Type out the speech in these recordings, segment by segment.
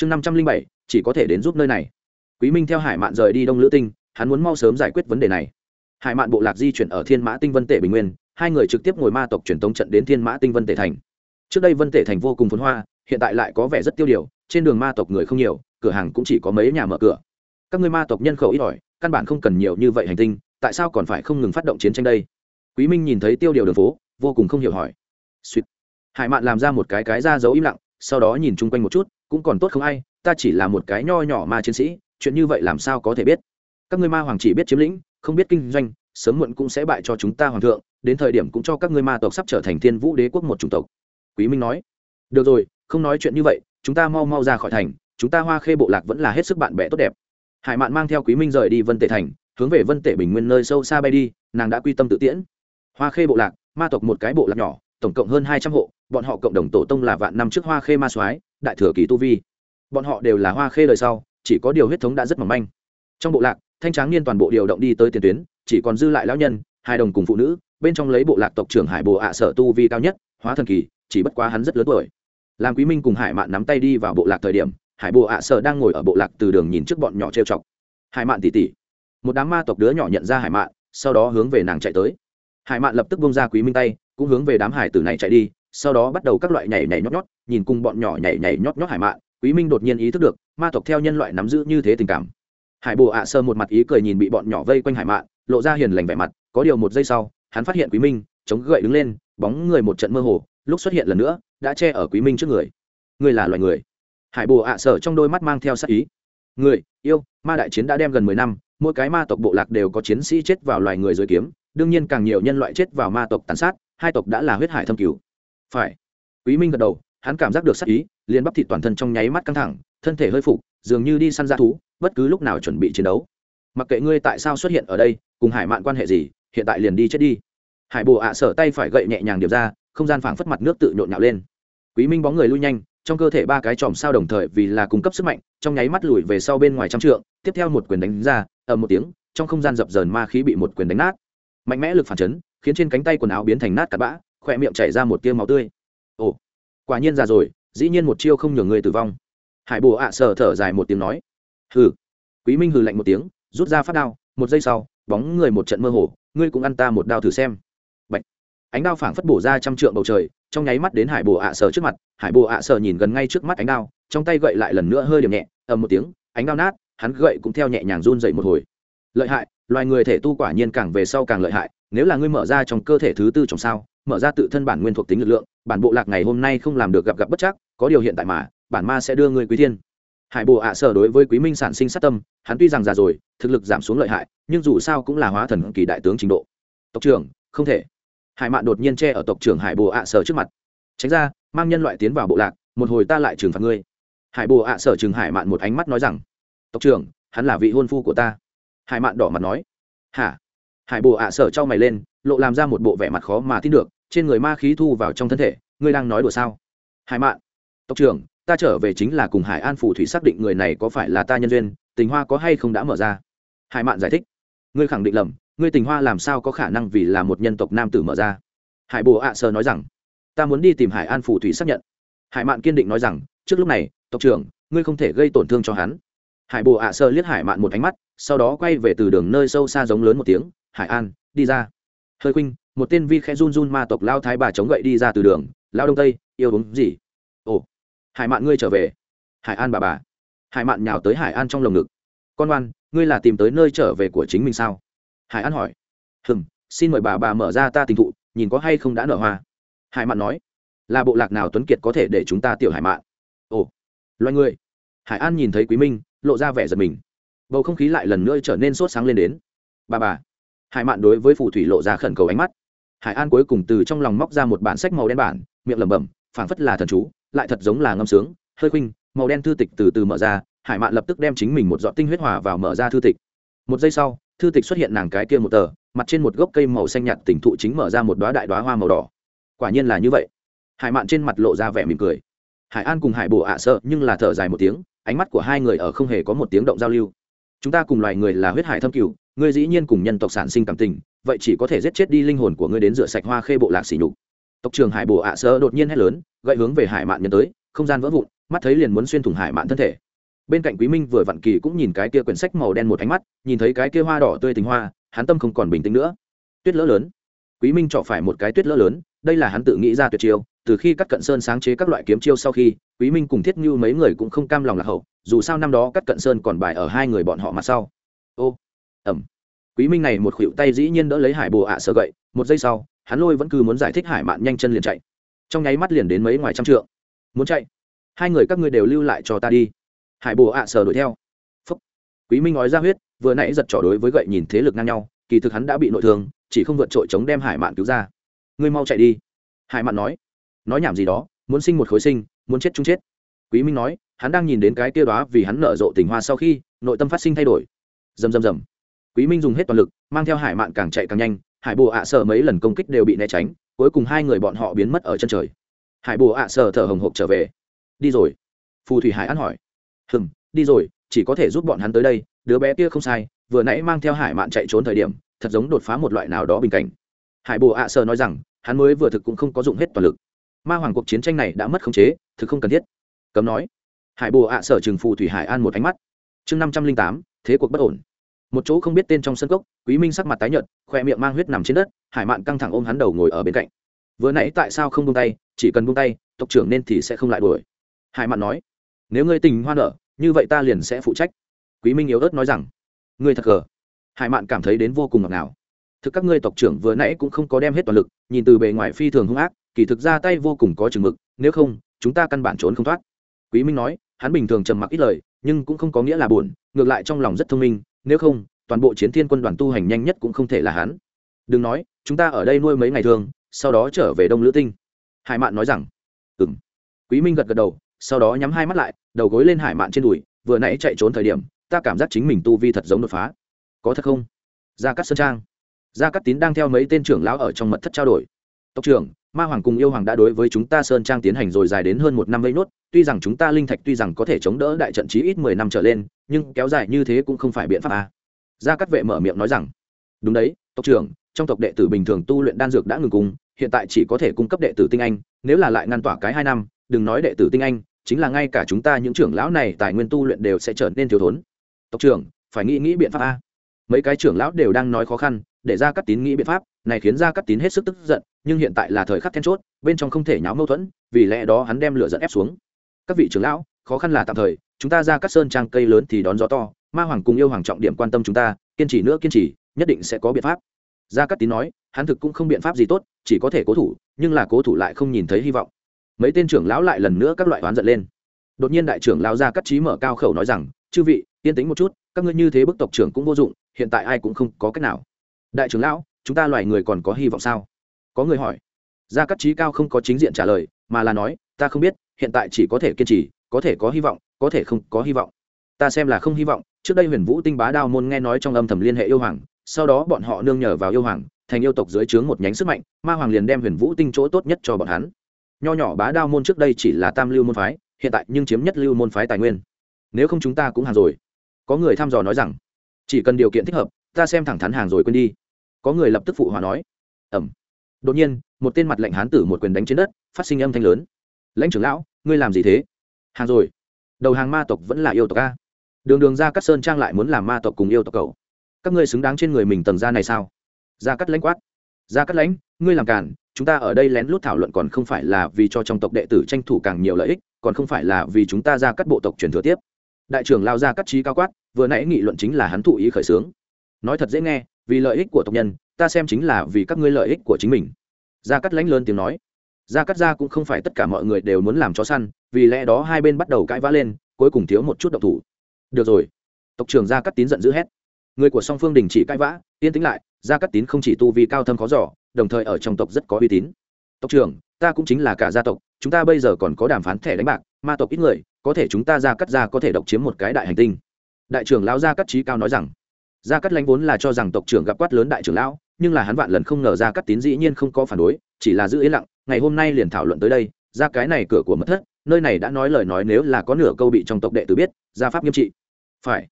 chương năm trăm linh bảy, chỉ có thể đến giúp nơi này. Quý minh theo hải mạn rời đi đông lữ tinh, hắn muốn mau sớm giải quyết vấn đề này. Hải mạn bộ lạc di chuyển ở thiên mã tinh vân tể bình nguyên, hai người trực tiếp ngồi ma tộc truyền tống trận đến thiên mã tinh vân tể thành. Trước đây vân tể thành vô cùng phồn hoa, hiện tại lại có vẻ rất tiêu điều, trên đường ma tộc người không nhiều, cửa hàng cũng chỉ có mấy nhà mở cửa. Các ngươi ma tộc nhân khẩu ít ỏi, căn bản không cần nhiều như vậy hành tinh, tại sao còn phải không ngừng phát động chiến tranh đây? Quý minh nhìn thấy tiêu điều đường phố, vô cùng không hiểu hỏi. Sweet. hải mạn làm ra một cái cái ra dấu im lặng, sau đó nhìn chung quanh một chút cũng còn tốt không ai, ta chỉ là một cái nho nhỏ ma chiến sĩ, chuyện như vậy làm sao có thể biết? Các ngươi ma hoàng chỉ biết chiếm lĩnh, không biết kinh doanh, sớm muộn cũng sẽ bại cho chúng ta hoàng thượng, đến thời điểm cũng cho các ngươi ma tộc sắp trở thành thiên vũ đế quốc một chủng tộc. Quý minh nói. Được rồi, không nói chuyện như vậy, chúng ta mau mau ra khỏi thành, chúng ta hoa khê bộ lạc vẫn là hết sức bạn bè tốt đẹp. Hải mạn mang theo quý minh rời đi vân tể thành, hướng về vân tể bình nguyên nơi sâu xa bay đi, nàng đã quy tâm tự tiễn. Hoa khê bộ lạc, ma tộc một cái bộ lạc nhỏ, tổng cộng hơn hai trăm hộ bọn họ cộng đồng tổ tông là vạn năm trước hoa khê ma soái, đại thừa kỳ tu vi. Bọn họ đều là hoa khê đời sau, chỉ có điều huyết thống đã rất mỏng manh. Trong bộ lạc, thanh tráng niên toàn bộ điều động đi tới tiền tuyến, chỉ còn dư lại lão nhân, hai đồng cùng phụ nữ, bên trong lấy bộ lạc tộc trưởng hải bồ ạ sở tu vi cao nhất, hóa thần kỳ, chỉ bất quá hắn rất lớn tuổi. Làm quý minh cùng hải mạn nắm tay đi vào bộ lạc thời điểm, hải bồ ạ sở đang ngồi ở bộ lạc từ đường nhìn trước bọn nhỏ trêu chọc. Hải mạn tỉ tỉ. Một đám ma tộc đứa nhỏ nhận ra hải mạn, sau đó hướng về nàng chạy tới. Hải mạn lập tức bông ra quý minh tay, cũng hướng về đám hải tử này chạy đi sau đó bắt đầu các loại nhảy nhảy nhót nhót, nhìn cùng bọn nhỏ nhảy nhảy nhót nhót hải mạn, quý minh đột nhiên ý thức được, ma tộc theo nhân loại nắm giữ như thế tình cảm. Hải bồ ạ sơ một mặt ý cười nhìn bị bọn nhỏ vây quanh hải mạn, lộ ra hiền lành vẻ mặt, có điều một giây sau, hắn phát hiện quý minh, chống gậy đứng lên, bóng người một trận mơ hồ, lúc xuất hiện lần nữa, đã che ở quý minh trước người. Người là loài người. Hải bồ ạ sở trong đôi mắt mang theo sắc ý. Người, yêu, ma đại chiến đã đem gần mười năm, mỗi cái ma tộc bộ lạc đều có chiến sĩ chết vào loài người dưới kiếm, đương nhiên càng nhiều nhân loại chết vào ma tộc tàn sát, hai tộc đã là huyết hải thâm cứu phải. Quý minh gật đầu, hắn cảm giác được sắc ý, liền bắp thịt toàn thân trong nháy mắt căng thẳng, thân thể hơi phục, dường như đi săn ra thú, bất cứ lúc nào chuẩn bị chiến đấu. Mặc kệ ngươi tại sao xuất hiện ở đây, cùng hải mạn quan hệ gì, hiện tại liền đi chết đi. Hải bồ ạ sở tay phải gậy nhẹ nhàng điệp ra, không gian phảng phất mặt nước tự nhộn nhạo lên. Quý minh bóng người lui nhanh, trong cơ thể ba cái chòm sao đồng thời vì là cung cấp sức mạnh, trong nháy mắt lùi về sau bên ngoài trăm trượng, tiếp theo một quyền đánh ra, ầm một tiếng, trong không gian dập dờn ma khí bị một quyền đánh nát. Mạnh mẽ lực phản chấn, khiến trên cánh tay quần áo biến thành nát cặn bã khỏe miệng chảy ra một tiêu máu tươi. Ồ, quả nhiên già rồi, dĩ nhiên một chiêu không nhường người tử vong. Hải bồ ạ sở thở dài một tiếng nói. Hừ. Quý minh hừ lạnh một tiếng, rút ra phát đao, một giây sau, bóng người một trận mơ hồ, ngươi cũng ăn ta một đao thử xem. Bạch. ánh đao phảng phất bổ ra trăm trượng bầu trời, trong nháy mắt đến hải bồ ạ sở trước mặt, hải bồ ạ sở nhìn gần ngay trước mắt ánh đao, trong tay gậy lại lần nữa hơi điểm nhẹ, ầm một tiếng, ánh đao nát, hắn gậy cũng theo nhẹ nhàng run dậy một hồi. Lợi hại, loài người thể tu quả nhiên càng về sau càng lợi hại, nếu là ngươi mở ra trong cơ thể thứ tư trong sao mở ra tự thân bản nguyên thuộc tính lực lượng, bản bộ lạc ngày hôm nay không làm được gặp gặp bất chắc, có điều hiện tại mà, bản ma sẽ đưa người quý thiên. Hải bộ ạ sở đối với quý minh sản sinh sát tâm, hắn tuy rằng già rồi, thực lực giảm xuống lợi hại, nhưng dù sao cũng là hóa thần kỳ đại tướng trình độ. Tộc trưởng, không thể. Hải mạn đột nhiên che ở tộc trưởng hải bộ ạ sở trước mặt. Tránh ra, mang nhân loại tiến vào bộ lạc, một hồi ta lại trừng phạt ngươi. Hải bộ ạ sở trừng hải mạn một ánh mắt nói rằng, tộc trưởng, hắn là vị hôn phu của ta. Hải mạn đỏ mặt nói, hả? Hải bộ ạ sở trao mày lên, lộ làm ra một bộ vẻ mặt khó mà tin được trên người ma khí thu vào trong thân thể, ngươi đang nói đùa sao? Hải mạn, tộc trưởng, ta trở về chính là cùng hải an phù thủy xác định người này có phải là ta nhân duyên, tình hoa có hay không đã mở ra? Hải mạn giải thích, ngươi khẳng định lầm, ngươi tình hoa làm sao có khả năng vì là một nhân tộc nam tử mở ra? Hải bồ ạ sơ nói rằng, ta muốn đi tìm hải an phù thủy xác nhận. Hải mạn kiên định nói rằng, trước lúc này, tộc trưởng, ngươi không thể gây tổn thương cho hắn. Hải bồ ạ sơ liếc hải mạn một ánh mắt, sau đó quay về từ đường nơi sâu xa giống lớn một tiếng, hải an, đi ra. Hơi khuynh một tên vi khẽ run run ma tộc lao thái bà chống gậy đi ra từ đường, lao đông tây, yêu uống gì? Ồ, hải mạn ngươi trở về. Hải an bà bà. Hải mạn nhào tới hải an trong lồng ngực. Con oan ngươi là tìm tới nơi trở về của chính mình sao? Hải an hỏi. Hừm, xin mời bà bà mở ra ta tình thụ, nhìn có hay không đã nở hoa. Hải mạn nói. Là bộ lạc nào tuấn kiệt có thể để chúng ta tiểu hải mạn? Ồ, loài người. Hải an nhìn thấy quý minh, lộ ra vẻ giật mình. Bầu không khí lại lần nữa trở nên sốt sáng lên đến. Bà bà. Hải mạn đối với phù thủy lộ ra khẩn cầu ánh mắt hải an cuối cùng từ trong lòng móc ra một bản sách màu đen bản, miệng lẩm bẩm, phảng phất là thần chú, lại thật giống là ngâm sướng, hơi khinh. màu đen thư tịch từ từ mở ra, hải mạn lập tức đem chính mình một giọt tinh huyết hòa vào mở ra thư tịch. Một giây sau, thư tịch xuất hiện nàng cái kia một tờ, mặt trên một gốc cây màu xanh nhạt tỉnh thụ chính mở ra một đoá đại đoá hoa màu đỏ. Quả nhiên là như vậy. Hải mạn trên mặt lộ ra vẻ mỉm cười. Hải an cùng hải bồ ạ sợ, nhưng là thở dài một tiếng, ánh mắt của hai người ở không hề có một tiếng động giao lưu. Chúng ta cùng loài người là huyết hải thâm cửu ngươi dĩ nhiên cùng nhân tộc sản sinh cảm tình vậy chỉ có thể giết chết đi linh hồn của ngươi đến rửa sạch hoa khê bộ lạc xỉ nhục. Tộc trường hải bồ ạ sơ đột nhiên hét lớn, gậy hướng về hải mạn nhân tới, không gian vỡ vụn, mắt thấy liền muốn xuyên thủng hải mạn thân thể. Bên cạnh quý minh vừa vặn kỳ cũng nhìn cái kia quyển sách màu đen một ánh mắt, nhìn thấy cái kia hoa đỏ tươi tình hoa, hắn tâm không còn bình tĩnh nữa. Tuyết lỡ lớn. Quý minh chọn phải một cái tuyết lỡ lớn, đây là hắn tự nghĩ ra tuyệt chiêu, từ khi cắt cận sơn sáng chế các loại kiếm chiêu sau khi, quý minh cùng thiết như mấy người cũng không cam lòng lạc hậu, dù sao năm đó cắt cận sơn còn bài ở hai người bọn họ mặt sau. Ô ẩm quý minh này một khuỷu tay dĩ nhiên đỡ lấy hải bồ ạ à sợ gậy, một giây sau, hắn lôi vẫn cứ muốn giải thích hải mạn nhanh chân liền chạy. Trong nháy mắt liền đến mấy ngoài trăm trượng. Muốn chạy? Hai người các ngươi đều lưu lại cho ta đi. Hải bồ ạ à sờ đuổi theo. Phúc. quý minh nói ra huyết, vừa nãy giật trỏ đối với gậy nhìn thế lực ngang nhau, kỳ thực hắn đã bị nội thương, chỉ không vượt trội chống đem hải mạn cứu ra. Ngươi mau chạy đi. Hải mạn nói. Nói nhảm gì đó, muốn sinh một khối sinh, muốn chết chung chết. Quý minh nói, hắn đang nhìn đến cái kia đó vì hắn nở rộ tình hoa sau khi, nội tâm phát sinh thay đổi. Rầm rầm rầm quý minh dùng hết toàn lực, mang theo hải mạn càng chạy càng nhanh, hải bồ ạ sợ mấy lần công kích đều bị né tránh, cuối cùng hai người bọn họ biến mất ở chân trời. Hải bồ ạ sợ thở hồng hộc trở về. Đi rồi. Phù thủy hải an hỏi. Hừm, đi rồi, chỉ có thể giúp bọn hắn tới đây, đứa bé kia không sai, vừa nãy mang theo hải mạn chạy trốn thời điểm, thật giống đột phá một loại nào đó bình cảnh. Hải bồ ạ sợ nói rằng, hắn mới vừa thực cũng không có dụng hết toàn lực. Ma hoàng cuộc chiến tranh này đã mất khống chế, thực không cần thiết. Cấm nói. Hải bồ ạ sợ trừng phù thủy hải an một ánh mắt. Chương năm trăm linh tám, thế cuộc bất ổn một chỗ không biết tên trong sân cốc, quý minh sắc mặt tái nhợt, khoe miệng mang huyết nằm trên đất, hải mạn căng thẳng ôm hắn đầu ngồi ở bên cạnh. Vừa nãy tại sao không buông tay, chỉ cần buông tay, tộc trưởng nên thì sẽ không lại đuổi. Hải mạn nói, nếu ngươi tình hoa nở, như vậy ta liền sẽ phụ trách. Quý minh yếu ớt nói rằng, ngươi thật gờ. Hải mạn cảm thấy đến vô cùng ngọt ngào. Thực các ngươi tộc trưởng vừa nãy cũng không có đem hết toàn lực, nhìn từ bề ngoài phi thường hung ác, kỳ thực ra tay vô cùng có chừng mực, nếu không, chúng ta căn bản trốn không thoát. Quý minh nói, hắn bình thường trầm mặc ít lời, nhưng cũng không có nghĩa là buồn, ngược lại trong lòng rất thông minh nếu không, toàn bộ chiến thiên quân đoàn tu hành nhanh nhất cũng không thể là hắn. Đừng nói, chúng ta ở đây nuôi mấy ngày thường, sau đó trở về đông lữ tinh. Hải mạn nói rằng ừng quý minh gật gật đầu, sau đó nhắm hai mắt lại, đầu gối lên hải mạn trên đùi, vừa nãy chạy trốn thời điểm, ta cảm giác chính mình tu vi thật giống đột phá. Có thật không? Gia cát sơn trang. Gia cát tín đang theo mấy tên trưởng lão ở trong mật thất trao đổi. Tộc trưởng ma hoàng cùng yêu hoàng đã đối với chúng ta sơn trang tiến hành rồi dài đến hơn một năm vây nốt, tuy rằng chúng ta linh thạch tuy rằng có thể chống đỡ đại trận chí ít mười năm trở lên, nhưng kéo dài như thế cũng không phải biện pháp a gia cát vệ mở miệng nói rằng, đúng đấy, tộc trưởng, trong tộc đệ tử bình thường tu luyện đan dược đã ngừng cung hiện tại chỉ có thể cung cấp đệ tử tinh anh, nếu là lại ngăn tỏa cái hai năm, đừng nói đệ tử tinh anh, chính là ngay cả chúng ta những trưởng lão này tài nguyên tu luyện đều sẽ trở nên thiếu thốn. Tộc trưởng, phải nghĩ nghĩ biện pháp a mấy cái trưởng lão đều đang nói khó khăn, để ra cắt tín nghĩ biện pháp, này khiến ra cắt tín hết sức tức giận, nhưng hiện tại là thời khắc then chốt, bên trong không thể nháo mâu thuẫn, vì lẽ đó hắn đem lửa dẫn ép xuống. Các vị trưởng lão, khó khăn là tạm thời, chúng ta ra các sơn trang cây lớn thì đón gió to, ma hoàng cùng yêu hoàng trọng điểm quan tâm chúng ta, kiên trì nữa kiên trì, nhất định sẽ có biện pháp. Gia cát tín nói, hắn thực cũng không biện pháp gì tốt, chỉ có thể cố thủ, nhưng là cố thủ lại không nhìn thấy hy vọng. Mấy tên trưởng lão lại lần nữa các loại oán giận lên. Đột nhiên đại trưởng lão gia cát trí mở cao khẩu nói rằng, chư vị, yên tĩnh một chút các ngươi như thế bức tộc trưởng cũng vô dụng, hiện tại ai cũng không có cách nào. Đại trưởng lão, chúng ta loài người còn có hy vọng sao? Có người hỏi. Gia cát trí cao không có chính diện trả lời, mà là nói, ta không biết, hiện tại chỉ có thể kiên trì, có thể có hy vọng, có thể không có hy vọng. Ta xem là không hy vọng, trước đây huyền vũ tinh bá đao môn nghe nói trong âm thầm liên hệ yêu hoàng, sau đó bọn họ nương nhờ vào yêu hoàng, thành yêu tộc dưới trướng một nhánh sức mạnh, ma hoàng liền đem huyền vũ tinh chỗ tốt nhất cho bọn hắn. Nho nhỏ bá đao môn trước đây chỉ là tam lưu môn phái, hiện tại nhưng chiếm nhất lưu môn phái tài nguyên. Nếu không chúng ta cũng hàng rồi có người thăm dò nói rằng, chỉ cần điều kiện thích hợp, ta xem thẳng thắn hàng rồi quên đi. Có người lập tức phụ hòa nói, ẩm. Đột nhiên, một tên mặt lạnh hán tử một quyền đánh trên đất, phát sinh âm thanh lớn. Lãnh trưởng lão, ngươi làm gì thế? Hàng rồi. Đầu hàng ma tộc vẫn là yêu tộc a. Đường đường ra cắt sơn trang lại muốn làm ma tộc cùng yêu tộc cậu. Các ngươi xứng đáng trên người mình tầng ra này sao? Ra cắt lãnh quát. Ra cắt lãnh, ngươi làm cản, chúng ta ở đây lén lút thảo luận còn không phải là vì cho trong tộc đệ tử tranh thủ càng nhiều lợi ích, còn không phải là vì chúng ta ra cắt bộ tộc truyền thừa tiếp đại trưởng lao ra cắt trí cao quát, vừa nãy nghị luận chính là hắn thụ ý khởi xướng nói thật dễ nghe, vì lợi ích của tộc nhân, ta xem chính là vì các ngươi lợi ích của chính mình. Gia cắt lãnh lớn tiếng nói. Gia cắt gia cũng không phải tất cả mọi người đều muốn làm chó săn, vì lẽ đó hai bên bắt đầu cãi vã lên, cuối cùng thiếu một chút độc thủ. Được rồi. Tộc trưởng gia cắt tín giận dữ hét. Người của song phương đình chỉ cãi vã, yên tĩnh lại, gia cắt tín không chỉ tu vi cao thâm khó giỏ đồng thời ở trong tộc rất có uy tín. Tộc trưởng, ta cũng chính là cả gia tộc, chúng ta bây giờ còn có đàm phán thẻ đánh bạc, ma tộc ít người có thể chúng ta gia cắt gia có thể độc chiếm một cái đại hành tinh. Đại trưởng lão gia cắt trí cao nói rằng gia cắt lãnh vốn là cho rằng tộc trưởng gặp quát lớn đại trưởng lão, nhưng là hắn vạn lần không ngờ gia cắt tín dĩ nhiên không có phản đối, chỉ là giữ yên lặng, ngày hôm nay liền thảo luận tới đây, ra cái này cửa của mất thất, nơi này đã nói lời nói nếu là có nửa câu bị trong tộc đệ tử biết gia pháp nghiêm trị. Phải.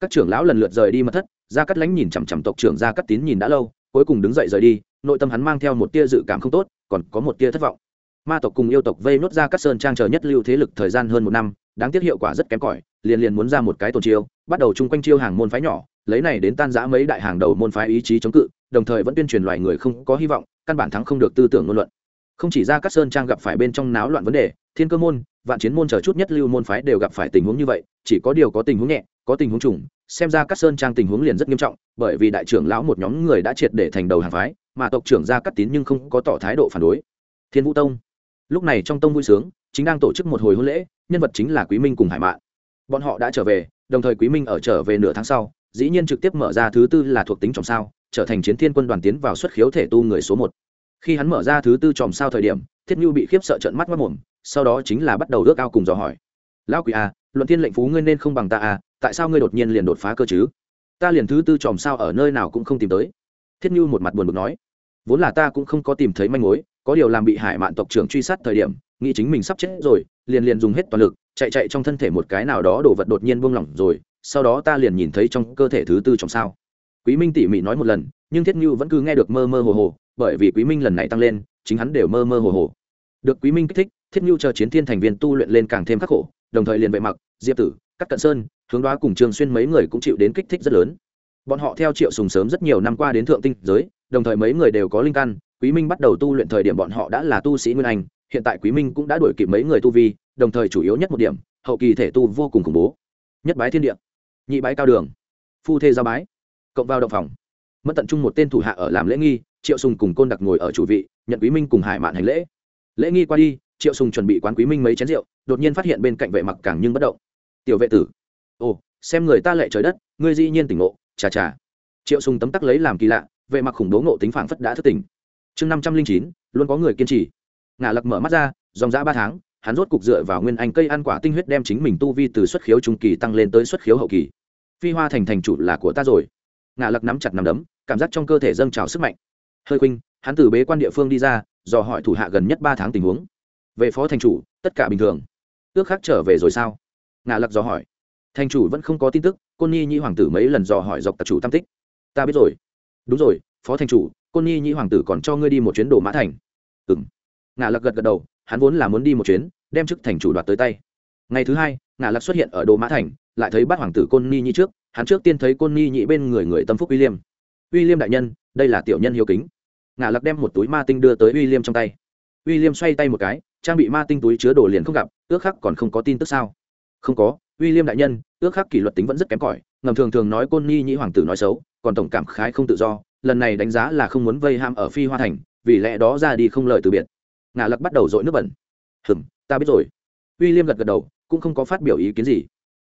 Các trưởng lão lần lượt rời đi mất thất gia cắt lãnh nhìn chằm chằm tộc trưởng gia cắt tín nhìn đã lâu, cuối cùng đứng dậy rời đi, nội tâm hắn mang theo một tia dự cảm không tốt, còn có một tia thất vọng ma tộc cùng yêu tộc vây nốt ra các sơn trang chờ nhất lưu thế lực thời gian hơn một năm, đáng tiếc hiệu quả rất kém cỏi, liền liền muốn ra một cái tồn chiêu, bắt đầu chung quanh chiêu hàng môn phái nhỏ, lấy này đến tan giã mấy đại hàng đầu môn phái ý chí chống cự, đồng thời vẫn tuyên truyền loài người không có hy vọng, căn bản thắng không được tư tưởng ngôn luận. Không chỉ ra các sơn trang gặp phải bên trong náo loạn vấn đề, thiên cơ môn, vạn chiến môn chờ chút nhất lưu môn phái đều gặp phải tình huống như vậy, chỉ có điều có tình huống nhẹ, có tình huống trùng, xem ra các sơn trang tình huống liền rất nghiêm trọng, bởi vì đại trưởng lão một nhóm người đã triệt để thành đầu hàng phái, mà tộc trưởng ra cắt tín nhưng không có tỏ thái độ phản đối. Thiên vũ tông lúc này trong tông vui sướng chính đang tổ chức một hồi hôn lễ nhân vật chính là quý minh cùng hải mạn. Bọn họ đã trở về đồng thời quý minh ở trở về nửa tháng sau dĩ nhiên trực tiếp mở ra thứ tư là thuộc tính trọng sao trở thành chiến thiên quân đoàn tiến vào xuất khiếu thể tu người số một. Khi hắn mở ra thứ tư tròm sao thời điểm thiết nhu bị khiếp sợ trợn mắt mất mồm sau đó chính là bắt đầu ước ao cùng dò hỏi. Lão quỷ a à, luận thiên lệnh phú ngươi nên không bằng ta a à, tại sao ngươi đột nhiên liền đột phá cơ chứ? Ta liền thứ tư tròm sao ở nơi nào cũng không tìm tới. Thiết nhu một mặt buồn bực nói. Vốn là ta cũng không có tìm thấy manh mối có điều làm bị hải mạn tộc trưởng truy sát thời điểm, nghĩ chính mình sắp chết rồi, liền liền dùng hết toàn lực, chạy chạy trong thân thể một cái nào đó đổ vật đột nhiên buông lỏng rồi, sau đó ta liền nhìn thấy trong cơ thể thứ tư trong sao. Quý minh tỉ mỉ nói một lần, nhưng thiết như vẫn cứ nghe được mơ mơ hồ hồ, bởi vì quý minh lần này tăng lên, chính hắn đều mơ mơ hồ hồ. Được quý minh kích thích, thiết như chờ chiến thiên thành viên tu luyện lên càng thêm khắc khổ, đồng thời liền vệ mặc, diệp tử các cận sơn, hướng đoá cùng trường xuyên mấy người cũng chịu đến kích thích rất lớn. Bọn họ theo triệu sùng sớm rất nhiều năm qua đến thượng tinh giới, đồng thời mấy người đều có linh căn quý minh bắt đầu tu luyện thời điểm bọn họ đã là tu sĩ nguyên anh, hiện tại quý minh cũng đã đuổi kịp mấy người tu vi, đồng thời chủ yếu nhất một điểm, hậu kỳ thể tu vô cùng khủng bố. Nhất bái thiên địa, nhị bái cao đường, phu thê gia bái, cộng vào động phòng. Mất tận trung một tên thủ hạ ở làm lễ nghi, triệu sùng cùng côn đặc ngồi ở chủ vị, nhận quý minh cùng hải mạn hành lễ. Lễ nghi qua đi, triệu sùng chuẩn bị quán quý minh mấy chén rượu, đột nhiên phát hiện bên cạnh vệ mặc càng nhưng bất động. Tiểu vệ tử, ồ, xem người ta lệ trời đất, ngươi dĩ nhiên tỉnh ngộ, chà chà. Triệu sùng tấm tắc lấy làm kỳ lạ, vệ mặc khủng bố ngộ tính phảng phất đã thức tỉnh chương năm trăm linh chín, luôn có người kiên trì. Ngả lặc mở mắt ra, dòng dã ba tháng, hắn rốt cục dựa vào nguyên anh cây ăn quả tinh huyết đem chính mình tu vi từ xuất khiếu trung kỳ tăng lên tới xuất khiếu hậu kỳ. Phi hoa thành thành chủ là của ta rồi. Ngả lặc nắm chặt nắm đấm, cảm giác trong cơ thể dâng trào sức mạnh. Hơi khuynh, hắn từ bế quan địa phương đi ra, dò hỏi thủ hạ gần nhất ba tháng tình huống. Về phó thành chủ, tất cả bình thường. Ước khác trở về rồi sao? Ngả lặc dò hỏi. Thành chủ vẫn không có tin tức, côn nhi nhi hoàng tử mấy lần dò hỏi dọc tập chủ tam tích. Ta biết rồi. Đúng rồi, phó thành chủ côn nhi nhĩ hoàng tử còn cho ngươi đi một chuyến đồ mã thành. Ừ m ngả lặc gật gật đầu, hắn vốn là muốn đi một chuyến, đem chức thành chủ đoạt tới tay. Ngày thứ hai, ngả lặc xuất hiện ở đồ mã thành, lại thấy bát hoàng tử côn Nhi nhĩ trước, hắn trước tiên thấy côn Nhi nhĩ bên người người tâm phúc uy liêm. Uy liêm đại nhân, đây là tiểu nhân hiếu kính. Ngả lặc đem một túi ma tinh đưa tới uy liêm trong tay. Uy liêm xoay tay một cái, trang bị ma tinh túi chứa đồ liền không gặp, ước khắc còn không có tin tức sao? Không có, uy liêm đại nhân, ước khắc kỷ luật tính vẫn rất kém cỏi, ngầm thường thường nói côn Nhi nhĩ hoàng tử nói xấu, còn tổng cảm khái không tự do lần này đánh giá là không muốn vây ham ở phi hoa thành, vì lẽ đó ra đi không lời từ biệt. Ngả lặc bắt đầu dội nước bẩn. Hừm, ta biết rồi. W i gật gật đầu, cũng không có phát biểu ý kiến gì.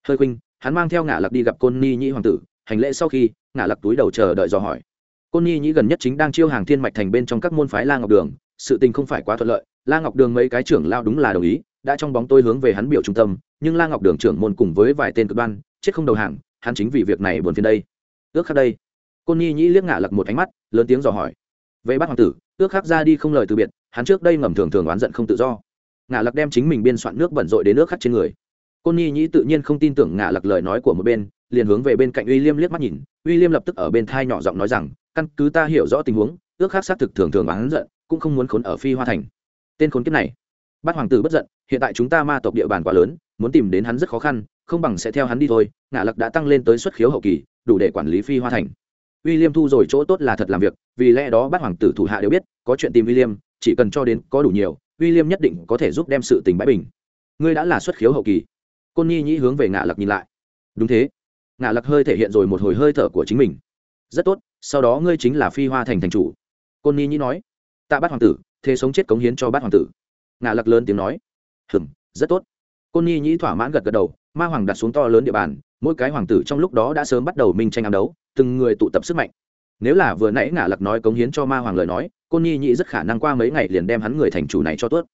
Hơi khuynh, hắn mang theo ngả lặc đi gặp côn ni nhĩ hoàng tử. Hành lễ sau khi, ngả lặc túi đầu chờ đợi dò hỏi. Côn ni nhĩ gần nhất chính đang chiêu hàng thiên mạch thành bên trong các môn phái la ngọc đường. Sự tình không phải quá thuận lợi, la ngọc đường mấy cái trưởng lao đúng là đồng ý, đã trong bóng tôi hướng về hắn biểu trung tâm, nhưng la ngọc đường trưởng môn cùng với vài tên cực đoan, chết không đầu hàng, hắn chính vì việc này buồn phiền đây. Ước khác đây côn nhi nhĩ liếc ngả lặc một ánh mắt, lớn tiếng dò hỏi. Về bát hoàng tử ước khắc ra đi không lời từ biệt, hắn trước đây ngầm thường thường oán giận không tự do. Ngả lặc đem chính mình biên soạn nước bẩn rội đến nước khắc trên người. Côn nhi nhĩ tự nhiên không tin tưởng ngả lặc lời nói của một bên, liền hướng về bên cạnh uy liêm liếc mắt nhìn. Uy liêm lập tức ở bên thai nhỏ giọng nói rằng, căn cứ ta hiểu rõ tình huống ước khác xác thực thường thường oán giận, cũng không muốn khốn ở phi hoa thành. Tên khốn kiếp này. Bát hoàng tử bất giận, hiện tại chúng ta ma tộc địa bàn quá lớn, muốn tìm đến hắn rất khó khăn, không bằng sẽ theo hắn đi thôi. Ngả lặc đã tăng lên tới xuất khiếu hậu kỳ, đủ để quản lý phi hoa thành. William thu rồi chỗ tốt là thật làm việc, vì lẽ đó bát hoàng tử thủ hạ đều biết, có chuyện tìm William, chỉ cần cho đến có đủ nhiều, William nhất định có thể giúp đem sự tình bãi bình. Ngươi đã là xuất khiếu hậu kỳ. Côn Nhi nhĩ hướng về Ngạ Lặc nhìn lại. Đúng thế. Ngạ Lặc hơi thể hiện rồi một hồi hơi thở của chính mình. Rất tốt, sau đó ngươi chính là Phi Hoa thành thành chủ. Côn Nhi nhĩ nói. Tạ bát hoàng tử, thế sống chết cống hiến cho bát hoàng tử. Ngạ Lặc lớn tiếng nói. Hừm, rất tốt. Côn Nhi nhĩ thỏa mãn gật gật đầu, ma hoàng đặt xuống to lớn địa bàn, mỗi cái hoàng tử trong lúc đó đã sớm bắt đầu minh tranh ám đấu, từng người tụ tập sức mạnh. Nếu là vừa nãy ngả lặc nói cống hiến cho ma hoàng lời nói, côn nhi nhị rất khả năng qua mấy ngày liền đem hắn người thành chủ này cho tuốt.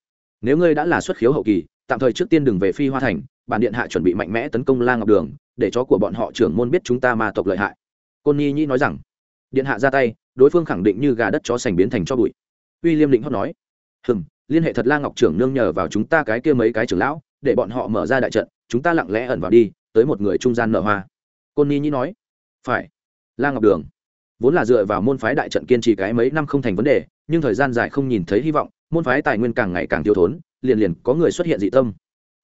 Nếu ngươi đã là xuất khiếu hậu kỳ, tạm thời trước tiên đừng về phi hoa thành, bản điện hạ chuẩn bị mạnh mẽ tấn công la ngọc đường, để chó của bọn họ trưởng môn biết chúng ta ma tộc lợi hại. Côn nhi nhị nói rằng. Điện hạ ra tay, đối phương khẳng định như gà đất chó sành biến thành cho bụi. Uy liêm định hót nói. Hừm, liên hệ thật la ngọc trưởng nương nhờ vào chúng ta cái kia mấy cái trưởng lão, để bọn họ mở ra đại trận, chúng ta lặng lẽ ẩn vào đi, tới một người trung gian nở hoa. Côn nhi nhị nói. Phải la ngọc đường. Vốn là dựa vào môn phái đại trận kiên trì cái mấy năm không thành vấn đề, nhưng thời gian dài không nhìn thấy hy vọng, môn phái tài nguyên càng ngày càng thiếu thốn, liền liền có người xuất hiện dị tâm.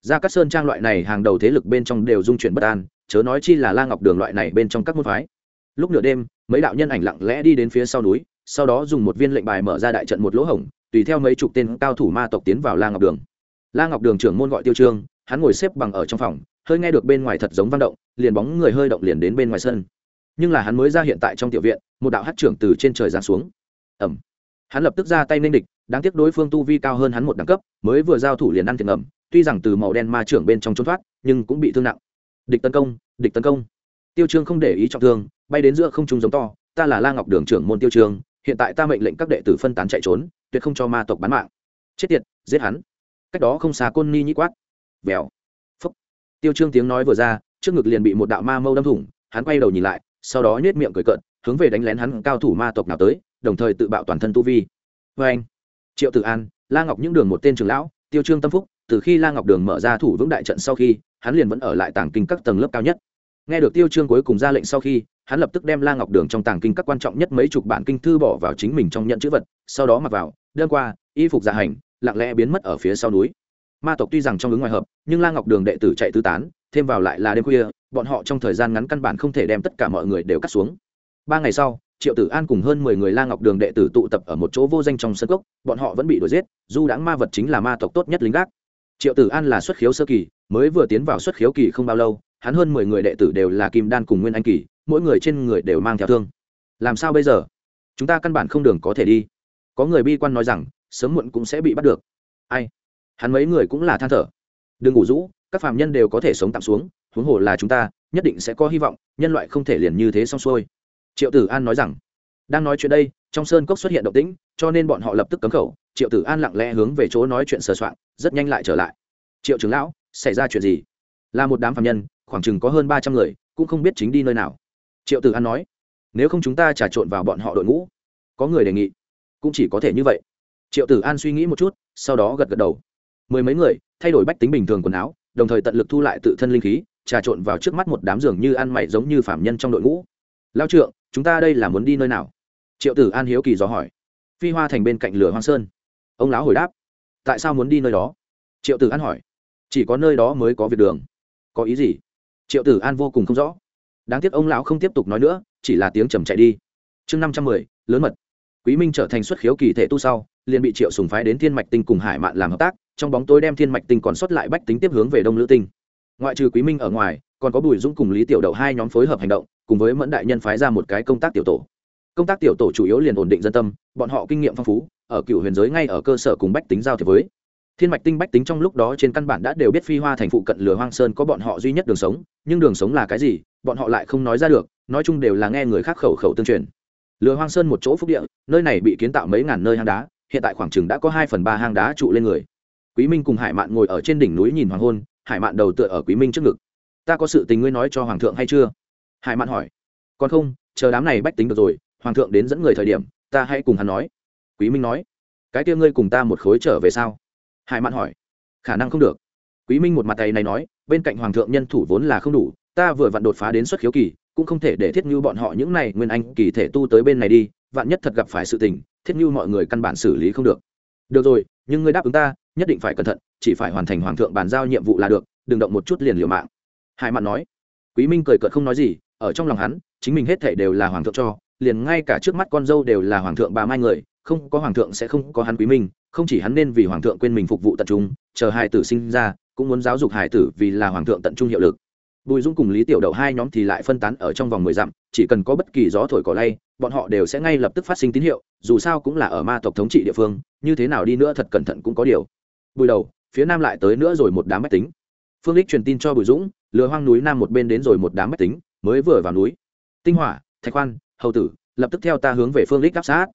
Ra các sơn trang loại này hàng đầu thế lực bên trong đều dung chuyển bất an, chớ nói chi là la ngọc đường loại này bên trong các môn phái. Lúc nửa đêm, mấy đạo nhân ảnh lặng lẽ đi đến phía sau núi, sau đó dùng một viên lệnh bài mở ra đại trận một lỗ hổng, tùy theo mấy chục tên cao thủ ma tộc tiến vào la ngọc đường. La ngọc đường trưởng môn gọi tiêu trương, hắn ngồi xếp bằng ở trong phòng, hơi nghe được bên ngoài thật giống văn động, liền bóng người hơi động liền đến bên ngoài sân nhưng là hắn mới ra hiện tại trong tiểu viện, một đạo hát trưởng từ trên trời giáng xuống. Ẩm hắn lập tức ra tay nên địch, đáng tiếc đối phương tu vi cao hơn hắn một đẳng cấp, mới vừa giao thủ liền ăn thiệt ẩm tuy rằng từ màu đen ma trưởng bên trong trốn thoát, nhưng cũng bị thương nặng. Địch tấn công, địch tấn công. Tiêu trương không để ý trọng thương, bay đến giữa không trung giống to, ta là la ngọc đường trưởng môn tiêu trương, hiện tại ta mệnh lệnh các đệ tử phân tán chạy trốn, tuyệt không cho ma tộc bán mạng. Chết tiệt, giết hắn. Cách đó không xa côn ni nhĩ quát. Vèo. Phúc. Tiêu trương tiếng nói vừa ra, trước ngực liền bị một đạo ma mâu đâm thủng, hắn quay đầu nhìn lại sau đó nhếch miệng cười cợt, hướng về đánh lén hắn cao thủ ma tộc nào tới, đồng thời tự bạo toàn thân tu vi. Vê anh, triệu tử an, la ngọc những đường một tên trưởng lão, tiêu trương tâm phúc, từ khi la ngọc đường mở ra thủ vững đại trận sau khi, hắn liền vẫn ở lại tàng kinh các tầng lớp cao nhất. Nghe được tiêu trương cuối cùng ra lệnh sau khi, hắn lập tức đem la ngọc đường trong tàng kinh các quan trọng nhất mấy chục bản kinh thư bỏ vào chính mình trong nhận chữ vật, sau đó mặc vào, đơn qua, y phục giả hành, lặng lẽ biến mất ở phía sau núi. Ma tộc tuy rằng trong ứng ngoài hợp, nhưng la ngọc đường đệ tử chạy tứ tán, thêm vào lại là đêm khuya bọn họ trong thời gian ngắn căn bản không thể đem tất cả mọi người đều cắt xuống. Ba ngày sau, triệu tử an cùng hơn mười người la ngọc đường đệ tử tụ tập ở một chỗ vô danh trong sân cốc, bọn họ vẫn bị đuổi giết, dù đãng ma vật chính là ma tộc tốt nhất lính gác. Triệu tử an là xuất khiếu sơ kỳ, mới vừa tiến vào xuất khiếu kỳ không bao lâu, hắn hơn mười người đệ tử đều là kim đan cùng nguyên anh kỳ, mỗi người trên người đều mang theo thương. Làm sao bây giờ? Chúng ta căn bản không đường có thể đi. Có người bi quan nói rằng, sớm muộn cũng sẽ bị bắt được. Ai? Hắn mấy người cũng là than thở. Đừng ngủ rũ, các phạm nhân đều có thể sống tạm xuống huống hồ là chúng ta, nhất định sẽ có hy vọng, nhân loại không thể liền như thế xong xuôi. Triệu tử an nói rằng. Đang nói chuyện đây, trong sơn cốc xuất hiện động tĩnh, cho nên bọn họ lập tức cấm khẩu. Triệu tử an lặng lẽ hướng về chỗ nói chuyện sờ soạn rất nhanh lại trở lại. Triệu trưởng lão, xảy ra chuyện gì? Là một đám phạm nhân, khoảng chừng có hơn ba trăm người, cũng không biết chính đi nơi nào. Triệu tử an nói. Nếu không chúng ta trà trộn vào bọn họ đội ngũ, có người đề nghị, cũng chỉ có thể như vậy. Triệu tử an suy nghĩ một chút, sau đó gật gật đầu. Mười mấy người, thay đổi bách tính bình thường quần áo, đồng thời tận lực thu lại tự thân linh khí trà trộn vào trước mắt một đám giường như ăn mày giống như phạm nhân trong đội ngũ. Lao trượng, chúng ta đây là muốn đi nơi nào? Triệu tử an hiếu kỳ dò hỏi. Phi hoa thành bên cạnh lửa hoang sơn. Ông lão hồi đáp. Tại sao muốn đi nơi đó? Triệu tử an hỏi. Chỉ có nơi đó mới có việc đường. Có ý gì? Triệu tử an vô cùng không rõ. Đáng tiếc ông lão không tiếp tục nói nữa, chỉ là tiếng trầm chạy đi. Chương năm trăm mười, lớn mật. Quý minh trở thành xuất khiếu kỳ thể tu sau, liền bị triệu sùng phái đến thiên mạch tinh cùng hải mạn làm hợp tác, trong bóng tối đem thiên mạch tinh còn xuất lại bách tính tiếp hướng về đông lữ tinh ngoại trừ quý minh ở ngoài, còn có bùi dũng cùng lý tiểu đậu hai nhóm phối hợp hành động, cùng với mẫn đại nhân phái ra một cái công tác tiểu tổ. Công tác tiểu tổ chủ yếu liền ổn định dân tâm, bọn họ kinh nghiệm phong phú, ở cựu huyền giới ngay ở cơ sở cùng bách tính giao thiệp với. Thiên mạch tinh bách tính trong lúc đó trên căn bản đã đều biết phi hoa thành phụ cận lửa hoang sơn có bọn họ duy nhất đường sống, nhưng đường sống là cái gì, bọn họ lại không nói ra được, nói chung đều là nghe người khác khẩu khẩu tương truyền. Lửa hoang sơn một chỗ phúc địa, nơi này bị kiến tạo mấy ngàn nơi hang đá, hiện tại khoảng chừng đã có hai phần ba hang đá trụ lên người. Quý minh cùng hải mạn ngồi ở trên đỉnh núi nhìn hoàng hôn hải mạn đầu tựa ở quý minh trước ngực. Ta có sự tình ngươi nói cho hoàng thượng hay chưa? Hải mạn hỏi. Còn không, chờ đám này bách tính được rồi, hoàng thượng đến dẫn người thời điểm, ta hãy cùng hắn nói. Quý minh nói. Cái kia ngươi cùng ta một khối trở về sao? Hải mạn hỏi. Khả năng không được. Quý minh một mặt tay này nói, bên cạnh hoàng thượng nhân thủ vốn là không đủ, ta vừa vặn đột phá đến xuất khiếu kỳ, cũng không thể để thiết như bọn họ những này nguyên anh kỳ thể tu tới bên này đi, vạn nhất thật gặp phải sự tình, thiết như mọi người căn bản xử lý không được. Được rồi, nhưng ngươi đáp ứng ta nhất định phải cẩn thận, chỉ phải hoàn thành hoàng thượng bàn giao nhiệm vụ là được, đừng động một chút liền liều mạng. Hải mạn nói. Quý minh cười cợt không nói gì, ở trong lòng hắn, chính mình hết thể đều là hoàng thượng cho, liền ngay cả trước mắt con dâu đều là hoàng thượng bà mai người, không có hoàng thượng sẽ không có hắn quý minh, không chỉ hắn nên vì hoàng thượng quên mình phục vụ tận trung, chờ hai tử sinh ra, cũng muốn giáo dục hải tử vì là hoàng thượng tận trung hiệu lực. Bùi dung cùng lý tiểu đậu hai nhóm thì lại phân tán ở trong vòng mười dặm, chỉ cần có bất kỳ gió thổi cỏ lay, bọn họ đều sẽ ngay lập tức phát sinh tín hiệu, dù sao cũng là ở ma tộc thống trị địa phương, như thế nào đi nữa thật cẩn thận cũng có điều bùi đầu, phía nam lại tới nữa rồi một đám máy tính. Phương lích truyền tin cho bùi dũng, lừa hoang núi nam một bên đến rồi một đám máy tính, mới vừa vào núi. Tinh hỏa, thạch khoan, hầu tử, lập tức theo ta hướng về phương lích áp sát.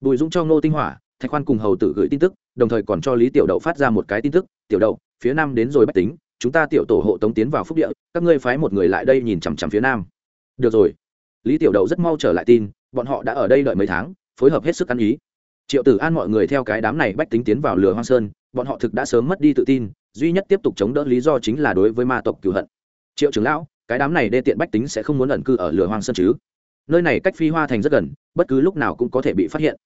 Bùi dũng cho ngô tinh hỏa, thạch khoan cùng hầu tử gửi tin tức, đồng thời còn cho lý tiểu đậu phát ra một cái tin tức, tiểu đậu, phía nam đến rồi bách tính, chúng ta tiểu tổ hộ tống tiến vào phúc địa, các ngươi phái một người lại đây nhìn chằm chằm phía nam. Được rồi. Lý tiểu đậu rất mau trở lại tin, bọn họ đã ở đây đợi mấy tháng, phối hợp hết sức ăn ý triệu tử an mọi người theo cái đám này bách tính tiến vào lửa hoang sơn, bọn họ thực đã sớm mất đi tự tin, duy nhất tiếp tục chống đỡ lý do chính là đối với ma tộc cửu hận. Triệu trưởng lão, cái đám này đê tiện bách tính sẽ không muốn ẩn cư ở lửa hoang sơn chứ? Nơi này cách phi hoa thành rất gần, bất cứ lúc nào cũng có thể bị phát hiện.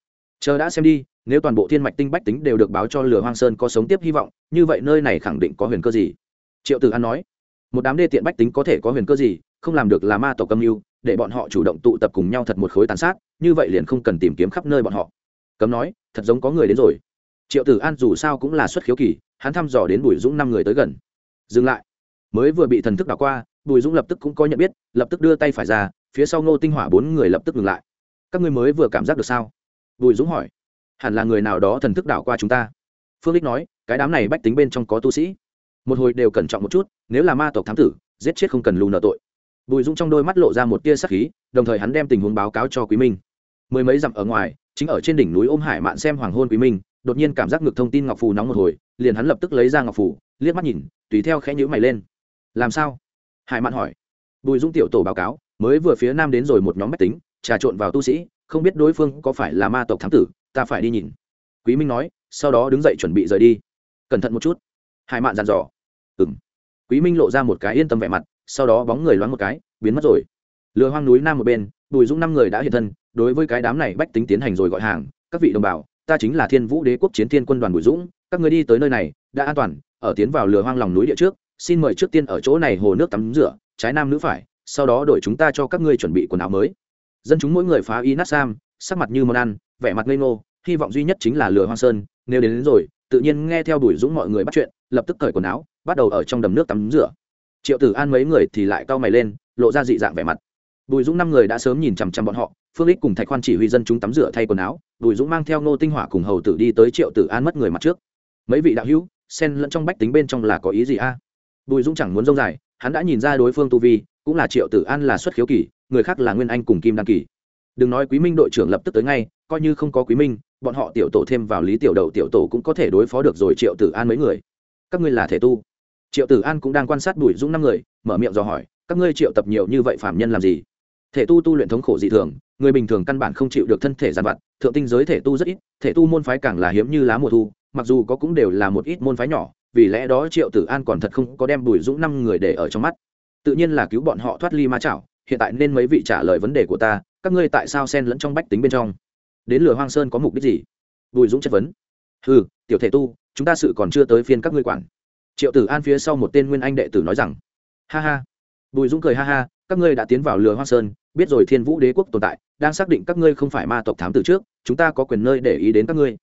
Chờ đã xem đi, nếu toàn bộ thiên mạch tinh bách tính đều được báo cho lửa hoang sơn có sống tiếp hy vọng, như vậy nơi này khẳng định có huyền cơ gì? Triệu tử an nói, một đám đê tiện bách tính có thể có huyền cơ gì, không làm được là ma tộc âm mưu, để bọn họ chủ động tụ tập cùng nhau thật một khối tàn sát, như vậy liền không cần tìm kiếm khắp nơi bọn họ cấm nói, thật giống có người đến rồi. Triệu tử an dù sao cũng là xuất khiếu kỳ, hắn thăm dò đến bùi dũng năm người tới gần. Dừng lại. Mới vừa bị thần thức đảo qua, bùi dũng lập tức cũng có nhận biết, lập tức đưa tay phải ra, phía sau ngô tinh hỏa bốn người lập tức ngừng lại. Các ngươi mới vừa cảm giác được sao? Bùi dũng hỏi. Hẳn là người nào đó thần thức đảo qua chúng ta. Phương đích nói, cái đám này bách tính bên trong có tu sĩ. Một hồi đều cẩn trọng một chút, nếu là ma tộc thám tử, giết chết không cần lù nợ tội. Bùi dũng trong đôi mắt lộ ra một tia sắc khí, đồng thời hắn đem tình huống báo cáo cho quý minh. Mười mấy dặm ở ngoài chính ở trên đỉnh núi ôm hải mạn xem hoàng hôn quý minh, đột nhiên cảm giác ngược thông tin ngọc phù nóng một hồi, liền hắn lập tức lấy ra ngọc phù, liếc mắt nhìn, tùy theo khẽ nhữ mày lên. Làm sao? Hải mạn hỏi. Bùi dung tiểu tổ báo cáo, mới vừa phía nam đến rồi một nhóm máy tính, trà trộn vào tu sĩ, không biết đối phương có phải là ma tộc thám tử, ta phải đi nhìn. Quý minh nói, sau đó đứng dậy chuẩn bị rời đi. Cẩn thận một chút. Hải mạn dặn dò. Ừ m quý minh lộ ra một cái yên tâm vẻ mặt, sau đó bóng người loáng một cái, biến mất rồi. Lừa hoang núi nam một bên, bùi dung năm người đã hiện thân đối với cái đám này bách tính tiến hành rồi gọi hàng các vị đồng bào ta chính là thiên vũ đế quốc chiến thiên quân đoàn bùi dũng các người đi tới nơi này đã an toàn ở tiến vào lừa hoang lòng núi địa trước xin mời trước tiên ở chỗ này hồ nước tắm rửa trái nam nữ phải sau đó đổi chúng ta cho các ngươi chuẩn bị quần áo mới. Dân chúng mỗi người phá y nát sam sắc mặt như món ăn vẻ mặt ngây ngô hy vọng duy nhất chính là lừa hoang sơn nếu đến, đến rồi tự nhiên nghe theo đuổi dũng mọi người bắt chuyện lập tức cởi quần áo bắt đầu ở trong đầm nước tắm rửa. Triệu tử an mấy người thì lại cau mày lên lộ ra dị dạng vẻ mặt. Bùi dũng năm người đã sớm nhìn chằm chằm bọn họ phương lích cùng thạch khoan chỉ huy dân chúng tắm rửa thay quần áo, bùi dũng mang theo nô tinh hỏa cùng hầu tử đi tới triệu tử an mất người mặt trước. Mấy vị đạo hữu, xen lẫn trong bách tính bên trong là có ý gì a? Bùi dũng chẳng muốn rông dài, hắn đã nhìn ra đối phương tu vi, cũng là triệu tử an là xuất khiếu kỳ, người khác là nguyên anh cùng kim đăng kỳ. Đừng nói quý minh đội trưởng lập tức tới ngay, coi như không có quý minh, bọn họ tiểu tổ thêm vào lý tiểu đầu tiểu tổ cũng có thể đối phó được rồi triệu tử an mấy người. Các ngươi là thể tu. Triệu tử an cũng đang quan sát bùi dũng năm người, mở miệng dò hỏi, các ngươi triệu tập nhiều như vậy phạm nhân làm gì? Thể tu tu luyện thống khổ dị thường người bình thường căn bản không chịu được thân thể giàn vặt, thượng tinh giới thể tu rất ít, thể tu môn phái càng là hiếm như lá mùa thu, mặc dù có cũng đều là một ít môn phái nhỏ, vì lẽ đó triệu tử an còn thật không có đem bùi dũng năm người để ở trong mắt. Tự nhiên là cứu bọn họ thoát ly ma chảo, hiện tại nên mấy vị trả lời vấn đề của ta, các ngươi tại sao xen lẫn trong bách tính bên trong? Đến lửa hoang sơn có mục đích gì? Bùi dũng chất vấn. Ừ tiểu thể tu, chúng ta sự còn chưa tới phiên các ngươi quản. Triệu tử an phía sau một tên nguyên anh đệ tử nói rằng, ha ha. Bùi dũng cười ha ha các ngươi đã tiến vào lừa hoa sơn, biết rồi thiên vũ đế quốc tồn tại, đang xác định các ngươi không phải ma tộc thám từ trước, chúng ta có quyền nơi để ý đến các ngươi.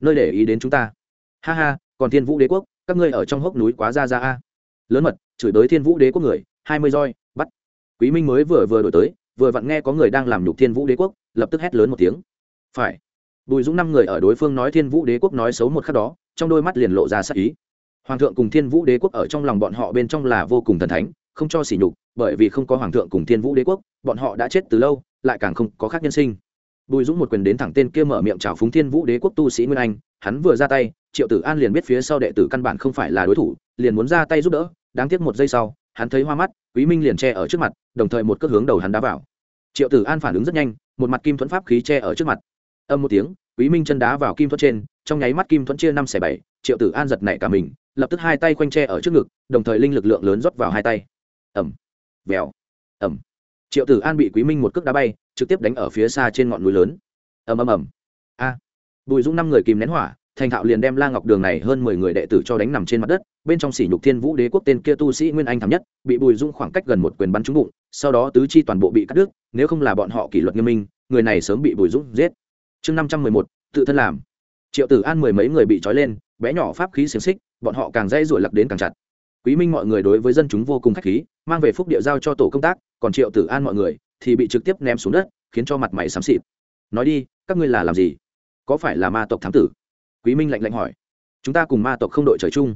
Nơi để ý đến chúng ta. Ha ha, còn thiên vũ đế quốc, các ngươi ở trong hốc núi quá ra ra a. Lớn mật, chửi tới thiên vũ đế quốc người, hai mươi roi, bắt. Quý minh mới vừa vừa đổi tới, vừa vặn nghe có người đang làm nhục thiên vũ đế quốc, lập tức hét lớn một tiếng. Phải. Bùi dũng năm người ở đối phương nói thiên vũ đế quốc nói xấu một khắc đó, trong đôi mắt liền lộ ra sắc ý. Hoàng thượng cùng thiên vũ đế quốc ở trong lòng bọn họ bên trong là vô cùng thần thánh không cho sỉ nhục, bởi vì không có hoàng thượng cùng thiên vũ đế quốc, bọn họ đã chết từ lâu, lại càng không có khác nhân sinh. Bùi dũng một quyền đến thẳng tên kia mở miệng chào phúng thiên vũ đế quốc tu sĩ nguyên anh, hắn vừa ra tay, triệu tử an liền biết phía sau đệ tử căn bản không phải là đối thủ, liền muốn ra tay giúp đỡ, đáng tiếc một giây sau, hắn thấy hoa mắt, quý minh liền che ở trước mặt, đồng thời một cước hướng đầu hắn đá vào. Triệu tử an phản ứng rất nhanh, một mặt kim thuẫn pháp khí che ở trước mặt. Âm một tiếng, quý minh chân đá vào kim thuẫn trên, trong nháy mắt kim thuẫn chia năm xẻ bảy, triệu tử an giật nảy cả mình, lập tức hai tay quanh che ở trước ngực, đồng thời linh lực lượng lớn rót vào hai tay ẩm vèo ẩm triệu tử an bị quý minh một cước đá bay, trực tiếp đánh ở phía xa trên ngọn núi lớn. Ầm ầm ầm. A. Bùi dũng năm người kìm nén hỏa, thành thạo liền đem la ngọc đường này hơn mười người đệ tử cho đánh nằm trên mặt đất, bên trong sỉ nhục thiên vũ đế quốc tên kia tu sĩ nguyên anh thảm nhất, bị bùi dũng khoảng cách gần một quyền bắn trúng bụng, sau đó tứ chi toàn bộ bị cắt đứt, nếu không là bọn họ kỷ luật nghiêm minh, người này sớm bị bùi dũng giết. Chương năm trăm mười một, tự thân làm. Triệu tử an mười mấy người bị trói lên, bé nhỏ pháp khí xiềng xích, bọn họ càng dây ruổi lặc đến càng chặt quý minh mọi người đối với dân chúng vô cùng khách khí mang về phúc địa giao cho tổ công tác còn triệu tử an mọi người thì bị trực tiếp ném xuống đất khiến cho mặt mày xám xịt. Nói đi các ngươi là làm gì? Có phải là ma tộc thám tử? Quý minh lạnh lạnh hỏi. Chúng ta cùng ma tộc không đội trời chung.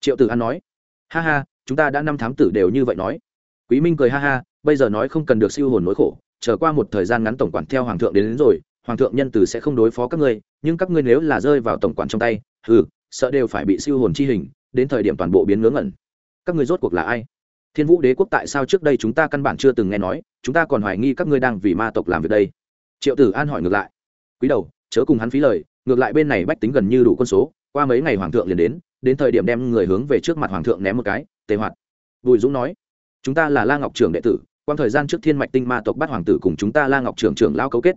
Triệu tử an nói. Ha ha chúng ta đã năm thám tử đều như vậy nói. Quý minh cười ha ha bây giờ nói không cần được siêu hồn nỗi khổ trở qua một thời gian ngắn tổng quản theo hoàng thượng đến, đến rồi hoàng thượng nhân từ sẽ không đối phó các ngươi nhưng các ngươi nếu là rơi vào tổng quản trong tay hừ sợ đều phải bị siêu hồn chi hình đến thời điểm toàn bộ biến ngớ ngẩn các ngươi rốt cuộc là ai? Thiên vũ đế quốc tại sao trước đây chúng ta căn bản chưa từng nghe nói, chúng ta còn hoài nghi các ngươi đang vì ma tộc làm việc đây? Triệu tử an hỏi ngược lại. Quý đầu, chớ cùng hắn phí lời, ngược lại bên này bách tính gần như đủ quân số, qua mấy ngày hoàng thượng liền đến đến thời điểm đem người hướng về trước mặt hoàng thượng ném một cái, tề hoạt. Bùi dũng nói, chúng ta là la ngọc trường đệ tử, quang thời gian trước thiên mạch tinh ma tộc bắt hoàng tử cùng chúng ta la ngọc trưởng trưởng lao cấu kết.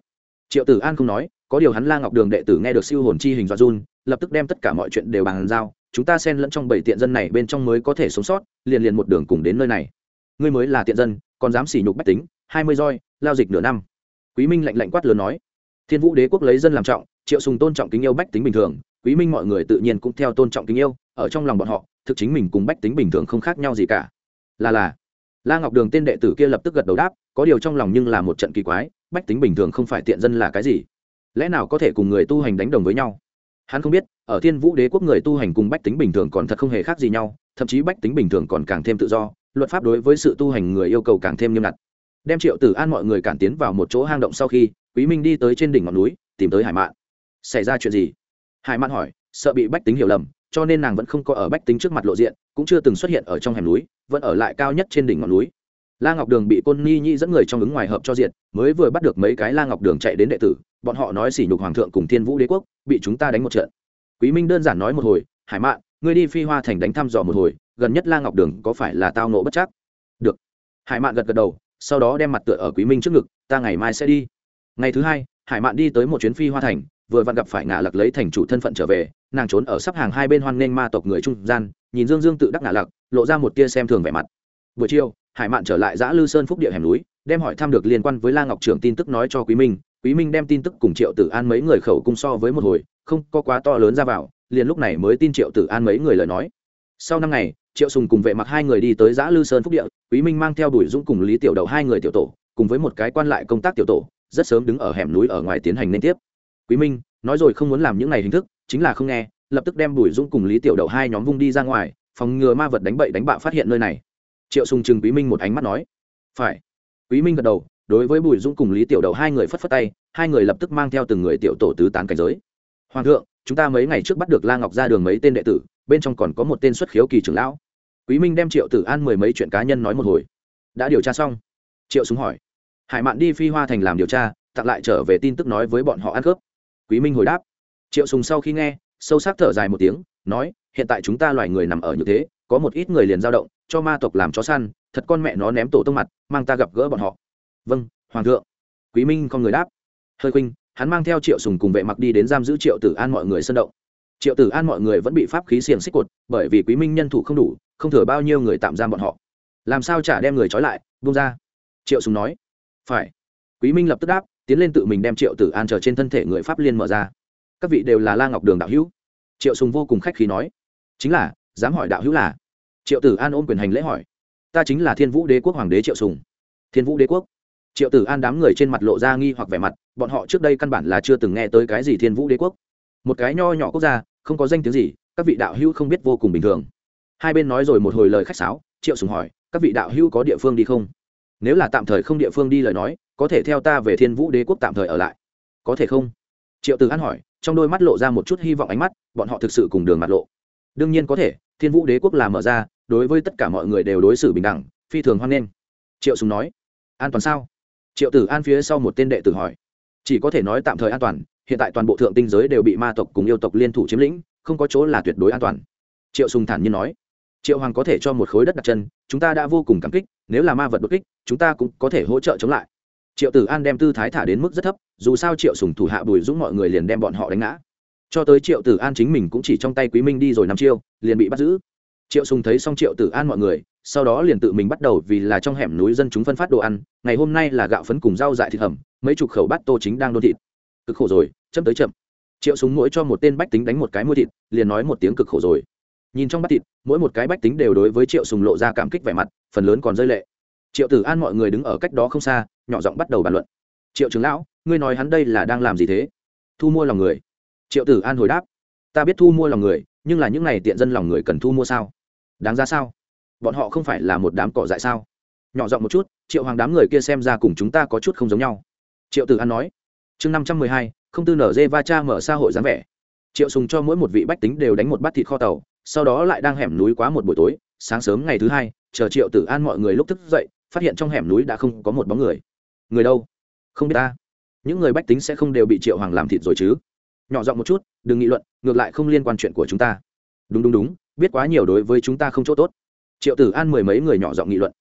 Triệu tử an không nói, có điều hắn la ngọc đường đệ tử nghe được siêu hồn chi hình do run, lập tức đem tất cả mọi chuyện đều bàn giao chúng ta xen lẫn trong bảy tiện dân này bên trong mới có thể sống sót, liền liền một đường cùng đến nơi này. Ngươi mới là tiện dân, còn dám xỉ nhục bách tính, hai mươi roi, lao dịch nửa năm. Quý minh lạnh lạnh quát lớn nói. Thiên vũ đế quốc lấy dân làm trọng, triệu sùng tôn trọng kính yêu bách tính bình thường, quý minh mọi người tự nhiên cũng theo tôn trọng kính yêu, ở trong lòng bọn họ, thực chính mình cùng bách tính bình thường không khác nhau gì cả. Là là. La ngọc đường tên đệ tử kia lập tức gật đầu đáp, có điều trong lòng nhưng là một trận kỳ quái, bách tính bình thường không phải tiện dân là cái gì? Lẽ nào có thể cùng người tu hành đánh đồng với nhau? Hắn không biết, ở thiên vũ đế quốc người tu hành cùng bách tính bình thường còn thật không hề khác gì nhau, thậm chí bách tính bình thường còn càng thêm tự do, luật pháp đối với sự tu hành người yêu cầu càng thêm nghiêm ngặt. Đem triệu tử an mọi người cản tiến vào một chỗ hang động sau khi, quý minh đi tới trên đỉnh ngọn núi, tìm tới hải mạn. Xảy ra chuyện gì? Hải mạn hỏi, sợ bị bách tính hiểu lầm, cho nên nàng vẫn không có ở bách tính trước mặt lộ diện, cũng chưa từng xuất hiện ở trong hẻm núi, vẫn ở lại cao nhất trên đỉnh ngọn núi la ngọc đường bị côn ni nhi dẫn người trong ứng ngoài hợp cho diện mới vừa bắt được mấy cái la ngọc đường chạy đến đệ tử, bọn họ nói sỉ nhục hoàng thượng cùng thiên vũ đế quốc, bị chúng ta đánh một trận. Quý minh đơn giản nói một hồi, hải mạn, ngươi đi phi hoa thành đánh thăm dò một hồi, gần nhất la ngọc đường có phải là tao nộ bất chắc? Được. Hải mạn gật gật đầu, sau đó đem mặt tựa ở quý minh trước ngực, ta ngày mai sẽ đi. Ngày thứ hai, hải mạn đi tới một chuyến phi hoa thành, vừa vặn gặp phải Ngạ lặc lấy thành chủ thân phận trở về, nàng trốn ở sắp hàng hai bên hoan nghênh ma tộc người trung gian, nhìn dương dương tự đắc Ngạ lặc, lộ ra một tia xem thường vẻ mặt. Buổi chiều hải mạn trở lại giã lư sơn phúc địa hẻm núi, đem hỏi thăm được liên quan với la ngọc trưởng tin tức nói cho quý minh. Quý minh đem tin tức cùng triệu tử an mấy người khẩu cung so với một hồi, không có quá to lớn ra vào, liền lúc này mới tin triệu tử an mấy người lời nói. Sau năm ngày, triệu sùng cùng vệ mặc hai người đi tới giã lư sơn phúc địa, quý minh mang theo đuổi dũng cùng lý tiểu Đầu hai người tiểu tổ, cùng với một cái quan lại công tác tiểu tổ, rất sớm đứng ở hẻm núi ở ngoài tiến hành liên tiếp. Quý minh nói rồi không muốn làm những này hình thức, chính là không nghe, lập tức đem đuổi dũng cùng lý tiểu Đầu hai nhóm vung đi ra ngoài, phòng ngừa ma vật đánh bậy đánh bạ phát hiện nơi này triệu sùng chừng quý minh một ánh mắt nói. Phải. Quý minh gật đầu, đối với bùi dũng cùng lý tiểu Đầu hai người phất phất tay, hai người lập tức mang theo từng người tiểu tổ tứ tán cảnh giới. Hoàng thượng, chúng ta mấy ngày trước bắt được la ngọc ra đường mấy tên đệ tử, bên trong còn có một tên xuất khiếu kỳ trưởng lão. Quý minh đem triệu tử an mười mấy chuyện cá nhân nói một hồi. Đã điều tra xong? Triệu súng hỏi. Hải mạn đi phi hoa thành làm điều tra, tặng lại trở về tin tức nói với bọn họ ăn cướp. Quý minh hồi đáp. Triệu sùng sau khi nghe, sâu sắc thở dài một tiếng, nói, hiện tại chúng ta loài người nằm ở như thế có một ít người liền dao động, cho ma tộc làm chó săn, thật con mẹ nó ném tổ tông mặt, mang ta gặp gỡ bọn họ. Vâng hoàng thượng. Quý minh con người đáp. Hơi khuynh, hắn mang theo triệu sùng cùng vệ mặc đi đến giam giữ triệu tử an mọi người sân động. Triệu tử an mọi người vẫn bị pháp khí xiềng xích cột, bởi vì quý minh nhân thủ không đủ, không thừa bao nhiêu người tạm giam bọn họ. Làm sao trả đem người trói lại, buông ra? Triệu sùng nói. Phải. Quý minh lập tức đáp, tiến lên tự mình đem triệu tử an chờ trên thân thể người pháp liên mở ra. Các vị đều là la ngọc đường đạo hữu. Triệu sùng vô cùng khách khí nói. Chính là dám hỏi đạo hữu là? Triệu tử an ôm quyền hành lễ hỏi. Ta chính là thiên vũ đế quốc hoàng đế triệu sùng. Thiên vũ đế quốc? Triệu tử an đám người trên mặt lộ ra nghi hoặc vẻ mặt, bọn họ trước đây căn bản là chưa từng nghe tới cái gì thiên vũ đế quốc. Một cái nho nhỏ quốc gia, không có danh tiếng gì, các vị đạo hữu không biết vô cùng bình thường. Hai bên nói rồi một hồi lời khách sáo, triệu sùng hỏi, các vị đạo hữu có địa phương đi không? Nếu là tạm thời không địa phương đi lời nói, có thể theo ta về thiên vũ đế quốc tạm thời ở lại. Có thể không? Triệu tử an hỏi, trong đôi mắt lộ ra một chút hy vọng ánh mắt, bọn họ thực sự cùng đường mặt lộ. Đương nhiên có thể thiên vũ đế quốc là mở ra, đối với tất cả mọi người đều đối xử bình đẳng, phi thường hoan nghênh. Triệu sùng nói, an toàn sao? Triệu tử an phía sau một tên đệ tử hỏi, chỉ có thể nói tạm thời an toàn, hiện tại toàn bộ thượng tinh giới đều bị ma tộc cùng yêu tộc liên thủ chiếm lĩnh, không có chỗ là tuyệt đối an toàn. Triệu sùng thản nhiên nói, triệu hoàng có thể cho một khối đất đặt chân, chúng ta đã vô cùng cảm kích, nếu là ma vật đột kích, chúng ta cũng có thể hỗ trợ chống lại. Triệu tử an đem tư thái thả đến mức rất thấp, dù sao triệu sùng thủ hạ bùi dũng mọi người liền đem bọn họ đánh ngã cho tới triệu tử an chính mình cũng chỉ trong tay quý minh đi rồi năm chiêu, liền bị bắt giữ. Triệu sùng thấy xong triệu tử an mọi người, sau đó liền tự mình bắt đầu vì là trong hẻm núi dân chúng phân phát đồ ăn, ngày hôm nay là gạo phấn cùng rau dại thịt hầm, mấy chục khẩu bát tô chính đang đôn thịt. Cực khổ rồi, chấm tới chậm. Triệu súng mỗi cho một tên bách tính đánh một cái mua thịt, liền nói một tiếng cực khổ rồi. Nhìn trong bát thịt, mỗi một cái bách tính đều đối với triệu sùng lộ ra cảm kích vẻ mặt, phần lớn còn rơi lệ. Triệu tử an mọi người đứng ở cách đó không xa, nhỏ giọng bắt đầu bàn luận. Triệu trưởng lão, ngươi nói hắn đây là đang làm gì thế? Thu mua lòng người triệu tử an hồi đáp, ta biết thu mua lòng người, nhưng là những này tiện dân lòng người cần thu mua sao? Đáng ra sao? Bọn họ không phải là một đám cỏ dại sao? Nhỏ giọng một chút, triệu hoàng đám người kia xem ra cùng chúng ta có chút không giống nhau. Triệu tử an nói, chương năm trăm mười hai, không tư nở dê va cha mở xã hội dáng vẻ. Triệu sùng cho mỗi một vị bách tính đều đánh một bát thịt kho tàu, sau đó lại đang hẻm núi quá một buổi tối, sáng sớm ngày thứ hai, chờ triệu tử an mọi người lúc thức dậy, phát hiện trong hẻm núi đã không có một bóng người. Người đâu? Không biết ta. Những người bách tính sẽ không đều bị triệu hoàng làm thịt rồi chứ? Nhỏ giọng một chút, đừng nghị luận, ngược lại không liên quan chuyện của chúng ta. Đúng đúng đúng, biết quá nhiều đối với chúng ta không chỗ tốt. Triệu tử an mười mấy người nhỏ giọng nghị luận.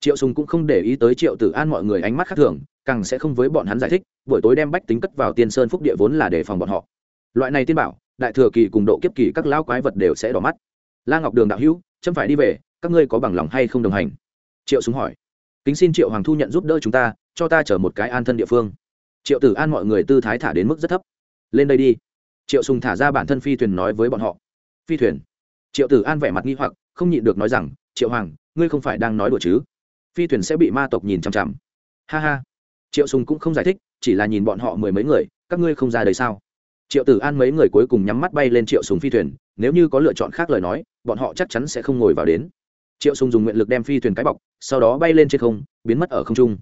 Triệu sùng cũng không để ý tới triệu tử an mọi người ánh mắt khác thường, càng sẽ không với bọn hắn giải thích, buổi tối đem bách tính cất vào tiên sơn phúc địa vốn là để phòng bọn họ. Loại này tiên bảo, đại thừa kỳ cùng độ kiếp kỳ các lão quái vật đều sẽ đỏ mắt. La ngọc đường đạo hữu, chấm phải đi về, các ngươi có bằng lòng hay không đồng hành? Triệu Sùng hỏi. Kính xin triệu hoàng thu nhận giúp đỡ chúng ta, cho ta chở một cái an thân địa phương. Triệu tử an mọi người tư thái thả đến mức rất thấp lên đây đi. Triệu sùng thả ra bản thân phi thuyền nói với bọn họ. Phi thuyền? Triệu tử an vẻ mặt nghi hoặc, không nhịn được nói rằng, triệu hoàng, ngươi không phải đang nói đùa chứ? Phi thuyền sẽ bị ma tộc nhìn chằm chằm. Ha ha. Triệu sùng cũng không giải thích, chỉ là nhìn bọn họ mười mấy người, các ngươi không ra đời sao? Triệu tử an mấy người cuối cùng nhắm mắt bay lên triệu sùng phi thuyền, nếu như có lựa chọn khác lời nói, bọn họ chắc chắn sẽ không ngồi vào đến. Triệu sùng dùng nguyện lực đem phi thuyền cái bọc, sau đó bay lên trên không, biến mất ở không trung.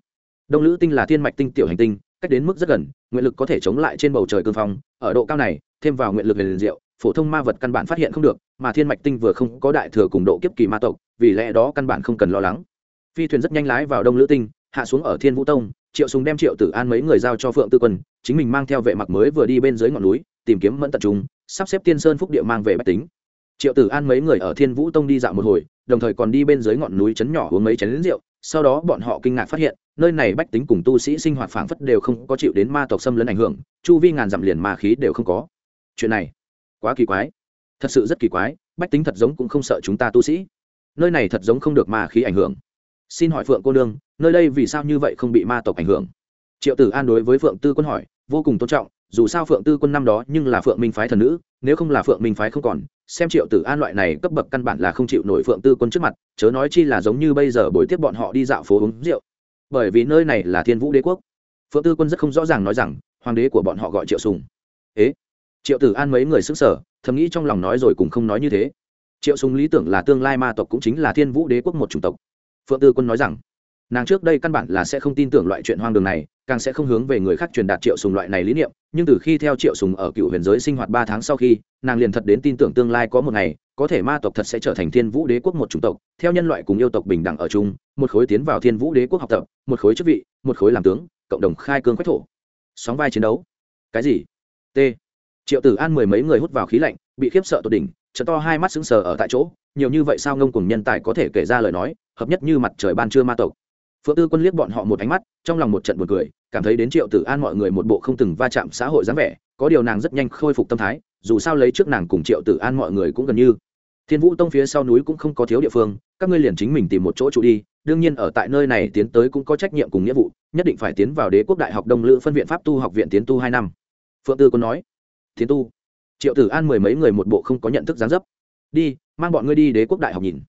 Đông lữ tinh là thiên mạch tinh tiểu hành tinh cách đến mức rất gần, nguyện lực có thể chống lại trên bầu trời cương phong. Ở độ cao này, thêm vào nguyện lực liền diệu, phổ thông ma vật căn bản phát hiện không được, mà thiên mạch tinh vừa không có đại thừa cùng độ kiếp kỳ ma tộc, vì lẽ đó căn bản không cần lo lắng. Phi thuyền rất nhanh lái vào đông lữ tinh, hạ xuống ở thiên vũ tông, triệu sùng đem triệu tử an mấy người giao cho phượng tư quân, chính mình mang theo vệ mặc mới vừa đi bên dưới ngọn núi, tìm kiếm mẫn tận trung sắp xếp tiên sơn phúc địa mang về bách tính. Triệu tử an mấy người ở thiên vũ tông đi dạo một hồi, đồng thời còn đi bên dưới ngọn núi trấn nhỏ uống mấy chén lính rượu sau đó bọn họ kinh ngạc phát hiện, nơi này bách tính cùng tu sĩ sinh hoạt phảng phất đều không có chịu đến ma tộc xâm lấn ảnh hưởng, chu vi ngàn dặm liền ma khí đều không có. Chuyện này, quá kỳ quái. Thật sự rất kỳ quái, bách tính thật giống cũng không sợ chúng ta tu sĩ. Nơi này thật giống không được ma khí ảnh hưởng. Xin hỏi phượng cô nương, nơi đây vì sao như vậy không bị ma tộc ảnh hưởng? Triệu tử an đối với phượng tư quân hỏi, vô cùng tôn trọng dù sao phượng tư quân năm đó nhưng là phượng minh phái thần nữ, nếu không là phượng minh phái không còn, xem triệu tử an loại này cấp bậc căn bản là không chịu nổi phượng tư quân trước mặt, chớ nói chi là giống như bây giờ buổi tiếp bọn họ đi dạo phố uống rượu. Bởi vì nơi này là thiên vũ đế quốc. Phượng tư quân rất không rõ ràng nói rằng, hoàng đế của bọn họ gọi triệu sùng. Ế, triệu tử an mấy người xứng sở thầm nghĩ trong lòng nói rồi cũng không nói như thế. Triệu sùng lý tưởng là tương lai ma tộc cũng chính là thiên vũ đế quốc một chủng tộc. Phượng tư quân nói rằng nàng trước đây căn bản là sẽ không tin tưởng loại chuyện hoang đường này, càng sẽ không hướng về người khác truyền đạt triệu sùng loại này lý niệm, nhưng từ khi theo triệu sùng ở cựu huyền giới sinh hoạt ba tháng sau khi, nàng liền thật đến tin tưởng tương lai có một ngày, có thể ma tộc thật sẽ trở thành thiên vũ đế quốc một chủng tộc, theo nhân loại cùng yêu tộc bình đẳng ở chung, một khối tiến vào thiên vũ đế quốc học tập, một khối chức vị, một khối làm tướng, cộng đồng khai cương quách thổ. Sóng vai chiến đấu. Cái gì? T. Triệu tử an mười mấy người hút vào khí lạnh, bị khiếp sợ tột đỉnh trợ to hai mắt sững sờ ở tại chỗ, nhiều như vậy sao ngông cùng nhân tài có thể kể ra lời nói, hợp nhất như mặt trời ban trưa ma tộc phượng tư quân liếc bọn họ một ánh mắt, trong lòng một trận buồn cười, cảm thấy đến triệu tử an mọi người một bộ không từng va chạm xã hội dáng vẻ, có điều nàng rất nhanh khôi phục tâm thái, dù sao lấy trước nàng cùng triệu tử an mọi người cũng gần như. Thiên vũ tông phía sau núi cũng không có thiếu địa phương, các ngươi liền chính mình tìm một chỗ trụ đi, đương nhiên ở tại nơi này tiến tới cũng có trách nhiệm cùng nghĩa vụ, nhất định phải tiến vào đế quốc đại học đông lữ phân viện pháp tu học viện tiến tu hai năm. Phượng tư quân nói, tiến tu? Triệu tử an mười mấy người một bộ không có nhận thức gián dấp. Đi, mang bọn ngươi đi đế quốc đại học nhìn.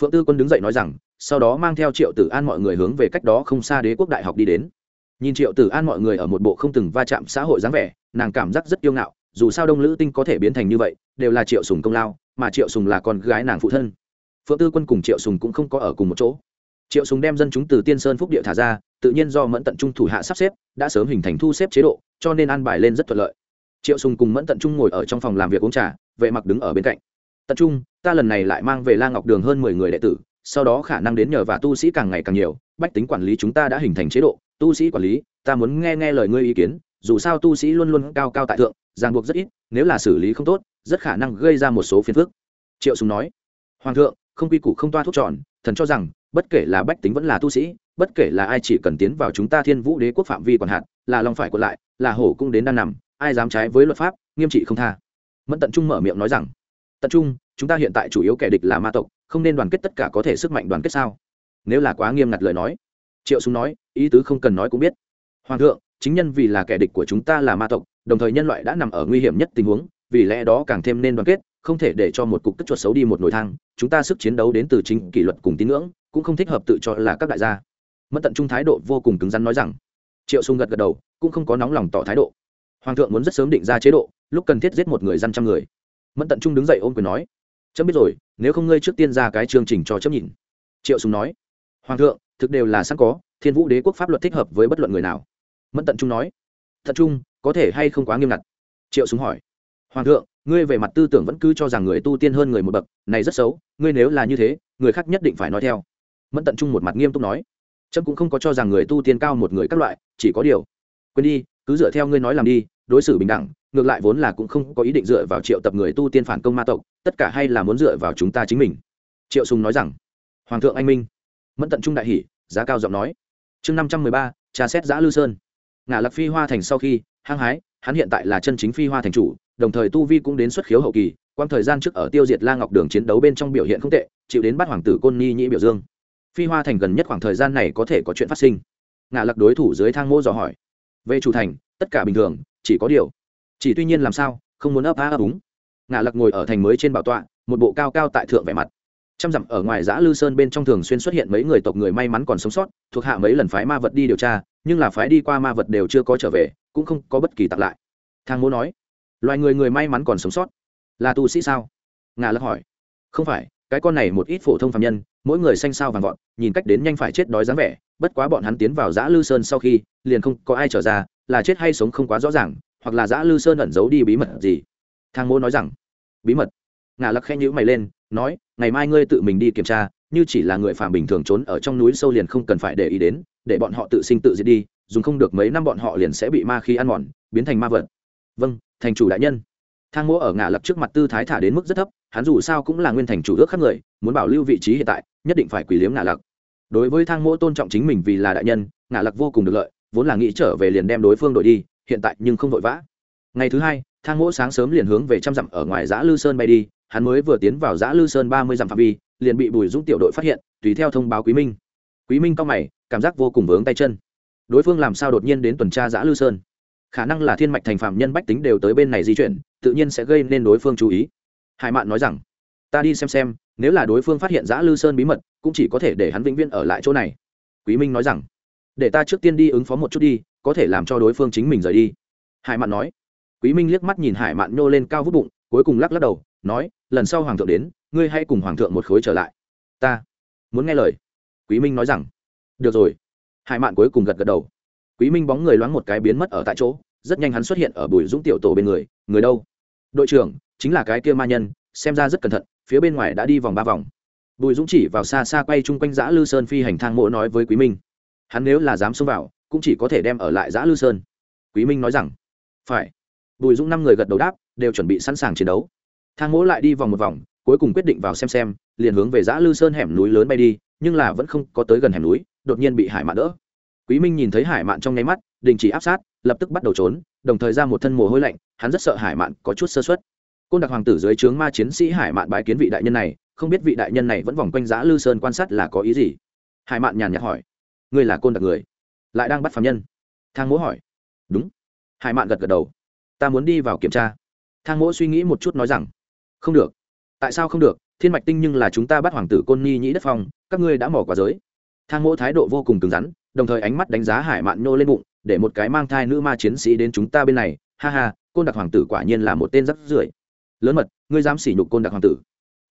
Phượng tư quân đứng dậy nói rằng sau đó mang theo triệu tử an mọi người hướng về cách đó không xa đế quốc đại học đi đến. Nhìn triệu tử an mọi người ở một bộ không từng va chạm xã hội dáng vẻ, nàng cảm giác rất kiêu ngạo, dù sao đông lữ tinh có thể biến thành như vậy, đều là triệu sùng công lao, mà triệu sùng là con gái nàng phụ thân. Phượng tư quân cùng triệu sùng cũng không có ở cùng một chỗ. Triệu sùng đem dân chúng từ tiên sơn phúc địa thả ra, tự nhiên do mẫn tận trung thủ hạ sắp xếp, đã sớm hình thành thu xếp chế độ, cho nên an bài lên rất thuận lợi. Triệu sùng cùng mẫn tận trung ngồi ở trong phòng làm việc uống trà, vệ mặc đứng ở bên cạnh. Tận trung, ta lần này lại mang về la ngọc đường hơn mười người đệ tử sau đó khả năng đến nhờ và tu sĩ càng ngày càng nhiều, bách tính quản lý chúng ta đã hình thành chế độ. Tu sĩ quản lý, ta muốn nghe nghe lời ngươi ý kiến, dù sao tu sĩ luôn luôn cao cao tại thượng, ràng buộc rất ít, nếu là xử lý không tốt, rất khả năng gây ra một số phiền phức. Triệu sùng nói. Hoàng thượng, không quy củ không toa thuốc tròn, thần cho rằng, bất kể là bách tính vẫn là tu sĩ, bất kể là ai chỉ cần tiến vào chúng ta thiên vũ đế quốc phạm vi quản hạt là lòng phải quật lại, là hổ cũng đến đang nằm, ai dám trái với luật pháp, nghiêm trị không tha. Mẫn tận trung mở miệng nói rằng, tận trung, chúng ta hiện tại chủ yếu kẻ địch là ma tộc không nên đoàn kết tất cả có thể sức mạnh đoàn kết sao? Nếu là quá nghiêm ngặt lời nói. Triệu súng nói, ý tứ không cần nói cũng biết. Hoàng thượng, chính nhân vì là kẻ địch của chúng ta là ma tộc, đồng thời nhân loại đã nằm ở nguy hiểm nhất tình huống, vì lẽ đó càng thêm nên đoàn kết, không thể để cho một cục tức chuột xấu đi một nồi thang, chúng ta sức chiến đấu đến từ chính kỷ luật cùng tín ngưỡng, cũng không thích hợp tự cho là các đại gia. Mất tận trung thái độ vô cùng cứng rắn nói rằng. Triệu sung gật gật đầu, cũng không có nóng lòng tỏ thái độ. Hoàng thượng muốn rất sớm định ra chế độ, lúc cần thiết giết một người dân trăm người. Mẫn tận trung đứng dậy ôm quyền nói. Chấm biết rồi nếu không ngươi trước tiên ra cái chương trình cho chấp nhìn. Triệu sùng nói. Hoàng thượng, thực đều là sẵn có, thiên vũ đế quốc pháp luật thích hợp với bất luận người nào. Mẫn tận trung nói. Tận trung, có thể hay không quá nghiêm ngặt? Triệu sùng hỏi. Hoàng thượng, ngươi về mặt tư tưởng vẫn cứ cho rằng người tu tiên hơn người một bậc, này rất xấu, ngươi nếu là như thế, người khác nhất định phải nói theo. Mẫn tận trung một mặt nghiêm túc nói. Trâm cũng không có cho rằng người tu tiên cao một người các loại, chỉ có điều. Quên đi, cứ dựa theo ngươi nói làm đi, đối xử bình đẳng ngược lại vốn là cũng không có ý định dựa vào triệu tập người tu tiên phản công ma tộc, tất cả hay là muốn dựa vào chúng ta chính mình. Triệu sùng nói rằng, hoàng thượng anh minh, mẫn tận trung đại hỉ giá cao giọng nói. Chương năm trăm mười ba trà xét giã lư sơn. Ngã lạc phi hoa thành sau khi, hăng hái, hắn hiện tại là chân chính phi hoa thành chủ, đồng thời tu vi cũng đến xuất khiếu hậu kỳ quang thời gian trước ở tiêu diệt la ngọc đường chiến đấu bên trong biểu hiện không tệ, chịu đến bắt hoàng tử côn ni nhĩ biểu dương. Phi hoa thành gần nhất khoảng thời gian này có thể có chuyện phát sinh. Ngã lạc đối thủ dưới thang mô dò hỏi. Về chủ thành, tất cả bình thường, chỉ có điều chỉ tuy nhiên làm sao, không muốn ấp á ấp úng. Ngã lặc ngồi ở thành mới trên bảo tọa, một bộ cao cao tại thượng vẻ mặt. Trăm dặm ở ngoài giã lư sơn bên trong thường xuyên xuất hiện mấy người tộc người may mắn còn sống sót, thuộc hạ mấy lần phái ma vật đi điều tra, nhưng là phái đi qua ma vật đều chưa có trở về, cũng không có bất kỳ tặng lại. Thang mô nói, loài người người may mắn còn sống sót? Là tu sĩ sao? Ngà lắc hỏi. Không phải, cái con này một ít phổ thông phạm nhân, mỗi người xanh sao vàng vọt, nhìn cách đến nhanh phải chết đói dáng vẻ, bất quá bọn hắn tiến vào giã lư sơn sau khi, liền không có ai trở ra, là chết hay sống không quá rõ ràng hoặc là giã lư sơn ẩn giấu đi bí mật gì? Thang mô nói rằng, bí mật? Ngà lắc khen nhữ mày lên, nói, ngày mai ngươi tự mình đi kiểm tra, như chỉ là người phạm bình thường trốn ở trong núi sâu liền không cần phải để ý đến, để bọn họ tự sinh tự diệt đi, dùng không được mấy năm bọn họ liền sẽ bị ma khí ăn mòn, biến thành ma vật. Vâng thành chủ đại nhân. Thang Mô ở ngã lập trước mặt tư thái thả đến mức rất thấp, hắn dù sao cũng là nguyên thành chủ ước khác người, muốn bảo lưu vị trí hiện tại, nhất định phải quỳ liếm ngã lặc. Đối với thang Mô tôn trọng chính mình vì là đại nhân ngã lặc vô cùng được lợi, vốn là nghĩ trở về liền đem đối phương đổi đi hiện tại nhưng không vội vã. Ngày thứ hai, thang mỗ sáng sớm liền hướng về trăm dặm ở ngoài giã lư sơn bay đi, hắn mới vừa tiến vào giã lư sơn ba mươi dặm phạm vi, liền bị bùi dũng tiểu đội phát hiện, tùy theo thông báo quý minh. Quý minh cao mày, cảm giác vô cùng vướng tay chân. Đối phương làm sao đột nhiên đến tuần tra giã lư sơn? Khả năng là thiên mạch thành phạm nhân bách tính đều tới bên này di chuyển, tự nhiên sẽ gây nên đối phương chú ý. Hải mạn nói rằng, ta đi xem xem, nếu là đối phương phát hiện giã lư sơn bí mật, cũng chỉ có thể để hắn vĩnh viễn ở lại chỗ này. Quý minh nói rằng, để ta trước tiên đi ứng phó một chút đi có thể làm cho đối phương chính mình rời đi. Hải mạn nói. Quý minh liếc mắt nhìn hải mạn nhô lên cao vút bụng, cuối cùng lắc lắc đầu, nói, lần sau hoàng thượng đến, ngươi hãy cùng hoàng thượng một khối trở lại. Ta muốn nghe lời. Quý minh nói rằng. Được rồi. Hải mạn cuối cùng gật gật đầu. Quý minh bóng người loáng một cái biến mất ở tại chỗ, rất nhanh hắn xuất hiện ở bùi dũng tiểu tổ bên người. Người đâu? Đội trưởng, chính là cái kia ma nhân, xem ra rất cẩn thận, phía bên ngoài đã đi vòng ba vòng. Bùi dũng chỉ vào xa xa quay chung quanh dã lư sơn phi hành thang mộ nói với quý minh. Hắn nếu là dám xông vào cũng chỉ có thể đem ở lại giã lư sơn. Quý minh nói rằng, phải. Bùi dũng năm người gật đầu đáp, đều chuẩn bị sẵn sàng chiến đấu. Thang mỗ lại đi vòng một vòng, cuối cùng quyết định vào xem xem, liền hướng về giã lư sơn hẻm núi lớn bay đi, nhưng là vẫn không có tới gần hẻm núi, đột nhiên bị hải mạn đỡ. Quý minh nhìn thấy hải mạn trong nháy mắt, đình chỉ áp sát, lập tức bắt đầu trốn, đồng thời ra một thân mồ hôi lạnh, hắn rất sợ hải mạn có chút sơ suất. Côn đặc hoàng tử dưới trướng ma chiến sĩ hải mạn bái kiến vị đại nhân này, không biết vị đại nhân này vẫn vòng quanh giã lư sơn quan sát là có ý gì? Hải mạn nhàn nhạt hỏi, ngươi là côn đặc người? Lại đang bắt phạm nhân. Thang mỗ hỏi. Đúng. Hải mạn gật gật đầu. Ta muốn đi vào kiểm tra. Thang mỗ suy nghĩ một chút nói rằng, không được. Tại sao không được? Thiên mạch tinh nhưng là chúng ta bắt hoàng tử côn ni nhĩ đất phong, các ngươi đã mỏ quá giới. Thang mỗ thái độ vô cùng cứng rắn, đồng thời ánh mắt đánh giá hải mạn nhô lên bụng, để một cái mang thai nữ ma chiến sĩ đến chúng ta bên này. Ha ha, côn đặc hoàng tử quả nhiên là một tên rắc rưởi. Lớn mật, ngươi dám sỉ nhục côn đặc hoàng tử.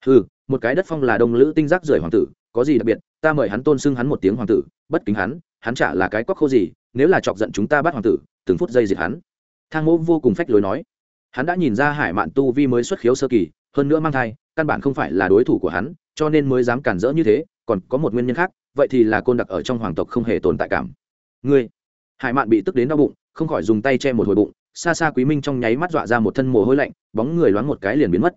Ừ một cái đất phong là đông lữ tinh rắc rưởi hoàng tử, có gì đặc biệt, ta mời hắn tôn xưng hắn một tiếng hoàng tử, bất kính hắn hắn chả là cái quắc khô gì, nếu là chọc giận chúng ta bắt hoàng tử, từng phút giây diệt hắn. Thang mẫu vô cùng phách lối nói. Hắn đã nhìn ra hải mạn tu vi mới xuất khiếu sơ kỳ, hơn nữa mang thai, căn bản không phải là đối thủ của hắn, cho nên mới dám cản rỡ như thế, còn có một nguyên nhân khác, vậy thì là côn đặc ở trong hoàng tộc không hề tồn tại cảm. Ngươi! Hải mạn bị tức đến đau bụng, không khỏi dùng tay che một hồi bụng, xa xa quý minh trong nháy mắt dọa ra một thân mồ hôi lạnh, bóng người loáng một cái liền biến mất.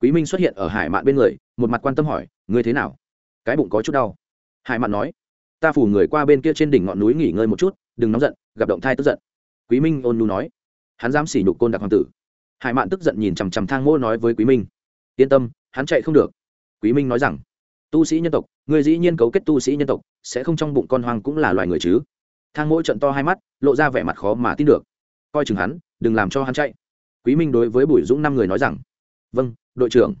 Quý minh xuất hiện ở hải mạn bên người, một mặt quan tâm hỏi, ngươi thế nào? Cái bụng có chút đau. Hải mạn nói ta phủ người qua bên kia trên đỉnh ngọn núi nghỉ ngơi một chút, đừng nóng giận, gặp động thai tức giận. Quý minh ôn nhu nói. Hắn dám sỉ nhục côn đặc hoàng tử. Hải mạn tức giận nhìn chằm chằm thang mô nói với quý minh. Yên tâm, hắn chạy không được. Quý minh nói rằng. Tu sĩ nhân tộc, người dĩ nhiên cấu kết tu sĩ nhân tộc, sẽ không trong bụng con hoang cũng là loài người chứ. Thang mỗi trận to hai mắt, lộ ra vẻ mặt khó mà tin được. Coi chừng hắn, đừng làm cho hắn chạy. Quý minh đối với bùi dũng năm người nói rằng. Vâng đội trưởng.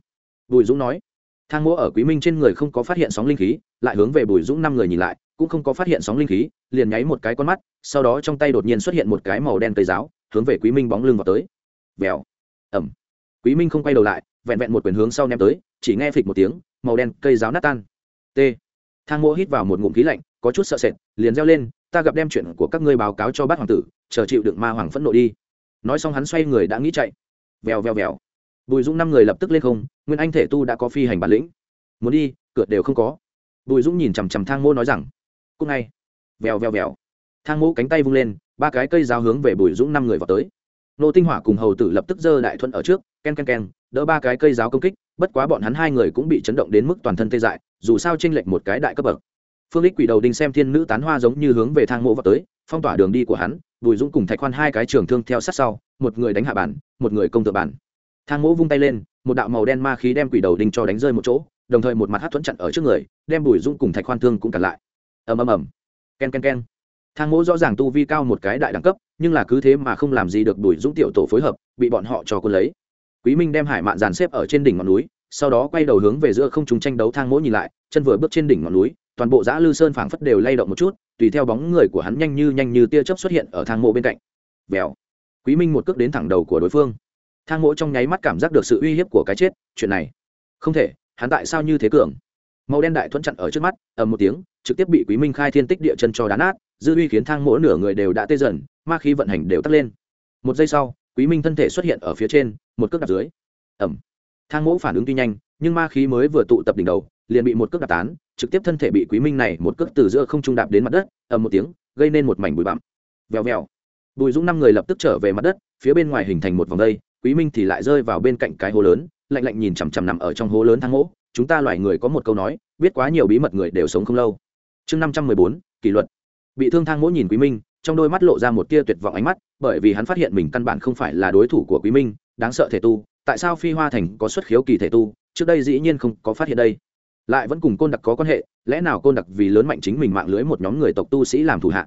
Bùi dũng nói. Thang mỗ ở quý minh trên người không có phát hiện sóng linh khí, lại hướng về bùi dũng năm người nhìn lại cũng không có phát hiện sóng linh khí, liền nháy một cái con mắt, sau đó trong tay đột nhiên xuất hiện một cái màu đen cây giáo, hướng về quý minh bóng lưng vào tới. Vèo. Ẩm quý minh không quay đầu lại, vẹn vẹn một quyền hướng sau ném tới, chỉ nghe phịch một tiếng, màu đen cây giáo nát tan. T. Thang mô hít vào một ngụm khí lạnh, có chút sợ sệt, liền reo lên, ta gặp đem chuyện của các ngươi báo cáo cho bát hoàng tử, chờ chịu đựng ma hoàng phẫn nộ đi. Nói xong hắn xoay người đã nghĩ chạy. Vèo vèo vèo. Bùi dũng năm người lập tức lên không, nguyên anh thể tu đã có phi hành bản lĩnh. Muốn đi, cửa đều không có. Bùi dũng nhìn chằm chằm thang mô nói rằng cúc ngay. Vèo vèo vèo. Thang mô cánh tay vung lên, ba cái cây giáo hướng về bùi dũng năm người vào tới. Nô tinh hỏa cùng hầu tử lập tức giơ đại thuận ở trước, ken ken ken, đỡ ba cái cây giáo công kích, bất quá bọn hắn hai người cũng bị chấn động đến mức toàn thân tê dại, dù sao chênh lệch một cái đại cấp bậc. Phương lích quỷ đầu đinh xem thiên nữ tán hoa giống như hướng về thang mộ vào tới, phong tỏa đường đi của hắn, bùi dũng cùng thạch khoan hai cái trường thương theo sát sau, một người đánh hạ bản, một người công tự bản. Thang mộ vung tay lên, một đạo màu đen ma khí đem quỷ đầu đinh cho đánh rơi một chỗ, đồng thời một mặt hát thuẫn chặn ở trước người, đem bùi dũng cùng thạch khoan thương cũng cản lại ầm ầm ầm. Ken ken ken. Thang mỗ rõ ràng tu vi cao một cái đại đẳng cấp, nhưng là cứ thế mà không làm gì được đuổi dũng tiểu tổ phối hợp, bị bọn họ cho quân lấy. Quý minh đem hải mạn dàn xếp ở trên đỉnh ngọn núi, sau đó quay đầu hướng về giữa không trung tranh đấu thang mỗ nhìn lại, chân vừa bước trên đỉnh ngọn núi, toàn bộ dã lư sơn phảng phất đều lay động một chút, tùy theo bóng người của hắn nhanh như nhanh như tia chớp xuất hiện ở thang mộ bên cạnh. Vèo. Quý minh một cước đến thẳng đầu của đối phương. Thang Mỗ trong nháy mắt cảm giác được sự uy hiếp của cái chết, chuyện này. Không thể, hắn tại sao như thế cường? Màu đen đại thuẫn chặn ở trước mắt ầm một tiếng trực tiếp bị quý minh khai thiên tích địa chân cho đá nát dư uy khiến thang mỗ nửa người đều đã tê dần ma khí vận hành đều tắt lên. Một giây sau quý minh thân thể xuất hiện ở phía trên một cước đạp dưới. Ầm, thang mỗ phản ứng tuy nhanh nhưng ma khí mới vừa tụ tập đỉnh đầu liền bị một cước đạp tán trực tiếp thân thể bị quý minh này một cước từ giữa không trung đạp đến mặt đất ầm một tiếng gây nên một mảnh bụi bặm. Vèo vèo. Bùi dũng năm người lập tức trở về mặt đất phía bên ngoài hình thành một vòng đây quý minh thì lại rơi vào bên cạnh cái hố lớn lạnh lạnh nhìn chằm chằm nằm ở trong hố lớn thang mỗ chúng ta loài người có một câu nói, biết quá nhiều bí mật người đều sống không lâu. Chương năm trăm mười bốn, kỷ luật. Bị thương thang mỗi nhìn quý minh, trong đôi mắt lộ ra một tia tuyệt vọng ánh mắt, bởi vì hắn phát hiện mình căn bản không phải là đối thủ của quý minh, đáng sợ thể tu, tại sao phi hoa thành có xuất khiếu kỳ thể tu, trước đây dĩ nhiên không có phát hiện đây. Lại vẫn cùng côn đặc có quan hệ, lẽ nào côn đặc vì lớn mạnh chính mình mạng lưới một nhóm người tộc tu sĩ làm thủ hạ?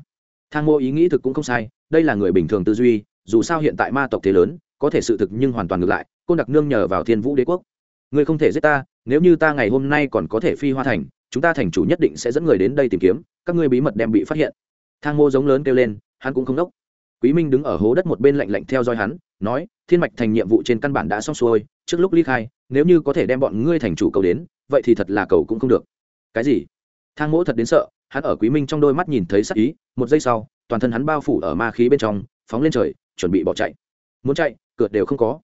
Thang mô ý nghĩ thực cũng không sai, đây là người bình thường tư duy, dù sao hiện tại ma tộc thế lớn, có thể sự thực nhưng hoàn toàn ngược lại, côn đặc nương nhờ vào thiên vũ đế quốc. Người không thể giết ta nếu như ta ngày hôm nay còn có thể phi hoa thành, chúng ta thành chủ nhất định sẽ dẫn người đến đây tìm kiếm, các ngươi bí mật đem bị phát hiện. Thang mô giống lớn kêu lên, hắn cũng không đốc. Quý minh đứng ở hố đất một bên lạnh lạnh theo dõi hắn, nói, thiên mạch thành nhiệm vụ trên căn bản đã xong xuôi, trước lúc ly khai, nếu như có thể đem bọn ngươi thành chủ cầu đến, vậy thì thật là cầu cũng không được. Cái gì? Thang mỗ thật đến sợ, hắn ở quý minh trong đôi mắt nhìn thấy sắc ý, một giây sau, toàn thân hắn bao phủ ở ma khí bên trong, phóng lên trời, chuẩn bị bỏ chạy. Muốn chạy cượt đều không có.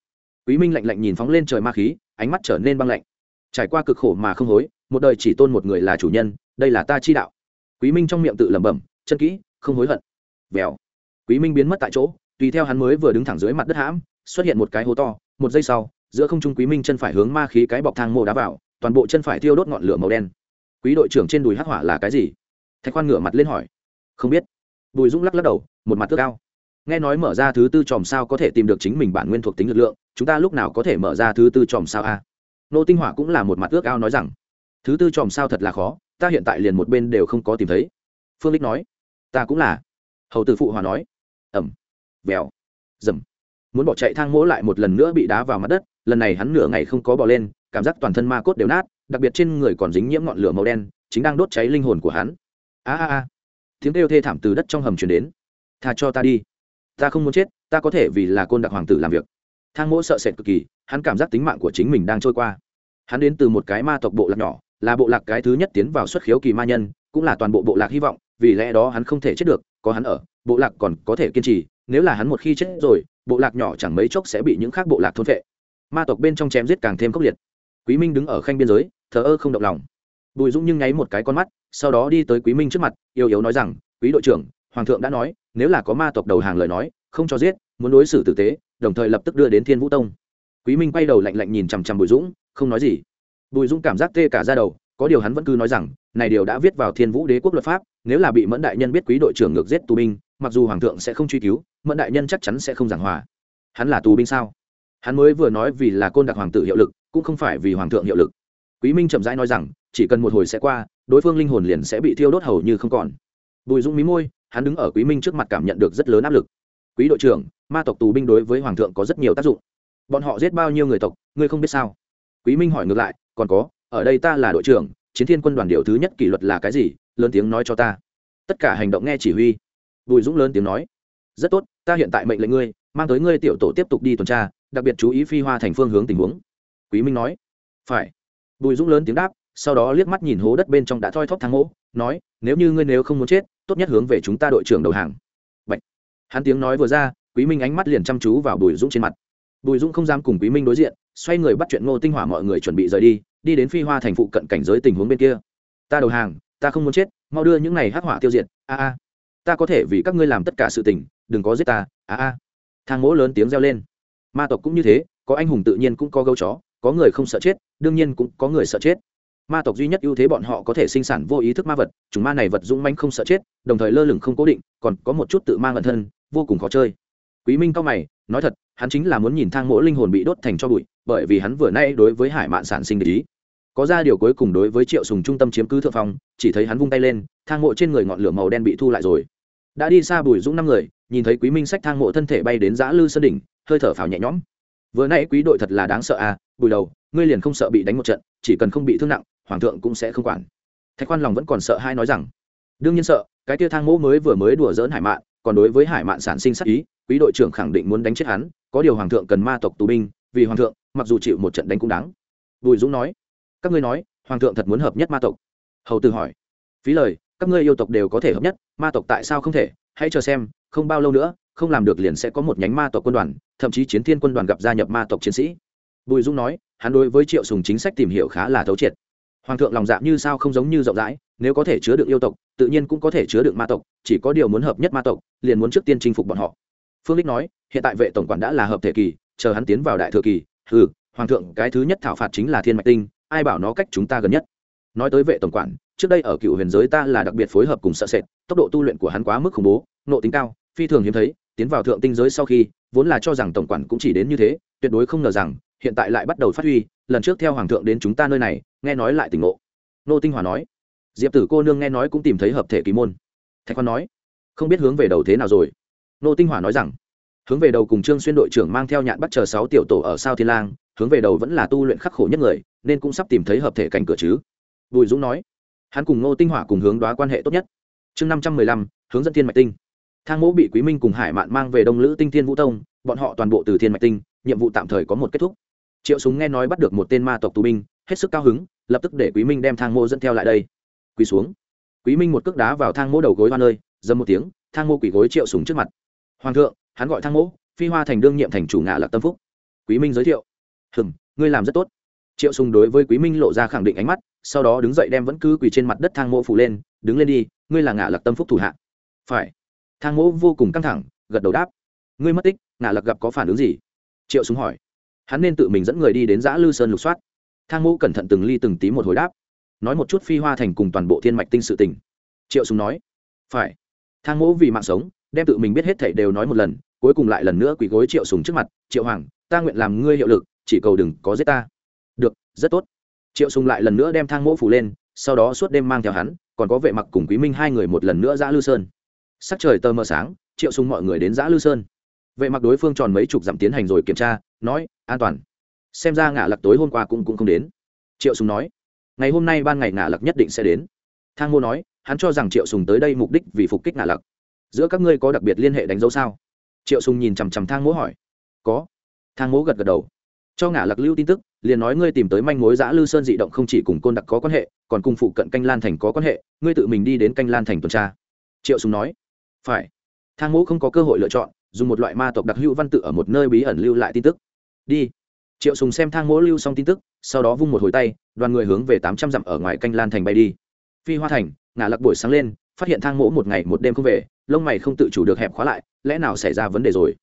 Quý minh lạnh lạnh nhìn phóng lên trời ma khí, ánh mắt trở nên băng lạnh trải qua cực khổ mà không hối, một đời chỉ tôn một người là chủ nhân, đây là ta chi đạo. Quý minh trong miệng tự lẩm bẩm, chân kỹ, không hối hận. Vèo. Quý minh biến mất tại chỗ, tùy theo hắn mới vừa đứng thẳng dưới mặt đất hãm, xuất hiện một cái hố to, một giây sau, giữa không trung quý minh chân phải hướng ma khí cái bọc thang mộ đá vào, toàn bộ chân phải thiêu đốt ngọn lửa màu đen. Quý đội trưởng trên đùi hắc hỏa là cái gì? Thạch khoan ngửa mặt lên hỏi. Không biết. Bùi dũng lắc lắc đầu, một mặt tước cao nghe nói mở ra thứ tư chòm sao có thể tìm được chính mình bản nguyên thuộc tính lực lượng, chúng ta lúc nào có thể mở ra thứ tư chòm sao a? Nô tinh hỏa cũng là một mặt ước ao nói rằng, thứ tư chòm sao thật là khó, ta hiện tại liền một bên đều không có tìm thấy. Phương lích nói, ta cũng là. Hầu tử phụ hòa nói, ẩm, vèo, dầm. Muốn bỏ chạy thang mỗ lại một lần nữa bị đá vào mặt đất, lần này hắn nửa ngày không có bỏ lên, cảm giác toàn thân ma cốt đều nát, đặc biệt trên người còn dính nhiễm ngọn lửa màu đen, chính đang đốt cháy linh hồn của hắn. A a a. Tiếng kêu thê thảm từ đất trong hầm chuyển đến. Tha cho ta đi. Ta không muốn chết, ta có thể vì là côn đặc hoàng tử làm việc thang mỗ sợ sệt cực kỳ, hắn cảm giác tính mạng của chính mình đang trôi qua. Hắn đến từ một cái ma tộc bộ lạc nhỏ, là bộ lạc cái thứ nhất tiến vào xuất khiếu kỳ ma nhân, cũng là toàn bộ bộ lạc hy vọng, vì lẽ đó hắn không thể chết được, có hắn ở, bộ lạc còn có thể kiên trì, nếu là hắn một khi chết rồi, bộ lạc nhỏ chẳng mấy chốc sẽ bị những khác bộ lạc thôn vệ ma tộc bên trong chém giết càng thêm khốc liệt. Quý minh đứng ở khanh biên giới, thờ ơ không động lòng. Bùi dũng nhưng nháy một cái con mắt, sau đó đi tới quý minh trước mặt yêu yếu nói rằng, quý đội trưởng, hoàng thượng đã nói, nếu là có ma tộc đầu hàng lời nói không cho giết, muốn đối xử tử tế, đồng thời lập tức đưa đến thiên vũ tông. Quý minh quay đầu lạnh lạnh nhìn chằm chằm bùi dũng, không nói gì. Bùi dũng cảm giác tê cả ra đầu, có điều hắn vẫn cứ nói rằng, này điều đã viết vào thiên vũ đế quốc luật pháp, nếu là bị mẫn đại nhân biết quý đội trưởng ngược giết tù binh, mặc dù hoàng thượng sẽ không truy cứu, mẫn đại nhân chắc chắn sẽ không giảng hòa. Hắn là tù binh sao? Hắn mới vừa nói vì là côn đặc hoàng tử hiệu lực, cũng không phải vì hoàng thượng hiệu lực. Quý minh chậm rãi nói rằng, chỉ cần một hồi sẽ qua, đối phương linh hồn liền sẽ bị thiêu đốt hầu như không còn. Bùi dũng mí môi, hắn đứng ở quý minh trước mặt cảm nhận được rất lớn áp lực quý đội trưởng, ma tộc tù binh đối với hoàng thượng có rất nhiều tác dụng. Bọn họ giết bao nhiêu người tộc, ngươi không biết sao? Quý minh hỏi ngược lại, còn có, ở đây ta là đội trưởng, chiến thiên quân đoàn điều thứ nhất kỷ luật là cái gì? Lớn tiếng nói cho ta. Tất cả hành động nghe chỉ huy. Bùi dũng lớn tiếng nói. Rất tốt, ta hiện tại mệnh lệnh ngươi, mang tới ngươi tiểu tổ tiếp tục đi tuần tra, đặc biệt chú ý phi hoa thành phương hướng tình huống. Quý minh nói. Phải. Bùi dũng lớn tiếng đáp, sau đó liếc mắt nhìn hố đất bên trong đã thoi thóp thang mỗ, nói, nếu như ngươi nếu không muốn chết, tốt nhất hướng về chúng ta đội trưởng đầu hàng hắn tiếng nói vừa ra, quý minh ánh mắt liền chăm chú vào bùi dũng trên mặt. Bùi dũng không dám cùng quý minh đối diện, xoay người bắt chuyện ngô tinh hỏa mọi người chuẩn bị rời đi đi đến phi hoa thành phụ cận cảnh giới tình huống bên kia. Ta đầu hàng, ta không muốn chết, mau đưa những này hắc hỏa tiêu diệt, a a. Ta có thể vì các ngươi làm tất cả sự tình, đừng có giết ta, a a. Thang mỗ lớn tiếng reo lên. Ma tộc cũng như thế, có anh hùng tự nhiên cũng có gấu chó, có người không sợ chết, đương nhiên cũng có người sợ chết. Ma tộc duy nhất ưu thế bọn họ có thể sinh sản vô ý thức ma vật, chúng ma này vật dũng manh không sợ chết, đồng thời lơ lửng không cố định, còn có một chút tự mang ẩn thân vô cùng khó chơi. Quý minh cao mày, nói thật, hắn chính là muốn nhìn thang mỗ linh hồn bị đốt thành cho bụi, bởi vì hắn vừa nay đối với hải mạn sản sinh ý. Có ra điều cuối cùng đối với triệu sùng trung tâm chiếm cứ thượng phong, chỉ thấy hắn vung tay lên, thang mộ trên người ngọn lửa màu đen bị thu lại rồi. Đã đi xa bùi dũng năm người, nhìn thấy quý minh sách thang mộ thân thể bay đến giã lư sơn đỉnh, hơi thở phào nhẹ nhõm. Vừa nãy quý đội thật là đáng sợ à bùi đầu, ngươi liền không sợ bị đánh một trận, chỉ cần không bị thương nặng, hoàng thượng cũng sẽ không quản. Thạch quan lòng vẫn còn sợ hai nói rằng, đương nhiên sợ, cái tia thang mỗ mới vừa mới đùa dỡn hải mạn còn đối với hải mạn sản sinh sắc ý, quý đội trưởng khẳng định muốn đánh chết hắn, có điều hoàng thượng cần ma tộc tù binh, vì hoàng thượng, mặc dù chịu một trận đánh cũng đáng. Bùi dũng nói, các ngươi nói, hoàng thượng thật muốn hợp nhất ma tộc. Hầu tử hỏi, phí lời, các ngươi yêu tộc đều có thể hợp nhất, ma tộc tại sao không thể? Hãy chờ xem, không bao lâu nữa, không làm được liền sẽ có một nhánh ma tộc quân đoàn, thậm chí chiến thiên quân đoàn gặp gia nhập ma tộc chiến sĩ. Bùi dũng nói, hắn đối với triệu sùng chính sách tìm hiểu khá là thấu triệt. Hoàng thượng lòng dạ như sao không giống như rộng rãi nếu có thể chứa được yêu tộc, tự nhiên cũng có thể chứa được ma tộc, chỉ có điều muốn hợp nhất ma tộc, liền muốn trước tiên chinh phục bọn họ. Phương lích nói, hiện tại vệ tổng quản đã là hợp thể kỳ, chờ hắn tiến vào đại thừa kỳ ừ hoàng thượng, cái thứ nhất thảo phạt chính là thiên mạch tinh, ai bảo nó cách chúng ta gần nhất? Nói tới vệ tổng quản, trước đây ở cựu huyền giới ta là đặc biệt phối hợp cùng sợ sệt, tốc độ tu luyện của hắn quá mức khủng bố, nộ tính cao, phi thường hiếm thấy, tiến vào thượng tinh giới sau khi, vốn là cho rằng tổng quản cũng chỉ đến như thế, tuyệt đối không ngờ rằng, hiện tại lại bắt đầu phát huy, lần trước theo hoàng thượng đến chúng ta nơi này, nghe nói lại tỉnh ngộ. Nô tinh hòa nói diệp tử cô nương nghe nói cũng tìm thấy hợp thể kỳ môn. Thạch quan nói, không biết hướng về đầu thế nào rồi. Nô tinh hòa nói rằng, hướng về đầu cùng trương xuyên đội trưởng mang theo nhạn bắt chờ sáu tiểu tổ ở sao thiên lang, hướng về đầu vẫn là tu luyện khắc khổ nhất người, nên cũng sắp tìm thấy hợp thể cảnh cửa chứ. Bùi dũng nói, hắn cùng ngô tinh hỏa cùng hướng đoá quan hệ tốt nhất. Chương năm trăm mười lăm, hướng dẫn thiên mạch tinh. Thang Mẫu bị quý minh cùng hải mạn mang về đông lữ tinh thiên vũ tông, bọn họ toàn bộ từ thiên mạch tinh, nhiệm vụ tạm thời có một kết thúc. Triệu súng nghe nói bắt được một tên ma tộc tù binh, hết sức cao hứng, lập tức để quý minh đem thang mô dẫn theo lại đây quỳ xuống. Quý minh một cước đá vào thang mô đầu gối hoa nơi dâm một tiếng, thang mô quỳ gối triệu súng trước mặt. Hoàng thượng, hắn gọi thang mô phi hoa thành đương nhiệm thành chủ ngạ lạc tâm phúc. Quý minh giới thiệu. Hừng ngươi làm rất tốt. Triệu sùng đối với quý minh lộ ra khẳng định ánh mắt, sau đó đứng dậy đem vẫn cứ quỳ trên mặt đất thang mộ phủ lên, đứng lên đi, ngươi là ngạ lạc tâm phúc thủ hạ. Phải. Thang mộ vô cùng căng thẳng, gật đầu đáp. Ngươi mất tích, ngạ lạc gặp có phản ứng gì? Triệu sùng hỏi. Hắn nên tự mình dẫn người đi đến giã lư sơn lục soát. Thang mộ cẩn thận từng ly từng tí một hồi đáp nói một chút phi hoa thành cùng toàn bộ thiên mạch tinh sự tình. Triệu sùng nói, phải. Thang mẫu vì mạng sống, đem tự mình biết hết thảy đều nói một lần, cuối cùng lại lần nữa quỳ gối triệu sùng trước mặt, triệu hoàng, ta nguyện làm ngươi hiệu lực, chỉ cầu đừng có giết ta. Được, rất tốt. Triệu sùng lại lần nữa đem thang mẫu phủ lên, sau đó suốt đêm mang theo hắn, còn có vệ mặc cùng quý minh hai người một lần nữa giã lư sơn. Sắc trời tờ mờ sáng, triệu sùng mọi người đến giã lư sơn. Vệ mặc đối phương tròn mấy chục dặm tiến hành rồi kiểm tra, nói, an toàn. Xem ra ngã lặc tối hôm qua cũng cũng không đến. Triệu sùng nói ngày hôm nay ban ngày ngã lặc nhất định sẽ đến. Thang mô nói, hắn cho rằng triệu sùng tới đây mục đích vì phục kích ngã lặc. Giữa các ngươi có đặc biệt liên hệ đánh dấu sao? Triệu sùng nhìn chằm chằm thang mỗ hỏi. Có. Thang mỗ gật gật đầu. Cho ngả lặc lưu tin tức, liền nói ngươi tìm tới manh mối giã lư sơn dị động không chỉ cùng côn đặc có quan hệ, còn cùng phụ cận canh lan thành có quan hệ, ngươi tự mình đi đến canh lan thành tuần tra. Triệu sùng nói. Phải. Thang mỗ không có cơ hội lựa chọn, dùng một loại ma tộc đặc hữu văn tự ở một nơi bí ẩn lưu lại tin tức. Đi triệu sùng xem thang mỗ lưu xong tin tức, sau đó vung một hồi tay, đoàn người hướng về tám trăm dặm ở ngoài canh lan thành bay đi. Phi hoa thành, ngả lặc buổi sáng lên, phát hiện thang mỗ một ngày một đêm không về, lông mày không tự chủ được hẹp khóa lại, lẽ nào xảy ra vấn đề rồi?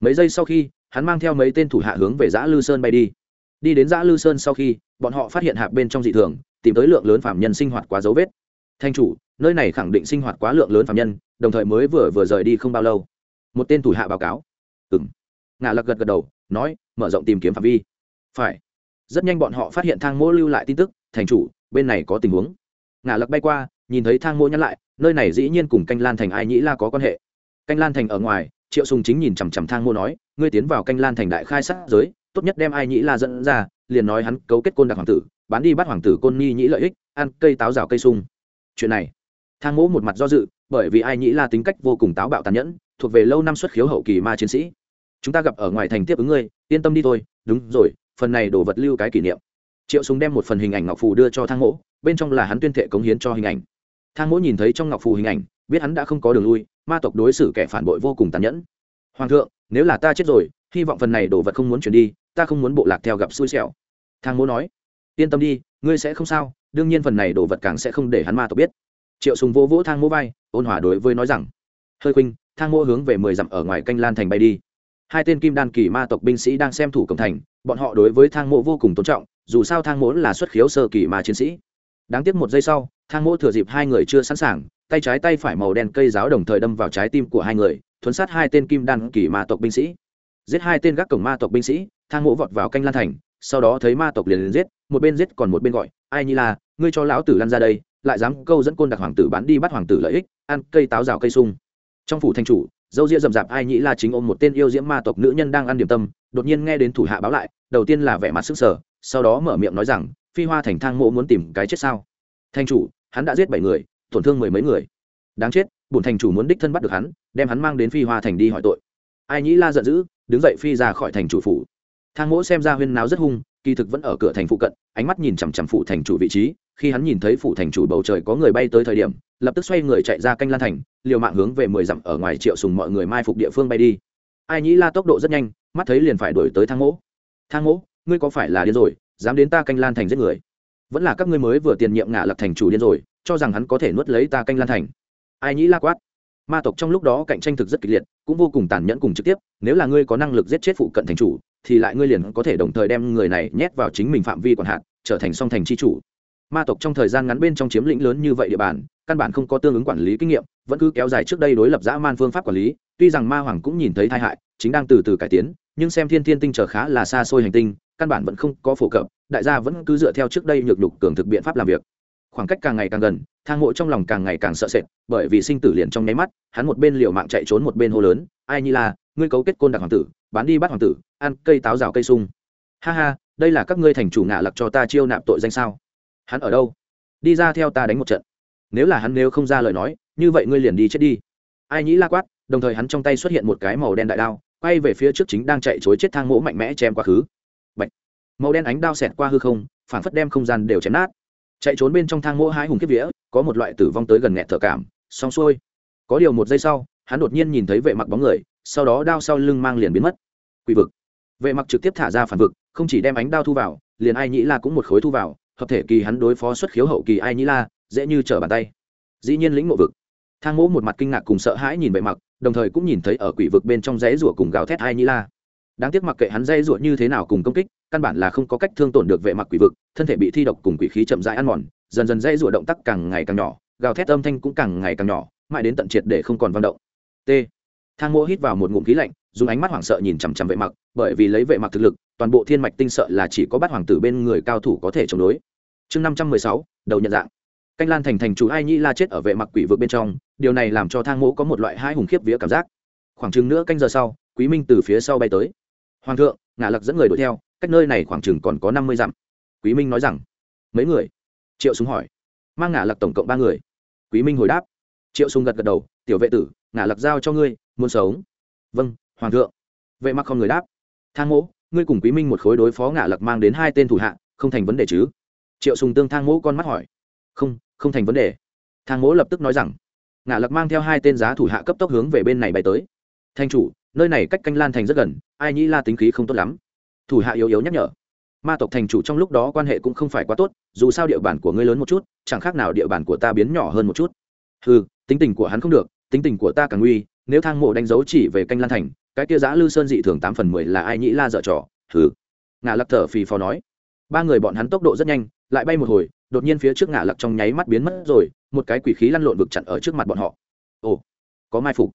Mấy giây sau khi, hắn mang theo mấy tên thủ hạ hướng về giã lư sơn bay đi. Đi đến giã lư sơn sau khi, bọn họ phát hiện hạp bên trong dị thường, tìm tới lượng lớn phạm nhân sinh hoạt quá dấu vết. Thanh chủ, nơi này khẳng định sinh hoạt quá lượng lớn phạm nhân, đồng thời mới vừa vừa rời đi không bao lâu. Một tên thủ hạ báo cáo. Ừng ngả lặc gật gật đầu nói, mở rộng tìm kiếm phạm vi. Phải. Rất nhanh bọn họ phát hiện thang mô lưu lại tin tức, thành chủ, bên này có tình huống. Ngả lặc bay qua, nhìn thấy thang mô nhắc lại, nơi này dĩ nhiên cùng canh lan thành ai nhĩ la có quan hệ. Canh lan thành ở ngoài, triệu sùng chính nhìn chằm chằm thang mô nói, ngươi tiến vào canh lan thành đại khai sát giới, tốt nhất đem ai nhĩ la dẫn ra, liền nói hắn cấu kết côn đặc hoàng tử, bán đi bắt hoàng tử côn nhi nhĩ lợi ích, ăn cây táo rào cây sung. Chuyện này, thang mỗ một mặt do dự, bởi vì ai nhĩ la tính cách vô cùng táo bạo tàn nhẫn, thuộc về lâu năm xuất khiếu hậu kỳ ma chiến sĩ chúng ta gặp ở ngoài thành tiếp ứng ngươi, yên tâm đi thôi, đúng rồi, phần này đồ vật lưu cái kỷ niệm. Triệu súng đem một phần hình ảnh ngọc phù đưa cho thang mỗ, bên trong là hắn tuyên thệ cống hiến cho hình ảnh. Thang mỗ nhìn thấy trong ngọc phù hình ảnh, biết hắn đã không có đường lui, ma tộc đối xử kẻ phản bội vô cùng tàn nhẫn. Hoàng thượng, nếu là ta chết rồi, hy vọng phần này đồ vật không muốn chuyển đi, ta không muốn bộ lạc theo gặp xui xẻo. Thang mỗ nói. Yên tâm đi, ngươi sẽ không sao, đương nhiên phần này đồ vật càng sẽ không để hắn ma tộc biết. Triệu sùng vỗ vỗ thang mỗ vai, ôn hòa đối với nói rằng. Hơi khuynh, thang mỗ hướng về mười dặm ở ngoài canh lan thành bay đi hai tên kim đan kỳ ma tộc binh sĩ đang xem thủ cổng thành, bọn họ đối với thang mộ vô cùng tôn trọng, dù sao thang mỗ là xuất khiếu sơ kỳ ma chiến sĩ. Đáng tiếc một giây sau, thang mỗ thừa dịp hai người chưa sẵn sàng, tay trái tay phải màu đen cây giáo đồng thời đâm vào trái tim của hai người, thuấn sát hai tên kim đan kỳ ma tộc binh sĩ. Giết hai tên gác cổng ma tộc binh sĩ, thang mỗ vọt vào canh lan thành, sau đó thấy ma tộc liền liền giết, một bên giết còn một bên gọi, ai như là ngươi cho lão tử lăn ra đây, lại dám câu dẫn côn đặc hoàng tử bán đi bắt hoàng tử lợi ích, ăn cây táo rào cây sung. Trong phủ thanh chủ dâu ria rậm rạp, ai nhĩ la chính ôm một tên yêu diễm ma tộc nữ nhân đang ăn điểm tâm, đột nhiên nghe đến thủ hạ báo lại, đầu tiên là vẻ mặt sức sở sau đó mở miệng nói rằng, phi hoa thành thang mộ muốn tìm cái chết sao? Thanh chủ, hắn đã giết bảy người, tổn thương mười mấy người. Đáng chết, bổn thành chủ muốn đích thân bắt được hắn, đem hắn mang đến phi hoa thành đi hỏi tội. Ai nhĩ la giận dữ, đứng dậy phi ra khỏi thành chủ phủ. Thang mỗ xem ra huyên náo rất hung, kỳ thực vẫn ở cửa thành phụ cận, ánh mắt nhìn chằm chằm phụ thành chủ vị trí, khi hắn nhìn thấy phụ thành chủ bầu trời có người bay tới thời điểm lập tức xoay người chạy ra canh lan thành, liều mạng hướng về mười dặm ở ngoài triệu sùng mọi người mai phục địa phương bay đi. Ai nhĩ la tốc độ rất nhanh, mắt thấy liền phải đuổi tới thang mỗ. Thang mỗ, ngươi có phải là điên rồi, dám đến ta canh lan thành giết người? Vẫn là các ngươi mới vừa tiền nhiệm ngả lập thành chủ điên rồi, cho rằng hắn có thể nuốt lấy ta canh lan thành. Ai nhĩ la quát. Ma tộc trong lúc đó cạnh tranh thực rất kịch liệt, cũng vô cùng tàn nhẫn cùng trực tiếp, nếu là ngươi có năng lực giết chết phụ cận thành chủ, thì lại ngươi liền có thể đồng thời đem người này nhét vào chính mình phạm vi quản hạt trở thành song thành c h i chủ ma tộc trong thời gian ngắn bên trong chiếm lĩnh lớn như vậy địa bàn, căn bản không có tương ứng quản lý kinh nghiệm, vẫn cứ kéo dài trước đây đối lập dã man phương pháp quản lý, tuy rằng ma hoàng cũng nhìn thấy tai hại, chính đang từ từ cải tiến, nhưng xem thiên thiên tinh trở khá là xa xôi hành tinh, căn bản vẫn không có phổ cập, đại gia vẫn cứ dựa theo trước đây nhược đục cường thực biện pháp làm việc. Khoảng cách càng ngày càng gần, thang mộ trong lòng càng ngày càng sợ sệt, bởi vì sinh tử liền trong nháy mắt, hắn một bên liều mạng chạy trốn một bên hô lớn, ai như là ngươi cấu kết côn đặc hoàng tử, bán đi bắt hoàng tử, ăn cây táo rào cây sung. Ha ha, đây là các ngươi thành chủ ngạ lặc cho ta chiêu nạp tội danh sao? Hắn ở đâu? Đi ra theo ta đánh một trận. Nếu là hắn nếu không ra lời nói, như vậy ngươi liền đi chết đi. Ai nhĩ la quát, đồng thời hắn trong tay xuất hiện một cái màu đen đại đao, quay về phía trước chính đang chạy chối chết thang mỗ mạnh mẽ chém quá khứ. Bạch. màu đen ánh đao xẹt qua hư không phản phất đem không gian đều chém nát. Chạy trốn bên trong thang mỗ hai hùng kiếp vía, có một loại tử vong tới gần nghẹt thở cảm, xong xuôi. Có điều một giây sau, hắn đột nhiên nhìn thấy vệ mặc bóng người, sau đó đao sau lưng mang liền biến mất. Quỷ vực. Vệ mặc trực tiếp thả ra phản vực, không chỉ đem ánh đao thu vào, liền ai nhĩ la cũng một khối thu vào hợp thể kỳ hắn đối phó xuất khiếu hậu kỳ ai nhĩ la, dễ như trở bàn tay. Dĩ nhiên lĩnh ngộ vực. Thang mỗ một mặt kinh ngạc cùng sợ hãi nhìn vệ mặc đồng thời cũng nhìn thấy ở quỷ vực bên trong dãy rủa cùng gào thét ai nhĩ la. Đáng tiếc mặc kệ hắn dây rủa như thế nào cùng công kích, căn bản là không có cách thương tổn được vệ mặc quỷ vực, thân thể bị thi độc cùng quỷ khí chậm rãi ăn mòn, dần dần dây rủa động tác càng ngày càng nhỏ, gào thét âm thanh cũng càng ngày càng nhỏ, mãi đến tận triệt để không còn vận động. T. Thang mỗ hít vào một ngụm khí lạnh, dùng ánh mắt hoảng sợ nhìn chằm chằm vệ mặc bởi vì lấy vệ mặc thực lực, toàn bộ thiên mạch tinh sợ là chỉ có bát hoàng tử bên người cao thủ có thể chống đối. Chương năm trăm mười sáu, đầu nhận dạng. Canh lan thành thành chủ ai nhĩ la chết ở vệ mặc quỷ vực bên trong, điều này làm cho thang mỗ có một loại hai hùng khiếp vía cảm giác. Khoảng chừng nữa canh giờ sau, quý minh từ phía sau bay tới. Hoàng thượng ngã lặc dẫn người đuổi theo, cách nơi này khoảng chừng còn có năm mươi dặm. Quý minh nói rằng. Mấy người? Triệu súng hỏi. Mang ngã lặc tổng cộng ba người. Quý minh hồi đáp. Triệu súng gật gật đầu. Tiểu vệ tử ngã lặc giao cho ngươi, muốn sống. Vâng hoàng thượng. Vệ mặc không người đáp thang mỗ, ngươi cùng quý minh một khối đối phó Ngạ lặc mang đến hai tên thủ hạ, không thành vấn đề chứ? Triệu sùng tương thang mỗ con mắt hỏi. Không không thành vấn đề. Thang mỗ lập tức nói rằng, Ngạ lặc mang theo hai tên giá thủ hạ cấp tốc hướng về bên này bay tới. Thanh chủ, nơi này cách canh lan thành rất gần, ai nhĩ la tính khí không tốt lắm. Thủ hạ yếu yếu nhắc nhở. Ma tộc thành chủ trong lúc đó quan hệ cũng không phải quá tốt, dù sao địa bàn của ngươi lớn một chút, chẳng khác nào địa bàn của ta biến nhỏ hơn một chút. Ừ tính tình của hắn không được, tính tình của ta càng nguy, nếu thang mộ đánh dấu chỉ về canh lan thành cái kia giã lư sơn dị thường tám phần mười là ai nhĩ la dở trò? Thử Ngã lặc thở phì phò nói. Ba người bọn hắn tốc độ rất nhanh, lại bay một hồi, đột nhiên phía trước ngã lặc trong nháy mắt biến mất rồi, một cái quỷ khí lăn lộn vực chặn ở trước mặt bọn họ. Ồ, có mai phục.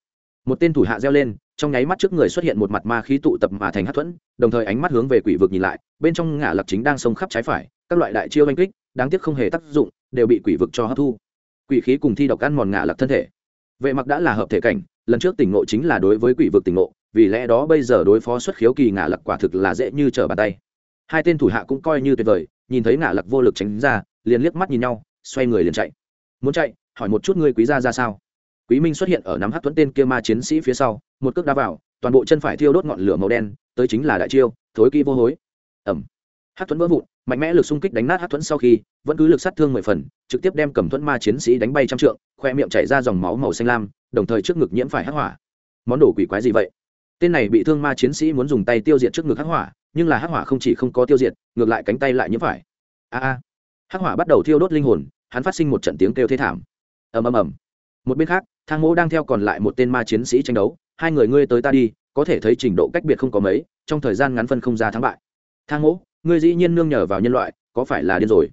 Một tên thủ hạ reo lên, trong nháy mắt trước người xuất hiện một mặt ma khí tụ tập mà thành hát thuẫn, đồng thời ánh mắt hướng về quỷ vực nhìn lại, bên trong ngã lặc chính đang sông khắp trái phải, các loại đại chiêu oanh kích, đáng tiếc không hề tác dụng, đều bị quỷ vực cho hấp thu. Quỷ khí cùng thi độc ăn mòn ngã lặc thân thể. Vệ mặc đã là hợp thể cảnh, lần trước tỉnh ngộ chính là đối với quỷ vực tỉnh ngộ vì lẽ đó bây giờ đối phó xuất khiếu kỳ ngả lặc quả thực là dễ như trở bàn tay. Hai tên thủ hạ cũng coi như tuyệt vời, nhìn thấy ngả lặc vô lực tránh ra, liền liếc mắt nhìn nhau, xoay người liền chạy. Muốn chạy, hỏi một chút ngươi quý gia ra sao? Quý minh xuất hiện ở nắm hát tuấn tên kia ma chiến sĩ phía sau, một cước đá vào, toàn bộ chân phải thiêu đốt ngọn lửa màu đen, tới chính là đại chiêu, thối kỹ vô hối. Ẩm hát tuấn vỡ vụn, mạnh mẽ lực xung kích đánh nát hát tuấn sau khi, vẫn cứ lực sát thương mười phần, trực tiếp đem cầm thuẫn ma chiến sĩ đánh bay trăm trượng, khoe miệng chảy ra dòng máu màu xanh lam, đồng thời trước ngực nhiễm phải hắc hỏa. Món đồ quỷ quái gì vậy? Tên này bị thương ma chiến sĩ muốn dùng tay tiêu diệt trước ngực hắc hỏa, nhưng là hắc hỏa không chỉ không có tiêu diệt, ngược lại cánh tay lại nhiễm phải. A a. Hắc hỏa bắt đầu thiêu đốt linh hồn, hắn phát sinh một trận tiếng kêu thê thảm. Ầm ầm ầm. Một bên khác, thang mỗ đang theo còn lại một tên ma chiến sĩ tranh đấu, hai người ngươi tới ta đi, có thể thấy trình độ cách biệt không có mấy, trong thời gian ngắn phân không ra thắng bại. Thang mỗ, ngươi dĩ nhiên nương nhờ vào nhân loại, có phải là điên rồi?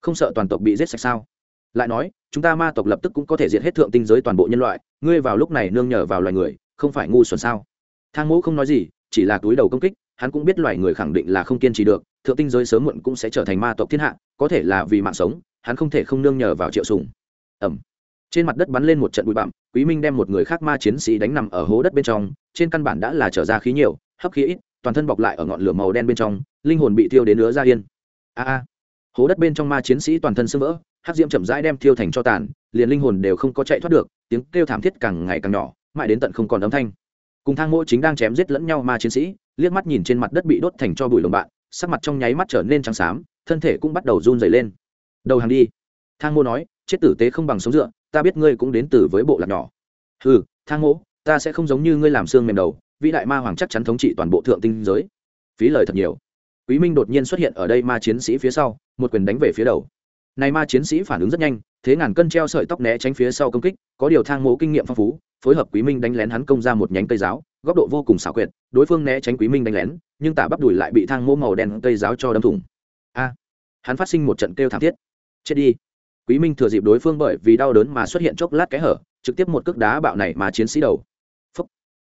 Không sợ toàn tộc bị giết sạch sao? Lại nói, chúng ta ma tộc lập tức cũng có thể diệt hết thượng tinh giới toàn bộ nhân loại, ngươi vào lúc này nương nhờ vào loài người, không phải ngu xuẩn sao? Thang mỗ không nói gì, chỉ là túi đầu công kích, hắn cũng biết loài người khẳng định là không kiên trì được, thượng tinh giới sớm muộn cũng sẽ trở thành ma tộc thiên hạ, có thể là vì mạng sống, hắn không thể không nương nhờ vào triệu sùng. Ẩm trên mặt đất bắn lên một trận bụi bặm, quý minh đem một người khác ma chiến sĩ đánh nằm ở hố đất bên trong, trên căn bản đã là trở ra khí nhiều, hấp khí ít, toàn thân bọc lại ở ngọn lửa màu đen bên trong, linh hồn bị thiêu đến nứa ra yên. A a. Hố đất bên trong ma chiến sĩ toàn thân sưng vỡ, hắc diễm chậm rãi đem thiêu thành cho tàn, liền linh hồn đều không có chạy thoát được, tiếng kêu thảm thiết càng ngày càng nhỏ, mãi đến tận không còn âm thanh cùng thang mỗi chính đang chém giết lẫn nhau ma chiến sĩ, liếc mắt nhìn trên mặt đất bị đốt thành cho bụi lồng bạn, sắc mặt trong nháy mắt trở nên trắng xám, thân thể cũng bắt đầu run dày lên. Đầu hàng đi. Thang mô nói, chết tử tế không bằng sống dựa, ta biết ngươi cũng đến từ với bộ lạc nhỏ. Ừ thang mỗ, ta sẽ không giống như ngươi làm xương mềm đầu, vĩ đại ma hoàng chắc chắn thống trị toàn bộ thượng tinh giới. Phí lời thật nhiều. Quý minh đột nhiên xuất hiện ở đây ma chiến sĩ phía sau, một quyền đánh về phía đầu. Này ma chiến sĩ phản ứng rất nhanh, thế ngàn cân treo sợi tóc né tránh phía sau công kích, có điều thang mỗ kinh nghiệm phong phú phối hợp quý minh đánh lén hắn công ra một nhánh cây giáo, góc độ vô cùng xảo quyệt, đối phương né tránh quý minh đánh lén, nhưng tả bắp đùi lại bị thang mô màu đen cây giáo cho đâm thủng. A! Hắn phát sinh một trận kêu thảm thiết. Chết đi! Quý minh thừa dịp đối phương bởi vì đau đớn mà xuất hiện chốc lát cái hở, trực tiếp một cước đá bạo này mà chiến sĩ đầu. Phúc.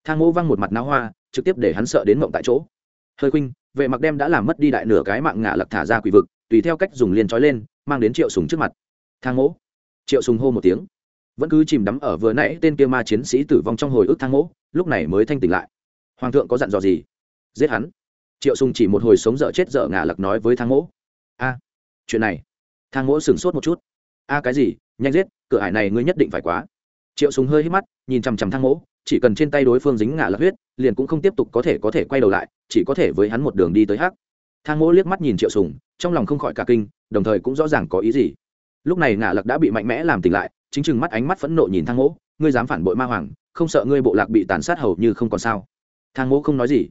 thang mô văng một mặt náo hoa, trực tiếp để hắn sợ đến mộng tại chỗ. Hơi khinh vệ mặc đem đã làm mất đi đại nửa cái mạng ngã lật thả ra quỷ vực, tùy theo cách dùng liền trói lên, mang đến triệu sùng trước mặt. Thang mỗ triệu sùng hô một tiếng vẫn cứ chìm đắm ở vừa nãy tên kia ma chiến sĩ tử vong trong hồi ức thang mỗ, lúc này mới thanh tỉnh lại. Hoàng thượng có dặn dò gì? Giết hắn. Triệu sùng chỉ một hồi sống dở chết dở ngả lật nói với thang mỗ. A, chuyện này. Thang mỗ sửng sốt một chút. A, cái gì? Nhanh giết, cửa hải này ngươi nhất định phải quá. Triệu sùng hơi hít mắt, nhìn chằm chằm thang mỗ, chỉ cần trên tay đối phương dính ngả lặc huyết, liền cũng không tiếp tục có thể có thể quay đầu lại, chỉ có thể với hắn một đường đi tới hắc. Thang mỗ liếc mắt nhìn triệu sùng, trong lòng không khỏi cả kinh, đồng thời cũng rõ ràng có ý gì. Lúc này ngả lật đã bị mạnh mẽ làm tỉnh lại chính chừng mắt ánh mắt phẫn nộ nhìn thang mỗ, ngươi dám phản bội ma hoàng, không sợ ngươi bộ lạc bị tàn sát hầu như không còn sao? Thang mỗ không nói gì.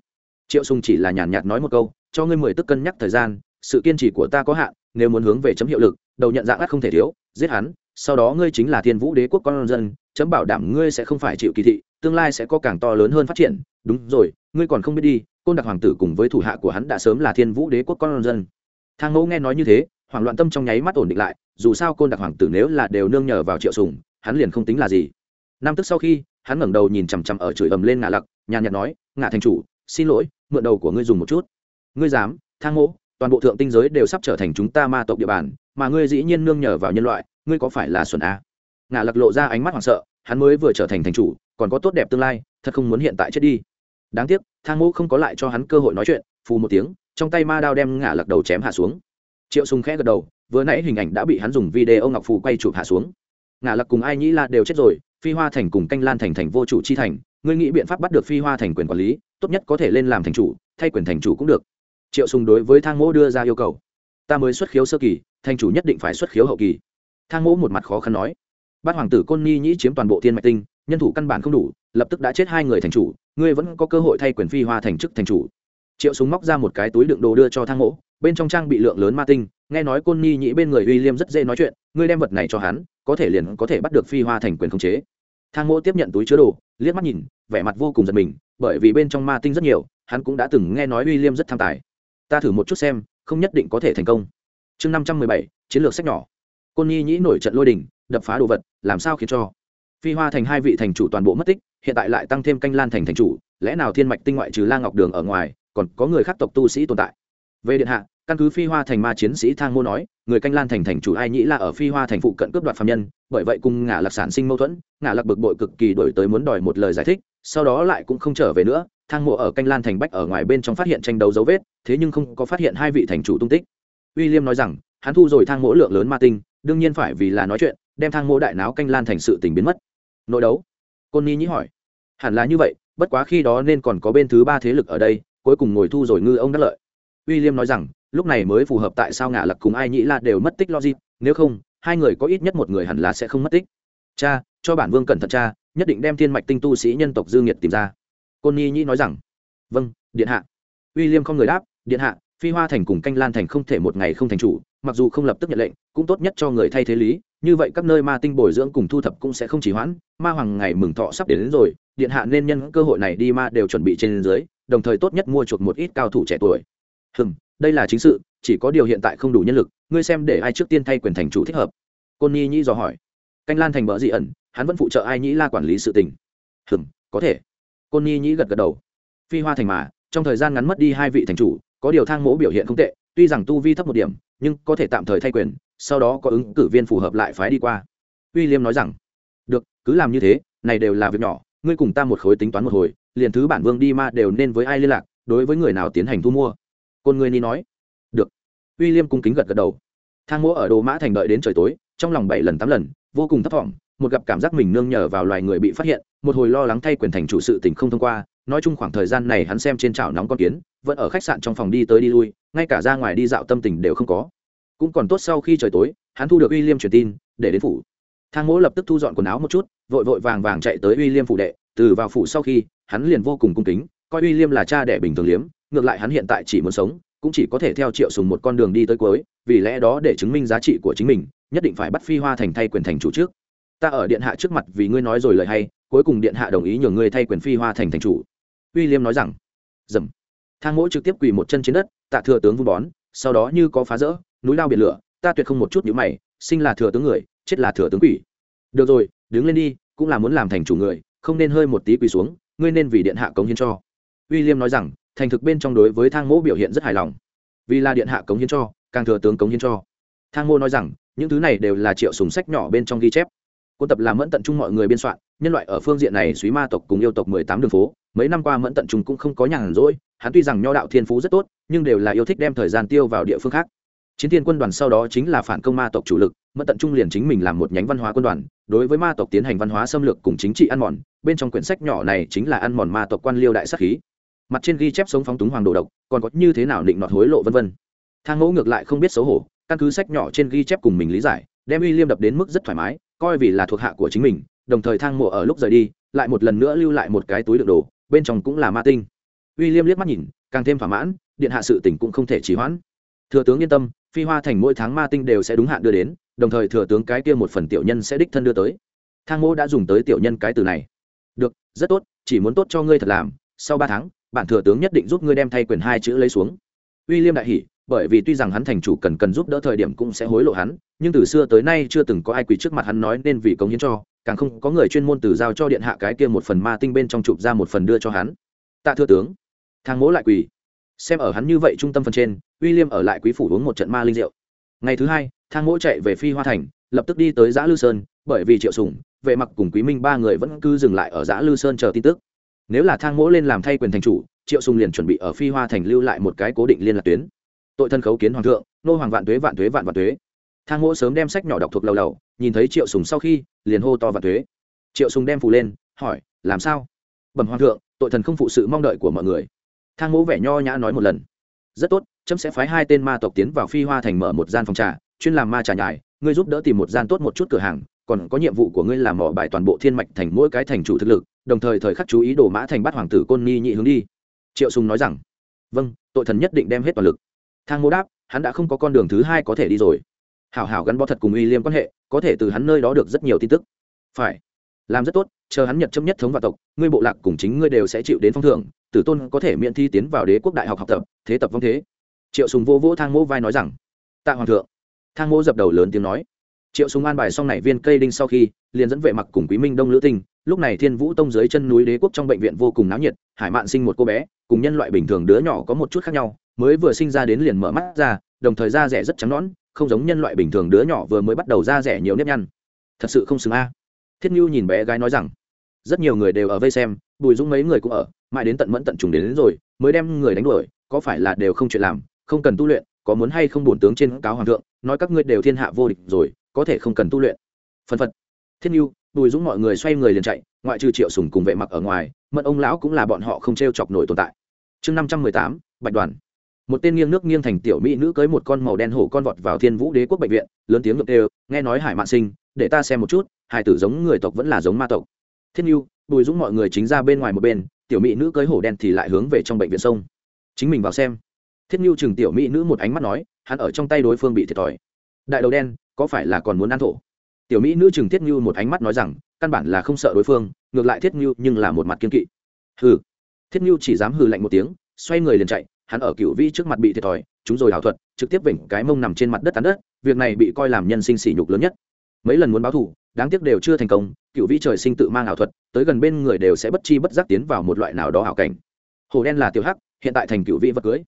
Triệu sùng chỉ là nhàn nhạt nói một câu, cho ngươi mười tức cân nhắc thời gian, sự kiên trì của ta có hạn, nếu muốn hướng về chấm hiệu lực, đầu nhận dạng ắt không thể thiếu, giết hắn, sau đó ngươi chính là thiên vũ đế quốc con dân, chấm bảo đảm ngươi sẽ không phải chịu kỳ thị, tương lai sẽ có càng to lớn hơn phát triển. Đúng rồi, ngươi còn không biết đi, côn đặc hoàng tử cùng với thủ hạ của hắn đã sớm là thiên vũ đế quốc con dân. Thang mẫu nghe nói như thế, hoảng loạn tâm trong nháy mắt ổn định lại dù sao côn đặc hoàng tử nếu là đều nương nhờ vào triệu sùng, hắn liền không tính là gì. Năm tức sau khi, hắn ngẩng đầu nhìn chằm chằm ở chửi ầm lên ngạ lặc, nhàn nhạt nói ngạ thành chủ, xin lỗi, mượn đầu của ngươi dùng một chút. Ngươi dám thang mỗ, toàn bộ thượng tinh giới đều sắp trở thành chúng ta ma tộc địa bàn, mà ngươi dĩ nhiên nương nhờ vào nhân loại, ngươi có phải là xuẩn a? Ngạ lặc lộ ra ánh mắt hoảng sợ, hắn mới vừa trở thành thành chủ, còn có tốt đẹp tương lai, thật không muốn hiện tại chết đi. Đáng tiếc thang mỗ không có lại cho hắn cơ hội nói chuyện, phù một tiếng, trong tay ma đao đem ngả lặc đầu chém hạ xuống. Triệu sùng khẽ gật đầu vừa nãy hình ảnh đã bị hắn dùng video ngọc phù quay chụp hạ xuống. Ngả lặc cùng ai nhĩ la đều chết rồi, phi hoa thành cùng canh lan thành thành vô chủ chi thành. Ngươi nghĩ biện pháp bắt được phi hoa thành quyền quản lý, tốt nhất có thể lên làm thành chủ, thay quyền thành chủ cũng được. Triệu sùng đối với thang mẫu đưa ra yêu cầu. Ta mới xuất khiếu sơ kỳ, thành chủ nhất định phải xuất khiếu hậu kỳ. Thang mẫu một mặt khó khăn nói. Bát hoàng tử côn ni nhĩ chiếm toàn bộ thiên mạch tinh, nhân thủ căn bản không đủ, lập tức đã chết hai người thành chủ, ngươi vẫn có cơ hội thay quyền phi hoa thành chức thành chủ. Triệu súng móc ra một cái túi đựng đồ đưa cho thang mỗ bên trong trang bị lượng lớn ma tinh, nghe nói côn nhi nhĩ bên người uy liêm rất dễ nói chuyện, ngươi đem vật này cho hắn, có thể liền có thể bắt được phi hoa thành quyền khống chế. Thang mỗ tiếp nhận túi chứa đồ, liếc mắt nhìn, vẻ mặt vô cùng giật mình, bởi vì bên trong ma tinh rất nhiều, hắn cũng đã từng nghe nói uy liêm rất tham tài. Ta thử một chút xem, không nhất định có thể thành công. Chương năm trăm mười bảy, chiến lược sách nhỏ. Côn nhi nhĩ nổi trận lôi đình, đập phá đồ vật, làm sao khiến cho? Phi hoa thành hai vị thành chủ toàn bộ mất tích, hiện tại lại tăng thêm canh lan thành thành chủ, lẽ nào thiên mạch tinh ngoại trừ la ngọc đường ở ngoài, còn có người khác tộc tu sĩ tồn tại? Về điện hạ, căn cứ phi hoa thành ma chiến sĩ thang mô nói, người canh lan thành thành chủ ai nhĩ là ở phi hoa thành phụ cận cướp đoạt phạm nhân, bởi vậy cùng ngả lạc sản sinh mâu thuẫn, ngả lạc bực bội cực kỳ đổi tới muốn đòi một lời giải thích, sau đó lại cũng không trở về nữa, thang mộ ở canh lan thành bách ở ngoài bên trong phát hiện tranh đấu dấu vết, thế nhưng không có phát hiện hai vị thành chủ tung tích. William nói rằng, hắn thu rồi thang mỗ lượng lớn ma tinh, đương nhiên phải vì là nói chuyện, đem thang mỗ đại náo canh lan thành sự tình biến mất. Nội đấu, côn ni nhĩ hỏi, hẳn là như vậy, bất quá khi đó nên còn có bên thứ ba thế lực ở đây, cuối cùng ngồi thu rồi ngư ông đắc lợi. William nói rằng lúc này mới phù hợp tại sao ngạ lặc cùng ai nhĩ là đều mất tích logic nếu không hai người có ít nhất một người hẳn là sẽ không mất tích. Cha cho bản vương cẩn thận cha nhất định đem thiên mạch tinh tu sĩ nhân tộc dư nghiệt tìm ra. Côn nhi nhĩ nói rằng vâng điện hạ. William không người đáp điện hạ phi hoa thành cùng canh lan thành không thể một ngày không thành chủ mặc dù không lập tức nhận lệnh cũng tốt nhất cho người thay thế lý như vậy các nơi ma tinh bồi dưỡng cùng thu thập cũng sẽ không chỉ hoãn ma hoàng ngày mừng thọ sắp đến, đến rồi điện hạ nên nhân cơ hội này đi ma đều chuẩn bị trên dưới đồng thời tốt nhất mua chuộc một ít cao thủ trẻ tuổi hừm, đây là chính sự, chỉ có điều hiện tại không đủ nhân lực, ngươi xem để ai trước tiên thay quyền thành chủ thích hợp. Côn nhi nhĩ dò hỏi. Canh lan thành bờ dị ẩn, hắn vẫn phụ trợ ai nhĩ la quản lý sự tình. Hừm, có thể. Côn nhi nhĩ gật gật đầu. Phi hoa thành mà, trong thời gian ngắn mất đi hai vị thành chủ, có điều thang mỗ biểu hiện không tệ, tuy rằng tu vi thấp một điểm, nhưng có thể tạm thời thay quyền, sau đó có ứng cử viên phù hợp lại phái đi qua. Uy liêm nói rằng, được, cứ làm như thế, này đều là việc nhỏ, ngươi cùng ta một khối tính toán một hồi, liền thứ bản vương đi ma đều nên với ai liên lạc, đối với người nào tiến hành thu mua côn ngươi ni nói. Được. Uy liêm cung kính gật gật đầu. Thang mỗ ở đồ mã thành đợi đến trời tối, trong lòng bảy lần tám lần, vô cùng thấp thỏm, một gặp cảm giác mình nương nhờ vào loài người bị phát hiện, một hồi lo lắng thay quyền thành chủ sự tình không thông qua, nói chung khoảng thời gian này hắn xem trên chảo nóng con kiến, vẫn ở khách sạn trong phòng đi tới đi lui, ngay cả ra ngoài đi dạo tâm tình đều không có. Cũng còn tốt sau khi trời tối, hắn thu được uy liêm truyền tin, để đến phủ. Thang mỗ lập tức thu dọn quần áo một chút, vội vội vàng vàng chạy tới uy liêm phủ đệ, từ vào phủ sau khi, hắn liền vô cùng cung kính, coi uy liêm là cha đẻ bình thường liếm ngược lại hắn hiện tại chỉ muốn sống, cũng chỉ có thể theo triệu sùng một con đường đi tới cuối, vì lẽ đó để chứng minh giá trị của chính mình, nhất định phải bắt phi hoa thành thay quyền thành chủ trước. Ta ở điện hạ trước mặt vì ngươi nói rồi lời hay, cuối cùng điện hạ đồng ý nhường ngươi thay quyền phi hoa thành thành chủ. Uy liêm nói rằng. Dầm. Thang mỗi trực tiếp quỳ một chân trên đất, tạ thừa tướng vun bón, sau đó như có phá rỡ, núi lao biển lửa, ta tuyệt không một chút nhíu mày, sinh là thừa tướng người, chết là thừa tướng quỷ. Được rồi, đứng lên đi, cũng là muốn làm thành chủ người, không nên hơi một tí quỳ xuống, ngươi nên vì điện hạ cống hiến cho. Uy liêm nói rằng thành thực bên trong đối với thang mỗ biểu hiện rất hài lòng. Vì là điện hạ cống hiến cho, càng thừa tướng cống hiến cho. Thang mô nói rằng, những thứ này đều là triệu sùng sách nhỏ bên trong ghi chép. Cuốn tập làm mẫn tận trung mọi người biên soạn, nhân loại ở phương diện này suy ma tộc cùng yêu tộc mười tám đường phố, mấy năm qua mẫn tận trung cũng không có nhàn rỗi, hắn tuy rằng nho đạo thiên phú rất tốt, nhưng đều là yêu thích đem thời gian tiêu vào địa phương khác. Chiến thiên quân đoàn sau đó chính là phản công ma tộc chủ lực, mẫn tận trung liền chính mình làm một nhánh văn hóa quân đoàn, đối với ma tộc tiến hành văn hóa xâm lược cùng chính trị ăn mòn, bên trong quyển sách nhỏ này chính là ăn mòn ma tộc quan liêu đại sắc khí mặt trên ghi chép sống phóng túng hoàng đồ độc, còn có như thế nào định nọt hối lộ vân vân. Thang ngẫu ngược lại không biết xấu hổ, căn cứ sách nhỏ trên ghi chép cùng mình lý giải, đem uy liêm đập đến mức rất thoải mái, coi vì là thuộc hạ của chính mình, đồng thời thang mộ ở lúc rời đi, lại một lần nữa lưu lại một cái túi đựng đồ, bên trong cũng là ma tinh. Uy liêm liếc mắt nhìn, càng thêm thỏa mãn, điện hạ sự tỉnh cũng không thể trì hoãn. Thừa tướng yên tâm, phi hoa thành mỗi tháng ma tinh đều sẽ đúng hạn đưa đến, đồng thời thừa tướng cái kia một phần tiểu nhân sẽ đích thân đưa tới. Thang mô đã dùng tới tiểu nhân cái từ này. Được, rất tốt, chỉ muốn tốt cho ngươi thật làm, sau ba tháng bản thừa tướng nhất định giúp ngươi đem thay quyền hai chữ lấy xuống. Uy liêm đại hỉ, bởi vì tuy rằng hắn thành chủ cần cần giúp đỡ thời điểm cũng sẽ hối lộ hắn, nhưng từ xưa tới nay chưa từng có ai quỳ trước mặt hắn nói nên vì công hiến cho, càng không có người chuyên môn từ giao cho điện hạ cái kia một phần ma tinh bên trong chụp ra một phần đưa cho hắn. Tạ thưa tướng, thang mỗ lại quỳ. Xem ở hắn như vậy trung tâm phần trên uy liêm ở lại quý phủ uống một trận ma linh rượu. Ngày thứ hai, thang mỗ chạy về phi hoa thành, lập tức đi tới giã lư sơn, bởi vì triệu sủng vệ mặc cùng quý minh ba người vẫn cứ dừng lại ở giã lư sơn chờ tin tức nếu là thang mỗ lên làm thay quyền thành chủ, triệu sùng liền chuẩn bị ở phi hoa thành lưu lại một cái cố định liên lạc tuyến. Tội thân khấu kiến hoàng thượng, nô hoàng vạn tuế vạn tuế vạn vạn tuế. Thang mỗ sớm đem sách nhỏ đọc thuộc lầu lầu, nhìn thấy triệu sùng sau khi, liền hô to vạn tuế. Triệu sùng đem phù lên, hỏi, làm sao? Bẩm hoàng thượng, tội thần không phụ sự mong đợi của mọi người. Thang mỗ vẻ nho nhã nói một lần. Rất tốt trẫm sẽ phái hai tên ma tộc tiến vào phi hoa thành mở một gian phòng trà, chuyên làm ma trà nhài ngươi giúp đỡ tìm một gian tốt một chút cửa hàng, còn có nhiệm vụ của ngươi làm mỏ bài toàn bộ thiên mạch thành mỗi cái thành chủ thực lực đồng thời thời khắc chú ý đổ mã thành bắt hoàng tử côn ni nhị hướng đi. Triệu sùng nói rằng vâng tội thần nhất định đem hết toàn lực. Thang mô đáp, hắn đã không có con đường thứ hai có thể đi rồi. Hảo hảo gắn bó thật cùng uy liêm quan hệ, có thể từ hắn nơi đó được rất nhiều tin tức. Phải, làm rất tốt, chờ hắn nhật chấm nhất thống vạn tộc, ngươi bộ lạc cùng chính ngươi đều sẽ chịu đến phong thưởng, tử tôn có thể miễn thi tiến vào đế quốc đại học học tập, thế tập vong thế. Triệu sùng vô vỗ thang mô vai nói rằng, tạ hoàng thượng. Thang mô dập đầu lớn tiếng nói. Triệu sùng an bài xong này viên cây đinh sau khi, liền dẫn vệ mặc cùng quý minh đông lữ tinh lúc này thiên vũ tông dưới chân núi đế quốc trong bệnh viện vô cùng náo nhiệt hải mạn sinh một cô bé cùng nhân loại bình thường đứa nhỏ có một chút khác nhau mới vừa sinh ra đến liền mở mắt ra đồng thời da rẻ rất trắng nõn không giống nhân loại bình thường đứa nhỏ vừa mới bắt đầu da rẻ nhiều nếp nhăn. Thật sự không xứng a. Thiết nhu nhìn bé gái nói rằng rất nhiều người đều ở vây xem bùi dũng mấy người cũng ở mãi đến tận mẫn tận trùng đến, đến rồi mới đem người đánh đuổi có phải là đều không chuyện làm không cần tu luyện có muốn hay không bổn tướng trên cáo hoàng thượng nói các ngươi đều thiên hạ vô địch rồi có thể không cần tu luyện. Phân phật. Thiết nhu bùi dũng mọi người xoay người liền chạy, ngoại trừ triệu sùng cùng vệ mặc ở ngoài, mận ông lão cũng là bọn họ không t r e o chọc nổi tồn tại. Chương năm trăm mười tám, bạch đoàn. Một tên nghiêng nước nghiêng thành tiểu mỹ nữ cưới một con màu đen hổ con vọt vào thiên vũ đế quốc bệnh viện, lớn tiếng ngược đều, nghe nói hải mạn sinh, để ta xem một chút hải tử giống người tộc vẫn là giống ma tộc. Thiên yêu bùi dũng mọi người chính ra bên ngoài một bên, tiểu mỹ nữ cưới hổ đen thì lại hướng về trong bệnh viện sông. Chính mình vào xem. Thiết nhu chừng tiểu mỹ nữ một ánh mắt nói, hắn ở trong tay đối phương bị thiệt thòi. Đại đầu đen, có phải là còn muốn ăn thổ? Tiểu mỹ nữ chừng thiết như một ánh mắt nói rằng, căn bản là không sợ đối phương, ngược lại thiết như nhưng là một mặt kiên kỵ. Hừ. Thiết như chỉ dám hừ lạnh một tiếng, xoay người liền chạy, hắn ở cựu vi trước mặt bị thiệt thòi, chúng rồi ảo thuật, trực tiếp vểnh cái mông nằm trên mặt đất tán đất, việc này bị coi làm nhân sinh sỉ nhục lớn nhất. Mấy lần muốn báo thù, đáng tiếc đều chưa thành công cựu vĩ trời sinh tự mang ảo thuật, tới gần bên người đều sẽ bất chi bất giác tiến vào một loại nào đó ảo cảnh. Hồ đen là tiểu hắc, hiện tại thành cựu vĩ vật cưới.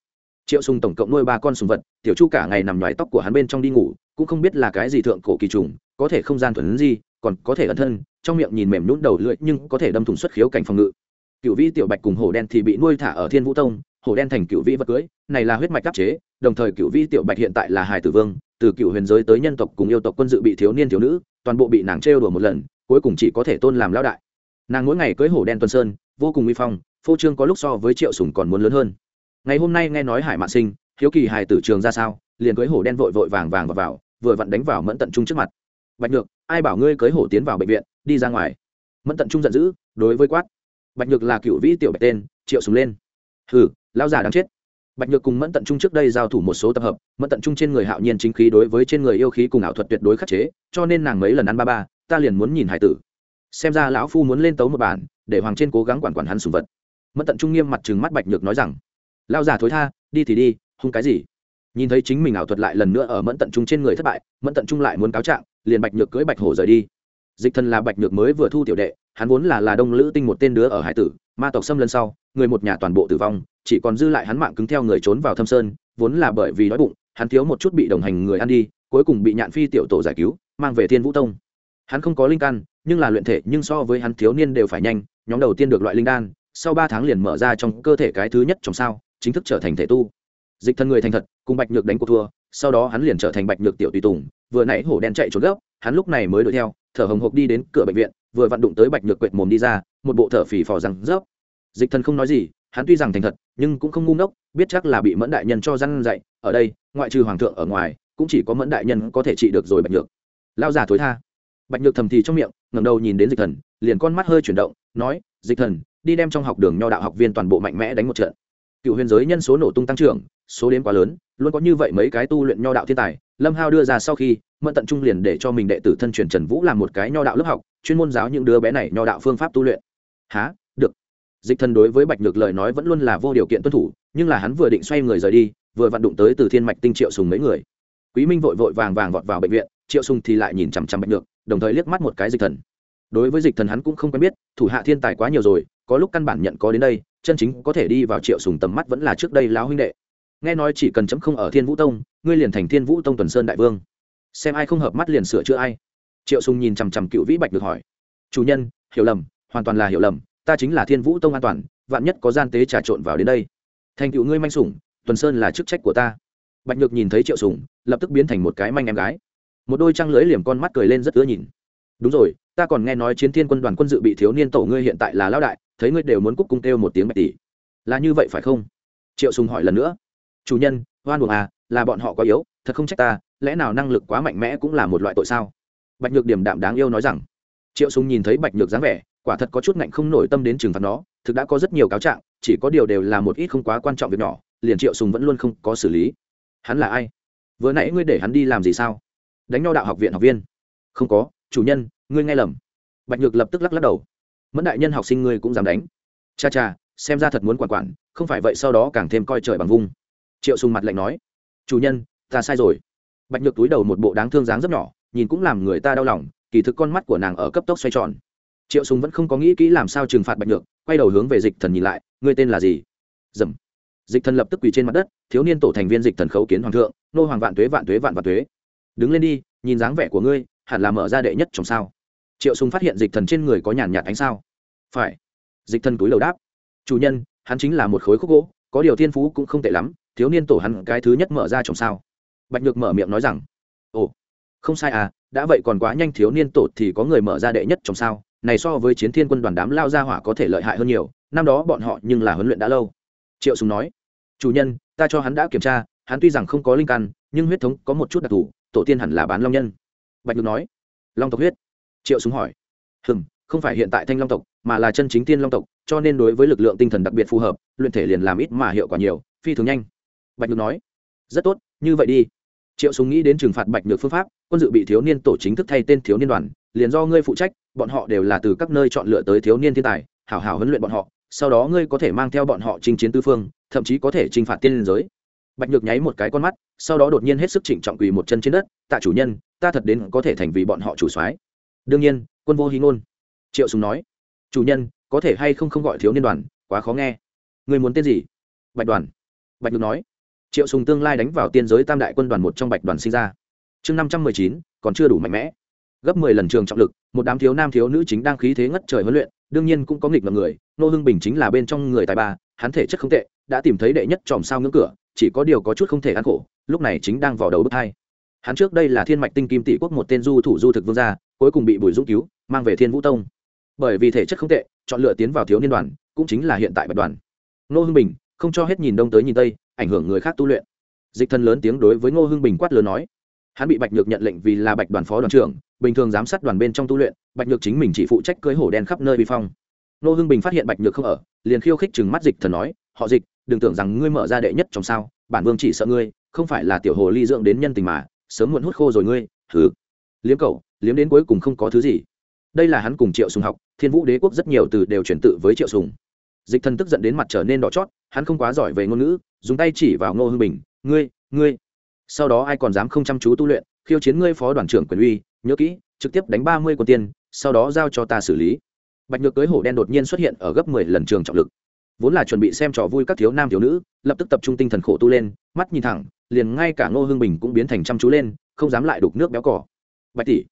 Triệu sùng tổng cộng nuôi ba con sùng vật, tiểu chu cả ngày nằm nhòi tóc của hắn bên trong đi ngủ, cũng không biết là cái gì thượng cổ kỳ trùng có thể không gian thuần gì còn có thể ẩn thân trong miệng nhìn mềm nhũn đầu lưỡi nhưng có thể đâm thủng xuất khiếu cảnh phòng ngự. Cựu vĩ tiểu bạch cùng hổ đen thì bị nuôi thả ở thiên vũ tông hổ đen thành cựu vĩ vật cưới này là huyết mạch đáp chế đồng thời cựu vĩ tiểu bạch hiện tại là hài tử vương từ cựu huyền giới tới nhân tộc cùng yêu tộc quân dự bị thiếu niên thiếu nữ toàn bộ bị nàng trêu đùa một lần cuối cùng chỉ có thể tôn làm lão đại. Nàng mỗi ngày cưới hổ đen tuần sơn vô cùng uy phong phô trương có lúc so với triệu sùng còn muốn lớn hơn. Ngày hôm nay nghe nói hải mạn sinh hiếu kỳ hài tử trường ra sao liền cưới hổ đen vội vội vàng vàng vào, vào vừa vặn đánh vào mẫn tận trung trước mặt bạch nhược, ai bảo ngươi cưới hổ tiến vào bệnh viện, đi ra ngoài? Mẫn tận trung giận dữ, đối với quát. Bạch nhược là cựu vĩ tiểu bạch tên, triệu súng lên. Hừ, lão già đáng chết. Bạch nhược cùng mẫn tận trung trước đây giao thủ một số tập hợp, mẫn tận trung trên người hạo nhiên chính khí đối với trên người yêu khí cùng ảo thuật tuyệt đối khắc chế, cho nên nàng mấy lần ăn ba ba, ta liền muốn nhìn hải tử. Xem ra lão phu muốn lên tấu một bản, để hoàng trên cố gắng quản quản hắn sùng vật. Mẫn tận trung nghiêm mặt trừng mắt bạch nhược nói rằng lao già thối tha, đi thì đi, hung cái gì? Nhìn thấy chính mình ảo thuật lại lần nữa ở mẫn tận trung trên người thất bại, mẫn tận trung lại muốn cáo trạng liền bạch nhược cưỡi bạch hổ rời đi. Dịch thần là bạch nhược mới vừa thu tiểu đệ, hắn vốn là là đông lữ tinh một tên đứa ở hải tử, ma tộc xâm lần sau, người một nhà toàn bộ tử vong, chỉ còn dư lại hắn mạng cứng theo người trốn vào thâm sơn, vốn là bởi vì đói bụng, hắn thiếu một chút bị đồng hành người ăn đi, cuối cùng bị nhạn phi tiểu tổ giải cứu, mang về thiên vũ tông. Hắn không có linh căn, nhưng là luyện thể, nhưng so với hắn thiếu niên đều phải nhanh, nhóm đầu tiên được loại linh đan, sau ba tháng liền mở ra trong cơ thể cái thứ nhất trong sao, chính thức trở thành thể tu. Dịch thân người thành thật, cùng bạch nhược đánh cuộc thua, sau đó hắn liền trở thành bạch nhược tiểu tùy tùng vừa nãy hổ đen chạy trốn gấp, hắn lúc này mới đuổi theo, thở hồng hộc đi đến cửa bệnh viện, vừa vặn đụng tới bạch nhược quệt mồm đi ra, một bộ thở phì phò rằng, rớp. Dịch thần không nói gì, hắn tuy rằng thành thật, nhưng cũng không ngu ngốc, biết chắc là bị mẫn đại nhân cho răn dạy, ở đây, ngoại trừ hoàng thượng ở ngoài, cũng chỉ có mẫn đại nhân có thể trị được rồi bạch nhược. Lao giả thối tha. Bạch nhược thầm thì trong miệng ngầm đầu nhìn đến dịch thần, liền con mắt hơi chuyển động, nói, dịch thần, đi đem trong học đường nho đạo học viên toàn bộ mạnh mẽ đánh một trận cựu huyền giới nhân số nổ tung tăng trưởng, số đếm quá lớn, luôn có như vậy mấy cái tu luyện nho đạo thiên tài, lâm hao đưa ra sau khi mận tận trung liền để cho mình đệ tử thân truyền trần vũ làm một cái nho đạo lớp học, chuyên môn giáo những đứa bé này nho đạo phương pháp tu luyện. Há được. Dịch thần đối với bạch nhược lời nói vẫn luôn là vô điều kiện tuân thủ, nhưng là hắn vừa định xoay người rời đi, vừa vặn đụng tới từ thiên mạch tinh triệu sùng mấy người. Quý minh vội vội vàng vàng vọt vào bệnh viện, triệu sùng thì lại nhìn chằm chằm bạch nhược, đồng thời liếc mắt một cái dịch thần. Đối với dịch thần hắn cũng không quen biết, thủ hạ thiên tài quá nhiều rồi có lúc căn bản nhận có đến đây, chân chính có thể đi vào triệu sùng tầm mắt vẫn là trước đây lão huynh đệ. Nghe nói chỉ cần chấm không ở thiên vũ tông, ngươi liền thành thiên vũ tông tuần sơn đại vương. Xem ai không hợp mắt liền sửa chữa ai. Triệu sùng nhìn chằm chằm cựu vĩ bạch được hỏi. Chủ nhân, hiểu lầm, hoàn toàn là hiểu lầm, ta chính là thiên vũ tông an toàn, vạn nhất có gian tế trà trộn vào đến đây. Thành cựu ngươi manh sủng, tuần sơn là chức trách của ta. Bạch nhược nhìn thấy triệu sùng, lập tức biến thành một cái manh em gái. Một đôi trăng lưới liềm con mắt cười lên rất ưa nhìn. Đúng rồi, ta còn nghe nói chiến thiên quân đoàn quân dự bị thiếu niên tổ ngươi hiện tại là lão đại thấy ngươi đều muốn cúc cung kêu một tiếng bạch tỷ. Là như vậy phải không? Triệu sùng hỏi lần nữa. Chủ nhân hoan buồng à là bọn họ quá yếu, thật không trách ta, lẽ nào năng lực quá mạnh mẽ cũng là một loại tội sao? Bạch nhược điểm đạm đáng yêu nói rằng. Triệu sùng nhìn thấy bạch nhược dáng vẻ, quả thật có chút ngạnh không nổi tâm đến trừng phạt nó, thực đã có rất nhiều cáo trạng, chỉ có điều đều là một ít không quá quan trọng việc nhỏ, liền triệu sùng vẫn luôn không có xử lý. Hắn là ai? Vừa nãy ngươi để hắn đi làm gì sao? Đánh nho đạo học viện học viên. Không có, chủ nhân, ngươi nghe lầm. Bạch nhược lập tức lắc lắc đầu mẫn đại nhân học sinh ngươi cũng dám đánh. Cha cha, xem ra thật muốn quản quản, không phải vậy sau đó càng thêm coi trời bằng vung triệu sùng mặt lạnh nói, chủ nhân, ta sai rồi. Bạch nhược túi đầu một bộ đáng thương dáng rất nhỏ, nhìn cũng làm người ta đau lòng, kỳ thực con mắt của nàng ở cấp tốc xoay tròn. Triệu sùng vẫn không có nghĩ kỹ làm sao trừng phạt bạch nhược, quay đầu hướng về dịch thần nhìn lại, ngươi tên là gì? Dầm. Dịch thần lập tức quỳ trên mặt đất, thiếu niên tổ thành viên dịch thần khấu kiến hoàng thượng, nô hoàng vạn tuế vạn tuế vạn vạn tuế. Đứng lên đi, nhìn dáng vẻ của ngươi, hẳn là mở ra đệ nhất trong sao triệu sùng phát hiện dịch thần trên người có nhàn nhạt ánh sao. Phải. Dịch thần túi lầu đáp. Chủ nhân, hắn chính là một khối khúc gỗ, có điều thiên phú cũng không tệ lắm, thiếu niên tổ hắn cái thứ nhất mở ra trồng sao. Bạch nhược mở miệng nói rằng, ồ, không sai à đã vậy còn quá nhanh thiếu niên tổ thì có người mở ra đệ nhất trồng sao? Này so với chiến thiên quân đoàn đám lao ra hỏa có thể lợi hại hơn nhiều, năm đó bọn họ nhưng là huấn luyện đã lâu. Triệu sùng nói, chủ nhân, ta cho hắn đã kiểm tra, hắn tuy rằng không có linh căn, nhưng huyết thống có một chút đặc thù, tổ tiên hẳn là bán long nhân. Bạch nhược nói, long tộc huyết triệu Súng hỏi. Hừm, không phải hiện tại thanh long tộc, mà là chân chính tiên long tộc, cho nên đối với lực lượng tinh thần đặc biệt phù hợp, luyện thể liền làm ít mà hiệu quả nhiều, phi thường nhanh. Bạch nhược nói. Rất tốt, như vậy đi. Triệu súng nghĩ đến trừng phạt bạch nhược phương pháp, quân dự bị thiếu niên tổ chính thức thay tên thiếu niên đoàn, liền do ngươi phụ trách, bọn họ đều là từ các nơi chọn lựa tới thiếu niên thiên tài, hảo hảo huấn luyện bọn họ, sau đó ngươi có thể mang theo bọn họ chinh chiến tư phương, thậm chí có thể chinh phạt tiên liên giới. Bạch nhược nháy một cái con mắt, sau đó đột nhiên hết sức trịnh trọng quỳ một chân trên đất, tạ chủ nhân, ta thật đến có thể thành vì bọn họ chủ soái đương nhiên, quân vô hí ngôn. Triệu sùng nói, chủ nhân, có thể hay không không gọi thiếu niên đoàn, quá khó nghe. Người muốn tên gì? Bạch đoàn. Bạch được nói. Triệu sùng tương lai đánh vào tiên giới tam đại quân đoàn một trong bạch đoàn sinh ra. Chương năm trăm mười chín, còn chưa đủ mạnh mẽ. Gấp mười lần trường trọng lực, một đám thiếu nam thiếu nữ chính đang khí thế ngất trời huấn luyện, đương nhiên cũng có nghịch ngợm người, nô hưng bình chính là bên trong người tài ba, hắn thể chất không tệ, đã tìm thấy đệ nhất tròm sao ngưỡng cửa, chỉ có điều có chút không thể ăn khổ, lúc này chính đang vào đầu bước hai. Hắn trước đây là thiên mạch tinh kim tỷ quốc một tên du thủ du thực vương gia cuối cùng bị bùi dũng cứu, mang về thiên vũ tông. Bởi vì thể chất không tệ, chọn lựa tiến vào thiếu niên đoàn, cũng chính là hiện tại bạch đoàn. Ngô hưng bình, không cho hết nhìn đông tới nhìn tây, ảnh hưởng người khác tu luyện. Dịch thân lớn tiếng đối với ngô hưng bình quát lớn nói, hắn bị bạch nhược nhận lệnh vì là bạch đoàn phó đoàn trưởng, bình thường giám sát đoàn bên trong tu luyện, bạch nhược chính mình chỉ phụ trách cưới hổ đen khắp nơi vi phong. Ngô hưng bình phát hiện bạch nhược không ở, liền khiêu khích chừng mắt dịch thần nói, họ dịch, đừng tưởng rằng ngươi mở ra đệ nhất trong sao, bản vương chỉ sợ ngươi, không phải là tiểu hồ ly dưỡng đến nhân tình mà, sớm muộn hút khô rồi ngươi thử liếm cậu liếm đến cuối cùng không có thứ gì. Đây là hắn cùng triệu sùng học, thiên vũ đế quốc rất nhiều từ đều chuyển tự với triệu sùng. Dịch thần tức giận đến mặt trở nên đỏ chót, hắn không quá giỏi về ngôn ngữ, dùng tay chỉ vào ngô hưng bình, ngươi ngươi. Sau đó ai còn dám không chăm chú tu luyện, khiêu chiến ngươi phó đoàn trưởng quyền uy, nhớ kỹ, trực tiếp đánh ba mươi quân tiền sau đó giao cho ta xử lý. Bạch nhược cưới hổ đen đột nhiên xuất hiện ở gấp mười lần trường trọng lực. Vốn là chuẩn bị xem trò vui các thiếu nam thiếu nữ, lập tức tập trung tinh thần khổ tu lên, mắt nhìn thẳng, liền ngay cả ngô hương bình cũng biến thành chăm chú lên, không dám lại đục nước béo cỏ bạch tỷ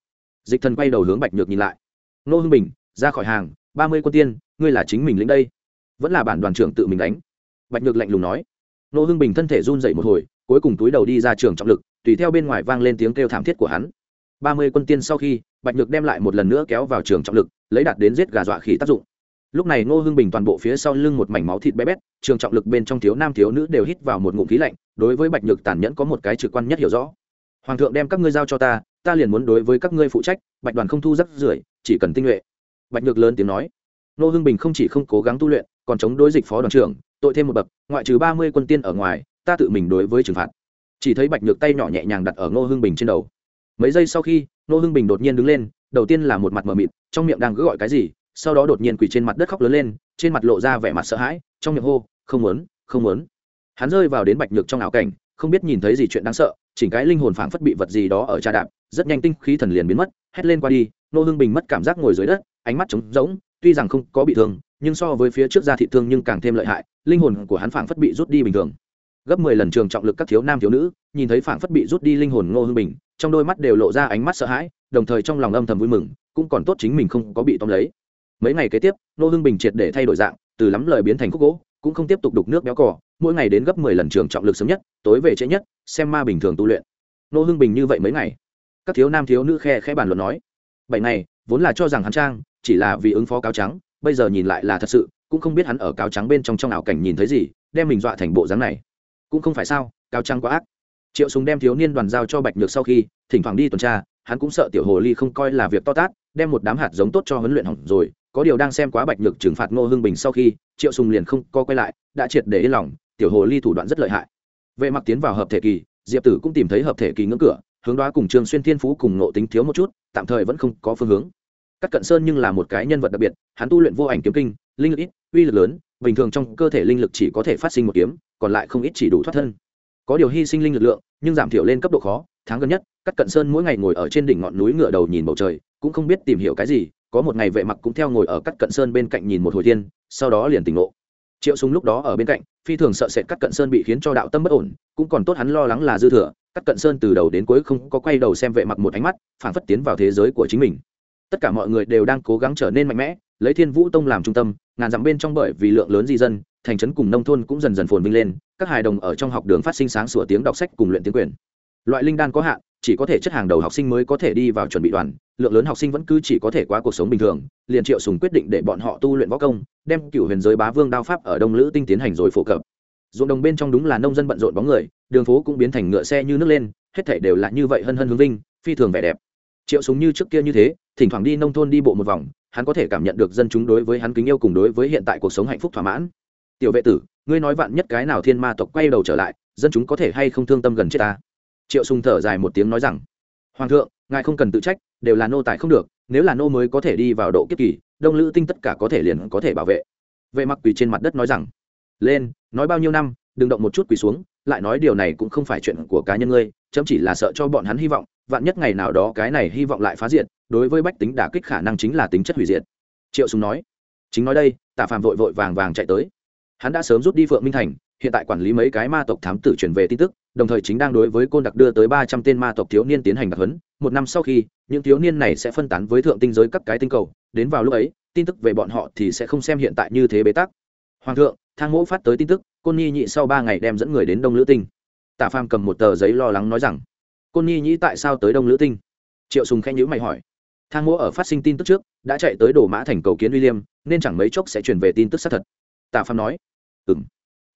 dịch thần quay đầu hướng bạch nhược nhìn lại. Nô Hưng bình, ra khỏi hàng, ba mươi quân tiên, ngươi là chính mình lĩnh đây. Vẫn là bản đoàn trưởng tự mình đánh. Bạch nhược lạnh lùng nói. Nô Hưng bình thân thể run dậy một hồi, cuối cùng túi đầu đi ra trường trọng lực, tùy theo bên ngoài vang lên tiếng kêu thảm thiết của hắn. Ba mươi quân tiên sau khi, bạch nhược đem lại một lần nữa kéo vào trường trọng lực, lấy đạt đến giết gà dọa khí tác dụng. Lúc này ngô hưng bình toàn bộ phía sau lưng một mảnh máu thịt bé bét, trường trọng lực bên trong thiếu nam thiếu nữ đều hít vào một ngụm khí lạnh, đối với bạch nhược tàn nhẫn có một cái trực quan nhất hiểu rõ. Hoàng thượng đem các ngươi giao cho ta ta liền muốn đối với các ngươi phụ trách, bạch đoàn không thu rắc rưởi, chỉ cần tinh nhuệ. Bạch nhược lớn tiếng nói. Nô hưng bình không chỉ không cố gắng tu luyện, còn chống đối dịch phó đoàn trưởng, tội thêm một bậc, ngoại trừ ba mươi quân tiên ở ngoài, ta tự mình đối với trừng phạt. Chỉ thấy bạch nhược tay nhỏ nhẹ nhàng đặt ở nô hưng bình trên đầu. Mấy giây sau khi, nô hưng bình đột nhiên đứng lên, đầu tiên là một mặt mờ mịt, trong miệng đang cứ gọi cái gì, sau đó đột nhiên quỳ trên mặt đất khóc lớn lên, trên mặt lộ ra vẻ mặt sợ hãi, trong miệng hô, không muốn không muốn. Hắn rơi vào đến bạch nhược trong ảo cảnh, không biết nhìn thấy gì chuyện đáng sợ, chỉnh cái linh hồn phảng phất bị vật gì đó ở trà đạp rất nhanh tinh khí thần liền biến mất, hét lên qua đi, nô hưng bình mất cảm giác ngồi dưới đất, ánh mắt trống rỗng, tuy rằng không có bị thương, nhưng so với phía trước da thị thương nhưng càng thêm lợi hại, linh hồn của hắn phảng phất bị rút đi bình thường. Gấp mười lần trường trọng lực các thiếu nam thiếu nữ, nhìn thấy phảng phất bị rút đi linh hồn ngô hưng bình, trong đôi mắt đều lộ ra ánh mắt sợ hãi, đồng thời trong lòng âm thầm vui mừng, cũng còn tốt chính mình không có bị tóm lấy. Mấy ngày kế tiếp ngô hưng bình triệt để thay đổi dạng, từ lắm lời biến thành khúc gỗ, cũng không tiếp tục đục nước béo cỏ mỗi ngày đến gấp mười lần trường trọng lực sớm nhất, tối về trễ nhất, xem ma bình thường tu luyện. Ngô hưng bình như vậy mấy ngày các thiếu nam thiếu nữ khe khẽ bàn luận nói, bảy này vốn là cho rằng hắn trang, chỉ là vì ứng phó cáo trắng, bây giờ nhìn lại là thật sự, cũng không biết hắn ở cáo trắng bên trong trong ảo cảnh nhìn thấy gì, đem mình dọa thành bộ dáng này. Cũng không phải sao cao Trắng quá ác. Triệu súng đem thiếu niên đoàn giao cho bạch nhược sau khi, thỉnh thoảng đi tuần tra, hắn cũng sợ tiểu hồ ly không coi là việc to tát, đem một đám hạt giống tốt cho huấn luyện hỏng rồi, có điều đang xem quá bạch nhược trừng phạt ngô hưng bình sau khi, triệu sùng liền không co quay lại, đã triệt để yên lòng, tiểu hồ ly thủ đoạn rất lợi hại. Vệ mặc tiến vào hợp thể kỳ, diệp tử cũng tìm thấy hợp thể kỳ ngưỡng cửa hướng đoá cùng trương xuyên thiên phú cùng nộ tính thiếu một chút, tạm thời vẫn không có phương hướng. Các cận sơn nhưng là một cái nhân vật đặc biệt, hắn tu luyện vô ảnh kiếm kinh, linh lực ít, uy lực lớn, bình thường trong cơ thể linh lực chỉ có thể phát sinh một kiếm, còn lại không ít chỉ đủ thoát thân. Có điều hy sinh linh lực lượng, nhưng giảm thiểu lên cấp độ khó, tháng gần nhất các cận sơn mỗi ngày ngồi ở trên đỉnh ngọn núi ngựa đầu nhìn bầu trời, cũng không biết tìm hiểu cái gì, có một ngày vệ mặc cũng theo ngồi ở các cận sơn bên cạnh nhìn một hồi thiên, sau đó liền tỉnh ngộ. Triệu súng lúc đó ở bên cạnh, phi thường sợ sệt các cận sơn bị khiến cho đạo tâm bất ổn, cũng còn tốt hắn lo lắng là dư thừa các cận sơn từ đầu đến cuối không có quay đầu xem vệ mặc một ánh mắt, phảng phất tiến vào thế giới của chính mình. Tất cả mọi người đều đang cố gắng trở nên mạnh mẽ, lấy thiên vũ tông làm trung tâm, ngàn dặm bên trong bởi vì lượng lớn di dân, thành trấn cùng nông thôn cũng dần dần phồn vinh lên, các hài đồng ở trong học đường phát sinh sáng sủa tiếng đọc sách cùng luyện tiếng quyền. Loại linh đan có hạn, chỉ có thể chất hàng đầu học sinh mới có thể đi vào chuẩn bị đoàn, lượng lớn học sinh vẫn cứ chỉ có thể qua cuộc sống bình thường, liền triệu sùng quyết định để bọn họ tu luyện võ công, đem cửu huyền giới bá vương đao pháp ở đông lữ tinh tiến hành rồi phổ cập ruộng đồng bên trong đúng là nông dân bận rộn bóng người, đường phố cũng biến thành ngựa xe như nước lên, hết thảy đều là như vậy hân hân hướng vinh, phi thường vẻ đẹp. Triệu súng như trước kia như thế, thỉnh thoảng đi nông thôn đi bộ một vòng, hắn có thể cảm nhận được dân chúng đối với hắn kính yêu cùng đối với hiện tại cuộc sống hạnh phúc thỏa mãn. Tiểu vệ tử, ngươi nói vạn nhất cái nào thiên ma tộc quay đầu trở lại, dân chúng có thể hay không thương tâm gần chết ta? Triệu sùng thở dài một tiếng nói rằng, hoàng thượng, ngài không cần tự trách, đều là nô tài không được, nếu là nô mới có thể đi vào độ kiếp kỳ, đông lữ tinh tất cả có thể liền có thể bảo vệ. Vệ mặc quỳ trên mặt đất nói rằng lên, nói bao nhiêu năm, đừng động một chút quỳ xuống, lại nói điều này cũng không phải chuyện của cá nhân ngươi, chấm chỉ là sợ cho bọn hắn hy vọng, vạn nhất ngày nào đó cái này hy vọng lại phá diệt, đối với bách tính đả kích khả năng chính là tính chất hủy diệt. Triệu sùng nói, chính nói đây Tả phàm vội vội vàng vàng chạy tới. Hắn đã sớm rút đi phượng minh thành, hiện tại quản lý mấy cái ma tộc thám tử chuyển về tin tức, đồng thời chính đang đối với côn đặc đưa tới ba trăm tên ma tộc thiếu niên tiến hành đặc huấn, một năm sau khi, những thiếu niên này sẽ phân tán với thượng tinh giới các cái tinh cầu, đến vào lúc ấy, tin tức về bọn họ thì sẽ không xem hiện tại như thế bế tắc. Hoàng thượng thang mẫu phát tới tin tức, côn nhi nhị sau ba ngày đem dẫn người đến đông lữ tinh. Tạ phàm cầm một tờ giấy lo lắng nói rằng, côn nhi nhị tại sao tới đông lữ tinh? Triệu sùng khen nhữ mày hỏi. Thang mỗ ở phát sinh tin tức trước, đã chạy tới đổ mã thành cầu kiến william nên chẳng mấy chốc sẽ truyền về tin tức xác thật. Tạ phàm nói, ừm.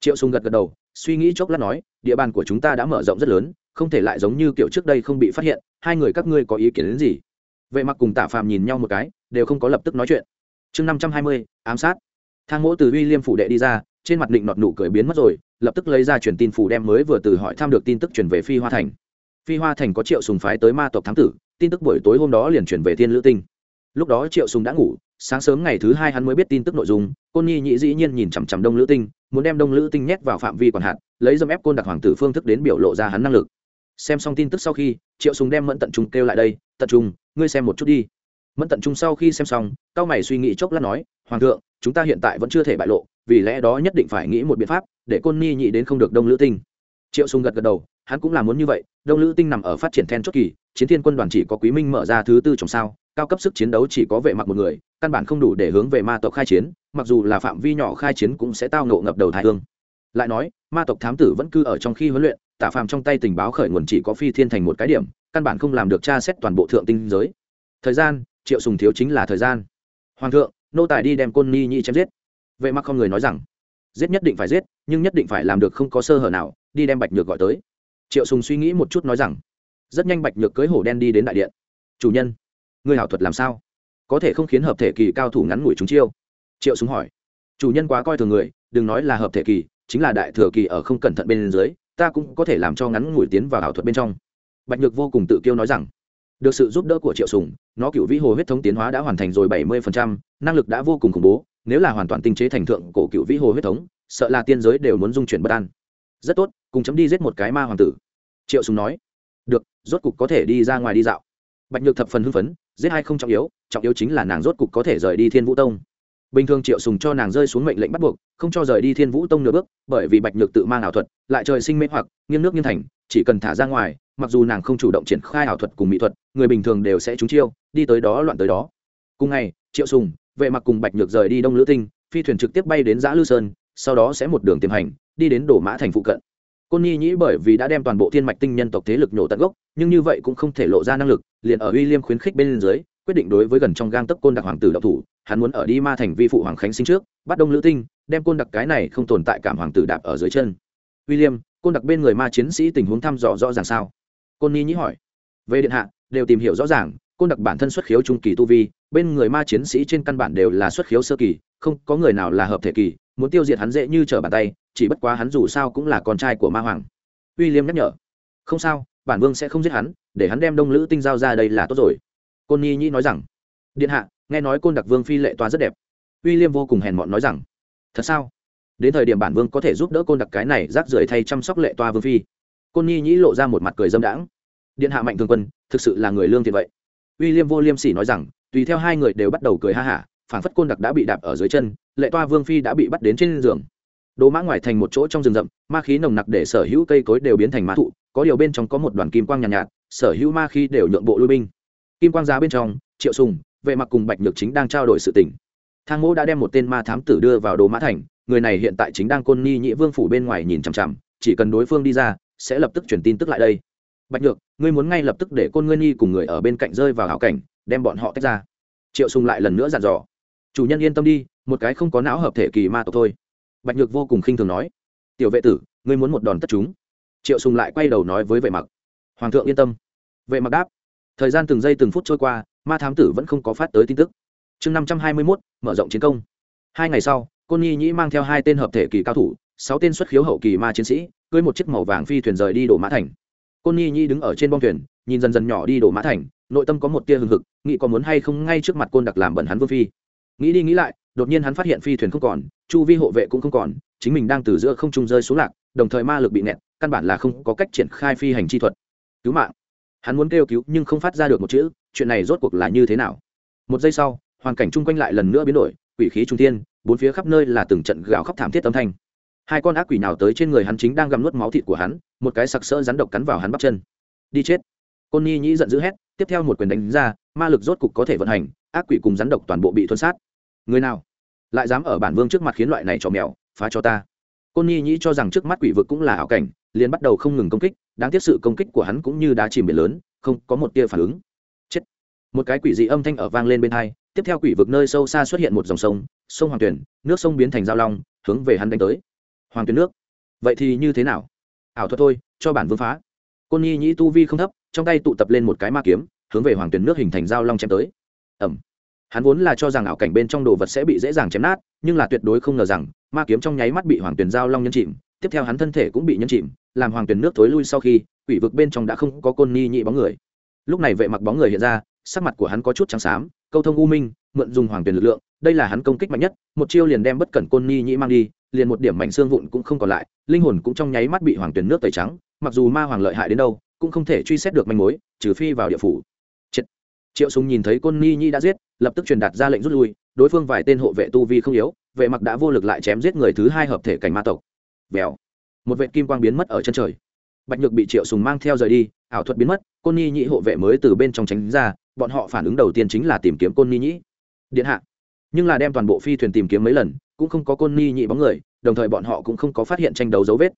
Triệu sùng gật gật đầu, suy nghĩ chốc lát nói, địa bàn của chúng ta đã mở rộng rất lớn, không thể lại giống như kiểu trước đây không bị phát hiện, hai người các ngươi có ý kiến đến gì? Vệ mặc cùng tạ phàm nhìn nhau một cái, đều không có lập tức nói chuyện. Chương năm trăm hai mươi, ám sát. Thang mỗ từ William phủ đệ đi ra trên mặt định nọt nụ cười biến mất rồi, lập tức lấy ra truyền tin phủ đem mới vừa từ hỏi thăm được tin tức truyền về phi hoa thành. Phi hoa thành có triệu sùng phái tới ma tộc thám tử, tin tức buổi tối hôm đó liền truyền về thiên lữ tinh. Lúc đó triệu sùng đã ngủ, sáng sớm ngày thứ hai hắn mới biết tin tức nội dung, côn nhi nhị dĩ nhiên nhìn chằm chằm đông lữ tinh, muốn đem đông lữ tinh nhét vào phạm vi quản hạt, lấy dâm ép côn đặc hoàng tử phương thức đến biểu lộ ra hắn năng lực. Xem xong tin tức sau khi, triệu sùng đem mẫn tận trung kêu lại đây, tận trung, ngươi xem một chút đi mẫn tận trung sau khi xem xong, cao mày suy nghĩ chốc lát nói, hoàng thượng, chúng ta hiện tại vẫn chưa thể bại lộ, vì lẽ đó nhất định phải nghĩ một biện pháp, để côn nhi nhị đến không được đông lữ tinh triệu sùng gật gật đầu, hắn cũng là muốn như vậy, đông lữ tinh nằm ở phát triển then chốt kỳ, chiến thiên quân đoàn chỉ có quý minh mở ra thứ tư trong sao, cao cấp sức chiến đấu chỉ có vệ mặc một người, căn bản không đủ để hướng về ma tộc khai chiến, mặc dù là phạm vi nhỏ khai chiến cũng sẽ tao nộ ngập đầu thái thương. lại nói, ma tộc thám tử vẫn cư ở trong khi huấn luyện, tả phàm trong tay tình báo khởi nguồn chỉ có phi thiên thành một cái điểm, căn bản không làm được tra xét toàn bộ thượng tinh giới thời gian triệu sùng thiếu chính là thời gian. Hoàng thượng, nô tài đi đem côn ni nhi chém giết. Vệ mặc không người nói rằng, giết nhất định phải giết, nhưng nhất định phải làm được không có sơ hở nào, đi đem bạch nhược gọi tới. Triệu sùng suy nghĩ một chút nói rằng, rất nhanh bạch nhược cưới hổ đen đi đến đại điện. Chủ nhân người hảo thuật làm sao? Có thể không khiến hợp thể kỳ cao thủ ngắn ngủi chúng chiêu. Triệu sùng hỏi, chủ nhân quá coi thường người, đừng nói là hợp thể kỳ, chính là đại thừa kỳ ở không cẩn thận bên dưới, ta cũng có thể làm cho ngắn ngủi tiến vào hảo thuật bên trong. Bạch nhược vô cùng tự kiêu nói rằng được sự giúp đỡ của triệu sùng nó cựu vĩ hồ huyết thống tiến hóa đã hoàn thành rồi bảy 70%, năng lực đã vô cùng khủng bố nếu là hoàn toàn tinh chế thành thượng cổ cựu vĩ hồ huyết thống sợ là tiên giới đều muốn dung chuyển bất an. Rất tốt cùng chấm đi giết một cái ma hoàng tử. Triệu sùng nói. Được rốt cục có thể đi ra ngoài đi dạo. Bạch nhược thập phần hưng phấn giết hai không trọng yếu trọng yếu chính là nàng rốt cục có thể rời đi thiên vũ tông. Bình thường triệu sùng cho nàng rơi xuống mệnh lệnh bắt buộc không cho rời đi thiên vũ tông nửa bước bởi vì bạch nhược tự mang ảo thuật lại trời sinh mê hoặc nghiêng nước nghiêng thành chỉ cần thả ra ngoài mặc dù nàng không chủ động triển khai ảo thuật cùng mỹ thuật, người bình thường đều sẽ trúng chiêu, đi tới đó loạn tới đó. Cùng ngày, triệu sùng, vệ mặc cùng bạch nhược rời đi đông lữ tinh, phi thuyền trực tiếp bay đến giã lư sơn, sau đó sẽ một đường tiềm hành, đi đến đổ mã thành phụ cận. Côn nhi nhĩ bởi vì đã đem toàn bộ thiên mạch tinh nhân tộc thế lực nhổ tận gốc, nhưng như vậy cũng không thể lộ ra năng lực, liền ở uy liêm khuyến khích bên dưới, quyết định đối với gần trong gang tấc côn đặc hoàng tử đạo thủ, hắn muốn ở đi ma thành vi phụ hoàng khánh sinh trước, bắt đông lữ tinh, đem côn đặc cái này không tồn tại cảm hoàng tử đạp ở dưới chân. William côn đặc bên người ma chiến sĩ tình huống thăm dò rõ ràng sao? Côn nhi nhĩ hỏi. Về điện hạ, đều tìm hiểu rõ ràng, côn đặc bản thân xuất khiếu trung kỳ tu vi, bên người ma chiến sĩ trên căn bản đều là xuất khiếu sơ kỳ, không có người nào là hợp thể kỳ, muốn tiêu diệt hắn dễ như trở bàn tay, chỉ bất quá hắn dù sao cũng là con trai của ma hoàng. Uy liêm nhắc nhở. Không sao, bản vương sẽ không giết hắn, để hắn đem đông lữ tinh giao ra đây là tốt rồi. Côn nhi nhĩ nói rằng. Điện hạ, nghe nói côn đặc vương phi lệ toa rất đẹp. Uy liêm vô cùng hèn mọn nói rằng. Thật sao? Đến thời điểm bản vương có thể giúp đỡ côn đặc cái này rác rưởi thay chăm sóc lệ toa vương phi côn nhi nhĩ lộ ra một mặt cười dâm đãng. Điện hạ mạnh thường quân thực sự là người lương thiện vậy. Uy liêm vô liêm sỉ nói rằng tùy theo hai người đều bắt đầu cười ha hả phản phất côn đặc đã bị đạp ở dưới chân lệ toa vương phi đã bị bắt đến trên giường. Đồ mã ngoài thành một chỗ trong rừng rậm ma khí nồng nặc để sở hữu cây cối đều biến thành ma thụ có điều bên trong có một đoàn kim quang nhàn nhạt, nhạt sở hữu ma khí đều nhượng bộ lui binh. Kim quang giá bên trong triệu sùng vệ mặc cùng bạch nhược chính đang trao đổi sự tình. Thang mỗ đã đem một tên ma thám tử đưa vào đồ mã thành người này hiện tại chính đang côn ni nhị vương phủ bên ngoài nhìn chằm chằm chỉ cần đối phương đi ra sẽ lập tức truyền tin tức lại đây. Bạch nhược ngươi muốn ngay lập tức để côn ngươi nhi cùng người ở bên cạnh rơi vào hảo cảnh đem bọn họ tách ra. Triệu sùng lại lần nữa dặn dò. Chủ nhân yên tâm đi một cái không có não hợp thể kỳ ma tộc thôi. Bạch nhược vô cùng khinh thường nói. Tiểu vệ tử ngươi muốn một đòn tất chúng. Triệu sùng lại quay đầu nói với vệ mặc. Hoàng thượng yên tâm. Vệ mặc đáp. Thời gian từng giây từng phút trôi qua ma thám tử vẫn không có phát tới tin tức. Chương năm trăm hai mươi 521, mở rộng chiến công. Hai ngày sau côn nhi nhĩ mang theo hai tên hợp thể kỳ cao thủ sáu tên xuất khiếu hậu kỳ ma chiến sĩ cưới một chiếc màu vàng phi thuyền rời đi đổ mã thành. Côn nhi nhi đứng ở trên bong thuyền, nhìn dần dần nhỏ đi đổ mã thành, nội tâm có một tia hừng hực, nghĩ có muốn hay không ngay trước mặt côn đặc làm bẩn hắn vương phi. Nghĩ đi nghĩ lại, đột nhiên hắn phát hiện phi thuyền không còn, chu vi hộ vệ cũng không còn, chính mình đang từ giữa không trung rơi xuống lạc, đồng thời ma lực bị nẹt, căn bản là không có cách triển khai phi hành chi thuật. Cứu mạng. Hắn muốn kêu cứu nhưng không phát ra được một chữ, chuyện này rốt cuộc là như thế nào? Một giây sau, hoàn cảnh chung quanh lại lần nữa biến đổi, quỷ khí trung thiên, bốn phía khắp nơi là từng trận gạo khóc thảm thiết âm thanh hai con ác quỷ nào tới trên người hắn chính đang gặm nuốt máu thịt của hắn, một cái sặc sỡ rắn độc cắn vào hắn bắp chân. Đi chết. Côn nhi nhĩ giận dữ hét, tiếp theo một quyền đánh ra, ma lực rốt cục có thể vận hành, ác quỷ cùng rắn độc toàn bộ bị thuân sát. Người nào? Lại dám ở bản vương trước mặt khiến loại này cho mèo, phá cho ta. Côn nhi nhĩ cho rằng trước mắt quỷ vực cũng là ảo cảnh, liền bắt đầu không ngừng công kích, đáng tiếc sự công kích của hắn cũng như đá chìm biển lớn, không có một tia phản ứng. Chết. Một cái quỷ dị âm thanh ở vang lên bên hai, tiếp theo quỷ vực nơi sâu xa xuất hiện một dòng sông sông hoàng tuyển nước sông biến thành giao long, hướng về hắn đánh tới hoàng tuyến nước. Vậy thì như thế nào? Ảo thuật thôi, cho bản vương phá. Côn nhi nhĩ tu vi không thấp, trong tay tụ tập lên một cái ma kiếm, hướng về hoàng tuyến nước hình thành dao long chém tới. Ẩm hắn vốn là cho rằng ảo cảnh bên trong đồ vật sẽ bị dễ dàng chém nát, nhưng là tuyệt đối không ngờ rằng, ma kiếm trong nháy mắt bị hoàng tuyển giao long nhân chìm, tiếp theo hắn thân thể cũng bị nhân chìm, làm hoàng tuyển nước thối lui sau khi, quỷ vực bên trong đã không có côn ni nhị bóng người. Lúc này vệ mặc bóng người hiện ra, sắc mặt của hắn có chút trắng xám, câu thông u minh, mượn dùng hoàng tuyển lực lượng, đây là hắn công kích mạnh nhất, một chiêu liền đem bất cẩn côn ni nhị mang đi liền một điểm mảnh xương vụn cũng không còn lại, linh hồn cũng trong nháy mắt bị hoàng tuyển nước tẩy trắng, mặc dù ma hoàng lợi hại đến đâu, cũng không thể truy xét được manh mối, trừ phi vào địa phủ. Chết. triệu súng nhìn thấy côn ni Nhi đã giết, lập tức truyền đạt ra lệnh rút lui, đối phương vài tên hộ vệ tu vi không yếu, vệ mặc đã vô lực lại chém giết người thứ hai hợp thể cảnh ma tộc. Vèo. Một vệ kim quang biến mất ở chân trời. Bạch nhược bị triệu sùng mang theo rời đi, ảo thuật biến mất, côn ni Nhi hộ vệ mới từ bên trong tránh ra, bọn họ phản ứng đầu tiên chính là tìm kiếm côn ni Nhi. điện hạ. Nhưng là đem toàn bộ phi thuyền tìm kiếm mấy lần cũng không có côn ni nhĩ bóng người, đồng thời bọn họ cũng không có phát hiện tranh đấu dấu vết.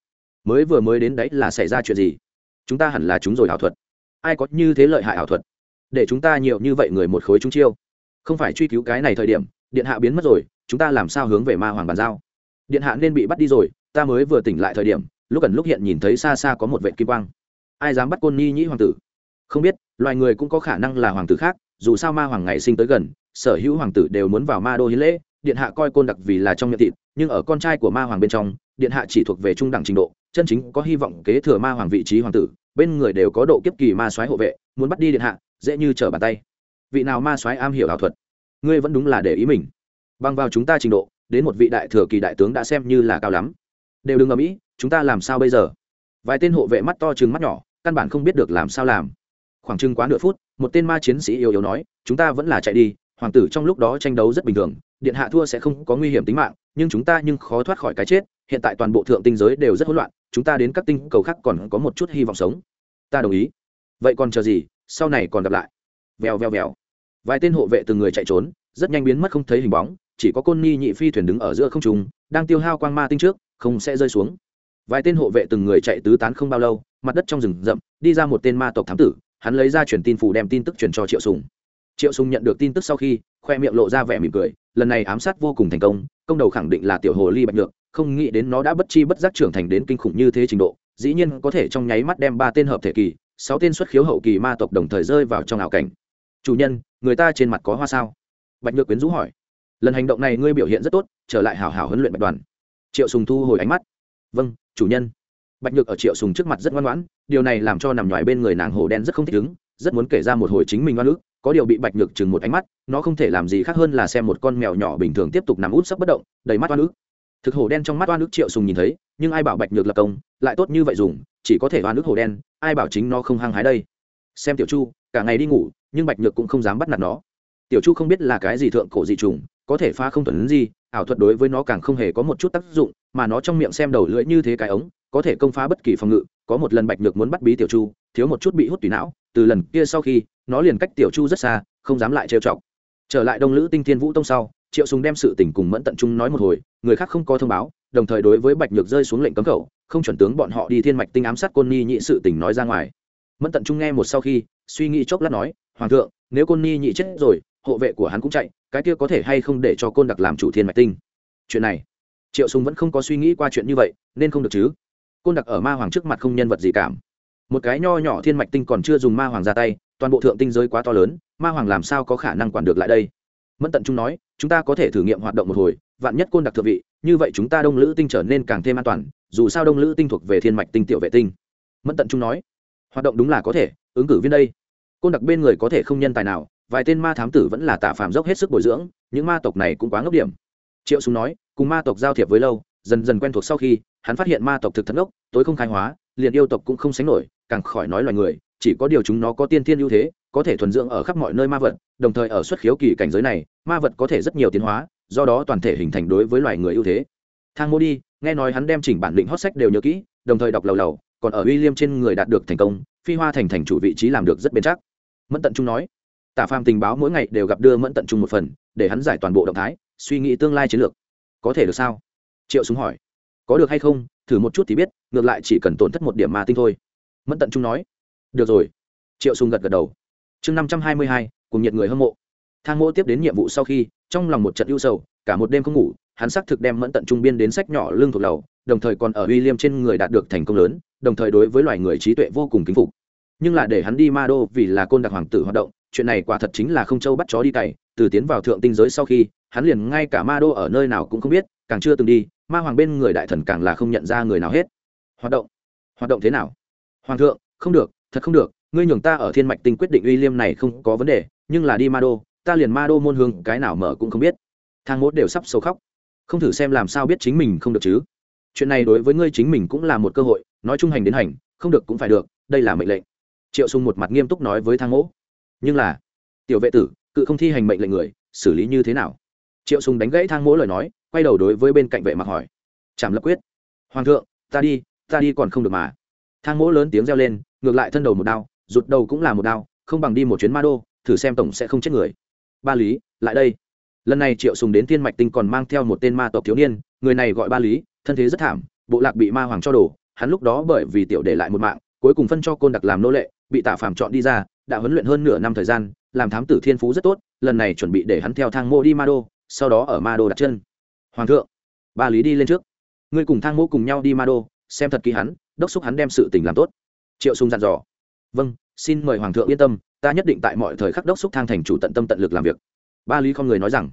Mới vừa mới đến đấy là xảy ra chuyện gì? Chúng ta hẳn là chúng rồi ảo thuật. Ai có như thế lợi hại ảo thuật? Để chúng ta nhiều như vậy người một khối chúng chiêu. Không phải truy cứu cái này thời điểm, điện hạ biến mất rồi, chúng ta làm sao hướng về ma hoàng bàn giao? Điện hạ nên bị bắt đi rồi, ta mới vừa tỉnh lại thời điểm, lúc gần lúc hiện nhìn thấy xa xa có một vệ kim quang. Ai dám bắt côn ni nhĩ hoàng tử? Không biết, loài người cũng có khả năng là hoàng tử khác, dù sao ma hoàng ngày sinh tới gần, sở hữu hoàng tử đều muốn vào ma đô hiến lễ điện hạ coi côn đặc vì là trong miệng thịt, nhưng ở con trai của ma hoàng bên trong, điện hạ chỉ thuộc về trung đẳng trình độ, chân chính có hy vọng kế thừa ma hoàng vị trí hoàng tử, bên người đều có độ kiếp kỳ ma soái hộ vệ, muốn bắt đi điện hạ, dễ như trở bàn tay. Vị nào ma soái am hiểu ảo thuật, ngươi vẫn đúng là để ý mình. Băng vào chúng ta trình độ, đến một vị đại thừa kỳ đại tướng đã xem như là cao lắm. Đều đừng ở mỹ chúng ta làm sao bây giờ? Vài tên hộ vệ mắt to chừng mắt nhỏ, căn bản không biết được làm sao làm. Khoảng chừng quá nửa phút, một tên ma chiến sĩ yếu yếu nói, chúng ta vẫn là chạy đi, hoàng tử trong lúc đó tranh đấu rất bình thường điện hạ thua sẽ không có nguy hiểm tính mạng, nhưng chúng ta nhưng khó thoát khỏi cái chết, hiện tại toàn bộ thượng tinh giới đều rất hỗn loạn, chúng ta đến các tinh cầu khác còn có một chút hy vọng sống. Ta đồng ý. Vậy còn chờ gì? Sau này còn gặp lại. Vèo vèo vèo. Vài tên hộ vệ từng người chạy trốn, rất nhanh biến mất không thấy hình bóng, chỉ có côn ni nhị phi thuyền đứng ở giữa không trung, đang tiêu hao quang ma tinh trước, không sẽ rơi xuống. Vài tên hộ vệ từng người chạy tứ tán không bao lâu, mặt đất trong rừng rậm, đi ra một tên ma tộc thám tử, hắn lấy ra truyền tin phủ đem tin tức truyền cho triệu sùng triệu sùng nhận được tin tức sau khi, khoe miệng lộ ra vẻ mỉm cười, lần này ám sát vô cùng thành công công đầu khẳng định là tiểu hồ ly bạch nhược, không nghĩ đến nó đã bất chi bất giác trưởng thành đến kinh khủng như thế trình độ, dĩ nhiên có thể trong nháy mắt đem ba tên hợp thể kỳ, sáu tên xuất khiếu hậu kỳ ma tộc đồng thời rơi vào trong ảo cảnh. Chủ nhân, người ta trên mặt có hoa sao? Bạch nhược quyến rũ hỏi. Lần hành động này ngươi biểu hiện rất tốt, trở lại hảo hảo huấn luyện bạch đoàn. Triệu sùng thu hồi ánh mắt. Vâng chủ nhân. Bạch nhược ở triệu sùng trước mặt rất ngoan ngoãn, điều này làm cho nằm ngoài bên người nàng hồ đen rất không thích ứng, rất muốn kể ra một hồi chính mình ngoan ước có điều bị bạch nhược chừng một ánh mắt, nó không thể làm gì khác hơn là xem một con mèo nhỏ bình thường tiếp tục nằm út sấp bất động, đầy mắt oan ức. Thực hổ đen trong mắt oan ức triệu sùng nhìn thấy, nhưng ai bảo bạch nhược lập công, lại tốt như vậy dùng, chỉ có thể oan ức hổ đen, ai bảo chính nó không hăng hái đây. Xem tiểu chu, cả ngày đi ngủ, nhưng bạch nhược cũng không dám bắt nạt nó. Tiểu chu không biết là cái gì thượng cổ dị trùng có thể phá không thuần gì, ảo thuật đối với nó càng không hề có một chút tác dụng, mà nó trong miệng xem đầu lưỡi như thế cái ống, có thể công phá bất kỳ phòng ngự. Có một lần bạch nhược muốn bắt bí tiểu chu, thiếu một chút bị hút tùy não từ lần kia sau khi, nó liền cách tiểu chu rất xa, không dám lại trêu chọc. Trở lại đông lữ tinh thiên vũ tông sau, triệu sùng đem sự tình cùng mẫn tận trung nói một hồi, người khác không có thông báo, đồng thời đối với bạch nhược rơi xuống lệnh cấm khẩu, không chuẩn tướng bọn họ đi thiên mạch tinh ám sát côn ni nhị sự tình nói ra ngoài. Mẫn tận trung nghe một sau khi, suy nghĩ chốc lát nói, hoàng thượng, nếu côn ni nhị chết rồi, hộ vệ của hắn cũng chạy, cái kia có thể hay không để cho côn đặc làm chủ thiên mạch tinh? Chuyện này, triệu sùng vẫn không có suy nghĩ qua chuyện như vậy, nên không được chứ. Côn đặc ở ma hoàng trước mặt không nhân vật gì cảm một cái nho nhỏ thiên mạch tinh còn chưa dùng ma hoàng ra tay, toàn bộ thượng tinh giới quá to lớn, ma hoàng làm sao có khả năng quản được lại đây? Mẫn tận trung nói, chúng ta có thể thử nghiệm hoạt động một hồi, vạn nhất côn đặc thượng vị, như vậy chúng ta đông lữ tinh trở nên càng thêm an toàn, dù sao đông lữ tinh thuộc về thiên mạch tinh tiểu vệ tinh. Mẫn tận trung nói, hoạt động đúng là có thể, ứng cử viên đây. Côn đặc bên người có thể không nhân tài nào, vài tên ma thám tử vẫn là tạ phạm dốc hết sức bồi dưỡng, những ma tộc này cũng quá ngốc điểm. Triệu súng nói, cùng ma tộc giao thiệp với lâu, dần dần quen thuộc sau khi, hắn phát hiện ma tộc thực thật ngốc, tối không khai hóa liền yêu tộc cũng không sánh nổi, càng khỏi nói loài người, chỉ có điều chúng nó có tiên thiên ưu thế, có thể thuần dưỡng ở khắp mọi nơi ma vật, đồng thời ở xuất khiếu kỳ cảnh giới này, ma vật có thể rất nhiều tiến hóa, do đó toàn thể hình thành đối với loài người ưu thế. Thang mô đi, nghe nói hắn đem chỉnh bản định hót sách đều nhớ kỹ, đồng thời đọc lầu lầu, còn ở uy liêm trên người đạt được thành công, phi hoa thành thành chủ vị trí làm được rất bền chắc. Mẫn tận trung nói, tả phàm tình báo mỗi ngày đều gặp đưa mẫn tận trung một phần, để hắn giải toàn bộ động thái, suy nghĩ tương lai chiến lược. Có thể được sao? Triệu súng hỏi có được hay không, thử một chút thì biết, ngược lại chỉ cần tổn thất một điểm ma tinh thôi. Mẫn tận trung nói, được rồi. Triệu sùng gật gật đầu. Chương năm trăm hai mươi hai, cùng nhiệt người hâm mộ. Thang mỗ tiếp đến nhiệm vụ sau khi, trong lòng một trận ưu sầu, cả một đêm không ngủ, hắn xác thực đem mẫn tận trung biên đến sách nhỏ lương thuộc lầu, đồng thời còn ở uy liêm trên người đạt được thành công lớn, đồng thời đối với loài người trí tuệ vô cùng kính phục. Nhưng là để hắn đi ma đô vì là côn đặc hoàng tử hoạt động, chuyện này quả thật chính là không châu bắt chó đi cày, từ tiến vào thượng tinh giới sau khi, hắn liền ngay cả ma đô ở nơi nào cũng không biết, càng chưa từng đi ma hoàng bên người đại thần càng là không nhận ra người nào hết. Hoạt động. Hoạt động thế nào? Hoàng thượng, không được, thật không được, ngươi nhường ta ở thiên mạch tinh quyết định uy liêm này không có vấn đề, nhưng là đi ma đô, ta liền ma đô môn hương cái nào mở cũng không biết. Thang mốt đều sắp sâu khóc. Không thử xem làm sao biết chính mình không được chứ? Chuyện này đối với ngươi chính mình cũng là một cơ hội, nói trung hành đến hành, không được cũng phải được, đây là mệnh lệnh. Triệu sùng một mặt nghiêm túc nói với thang mỗ. Nhưng là, tiểu vệ tử, cự không thi hành mệnh lệnh người, xử lý như thế nào? Triệu sùng đánh gãy thang mỗ lời nói quay đầu đối với bên cạnh vệ mặc hỏi. Trảm lập quyết, hoàng thượng, ta đi ta đi còn không được mà. Thang mỗ lớn tiếng reo lên, ngược lại thân đầu một đao, rụt đầu cũng là một đao, không bằng đi một chuyến ma đô, thử xem tổng sẽ không chết người. Ba lý, lại đây. Lần này triệu sùng đến thiên mạch tinh còn mang theo một tên ma tộc thiếu niên, người này gọi ba lý, thân thế rất thảm, bộ lạc bị ma hoàng cho đổ, hắn lúc đó bởi vì tiểu để lại một mạng, cuối cùng phân cho côn đặc làm nô lệ, bị tạ phàm chọn đi ra, đã huấn luyện hơn nửa năm thời gian, làm thám tử thiên phú rất tốt, lần này chuẩn bị để hắn theo thang mô đi ma đô, sau đó ở ma đô đặt chân hoàng thượng ba lý đi lên trước. Ngươi cùng thang mô cùng nhau đi ma đô xem thật kỹ hắn đốc xúc hắn đem sự tình làm tốt. Triệu sùng dặn dò. Vâng xin mời hoàng thượng yên tâm ta nhất định tại mọi thời khắc đốc xúc thang thành chủ tận tâm tận lực làm việc. Ba lý không người nói rằng.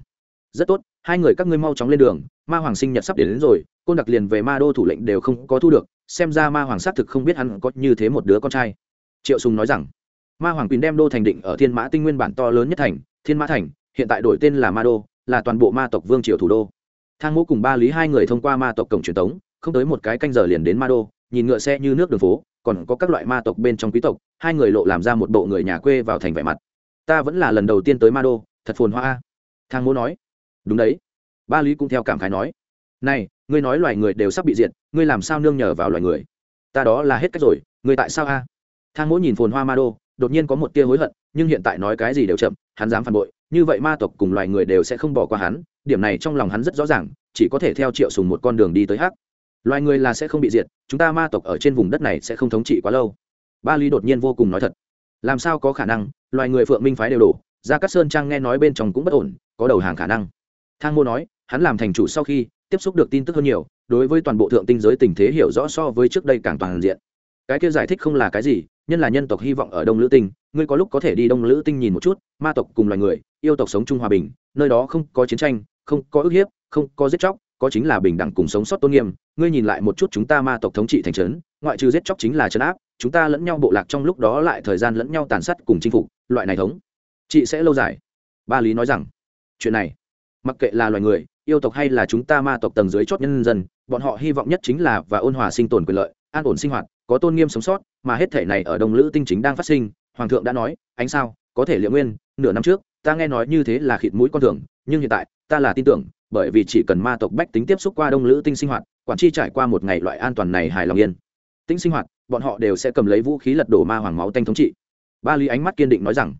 Rất tốt hai người các ngươi mau chóng lên đường ma hoàng sinh nhật sắp đến, đến rồi côn đặc liền về ma đô thủ lệnh đều không có thu được xem ra ma hoàng xác thực không biết hắn có như thế một đứa con trai. Triệu sùng nói rằng. Ma hoàng quỳnh đem đô thành định ở thiên mã tinh nguyên bản to lớn nhất thành thiên mã thành hiện tại đổi tên là ma đô là toàn bộ ma tộc vương triều thủ đô thang mũ cùng ba lý hai người thông qua ma tộc cổng truyền tống, không tới một cái canh giờ liền đến ma đô, nhìn ngựa xe như nước đường phố, còn có các loại ma tộc bên trong quý tộc, hai người lộ làm ra một bộ người nhà quê vào thành vẻ mặt. Ta vẫn là lần đầu tiên tới ma đô, thật phồn hoa thang mũ nói. Đúng đấy. Ba lý cũng theo cảm khái nói. Này, ngươi nói loài người đều sắp bị diệt, ngươi làm sao nương nhờ vào loài người? Ta đó là hết cách rồi, ngươi tại sao a? Thang mỗi nhìn phồn hoa ma đô, đột nhiên có một tia hối hận, nhưng hiện tại nói cái gì đều chậm, hắn dám phản bội như vậy ma tộc cùng loài người đều sẽ không bỏ qua hắn, điểm này trong lòng hắn rất rõ ràng, chỉ có thể theo triệu sùng một con đường đi tới hắc. Loài người là sẽ không bị diệt, chúng ta ma tộc ở trên vùng đất này sẽ không thống trị quá lâu. Ba ly đột nhiên vô cùng nói thật. Làm sao có khả năng, loài người phượng minh phái đều đổ ra các sơn trang nghe nói bên trong cũng bất ổn, có đầu hàng khả năng. Thang mô nói, hắn làm thành chủ sau khi, tiếp xúc được tin tức hơn nhiều, đối với toàn bộ thượng tinh giới tình thế hiểu rõ so với trước đây càng toàn diện. Cái kia giải thích không là cái gì, nhân là nhân tộc hy vọng ở đông lữ tinh, ngươi có lúc có thể đi đông lữ tinh nhìn một chút, ma tộc cùng loài người yêu tộc sống chung hòa bình, nơi đó không có chiến tranh, không có ức hiếp, không có giết chóc, có chính là bình đẳng cùng sống sót tôn nghiêm. Ngươi nhìn lại một chút chúng ta ma tộc thống trị thành trấn, ngoại trừ giết chóc chính là trấn áp, chúng ta lẫn nhau bộ lạc trong lúc đó lại thời gian lẫn nhau tàn sát cùng chinh phục, loại này thống. Trị sẽ lâu dài. Ba lý nói rằng, chuyện này, mặc kệ là loài người, yêu tộc hay là chúng ta ma tộc tầng dưới chót nhân dân, bọn họ hy vọng nhất chính là và ôn hòa sinh tồn quyền lợi, an ổn sinh hoạt, có tôn nghiêm sống sót, mà hết thể này ở đông lữ tinh chính đang phát sinh, hoàng thượng đã nói, ánh sao, có thể liệu nguyên, nửa năm trước ta nghe nói như thế là khịt mũi con thường, nhưng hiện tại, ta là tin tưởng, bởi vì chỉ cần ma tộc bách tính tiếp xúc qua đông lữ tinh sinh hoạt, quản chi trải qua một ngày loại an toàn này hài lòng yên. Tinh sinh hoạt, bọn họ đều sẽ cầm lấy vũ khí lật đổ ma hoàng máu tanh thống trị. Ba lý ánh mắt kiên định nói rằng,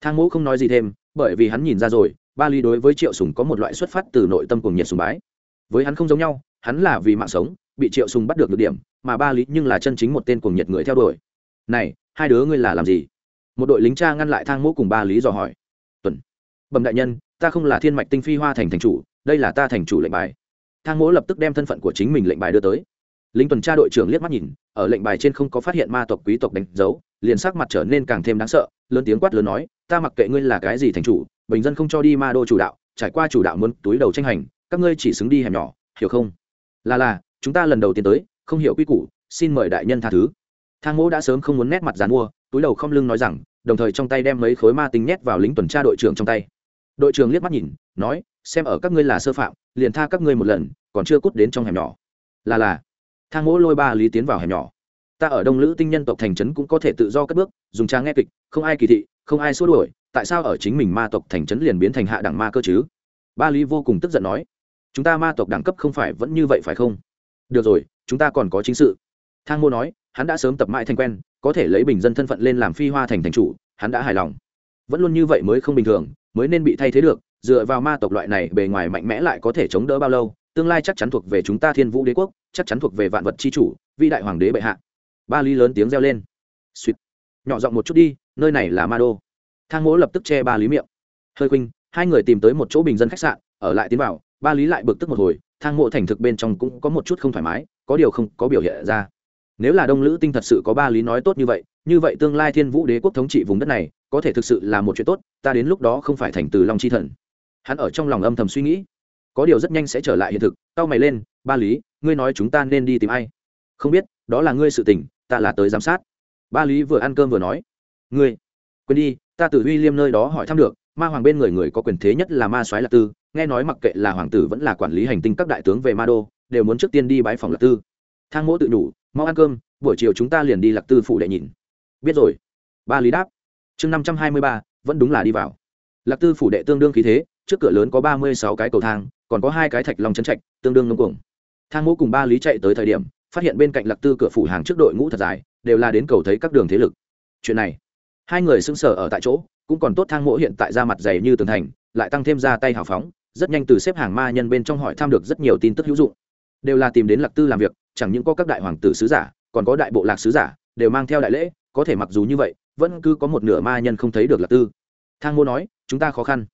thang mẫu không nói gì thêm, bởi vì hắn nhìn ra rồi, ba lý đối với triệu sùng có một loại xuất phát từ nội tâm cùng nhiệt sùng bái. Với hắn không giống nhau, hắn là vì mạng sống, bị triệu sùng bắt được được điểm, mà ba lý nhưng là chân chính một tên cuồng nhiệt người theo đuổi. Này, hai đứa ngươi là làm gì? Một đội lính cha ngăn lại thang mỗ cùng ba lý dò hỏi tuần. Bẩm đại nhân, ta không là thiên mạch tinh phi hoa thành thành chủ, đây là ta thành chủ lệnh bài. Thang mỗ lập tức đem thân phận của chính mình lệnh bài đưa tới. Lính tuần tra đội trưởng liếc mắt nhìn, ở lệnh bài trên không có phát hiện ma tộc, quý tộc đánh dấu, liền sắc mặt trở nên càng thêm đáng sợ, lớn tiếng quát lớn nói, ta mặc kệ ngươi là cái gì thành chủ, bình dân không cho đi ma đô chủ đạo, trải qua chủ đạo muốn túi đầu tranh hành, các ngươi chỉ xứng đi hẻm nhỏ, hiểu không? Là là, chúng ta lần đầu tiên tới, không hiểu quy củ, xin mời đại nhân tha thứ. Thang mỗ đã sớm không muốn nét mặt dàn mua, túi đầu không lưng nói rằng đồng thời trong tay đem mấy khối ma tinh nhét vào lính tuần tra đội trưởng trong tay. Đội trưởng liếc mắt nhìn, nói, xem ở các ngươi là sơ phạm, liền tha các ngươi một lần, còn chưa cút đến trong hẻm nhỏ. Là là. Thang mỗ lôi ba lý tiến vào hẻm nhỏ. Ta ở đông lữ tinh nhân tộc thành trấn cũng có thể tự do cất bước, dùng trang nghe kịch, không ai kỳ thị, không ai xua đuổi, tại sao ở chính mình ma tộc thành trấn liền biến thành hạ đẳng ma cơ chứ? Ba lý vô cùng tức giận nói, chúng ta ma tộc đẳng cấp không phải vẫn như vậy phải không? Được rồi, chúng ta còn có chính sự. Thang mô nói, hắn đã sớm tập mãi thành quen có thể lấy bình dân thân phận lên làm phi hoa thành thành chủ, hắn đã hài lòng. Vẫn luôn như vậy mới không bình thường, mới nên bị thay thế được, dựa vào ma tộc loại này bề ngoài mạnh mẽ lại có thể chống đỡ bao lâu, tương lai chắc chắn thuộc về chúng ta thiên vũ đế quốc, chắc chắn thuộc về vạn vật c h i chủ, vĩ đại hoàng đế bệ hạ. Ba lý lớn tiếng reo lên. Suýt nhỏ giọng một chút đi, nơi này là ma đô. Thang mỗ lập tức che ba lý miệng. Hơi khuynh, hai người tìm tới một chỗ bình dân khách sạn, ở lại tiến vào, ba lý lại bực tức một hồi, thang mộ thành thực bên trong cũng có một chút không thoải mái, có điều không có biểu hiện ra nếu là đông lữ tinh thật sự có ba lý nói tốt như vậy như vậy tương lai thiên vũ đế quốc thống trị vùng đất này, có thể thực sự là một chuyện tốt, ta đến lúc đó không phải thành từ long chi thần. Hắn ở trong lòng âm thầm suy nghĩ. Có điều rất nhanh sẽ trở lại hiện thực tao mày lên, ba lý, ngươi nói chúng ta nên đi tìm ai? Không biết, đó là ngươi sự tình, ta là tới giám sát. Ba lý vừa ăn cơm vừa nói, ngươi, quên đi, ta từ uy liêm nơi đó hỏi thăm được, ma hoàng bên người người có quyền thế nhất là ma soái lạc tư, nghe nói mặc kệ là hoàng tử vẫn là quản lý hành tinh các đại tướng về ma đô, đều muốn trước tiên đi bãi phòng lạc tư. Thang mỗ tự nhủ mau ăn cơm, buổi chiều chúng ta liền đi lạc tư phủ để nhìn. Biết rồi. Ba lý đáp. Chương năm trăm hai mươi ba, vẫn đúng là đi vào. Lạc tư phủ đệ tương đương khí thế, trước cửa lớn có ba mươi sáu cái cầu thang, còn có hai cái thạch long chấn trạch, tương đương ngông cuồng. Thang ngũ cùng ba lý chạy tới thời điểm, phát hiện bên cạnh lạc tư cửa phủ hàng trước đội ngũ thật dài, đều là đến cầu thấy các đường thế lực. Chuyện này, hai người xưng sở ở tại chỗ, cũng còn tốt thang mỗ hiện tại ra mặt dày như tường thành, lại tăng thêm ra tay hào phóng, rất nhanh từ xếp hàng ma nhân bên trong hỏi thăm được rất nhiều tin tức hữu dụng đều là tìm đến lạc tư làm việc, chẳng những có các đại hoàng tử sứ giả, còn có đại bộ lạc sứ giả, đều mang theo đại lễ, có thể mặc dù như vậy, vẫn cứ có một nửa ma nhân không thấy được lạc tư. Thang mô nói, chúng ta khó khăn.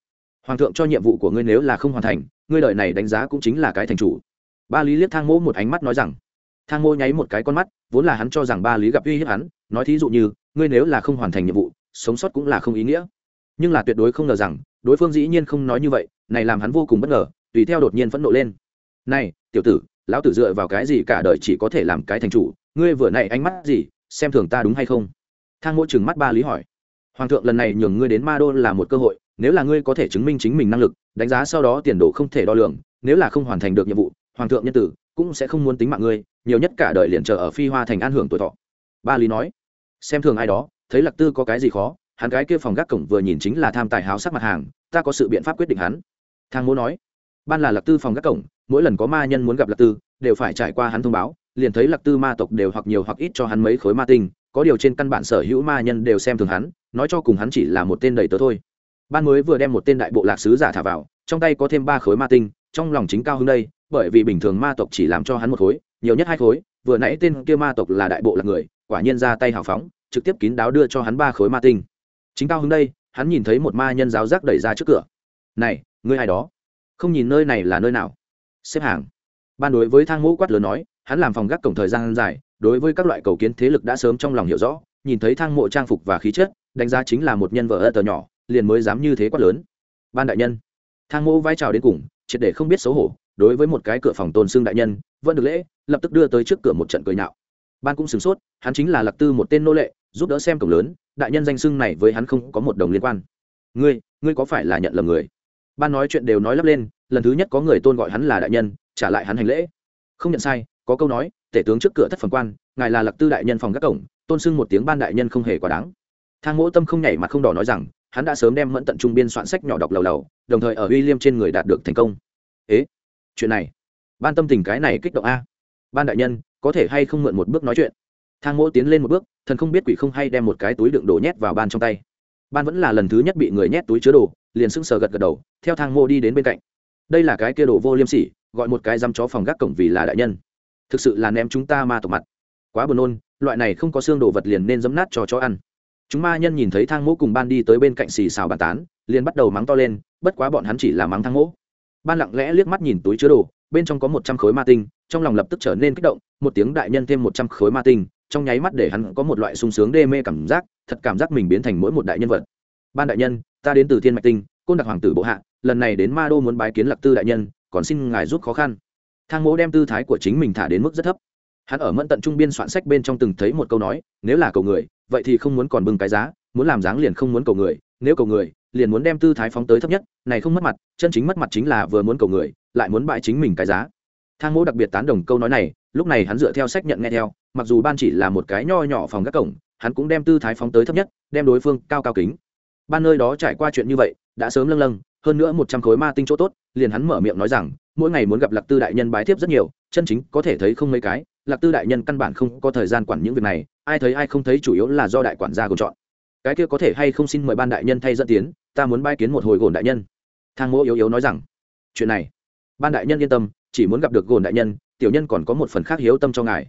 Hoàng thượng cho nhiệm vụ của ngươi nếu là không hoàn thành, ngươi lời này đánh giá cũng chính là cái thành chủ. Ba lý liếc thang mô một ánh mắt nói rằng, thang mô nháy một cái con mắt, vốn là hắn cho rằng ba lý gặp uy hiếp hắn, nói thí dụ như, ngươi nếu là không hoàn thành nhiệm vụ, sống sót cũng là không ý nghĩa. Nhưng là tuyệt đối không ngờ rằng, đối phương dĩ nhiên không nói như vậy, này làm hắn vô cùng bất ngờ, tùy theo đột nhiên phẫn nộ lên. Này, tiểu tử lão tử dựa vào cái gì cả đời chỉ có thể làm cái thành chủ? Ngươi vừa này ánh mắt gì? Xem thường ta đúng hay không? Thang mỗi chừng mắt ba lý hỏi. Hoàng thượng, lần này nhường ngươi đến ma đô là một cơ hội, nếu là ngươi có thể chứng minh chính mình năng lực, đánh giá sau đó tiền đồ không thể đo lường, nếu là không hoàn thành được nhiệm vụ, hoàng thượng nhân tử cũng sẽ không muốn tính mạng ngươi, nhiều nhất cả đời liền chờ ở phi hoa thành an hưởng tuổi thọ. Ba lý nói. Xem thường ai đó, thấy lạc tư có cái gì khó, hắn gái kia phòng gác cổng vừa nhìn chính là tham tài háo sắc mặt hàng, ta có sự biện pháp quyết định hắn. Thang Mỗ nói. Ban là lạc tư phòng gác cổng mỗi lần có ma nhân muốn gặp lạc tư, đều phải trải qua hắn thông báo, liền thấy lạc tư ma tộc đều hoặc nhiều hoặc ít cho hắn mấy khối ma tinh, có điều trên căn bản sở hữu ma nhân đều xem thường hắn, nói cho cùng hắn chỉ là một tên đầy tớ thôi. Ban mới vừa đem một tên đại bộ lạc sứ giả thả vào, trong tay có thêm ba khối ma tinh, trong lòng chính cao hơn đây, bởi vì bình thường ma tộc chỉ làm cho hắn một khối, nhiều nhất hai khối, vừa nãy tên kia ma tộc là đại bộ lạc người, quả nhiên ra tay hào phóng, trực tiếp kín đáo đưa cho hắn ba khối ma tinh. Chính cao hứng đây, hắn nhìn thấy một ma nhân giáo giác đẩy ra trước cửa. Này, ngươi ai đó? Không nhìn nơi này là nơi nào? Xếp hàng. Ban đối với thang mũ quát lớn nói, hắn làm phòng gác cổng thời gian dài, đối với các loại cầu kiến thế lực đã sớm trong lòng hiểu rõ, nhìn thấy thang mộ trang phục và khí chất, đánh giá chính là một nhân vợ ơ tờ nhỏ, liền mới dám như thế quát lớn. Ban đại nhân, thang mộ vai trào đến cùng, triệt để không biết xấu hổ, đối với một cái cửa phòng tôn xương đại nhân, vẫn được lễ, lập tức đưa tới trước cửa một trận cười nhạo. Ban cũng sửng sốt, hắn chính là lạc tư một tên nô lệ, giúp đỡ xem cổng lớn, đại nhân danh xưng này với hắn không có một đồng liên quan. Ngươi ngươi có phải là nhận lầm người? Ban nói chuyện đều nói lắp lên, lần thứ nhất có người tôn gọi hắn là đại nhân, trả lại hắn hành lễ. Không nhận sai, có câu nói, tể tướng trước cửa thất phần quan, ngài là lạc tư đại nhân phòng các cổng, tôn xưng một tiếng ban đại nhân không hề quá đáng. Thang mỗ tâm không nhảy mặt không đỏ nói rằng, hắn đã sớm đem mẫn tận trung biên soạn sách nhỏ đọc lầu lầu, đồng thời ở uy liêm trên người đạt được thành công. Ế, chuyện này, ban tâm tình cái này kích động a. Ban đại nhân, có thể hay không mượn một bước nói chuyện? Thang mỗ tiến lên một bước, thần không biết quỷ không hay đem một cái túi đựng đồ nhét vào ban trong tay. Ban vẫn là lần thứ nhất bị người nhét túi chứa đồ liền sững sờ gật gật đầu, theo thang mô đi đến bên cạnh. Đây là cái kia đồ vô liêm sỉ, gọi một cái dăm chó phòng gác cổng vì là đại nhân. Thực sự là ném chúng ta ma tộc mặt. Quá buồn nôn, loại này không có xương đồ vật liền nên dấm nát cho chó ăn. Chúng ma nhân nhìn thấy thang mỗ cùng ban đi tới bên cạnh xì xào bàn tán, liền bắt đầu mắng to lên, bất quá bọn hắn chỉ là mắng thang mỗ ban lặng lẽ liếc mắt nhìn túi chứa đồ, bên trong có một trăm khối ma tinh, trong lòng lập tức trở nên kích động, một tiếng đại nhân thêm một trăm khối ma tinh, trong nháy mắt để hắn có một loại sung sướng đê mê cảm giác, thật cảm giác mình biến thành mỗi một đại nhân vật. Ban đại nhân ta đến từ thiên mạch tinh, côn đặc hoàng tử bộ hạ, lần này đến ma đô muốn bái kiến lạc tư đại nhân, còn xin ngài giúp khó khăn. Thang mỗ đem tư thái của chính mình thả đến mức rất thấp. Hắn ở mẫn tận trung biên soạn sách bên trong từng thấy một câu nói, nếu là cầu người, vậy thì không muốn còn bưng cái giá, muốn làm dáng liền không muốn cầu người, nếu cầu người, liền muốn đem tư thái phóng tới thấp nhất, này không mất mặt, chân chính mất mặt chính là vừa muốn cầu người, lại muốn bại chính mình cái giá. Thang mỗ đặc biệt tán đồng câu nói này, lúc này hắn dựa theo sách nhận nghe theo, mặc dù ban chỉ là một cái nho nhỏ phòng các cổng, hắn cũng đem tư thái phóng tới thấp nhất, đem đối phương cao cao kính ban nơi đó trải qua chuyện như vậy, đã sớm lâng lâng, hơn nữa một trăm khối ma tinh chỗ tốt, liền hắn mở miệng nói rằng, mỗi ngày muốn gặp lạc tư đại nhân bái thiếp rất nhiều, chân chính có thể thấy không mấy cái, lạc tư đại nhân căn bản không có thời gian quản những việc này, ai thấy ai không thấy chủ yếu là do đại quản gia gồm chọn. Cái kia có thể hay không xin mời ban đại nhân thay dẫn tiến, ta muốn bái kiến một hồi gồn đại nhân. Thang mỗ yếu yếu nói rằng, chuyện này, ban đại nhân yên tâm, chỉ muốn gặp được gồn đại nhân, tiểu nhân còn có một phần khác hiếu tâm cho ngài.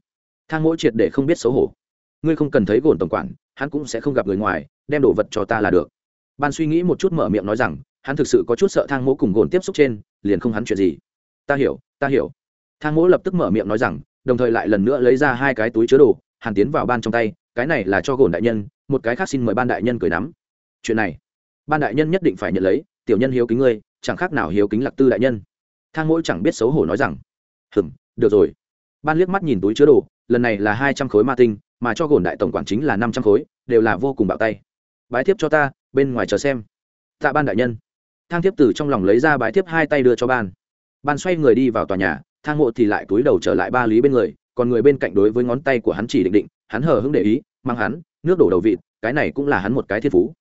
Thang mỗ triệt để không biết xấu hổ. Ngươi không cần thấy gồn tổng quản, hắn cũng sẽ không gặp người ngoài, đem đồ vật cho ta là được ban suy nghĩ một chút mở miệng nói rằng, hắn thực sự có chút sợ thang mỗ cùng gồn tiếp xúc trên, liền không hắn chuyện gì. Ta hiểu ta hiểu. Thang mỗ lập tức mở miệng nói rằng, đồng thời lại lần nữa lấy ra hai cái túi chứa đồ, hàn tiến vào ban trong tay, cái này là cho gồn đại nhân, một cái khác xin mời ban đại nhân cười nắm. Chuyện này, ban đại nhân nhất định phải nhận lấy, tiểu nhân hiếu kính ngươi, chẳng khác nào hiếu kính lạc tư đại nhân. Thang mỗi chẳng biết xấu hổ nói rằng, hừm, được rồi. Ban liếc mắt nhìn túi chứa đồ, lần này là hai trăm khối ma tinh, mà cho gồn đại tổng quản chính là năm trăm khối, đều là vô cùng bạo tay. Bái thiếp cho ta bên ngoài chờ xem. Tạ ban đại nhân. Thang thiếp từ trong lòng lấy ra bãi thiếp hai tay đưa cho ban. Ban xoay người đi vào tòa nhà, thang mộ thì lại túi đầu trở lại ba lý bên người, còn người bên cạnh đối với ngón tay của hắn chỉ định định, hắn hờ hững để ý, mang hắn, nước đổ đầu vịt, cái này cũng là hắn một cái thiên phú.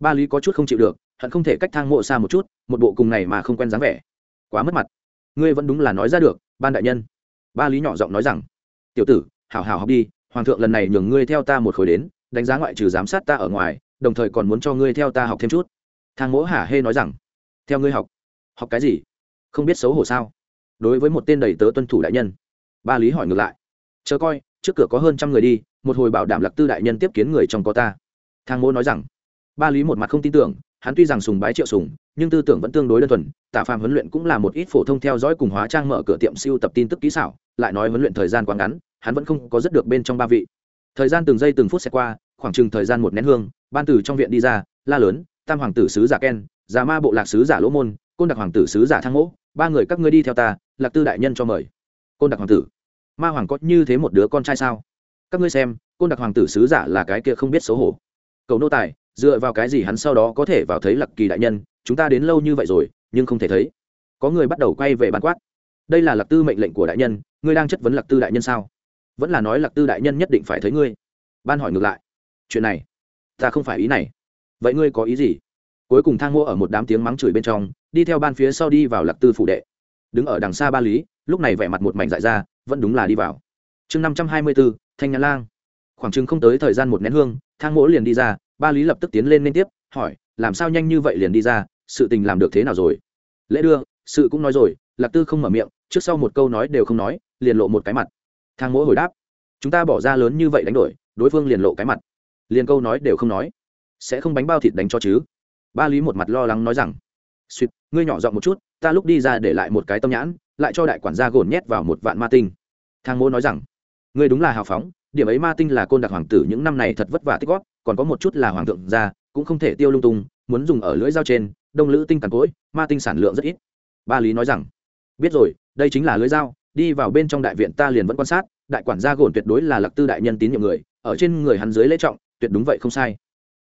Ba lý có chút không chịu được hắn không thể cách thang mộ xa một chút, một bộ cùng này mà không quen dáng vẻ. Quá mất mặt. Ngươi vẫn đúng là nói ra được, ban đại nhân. Ba lý nhỏ giọng nói rằng, tiểu tử, hảo hảo học đi, hoàng thượng lần này nhường ngươi theo ta một khối đến, đánh giá ngoại trừ giám sát ta ở ngoài đồng thời còn muốn cho ngươi theo ta học thêm chút. Thang mỗ hả hê nói rằng, theo ngươi học học cái gì? Không biết xấu hổ sao? Đối với một tên đầy tớ tuân thủ đại nhân. Ba lý hỏi ngược lại, chờ coi, trước cửa có hơn trăm người đi, một hồi bảo đảm lạc tư đại nhân tiếp kiến người trong có ta. Thang mỗ nói rằng, ba lý một mặt không tin tưởng, hắn tuy rằng sùng bái triệu sùng, nhưng tư tưởng vẫn tương đối đơn thuần, tả phàm huấn luyện cũng là một ít phổ thông theo dõi cùng hóa trang mở cửa tiệm siêu tập tin tức kỹ xảo, lại nói huấn luyện thời gian quá ngắn, hắn vẫn không có rất được bên trong ba vị. Thời gian từng giây từng phút sẽ qua, khoảng chừng thời gian một nén hương ban từ trong viện đi ra, la lớn, tam hoàng tử sứ giả ken giả ma bộ lạc sứ giả lỗ môn, côn đặc hoàng tử sứ giả thang mỗ, ba người các ngươi đi theo ta, lạc tư đại nhân cho mời. Côn đặc hoàng tử, ma hoàng có như thế một đứa con trai sao? Các ngươi xem, côn đặc hoàng tử sứ giả là cái kia không biết xấu hổ. Cầu nô tài, dựa vào cái gì hắn sau đó có thể vào thấy lạc kỳ đại nhân, chúng ta đến lâu như vậy rồi, nhưng không thể thấy. Có người bắt đầu quay về bàn quát. Đây là lạc tư mệnh lệnh của đại nhân, ngươi đang chất vấn lạc tư đại nhân sao? Vẫn là nói lạc tư đại nhân nhất định phải thấy ngươi. Ban hỏi ngược lại. Chuyện này ta không phải ý này. Vậy ngươi có ý gì? Cuối cùng thang ngô ở một đám tiếng mắng chửi bên trong, đi theo ban phía sau đi vào lạc tư phủ đệ. Đứng ở đằng xa ba lý, lúc này vẻ mặt một mảnh dại ra, vẫn đúng là đi vào. Chương năm trăm hai mươi bốn thanh nhã lang. Khoảng chừng không tới thời gian một nén hương, thang mỗ liền đi ra, ba lý lập tức tiến lên liên tiếp, hỏi, làm sao nhanh như vậy liền đi ra? Sự tình làm được thế nào rồi? Lễ đưa, sự cũng nói rồi. Lạc tư không mở miệng, trước sau một câu nói đều không nói, liền lộ một cái mặt. Thang mỗ hồi đáp, chúng ta bỏ ra lớn như vậy đánh đổi, đối phương liền lộ cái mặt liền câu nói đều không nói. Sẽ không bánh bao thịt đánh cho chứ? Ba lý một mặt lo lắng nói rằng suýt ngươi nhỏ giọng một chút, ta lúc đi ra để lại một cái tâm nhãn, lại cho đại quản gia gồn nhét vào một vạn ma tinh. Thang mô nói rằng, ngươi đúng là hào phóng, điểm ấy ma tinh là côn đặc hoàng tử những năm này thật vất vả tích góp, còn có một chút là hoàng thượng ra cũng không thể tiêu lung tung, muốn dùng ở lưỡi dao trên, đông lữ tinh càn cỗi, ma tinh sản lượng rất ít. Ba lý nói rằng, biết rồi, đây chính là lưỡi dao, đi vào bên trong đại viện ta liền vẫn quan sát, đại quản gia gồn tuyệt đối là lạc tư đại nhân tín nhiệm người, ở trên người hắn dưới lễ trọng tuyệt đúng vậy không sai.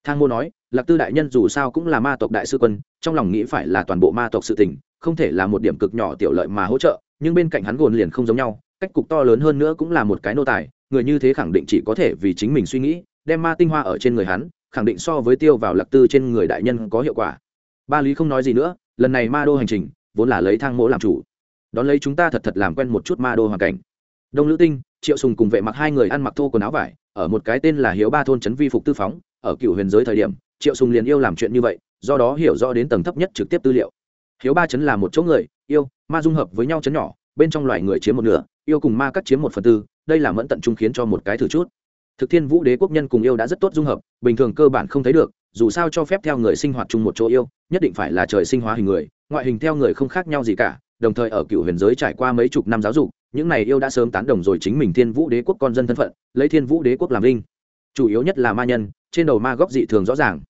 Thang mô nói, lạc tư đại nhân dù sao cũng là ma tộc đại sư quân, trong lòng nghĩ phải là toàn bộ ma tộc sự tình, không thể là một điểm cực nhỏ tiểu lợi mà hỗ trợ, nhưng bên cạnh hắn gồn liền không giống nhau, cách cục to lớn hơn nữa cũng là một cái nô tài, người như thế khẳng định chỉ có thể vì chính mình suy nghĩ, đem ma tinh hoa ở trên người hắn, khẳng định so với tiêu vào lạc tư trên người đại nhân có hiệu quả. Ba lý không nói gì nữa, lần này ma đô hành trình, vốn là lấy thang mỗ làm chủ. Đón lấy chúng ta thật thật làm quen một chút ma đô hoàn cảnh. Đông lữ tinh triệu sùng cùng vệ mặc hai người ăn mặc thô quần áo vải, ở một cái tên là hiếu ba thôn trấn vi phục tư phóng, ở cựu huyền giới thời điểm, triệu sùng liền yêu làm chuyện như vậy, do đó hiểu rõ đến tầng thấp nhất trực tiếp tư liệu. Hiếu ba trấn là một chỗ người, yêu, ma dung hợp với nhau trấn nhỏ, bên trong loài người chiếm một nửa, yêu cùng ma cắt chiếm một phần tư, đây là mẫn tận trung khiến cho một cái thử chút. Thực thiên vũ đế quốc nhân cùng yêu đã rất tốt dung hợp, bình thường cơ bản không thấy được, dù sao cho phép theo người sinh hoạt chung một chỗ yêu, nhất định phải là trời sinh hóa hình người, ngoại hình theo người không khác nhau gì cả, đồng thời ở cựu huyền giới trải qua mấy chục năm giáo dục những này yêu đã sớm tán đồng rồi chính mình thiên vũ đế quốc con dân thân phận, lấy thiên vũ đế quốc làm linh. Chủ yếu nhất là ma nhân, trên đầu ma góc dị thường rõ ràng.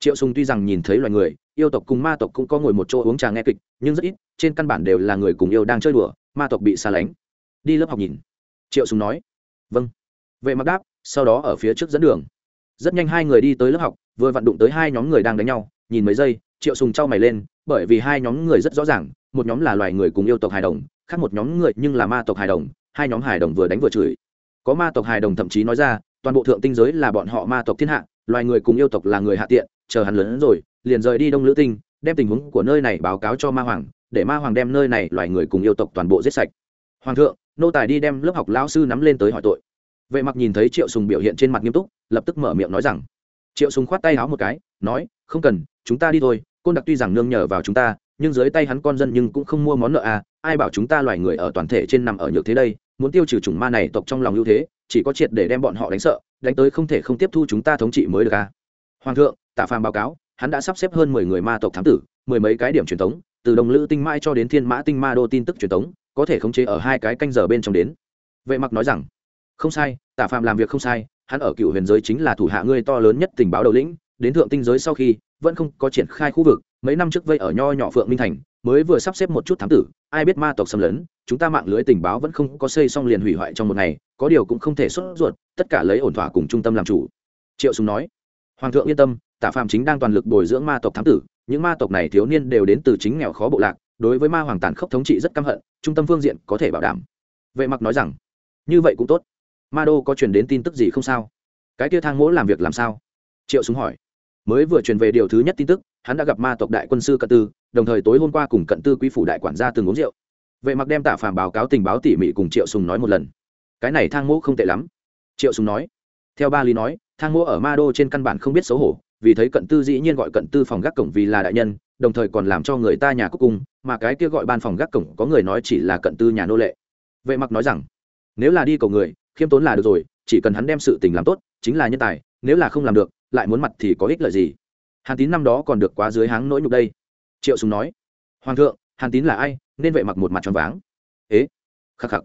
Triệu sùng tuy rằng nhìn thấy loài người, yêu tộc cùng ma tộc cũng có ngồi một chỗ uống trà nghe kịch, nhưng rất ít, trên căn bản đều là người cùng yêu đang chơi đùa, ma tộc bị xa lánh. Đi lớp học nhìn. Triệu sùng nói. Vâng. Vệ mặc đáp, sau đó ở phía trước dẫn đường. Rất nhanh hai người đi tới lớp học, vừa vặn đụng tới hai nhóm người đang đánh nhau, nhìn mấy giây, triệu sùng trao mày lên, bởi vì hai nhóm người rất rõ ràng, một nhóm là loài người cùng yêu tộc hài đồng khác một nhóm người nhưng là ma tộc hài đồng, hai nhóm hài đồng vừa đánh vừa chửi. Có ma tộc hài đồng thậm chí nói ra, toàn bộ thượng tinh giới là bọn họ ma tộc thiên hạ, loài người cùng yêu tộc là người hạ tiện, chờ hắn lớn hơn rồi, liền rời đi đông lữ tinh, đem tình huống của nơi này báo cáo cho ma hoàng, để ma hoàng đem nơi này loài người cùng yêu tộc toàn bộ giết sạch. Hoàng thượng, nô tài đi đem lớp học lão sư nắm lên tới hỏi tội. Vệ mặc nhìn thấy triệu sùng biểu hiện trên mặt nghiêm túc, lập tức mở miệng nói rằng, triệu sùng khoát tay áo một cái, nói, không cần, chúng ta đi thôi, côn đặc tuy rằng nương nhờ vào chúng ta, nhưng dưới tay hắn con dân nhưng cũng không mua món nợ à ai bảo chúng ta loài người ở toàn thể trên nằm ở nhược thế đây, muốn tiêu trừ chủng ma này tộc trong lòng ưu thế, chỉ có triệt để đem bọn họ đánh sợ, đánh tới không thể không tiếp thu chúng ta thống trị mới được à hoàng thượng, tạ phàm báo cáo, hắn đã sắp xếp hơn mười người ma tộc thám tử, mười mấy cái điểm truyền thống, từ đồng lữ tinh mai cho đến thiên mã tinh ma đô tin tức truyền thống, có thể khống chế ở hai cái canh giờ bên trong đến. Vệ mặc nói rằng, không sai, tạ phàm làm việc không sai, hắn ở cựu huyền giới chính là thủ hạ ngươi to lớn nhất tình báo đầu lĩnh, đến thượng tinh giới sau khi, vẫn không có triển khai khu vực, mấy năm trước vây ở nho nhỏ phượng minh thành mới vừa sắp xếp một chút thám tử, ai biết ma tộc xâm lấn, chúng ta mạng lưới tình báo vẫn không có xây xong liền hủy hoại trong một ngày, có điều cũng không thể xuất ruột, tất cả lấy ổn thỏa cùng trung tâm làm chủ. Triệu sùng nói. Hoàng thượng yên tâm, tạ phạm chính đang toàn lực bồi dưỡng ma tộc thám tử, những ma tộc này thiếu niên đều đến từ chính nghèo khó bộ lạc, đối với ma hoàng tàn khốc thống trị rất căm hận, trung tâm phương diện có thể bảo đảm. Vệ mặc nói rằng, như vậy cũng tốt. Ma đô có truyền đến tin tức gì không sao? Cái kia thang mỗ làm việc làm sao? Triệu súng hỏi. Mới vừa truyền về điều thứ nhất tin tức, hắn đã gặp ma tộc đại quân sư cận tư đồng thời tối hôm qua cùng cận tư quý phủ đại quản gia từng uống rượu. Vệ mặc đem tạ phàm báo cáo tình báo tỉ mỉ cùng triệu sùng nói một lần. Cái này thang mỗ không tệ lắm. Triệu sùng nói, theo ba lý nói, thang mỗ ở ma đô trên căn bản không biết xấu hổ, vì thấy cận tư dĩ nhiên gọi cận tư phòng gác cổng vì là đại nhân, đồng thời còn làm cho người ta nhà cúc cung, mà cái kia gọi ban phòng gác cổng có người nói chỉ là cận tư nhà nô lệ. Vệ mặc nói rằng, nếu là đi cầu người, khiêm tốn là được rồi, chỉ cần hắn đem sự tình làm tốt, chính là nhân tài, nếu là không làm được, lại muốn mặt thì có ích lợi gì? Hàn tín năm đó còn được quá dưới háng nỗi nhục đây triệu sùng nói, hoàng thượng, hàn tín là ai, nên vậy mặc một mặt tròn váng. Ế, khắc khắc,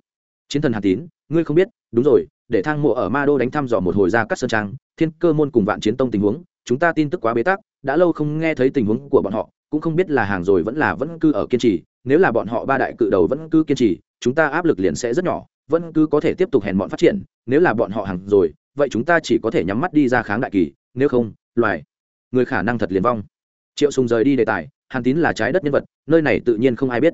chiến thần hàn tín, ngươi không biết, đúng rồi, để thang mộ ở ma đô đánh thăm dò một hồi ra cắt sơn trang, thiên cơ môn cùng vạn chiến tông tình huống, chúng ta tin tức quá bế tắc, đã lâu không nghe thấy tình huống của bọn họ, cũng không biết là hàng rồi vẫn là vẫn cứ ở kiên trì, nếu là bọn họ ba đại cự đầu vẫn cứ kiên trì, chúng ta áp lực liền sẽ rất nhỏ, vẫn cứ có thể tiếp tục hèn bọn phát triển, nếu là bọn họ hàng rồi, vậy chúng ta chỉ có thể nhắm mắt đi ra kháng đại kỳ, nếu không, loài người khả năng thật liền vong. Triệu sùng rời đi đề tài hàn tín là trái đất nhân vật, nơi này tự nhiên không ai biết.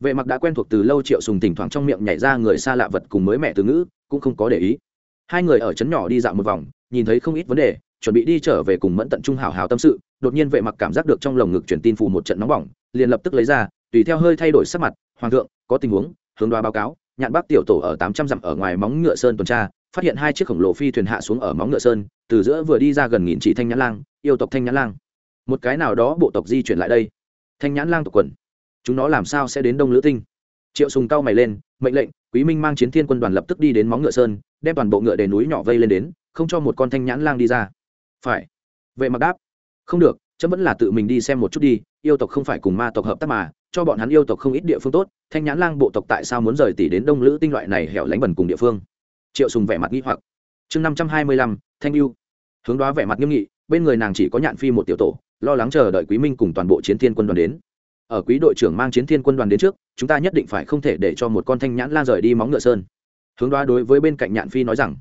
Vệ mặc đã quen thuộc từ lâu triệu sùng thỉnh thoảng trong miệng nhảy ra người xa lạ vật cùng mới mẹ từ ngữ, cũng không có để ý. Hai người ở trấn nhỏ đi dạo một vòng, nhìn thấy không ít vấn đề, chuẩn bị đi trở về cùng mẫn tận trung hảo hảo tâm sự, đột nhiên vệ mặc cảm giác được trong lồng ngực truyền tin phù một trận nóng bỏng, liền lập tức lấy ra, tùy theo hơi thay đổi sắc mặt, hoàng thượng, có tình huống, hướng đoa báo cáo, nhạn bác tiểu tổ ở tám trăm dặm ở ngoài móng ngựa sơn tuần tra, phát hiện hai chiếc khổng lồ phi thuyền hạ xuống ở móng ngựa sơn, từ giữa vừa đi ra gần nghìn chỉ thanh nhãn lang, yêu tộc thanh nhãn lang một cái nào đó bộ tộc di chuyển lại đây. Thanh nhãn lang tộc quần. Chúng nó làm sao sẽ đến đông lữ tinh? Triệu sùng cao mày lên, mệnh lệnh, quý minh mang chiến thiên quân đoàn lập tức đi đến móng ngựa sơn, đem toàn bộ ngựa đền núi nhỏ vây lên đến, không cho một con thanh nhãn lang đi ra. Phải. Vậy mặc đáp. Không được, chấm vẫn là tự mình đi xem một chút đi, yêu tộc không phải cùng ma tộc hợp tác mà, cho bọn hắn yêu tộc không ít địa phương tốt, thanh nhãn lang bộ tộc tại sao muốn rời tỷ đến đông lữ tinh loại này hẻo lánh bẩn cùng địa phương? Triệu sùng vẻ mặt nghi hoặc. Chương năm trăm hai mươi lăm, thanh yêu hướng đoá vẻ mặt nghiêm nghị, bên người nàng chỉ có nhạn phi một tiểu tổ lo lắng chờ đợi quý minh cùng toàn bộ chiến thiên quân đoàn đến. Ở quý đội trưởng mang chiến thiên quân đoàn đến trước, chúng ta nhất định phải không thể để cho một con thanh nhãn lan rời đi móng ngựa sơn. Hướng đoá đối với bên cạnh nhạn phi nói rằng,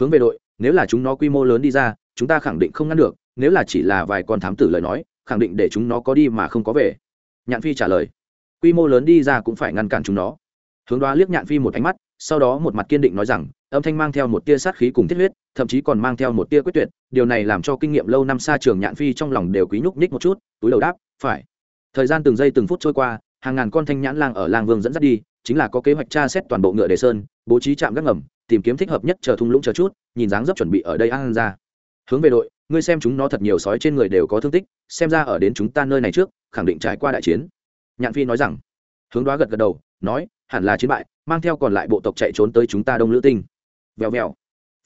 hướng về đội, nếu là chúng nó quy mô lớn đi ra, chúng ta khẳng định không ngăn được, nếu là chỉ là vài con thám tử lời nói, khẳng định để chúng nó có đi mà không có về. Nhạn phi trả lời, quy mô lớn đi ra cũng phải ngăn cản chúng nó. Hướng đoá liếc nhạn phi một ánh mắt, sau đó một mặt kiên định nói rằng âm thanh mang theo một tia sát khí cùng thiết huyết, thậm chí còn mang theo một tia quyết tuyệt, điều này làm cho kinh nghiệm lâu năm xa trường nhạn phi trong lòng đều quý nhúc nhích một chút, túi đầu đáp, phải. Thời gian từng giây từng phút trôi qua, hàng ngàn con thanh nhãn lang ở lang vương dẫn dắt đi, chính là có kế hoạch tra xét toàn bộ ngựa đề sơn, bố trí trạm gác ngầm, tìm kiếm thích hợp nhất chờ thung lũng chờ chút, nhìn dáng dấp chuẩn bị ở đây ăn ra. Hướng về đội, ngươi xem chúng nó thật nhiều sói trên người đều có thương tích, xem ra ở đến chúng ta nơi này trước, khẳng định trải qua đại chiến. Nhạn phi nói rằng. Hướng đoá gật gật đầu, nói, hẳn là chiến bại, mang theo còn lại bộ tộc chạy trốn tới chúng ta đông lữ tinh vèo vèo.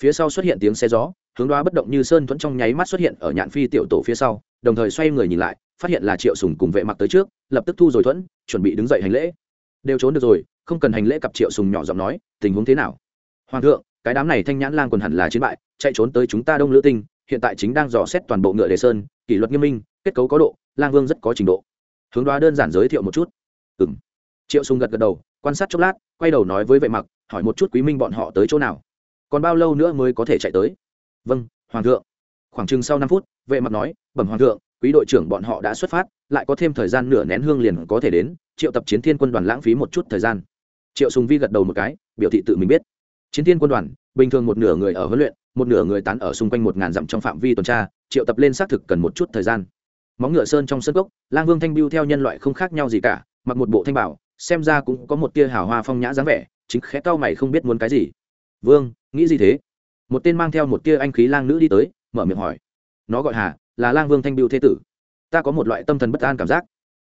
Phía sau xuất hiện tiếng xe gió, hướng đoá bất động như sơn thuẫn trong nháy mắt xuất hiện ở nhạn phi tiểu tổ phía sau, đồng thời xoay người nhìn lại, phát hiện là triệu sùng cùng vệ mặc tới trước, lập tức thu rồi thuẫn, chuẩn bị đứng dậy hành lễ. Đều trốn được rồi, không cần hành lễ cặp triệu sùng nhỏ giọng nói, tình huống thế nào? Hoàng thượng, cái đám này thanh nhãn lang quần hẳn là chiến bại, chạy trốn tới chúng ta đông lữ tinh, hiện tại chính đang dò xét toàn bộ ngựa đề sơn, kỷ luật nghiêm minh, kết cấu có độ, lang vương rất có trình độ. Hướng đoá đơn giản giới thiệu một chút. Ừ triệu sùng gật gật đầu, quan sát chốc lát, quay đầu nói với vệ mặc, hỏi một chút quý minh bọn họ tới chỗ nào còn bao lâu nữa mới có thể chạy tới? Vâng hoàng thượng. Khoảng chừng sau năm phút, vệ mặt nói, bẩm hoàng thượng, quý đội trưởng bọn họ đã xuất phát, lại có thêm thời gian nửa nén hương liền có thể đến, triệu tập chiến thiên quân đoàn lãng phí một chút thời gian. Triệu sùng vi gật đầu một cái, biểu thị tự mình biết. Chiến thiên quân đoàn, bình thường một nửa người ở huấn luyện, một nửa người tán ở xung quanh một ngàn dặm trong phạm vi tuần tra, triệu tập lên xác thực cần một chút thời gian. Móng ngựa sơn trong sân gốc lang vương thanh biêu theo nhân loại không khác nhau gì cả, mặc một bộ thanh bảo, xem ra cũng có một tia hào hoa phong nhã dáng vẻ, chính khẽ cau mày không biết muốn cái gì. Vương nghĩ gì thế? Một tên mang theo một tia anh khí lang nữ đi tới, mở miệng hỏi. Nó gọi hà, là lang vương thanh biêu thế tử. Ta có một loại tâm thần bất an cảm giác.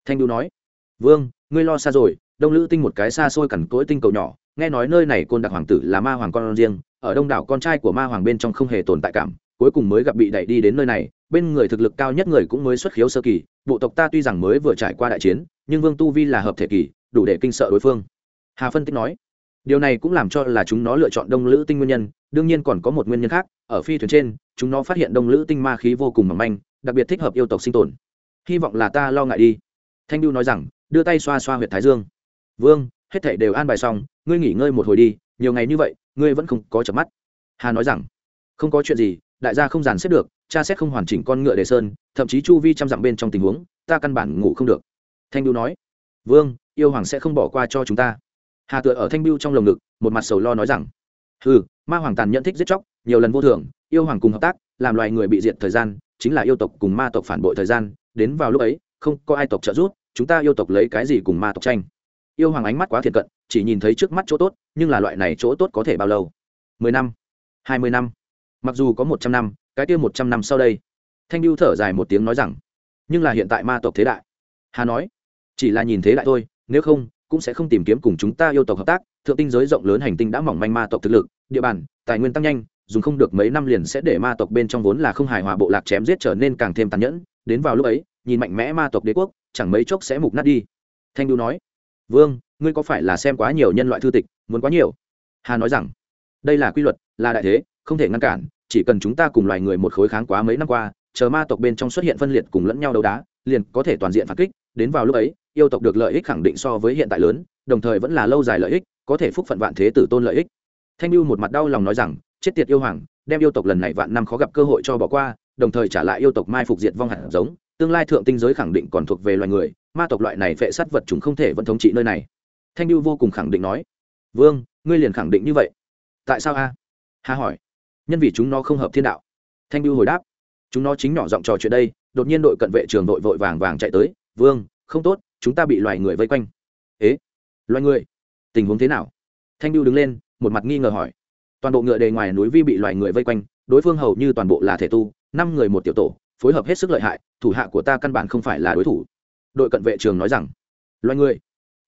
Thanh biêu nói. Vương, ngươi lo xa rồi, đông lữ tinh một cái xa xôi cằn cỗi tinh cầu nhỏ, nghe nói nơi này côn đặc hoàng tử là ma hoàng con riêng, ở đông đảo con trai của ma hoàng bên trong không hề tồn tại cảm, cuối cùng mới gặp bị đẩy đi đến nơi này, bên người thực lực cao nhất người cũng mới xuất khiếu sơ kỳ, bộ tộc ta tuy rằng mới vừa trải qua đại chiến, nhưng vương tu vi là hợp thể kỳ, đủ để kinh sợ đối phương. Hà phân tích nói điều này cũng làm cho là chúng nó lựa chọn đông lữ tinh nguyên nhân, đương nhiên còn có một nguyên nhân khác, ở phi thuyền trên, chúng nó phát hiện đông lữ tinh ma khí vô cùng mỏng manh, đặc biệt thích hợp yêu tộc sinh tồn. Hy vọng là ta lo ngại đi. Thanh lưu nói rằng, đưa tay xoa xoa h u y ệ t thái dương. Vương, hết thảy đều an bài xong, ngươi nghỉ ngơi một hồi đi, nhiều ngày như vậy, ngươi vẫn không có chợp mắt. Hà nói rằng, không có chuyện gì, đại gia không dàn xếp được, cha xét không hoàn chỉnh con ngựa đề sơn, thậm chí chu vi trăm dặm bên trong tình huống, ta căn bản ngủ không được. Thanh lưu nói, vương, yêu hoàng sẽ không bỏ qua cho chúng ta hà tựa ở thanh biêu trong lồng ngực, một mặt sầu lo nói rằng ừ ma hoàng tàn nhận thích giết chóc, nhiều lần vô thường, yêu hoàng cùng hợp tác, làm loài người bị diệt thời gian, chính là yêu tộc cùng ma tộc phản bội thời gian, đến vào lúc ấy, không có ai tộc trợ giúp, chúng ta yêu tộc lấy cái gì cùng ma tộc tranh? Yêu hoàng ánh mắt quá thiệt cận, chỉ nhìn thấy trước mắt chỗ tốt, nhưng là loại này chỗ tốt có thể bao lâu? Mười năm, hai mươi năm, mặc dù có một trăm năm, cái tiêu một trăm năm sau đây. Thanh lưu thở dài một tiếng nói rằng, nhưng là hiện tại ma tộc thế đại. Hà nói, chỉ là nhìn thế đại thôi, nếu không cũng sẽ không tìm kiếm cùng chúng ta yêu tộc hợp tác, thượng tinh giới rộng lớn hành tinh đã mỏng manh ma tộc thực lực, địa bàn, tài nguyên tăng nhanh, dùng không được mấy năm liền sẽ để ma tộc bên trong vốn là không hài hòa bộ lạc chém giết trở nên càng thêm tàn nhẫn, đến vào lúc ấy, nhìn mạnh mẽ ma tộc đế quốc, chẳng mấy chốc sẽ mục nát đi. Thanh đu nói. Vương, ngươi có phải là xem quá nhiều nhân loại thư tịch, muốn quá nhiều? Hà nói rằng. Đây là quy luật, là đại thế, không thể ngăn cản, chỉ cần chúng ta cùng loài người một khối kháng quá mấy năm qua, chờ ma tộc bên trong xuất hiện phân liệt cùng lẫn nhau đấu đá liền có thể toàn diện phản kích, đến vào lúc ấy, yêu tộc được lợi ích khẳng định so với hiện tại lớn, đồng thời vẫn là lâu dài lợi ích, có thể phúc phận vạn thế tử tôn lợi ích. Thanh lưu một mặt đau lòng nói rằng, chết tiệt yêu hoàng, đem yêu tộc lần này vạn năm khó gặp cơ hội cho bỏ qua, đồng thời trả lại yêu tộc mai phục diệt vong hạt giống, tương lai thượng tinh giới khẳng định còn thuộc về loài người, ma tộc loại này phệ sát vật chúng không thể vẫn thống trị nơi này. Thanh lưu vô cùng khẳng định nói, vương, ngươi liền khẳng định như vậy? Tại sao a? Hà hỏi. Nhân vì chúng nó không hợp thiên đạo. Thanh lưu hồi đáp, chúng nó chính nhỏ giọng trò chuyện đây đột nhiên đội cận vệ trường đội vội vàng vàng chạy tới, vương, không tốt, chúng ta bị loài người vây quanh. Ế, loài người? Tình huống thế nào? Thanh biêu đứng lên, một mặt nghi ngờ hỏi. Toàn bộ ngựa đề ngoài núi vi bị loài người vây quanh, đối phương hầu như toàn bộ là thể tu, năm người một tiểu tổ, phối hợp hết sức lợi hại, thủ hạ của ta căn bản không phải là đối thủ. Đội cận vệ trường nói rằng. Loài người?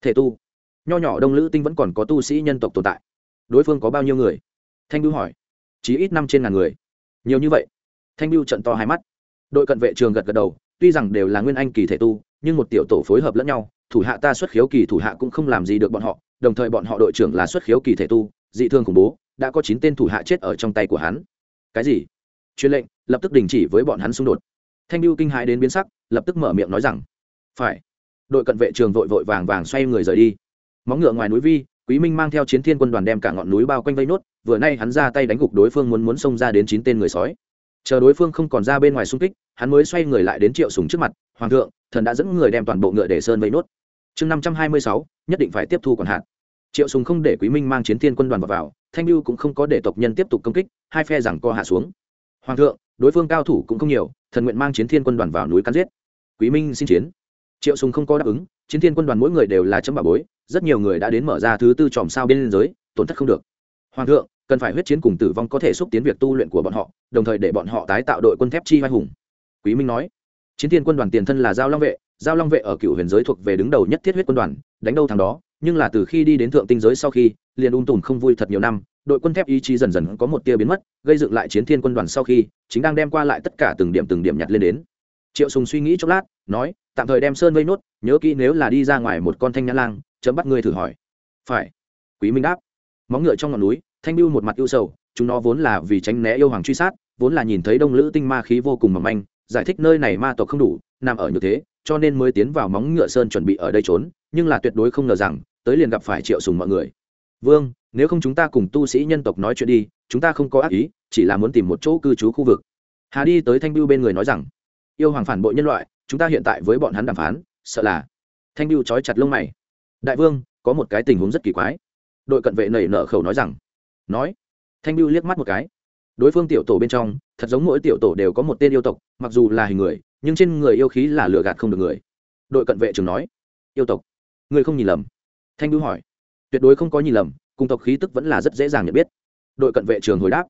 Thể tu? Nho nhỏ đông lữ tinh vẫn còn có tu sĩ nhân tộc tồn tại. Đối phương có bao nhiêu người? Thanh biêu hỏi. Chí ít năm trên ngàn người. Nhiều như vậy? Thanh biêu trận to hai mắt đội cận vệ trường gật gật đầu, tuy rằng đều là nguyên anh kỳ thể tu, nhưng một tiểu tổ phối hợp lẫn nhau, thủ hạ ta xuất khiếu kỳ thủ hạ cũng không làm gì được bọn họ, đồng thời bọn họ đội trưởng là xuất khiếu kỳ thể tu, dị thương khủng bố, đã có chín tên thủ hạ chết ở trong tay của hắn. Cái gì? Truyền lệnh, lập tức đình chỉ với bọn hắn xung đột. Thanh lưu kinh hãi đến biến sắc, lập tức mở miệng nói rằng, phải. Đội cận vệ trường vội vội vàng vàng xoay người rời đi. Móng ngựa ngoài núi vi, quý minh mang theo chiến thiên quân đoàn đem cả ngọn núi bao quanh vây nốt, vừa nay hắn ra tay đánh gục đối phương muốn muốn xông ra đến chín tên người sói chờ đối phương không còn ra bên ngoài xung kích hắn mới xoay người lại đến triệu sùng trước mặt hoàng thượng thần đã dẫn người đem toàn bộ ngựa để sơn vây nốt. Chương năm trăm hai mươi sáu nhất định phải tiếp thu còn hạn triệu sùng không để quý minh mang chiến thiên quân đoàn vào, vào thanh lưu cũng không có để tộc nhân tiếp tục công kích hai phe rằng co hạ xuống. Hoàng thượng đối phương cao thủ cũng không nhiều thần nguyện mang chiến thiên quân đoàn vào núi cắn giết. Quý minh xin chiến. Triệu sùng không có đáp ứng chiến thiên quân đoàn mỗi người đều là chấm bảo bối rất nhiều người đã đến mở ra thứ tư tròm sao bên giới tổn thất không được. Hoàng thượng cần phải huyết chiến cùng tử vong có thể xúc tiến việc tu luyện của bọn họ, đồng thời để bọn họ tái tạo đội quân thép chi vai hùng. Quý minh nói. Chiến thiên quân đoàn tiền thân là giao long vệ, giao long vệ ở cựu huyền giới thuộc về đứng đầu nhất thiết huyết quân đoàn, đánh đâu thằng đó, nhưng là từ khi đi đến thượng tinh giới sau khi, liền ung tùm không vui thật nhiều năm, đội quân thép ý chí dần dần có một tia biến mất, gây dựng lại chiến thiên quân đoàn sau khi, chính đang đem qua lại tất cả từng điểm từng điểm nhặt lên đến. Triệu sùng suy nghĩ chốc lát, nói, tạm thời đem sơn vây nốt, nhớ kỹ nếu là đi ra ngoài một con thanh nhã lang, chấm bắt ngươi thử hỏi. Phải. Quý minh đáp. Móng ngựa trong ngọn núi thanh biêu một mặt ưu sầu, chúng nó vốn là vì tránh né yêu hoàng truy sát, vốn là nhìn thấy đông lữ tinh ma khí vô cùng mỏng manh, giải thích nơi này ma tộc không đủ, nằm ở như thế, cho nên mới tiến vào móng ngựa sơn chuẩn bị ở đây trốn, nhưng là tuyệt đối không ngờ rằng, tới liền gặp phải triệu sùng mọi người. Vương, nếu không chúng ta cùng tu sĩ nhân tộc nói chuyện đi, chúng ta không có ác ý, chỉ là muốn tìm một chỗ cư trú khu vực. Hà đi tới thanh biêu bên người nói rằng, yêu hoàng phản bội nhân loại, chúng ta hiện tại với bọn hắn đàm phán, sợ là. Thanh biêu trói chặt lông mày. Đại vương, có một cái tình huống rất kỳ quái. Đội cận vệ nảy nở khẩu nói rằng nói. Thanh biêu liếc mắt một cái. Đối phương tiểu tổ bên trong, thật giống mỗi tiểu tổ đều có một tên yêu tộc, mặc dù là hình người, nhưng trên người yêu khí là lừa gạt không được người. Đội cận vệ trường nói. Yêu tộc, người không nhìn lầm. Thanh biêu hỏi. Tuyệt đối không có nhìn lầm, cùng tộc khí tức vẫn là rất dễ dàng nhận biết. Đội cận vệ trường hồi đáp.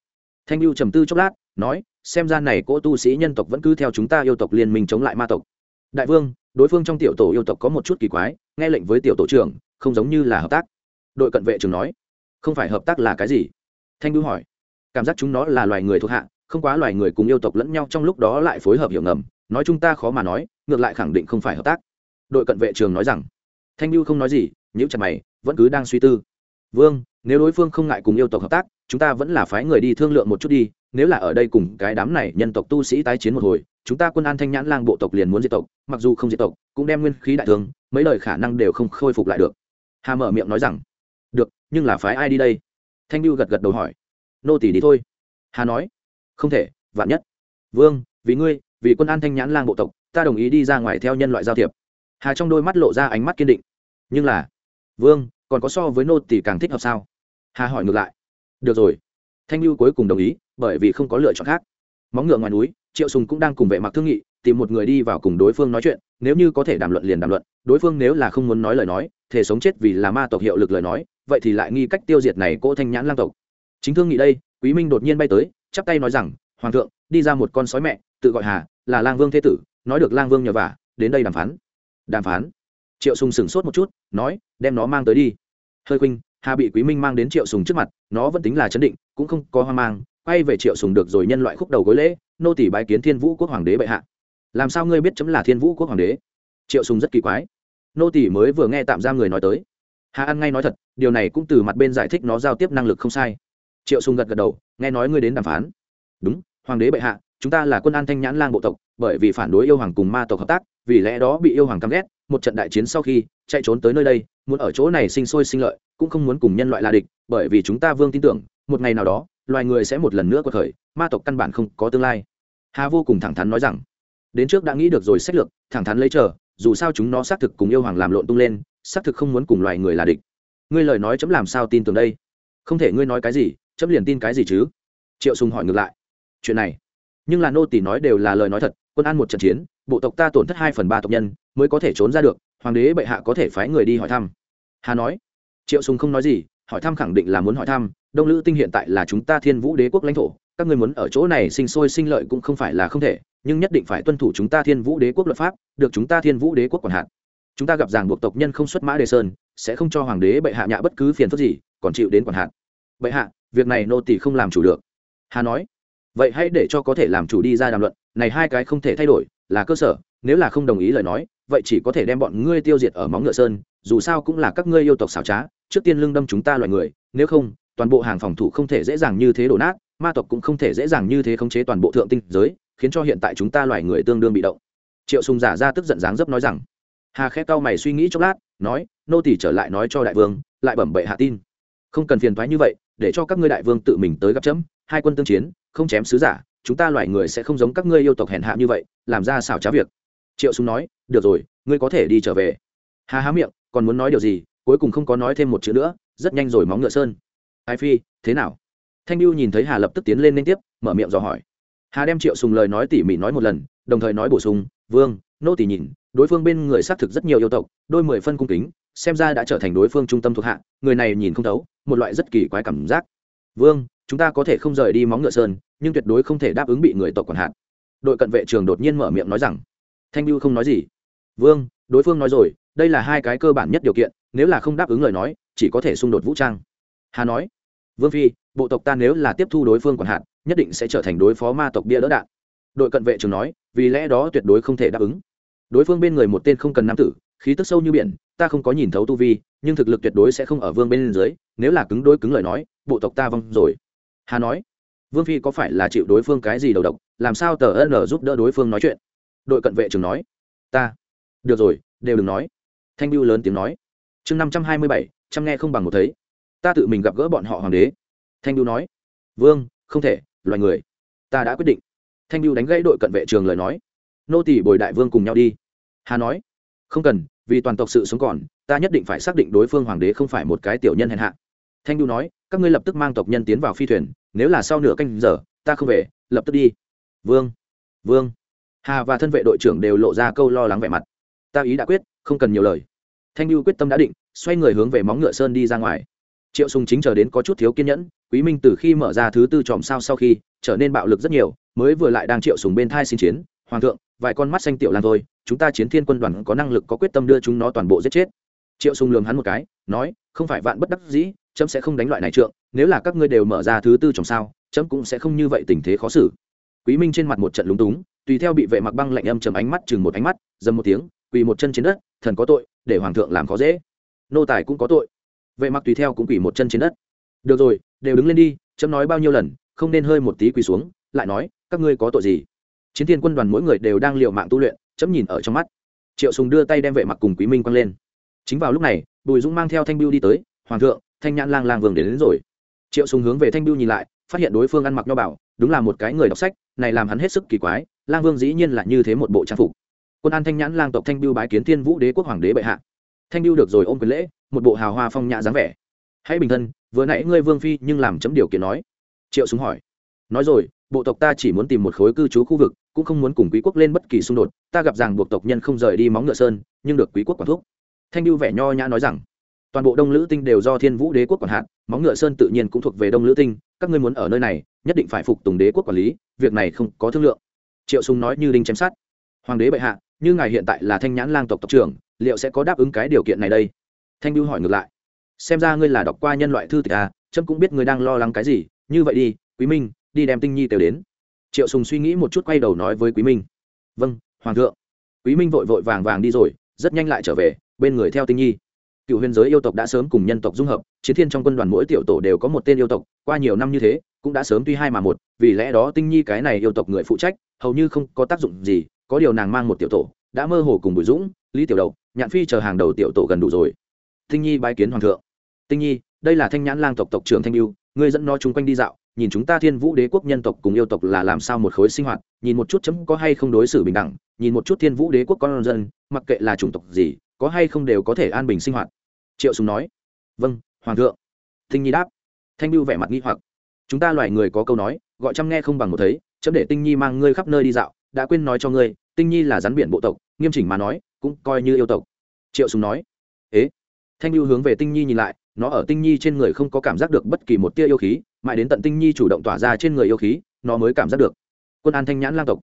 Thanh biêu trầm tư chốc lát, nói, xem ra này cỗ tu sĩ nhân tộc vẫn cứ theo chúng ta yêu tộc liên minh chống lại ma tộc. Đại vương, đối phương trong tiểu tổ yêu tộc có một chút kỳ quái, nghe lệnh với tiểu tổ trưởng, không giống như là hợp tác. Đội cận vệ trường nói không phải hợp tác là cái gì? Thanh bưu hỏi. Cảm giác chúng nó là loài người thuộc hạ, không quá loài người cùng yêu tộc lẫn nhau trong lúc đó lại phối hợp hiểu ngầm. Nói chúng ta khó mà nói, ngược lại khẳng định không phải hợp tác. Đội cận vệ trường nói rằng. Thanh bưu không nói gì những chặt mày, vẫn cứ đang suy tư. Vương, nếu đối phương không ngại cùng yêu tộc hợp tác, chúng ta vẫn là phái người đi thương lượng một chút đi. Nếu là ở đây cùng cái đám này nhân tộc tu sĩ tái chiến một hồi, chúng ta quân an thanh nhãn lang bộ tộc liền muốn diệt tộc, mặc dù không diệt tộc, cũng đem nguyên khí đại thương, mấy lời khả năng đều không khôi phục lại được. Hà mở miệng nói rằng nhưng là phái ai đi đây? Thanh lưu gật gật đầu hỏi. Nô tỷ đi thôi. Hà nói. Không thể, vạn nhất. Vương, vì ngươi, vì quân an thanh nhãn lang bộ tộc, ta đồng ý đi ra ngoài theo nhân loại giao thiệp. Hà trong đôi mắt lộ ra ánh mắt kiên định. Nhưng là, vương, còn có so với nô tỷ càng thích hợp sao? Hà hỏi ngược lại. Được rồi. Thanh lưu cuối cùng đồng ý, bởi vì không có lựa chọn khác. Móng ngựa ngoài núi, triệu sùng cũng đang cùng vệ mặc thương nghị, tìm một người đi vào cùng đối phương nói chuyện, nếu như có thể đàm luận liền đàm luận, đối phương nếu là không muốn nói lời nói, thể sống chết vì là ma tộc hiệu lực lời nói vậy thì lại nghi cách tiêu diệt này cỗ thanh nhãn lang tộc. Chính thương nghị đây, quý minh đột nhiên bay tới, chắp tay nói rằng, hoàng thượng, đi ra một con sói mẹ, tự gọi hà, là lang vương thế tử, nói được lang vương nhờ vả, đến đây đàm phán. Đàm phán. Triệu sùng sửng sốt một chút, nói, đem nó mang tới đi. Hơi khuynh, hà bị quý minh mang đến triệu sùng trước mặt, nó vẫn tính là chấn định, cũng không có hoang mang, quay về triệu sùng được rồi nhân loại khúc đầu gối lễ, nô tỷ bái kiến thiên vũ quốc hoàng đế bệ hạ. Làm sao ngươi biết chấm là thiên vũ quốc hoàng đế? Triệu sùng rất kỳ quái. Nô tỷ mới vừa nghe tạm giam người nói tới hà An ngay nói thật, điều này cũng từ mặt bên giải thích nó giao tiếp năng lực không sai. Triệu sùng gật gật đầu, nghe nói ngươi đến đàm phán. Đúng, hoàng đế bệ hạ, chúng ta là quân an thanh nhãn lang bộ tộc, bởi vì phản đối yêu hoàng cùng ma tộc hợp tác, vì lẽ đó bị yêu hoàng căm ghét, một trận đại chiến sau khi, chạy trốn tới nơi đây, muốn ở chỗ này sinh sôi sinh lợi, cũng không muốn cùng nhân loại là địch, bởi vì chúng ta vương tin tưởng, một ngày nào đó, loài người sẽ một lần nữa có thời ma tộc căn bản không có tương lai. Hà vô cùng thẳng thắn nói rằng, đến trước đã nghĩ được rồi, sách lược, thẳng thắn lấy chờ, dù sao chúng nó xác thực cùng yêu hoàng làm lộn tung lên xác thực không muốn cùng loài người là địch. Ngươi lời nói chấm làm sao tin tưởng đây? Không thể ngươi nói cái gì, chấm liền tin cái gì chứ? Triệu sùng hỏi ngược lại. Chuyện này. Nhưng là nô tỷ nói đều là lời nói thật, quân an một trận chiến, bộ tộc ta tổn thất hai phần ba tộc nhân, mới có thể trốn ra được, hoàng đế bệ hạ có thể phái người đi hỏi thăm. Hà nói. Triệu sùng không nói gì, hỏi thăm khẳng định là muốn hỏi thăm, đông lữ tinh hiện tại là chúng ta thiên vũ đế quốc lãnh thổ, các ngươi muốn ở chỗ này sinh sôi sinh lợi cũng không phải là không thể, nhưng nhất định phải tuân thủ chúng ta thiên vũ đế quốc luật pháp, được chúng ta thiên vũ đế quốc quản hạt chúng ta gặp ràng buộc tộc nhân không xuất mã đề sơn, sẽ không cho hoàng đế bệ hạ nhạ bất cứ phiền phức gì, còn chịu đến quản hạn. Bệ hạ, việc này nô tỳ không làm chủ được. Hà nói, vậy hãy để cho có thể làm chủ đi ra đàm luận, này hai cái không thể thay đổi, là cơ sở, nếu là không đồng ý lời nói, vậy chỉ có thể đem bọn ngươi tiêu diệt ở móng ngựa sơn, dù sao cũng là các ngươi yêu tộc xảo trá, trước tiên lương đâm chúng ta loài người, nếu không, toàn bộ hàng phòng thủ không thể dễ dàng như thế đổ nát, ma tộc cũng không thể dễ dàng như thế khống chế toàn bộ thượng tinh giới, khiến cho hiện tại chúng ta loài người tương đương bị động. Triệu sùng giả ra tức giận dáng dấp nói rằng hà khẽ cau mày suy nghĩ chốc lát, nói, nô tỳ trở lại nói cho đại vương, lại bẩm bệ hạ tin. Không cần phiền thoái như vậy, để cho các ngươi đại vương tự mình tới gặp chấm. Hai quân tương chiến, không chém sứ giả, chúng ta loài người sẽ không giống các ngươi yêu tộc hèn hạ như vậy, làm ra xảo trá việc. Triệu sùng nói, được rồi, ngươi có thể đi trở về. Hà há miệng, còn muốn nói điều gì, cuối cùng không có nói thêm một chữ nữa, rất nhanh rồi móng ngựa sơn. Ai phi, thế nào? Thanh Biêu nhìn thấy hà lập tức tiến lên liên tiếp, mở miệng dò hỏi. Hà đem triệu sùng lời nói tỉ mỉ nói một lần, đồng thời nói bổ sung, vương, nô tỉ nhìn đối phương bên người xác thực rất nhiều yêu tộc, đôi mười phân cung kính, xem ra đã trở thành đối phương trung tâm thuộc hạ, người này nhìn không thấu, một loại rất kỳ quái cảm giác. Vương, chúng ta có thể không rời đi móng ngựa sơn, nhưng tuyệt đối không thể đáp ứng bị người tộc quản hạn. đội cận vệ trường đột nhiên mở miệng nói rằng. Thanh lưu không nói gì. Vương, đối phương nói rồi, đây là hai cái cơ bản nhất điều kiện, nếu là không đáp ứng lời nói, chỉ có thể xung đột vũ trang. Hà nói. Vương phi, bộ tộc ta nếu là tiếp thu đối phương quản hạt, nhất định sẽ trở thành đối phó ma tộc bia đỡ đạn. Đội cận vệ trường nói, vì lẽ đó tuyệt đối không thể đáp ứng đối phương bên người một tên không cần nam tử, khí tức sâu như biển, ta không có nhìn thấu tu vi, nhưng thực lực tuyệt đối sẽ không ở vương bên dưới, nếu là cứng đối cứng lời nói, bộ tộc ta vong rồi. Hà nói, vương phi có phải là chịu đối phương cái gì đầu độc, làm sao tờ ân giúp đỡ đối phương nói chuyện? Đội cận vệ trường nói, ta. Được rồi, đều đừng nói. Thanh biêu lớn tiếng nói, chương năm trăm hai mươi bảy trăm nghe không bằng một thấy. Ta tự mình gặp gỡ bọn họ hoàng đế. Thanh biêu nói, vương, không thể, loài người. Ta đã quyết định. Thanh biêu đánh gãy đội cận vệ trường lời nói nô tỷ bồi đại vương cùng nhau đi. Hà nói, không cần, vì toàn tộc sự sống còn, ta nhất định phải xác định đối phương hoàng đế không phải một cái tiểu nhân hèn hạ. Thanh đu nói, các ngươi lập tức mang tộc nhân tiến vào phi thuyền, nếu là sau nửa canh giờ, ta không về, lập tức đi. Vương vương. Hà và thân vệ đội trưởng đều lộ ra câu lo lắng vẻ mặt. Ta ý đã quyết, không cần nhiều lời. Thanh lưu quyết tâm đã định, xoay người hướng về móng ngựa sơn đi ra ngoài. Triệu sùng chính chờ đến có chút thiếu kiên nhẫn, quý minh từ khi mở ra thứ tư tròm sao sau khi, trở nên bạo lực rất nhiều, mới vừa lại đang triệu sùng bên thai xin chiến hoàng thượng, vài con mắt xanh tiểu lan thôi, chúng ta chiến thiên quân đoàn có năng lực có quyết tâm đưa chúng nó toàn bộ giết chết. Triệu sùng lườm hắn một cái, nói, không phải vạn bất đắc dĩ, chấm sẽ không đánh loại này trượng, nếu là các ngươi đều mở ra thứ tư trong sao, chấm cũng sẽ không như vậy tình thế khó xử. Quý minh trên mặt một trận lúng túng, tùy theo bị vệ mặc băng lạnh âm chầm ánh mắt chừng một ánh mắt, dầm một tiếng, quỳ một chân trên đất, thần có tội, để hoàng thượng làm khó dễ. Nô tài cũng có tội. Vệ mặc tùy theo cũng quỳ một chân trên đất. Được rồi, đều đứng lên đi, chấm nói bao nhiêu lần, không nên hơi một tí quỳ xuống, lại nói, các ngươi có tội gì? Chiến thiên quân đoàn mỗi người đều đang l mạng tu luyện chấm nhìn ở trong mắt. Triệu sùng đưa tay đem vệ mặc cùng quý minh quăng lên. Chính vào lúc này bùi dũng mang theo thanh biêu đi tới hoàng thượng thanh nhãn lang lang vương đến, đến rồi. Triệu sùng hướng về thanh biêu nhìn lại phát hiện đối phương ăn mặc nho bảo đúng là một cái người đọc sách này làm hắn hết sức kỳ quái lang vương dĩ nhiên là như thế một bộ trang phục. Quân an thanh nhãn lang tộc thanh biêu bái kiến thiên vũ đế quốc hoàng đế bệ hạ. Thanh biêu được rồi ôm quyền lễ một bộ hào hoa phong nhã dáng vẻ. Hãy bình thân vừa nãy ngươi vương phi nhưng làm chấm điều kiện nói. Triệu súng hỏi. Nói rồi bộ tộc ta chỉ muốn tìm một khối cư trú khu vực cũng không muốn cùng quý quốc lên bất kỳ xung đột, ta gặp rằng buộc tộc nhân không rời đi móng ngựa sơn, nhưng được quý quốc quản thúc. Thanh lưu vẻ nho nhã nói rằng, toàn bộ đông lữ tinh đều do thiên vũ đế quốc quản hạt, móng ngựa sơn tự nhiên cũng thuộc về đông lữ tinh, các ngươi muốn ở nơi này, nhất định phải phục tùng đế quốc quản lý, việc này không có thương lượng. Triệu sùng nói như đinh chém sát hoàng đế bệ hạ, như ngài hiện tại là thanh nhãn lang tộc tộc trưởng, liệu sẽ có đáp ứng cái điều kiện này đây? Thanh biêu hỏi ngược lại. Xem ra ngươi là đọc qua nhân loại thư tịch à trâm cũng biết ngươi đang lo lắng cái gì, như vậy đi, quý minh, đi đem tinh nhi tiểu đến triệu sùng suy nghĩ một chút quay đầu nói với quý minh. Vâng hoàng thượng. Quý minh vội vội vàng vàng đi rồi, rất nhanh lại trở về, bên người theo tinh nhi. Cựu huyền giới yêu tộc đã sớm cùng nhân tộc dung hợp, chiến thiên trong quân đoàn mỗi tiểu tổ đều có một tên yêu tộc, qua nhiều năm như thế, cũng đã sớm tuy hai mà một, vì lẽ đó tinh nhi cái này yêu tộc người phụ trách, hầu như không có tác dụng gì, có điều nàng mang một tiểu tổ, đã mơ hồ cùng bùi dũng, lý tiểu đầu nhạn phi chờ hàng đầu tiểu tổ gần đủ rồi. Tinh nhi bái kiến hoàng thượng. Tinh nhi, đây là thanh nhãn lang tộc tộc trưởng thanh lưu ngươi dẫn nó chung quanh đi dạo nhìn chúng ta thiên vũ đế quốc nhân tộc cùng yêu tộc là làm sao một khối sinh hoạt, nhìn một chút chấm có hay không đối xử bình đẳng, nhìn một chút thiên vũ đế quốc con dân, mặc kệ là chủng tộc gì, có hay không đều có thể an bình sinh hoạt. Triệu sùng nói. Vâng hoàng thượng. Tinh nhi đáp. Thanh lưu vẻ mặt nghi hoặc. Chúng ta loài người có câu nói, gọi chăm nghe không bằng một thấy, chấm để tinh nhi mang ngươi khắp nơi đi dạo, đã quên nói cho ngươi, tinh nhi là rắn biển bộ tộc, nghiêm chỉnh mà nói, cũng coi như yêu tộc. Triệu sùng nói. Ế? Thanh lưu hướng về tinh nhi nhìn lại, nó ở tinh nhi trên người không có cảm giác được bất kỳ một tia yêu khí mãi đến tận tinh nhi chủ động tỏa ra trên người yêu khí, nó mới cảm giác được. Quân an thanh nhãn lang tộc.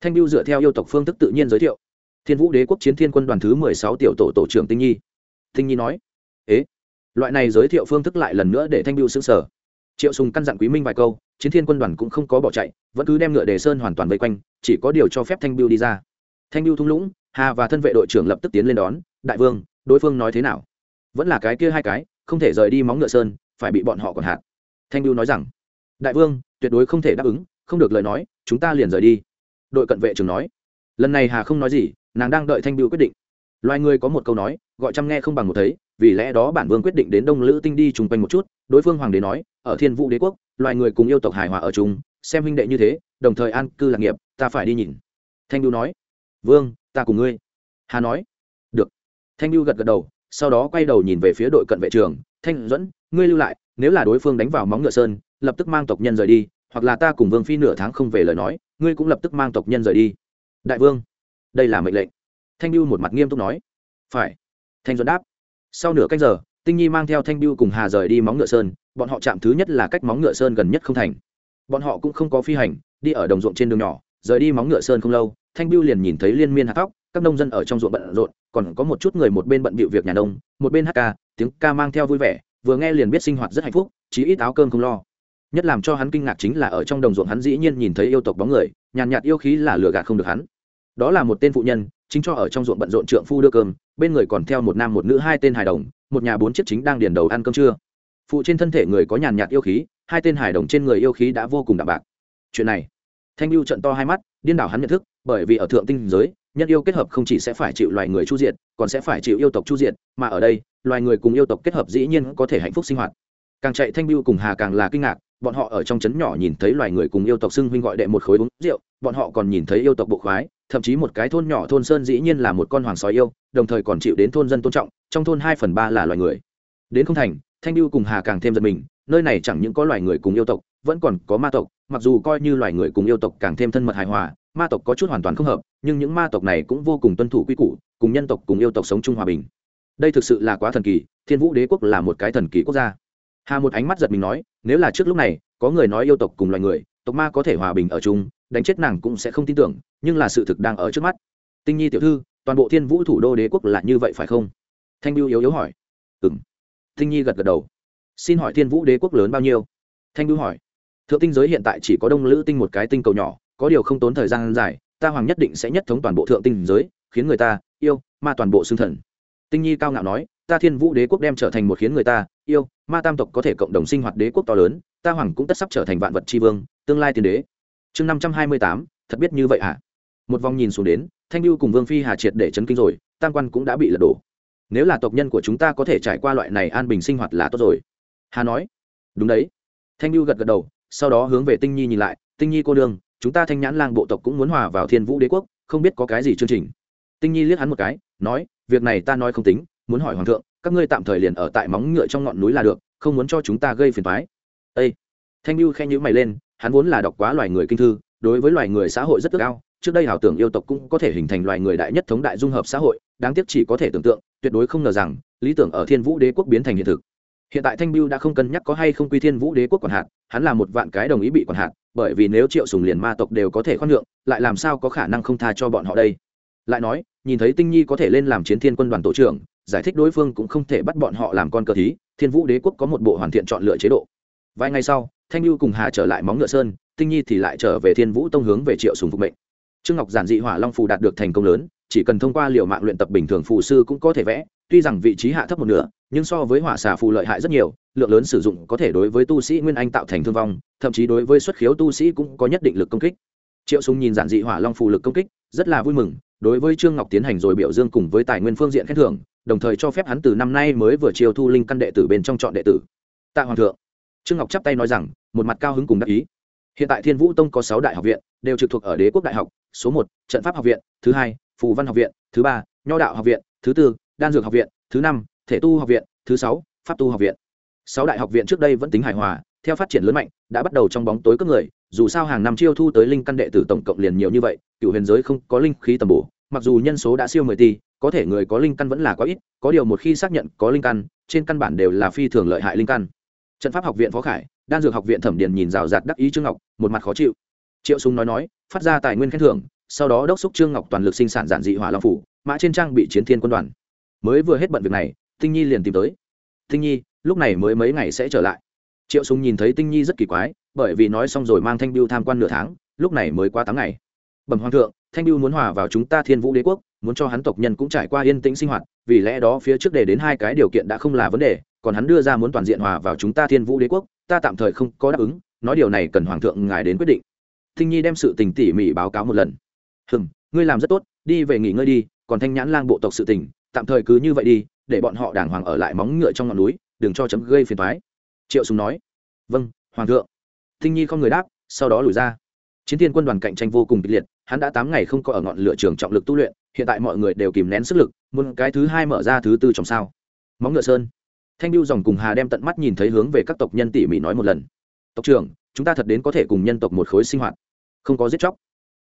Thanh biêu dựa theo yêu tộc phương thức tự nhiên giới thiệu. Thiên vũ đế quốc chiến thiên quân đoàn thứ mười sáu tiểu tổ tổ trưởng tinh nhi. Tinh nhi nói, ế? Loại này giới thiệu phương thức lại lần nữa để thanh biêu xứng sở triệu sùng căn dặn quý minh vài câu, chiến thiên quân đoàn cũng không có bỏ chạy, vẫn cứ đem ngựa đề sơn hoàn toàn vây quanh, chỉ có điều cho phép thanh biêu đi ra. Thanh biêu thung lũng, hà và thân vệ đội trưởng lập tức tiến lên đón, đại vương, đối phương nói thế nào? Vẫn là cái kia hai cái, không thể rời đi móng ngựa sơn, phải bị bọn họ còn hạn thanh lưu nói rằng, đại vương, tuyệt đối không thể đáp ứng, không được lời nói, chúng ta liền rời đi. Đội cận vệ trưởng nói. Lần này hà không nói gì, nàng đang đợi thanh biêu quyết định. Loài người có một câu nói, gọi chăm nghe không bằng một thấy, vì lẽ đó bản vương quyết định đến đông lữ tinh đi chung quanh một chút, đối phương hoàng đế nói, ở thiên vũ đế quốc, loài người cùng yêu tộc hài hòa ở chung, xem huynh đệ như thế, đồng thời an cư lạc nghiệp, ta phải đi nhìn. Thanh lưu nói. Vương, ta cùng ngươi. Hà nói. Được. Thanh lưu gật gật đầu, sau đó quay đầu nhìn về phía đội cận vệ trường thanh dẫn ngươi lưu lại nếu là đối phương đánh vào móng ngựa sơn, lập tức mang tộc nhân rời đi, hoặc là ta cùng vương phi nửa tháng không về lời nói, ngươi cũng lập tức mang tộc nhân rời đi. Đại vương, đây là mệnh lệnh. Thanh biêu một mặt nghiêm túc nói. Phải. Thanh duẫn đáp. Sau nửa canh giờ, tinh nhi mang theo thanh biêu cùng hà rời đi móng ngựa sơn, bọn họ chạm thứ nhất là cách móng ngựa sơn gần nhất không thành. Bọn họ cũng không có phi hành, đi ở đồng ruộng trên đường nhỏ, rời đi móng ngựa sơn không lâu, thanh biêu liền nhìn thấy liên miên hạt tóc các nông dân ở trong ruộng bận rộn, còn có một chút người một bên bận bịu việc nhà nông, một bên hát ca, tiếng ca mang theo vui vẻ vừa nghe liền biết sinh hoạt rất hạnh phúc, chí ít áo cơm không lo. Nhất làm cho hắn kinh ngạc chính là ở trong đồng ruộng hắn dĩ nhiên nhìn thấy yêu tộc bóng người, nhàn nhạt yêu khí là lừa gạt không được hắn. Đó là một tên phụ nhân, chính cho ở trong ruộng bận rộn trượng phu đưa cơm, bên người còn theo một nam một nữ hai tên hài đồng, một nhà bốn chiếc chính đang điền đầu ăn cơm trưa. Phụ trên thân thể người có nhàn nhạt yêu khí, hai tên hài đồng trên người yêu khí đã vô cùng đạm bạc. Chuyện này, thanh lưu trận to hai mắt, điên đảo hắn nhận thức, bởi vì ở thượng tinh giới, nhân yêu kết hợp không chỉ sẽ phải chịu loài người chu diện còn sẽ phải chịu yêu tộc chu diện mà ở đây, loài người cùng yêu tộc kết hợp dĩ nhiên có thể hạnh phúc sinh hoạt. Càng chạy thanh biêu cùng hà càng là kinh ngạc, bọn họ ở trong trấn nhỏ nhìn thấy loài người cùng yêu tộc xưng huynh gọi đệ một khối uống rượu, bọn họ còn nhìn thấy yêu tộc bộ khoái, thậm chí một cái thôn nhỏ thôn sơn dĩ nhiên là một con hoàng sói yêu, đồng thời còn chịu đến thôn dân tôn trọng, trong thôn hai phần ba là loài người. Đến không thành, thanh biêu cùng hà càng thêm giật mình, nơi này chẳng những có loài người cùng yêu tộc, vẫn còn có ma tộc, mặc dù coi như loài người cùng yêu tộc càng thêm thân mật hài hòa, ma tộc có chút hoàn toàn không hợp nhưng những ma tộc này cũng vô cùng tuân thủ quy củ, cùng nhân tộc cùng yêu tộc sống chung hòa bình. Đây thực sự là quá thần kỳ, thiên vũ đế quốc là một cái thần kỳ quốc gia. Hà một ánh mắt giật mình nói, nếu là trước lúc này, có người nói yêu tộc cùng loài người, tộc ma có thể hòa bình ở chung, đánh chết nàng cũng sẽ không tin tưởng, nhưng là sự thực đang ở trước mắt. Tinh nhi tiểu thư, toàn bộ thiên vũ thủ đô đế quốc là như vậy phải không? Thanh biêu yếu yếu hỏi. Ừ m tinh nhi gật gật đầu. Xin hỏi thiên vũ đế quốc lớn bao nhiêu? Thanh biêu hỏi. Thượng tinh giới hiện tại chỉ có đông lữ tinh một cái tinh cầu nhỏ, có điều không tốn thời gian dài ta hoàng nhất định sẽ nhất thống toàn bộ thượng tinh giới, khiến người ta yêu ma toàn bộ xương thần. Tinh nhi cao ngạo nói, ta thiên vũ đế quốc đem trở thành một khiến người ta yêu ma tam tộc có thể cộng đồng sinh hoạt đế quốc to lớn, ta hoàng cũng tất sắp trở thành vạn vật tri vương, tương lai tiên đế. Chương năm trăm hai mươi tám, thật biết như vậy hả? À? một vòng nhìn xuống đến, thanh lưu cùng vương phi hà triệt để chấn kinh rồi, tam quan cũng đã bị lật đổ. Nếu là tộc nhân của chúng ta có thể trải qua loại này an bình sinh hoạt là tốt rồi. Hà nói, đúng đấy. Thanh lưu gật gật đầu, sau đó hướng về tinh nhi nhìn lại, tinh nhi cô đương chúng ta thanh nhãn lang bộ tộc cũng muốn hòa vào thiên vũ đế quốc không biết có cái gì chương trình. Tinh nhi liếc hắn một cái nói việc này ta nói không tính muốn hỏi hoàng thượng các ngươi tạm thời liền ở tại móng ngựa trong ngọn núi là được không muốn cho chúng ta gây phiền thoái ê, thanh lưu khen nhữ mày lên hắn vốn là đọc quá loài người kinh thư đối với loài người xã hội rất cao trước đây ảo tưởng yêu tộc cũng có thể hình thành loài người đại nhất thống đại dung hợp xã hội đáng tiếc chỉ có thể tưởng tượng tuyệt đối không ngờ rằng lý tưởng ở thiên vũ đế quốc biến thành hiện thực hiện tại thanh biêu đã không cân nhắc có hay không quy thiên vũ đế quốc quản hạt, hắn là một vạn cái đồng ý bị quản hạt, bởi vì nếu triệu sùng liền ma tộc đều có thể khoan nhượng, lại làm sao có khả năng không tha cho bọn họ đây? Lại nói, nhìn thấy tinh nhi có thể lên làm chiến thiên quân đoàn tổ trưởng, giải thích đối phương cũng không thể bắt bọn họ làm con cờ thí, thiên vũ đế quốc có một bộ hoàn thiện chọn lựa chế độ. Vài ngày sau, thanh lưu cùng hà trở lại móng ngựa sơn, tinh nhi thì lại trở về thiên vũ tông hướng về triệu sùng phục mệnh. Trương ngọc giản dị hỏa long phù đạt được thành công lớn, chỉ cần thông qua liều mạng luyện tập bình thường phù sư cũng có thể vẽ tuy rằng vị trí hạ thấp một nửa, nhưng so với hỏa xà phù lợi hại rất nhiều, lượng lớn sử dụng có thể đối với tu sĩ nguyên anh tạo thành thương vong, thậm chí đối với xuất khiếu tu sĩ cũng có nhất định lực công kích. Triệu Súng nhìn giản dị hỏa long phù lực công kích, rất là vui mừng, đối với trương ngọc tiến hành rồi biểu dương cùng với tài nguyên phương diện khen thưởng, đồng thời cho phép hắn từ năm nay mới vừa chiêu thu linh căn đệ tử bên trong chọn đệ tử. Tạ hoàng thượng, trương ngọc chắp tay nói rằng, một mặt cao hứng cùng đắc ý. Hiện tại thiên vũ tông có sáu đại học viện, đều trực thuộc ở đế quốc đại học, số một, trận pháp học viện, thứ hai, phù văn học viện, thứ ba, nho đạo học viện, thứ tư đan dược học viện, thứ năm, thể tu học viện, thứ sáu, pháp tu học viện. Sáu đại học viện trước đây vẫn tính hài hòa, theo phát triển lớn mạnh, đã bắt đầu trong bóng tối cấp người, dù sao hàng năm chiêu thu tới linh căn đệ tử tổng cộng liền nhiều như vậy, cựu huyền giới không có linh khí tầm bổ, mặc dù nhân số đã siêu mười tỷ, có thể người có linh căn vẫn là quá ít, có điều một khi xác nhận có linh căn, trên căn bản đều là phi thường lợi hại linh căn. Trận pháp học viện phó khải, đan dược học viện thẩm điền nhìn rào rạt đắc ý trương ngọc, một mặt khó chịu. Triệu súng nói nói, phát ra tài nguyên khen thưởng, sau đó đốc xúc trương ngọc toàn lực sinh sản giản dị hỏa long phủ, mã trên trang bị chiến thiên quân đoàn mới vừa hết bận việc này, tinh nhi liền tìm tới. Tinh nhi, lúc này mới mấy ngày sẽ trở lại. Triệu súng nhìn thấy tinh nhi rất kỳ quái, bởi vì nói xong rồi mang thanh biêu tham quan nửa tháng, lúc này mới qua tám ngày. Bẩm hoàng thượng, thanh biêu muốn hòa vào chúng ta thiên vũ đế quốc, muốn cho hắn tộc nhân cũng trải qua yên tĩnh sinh hoạt, vì lẽ đó phía trước đề đến hai cái điều kiện đã không là vấn đề, còn hắn đưa ra muốn toàn diện hòa vào chúng ta thiên vũ đế quốc, ta tạm thời không có đáp ứng, nói điều này cần hoàng thượng ngài đến quyết định. Thinh nhi đem sự tình tỉ mỉ báo cáo một lần. Hừm, ngươi làm rất tốt, đi về nghỉ ngơi đi, còn thanh nhãn lang bộ tộc sự tình tạm thời cứ như vậy đi, để bọn họ đàng hoàng ở lại móng ngựa trong ngọn núi, đừng cho chấm gây phiền thoái triệu sùng nói. Vâng hoàng thượng. Thinh nhi không người đáp, sau đó lùi ra. Chiến thiên quân đoàn cạnh tranh vô cùng kịch liệt, hắn đã tám ngày không có ở ngọn lửa trường trọng lực tu luyện, hiện tại mọi người đều kìm nén sức lực, muốn cái thứ hai mở ra thứ tư trong sao. Móng ngựa sơn. Thanh lưu dòng cùng hà đem tận mắt nhìn thấy hướng về các tộc nhân tỉ mỉ nói một lần. Tộc trưởng, chúng ta thật đến có thể cùng nhân tộc một khối sinh hoạt. Không có giết chóc.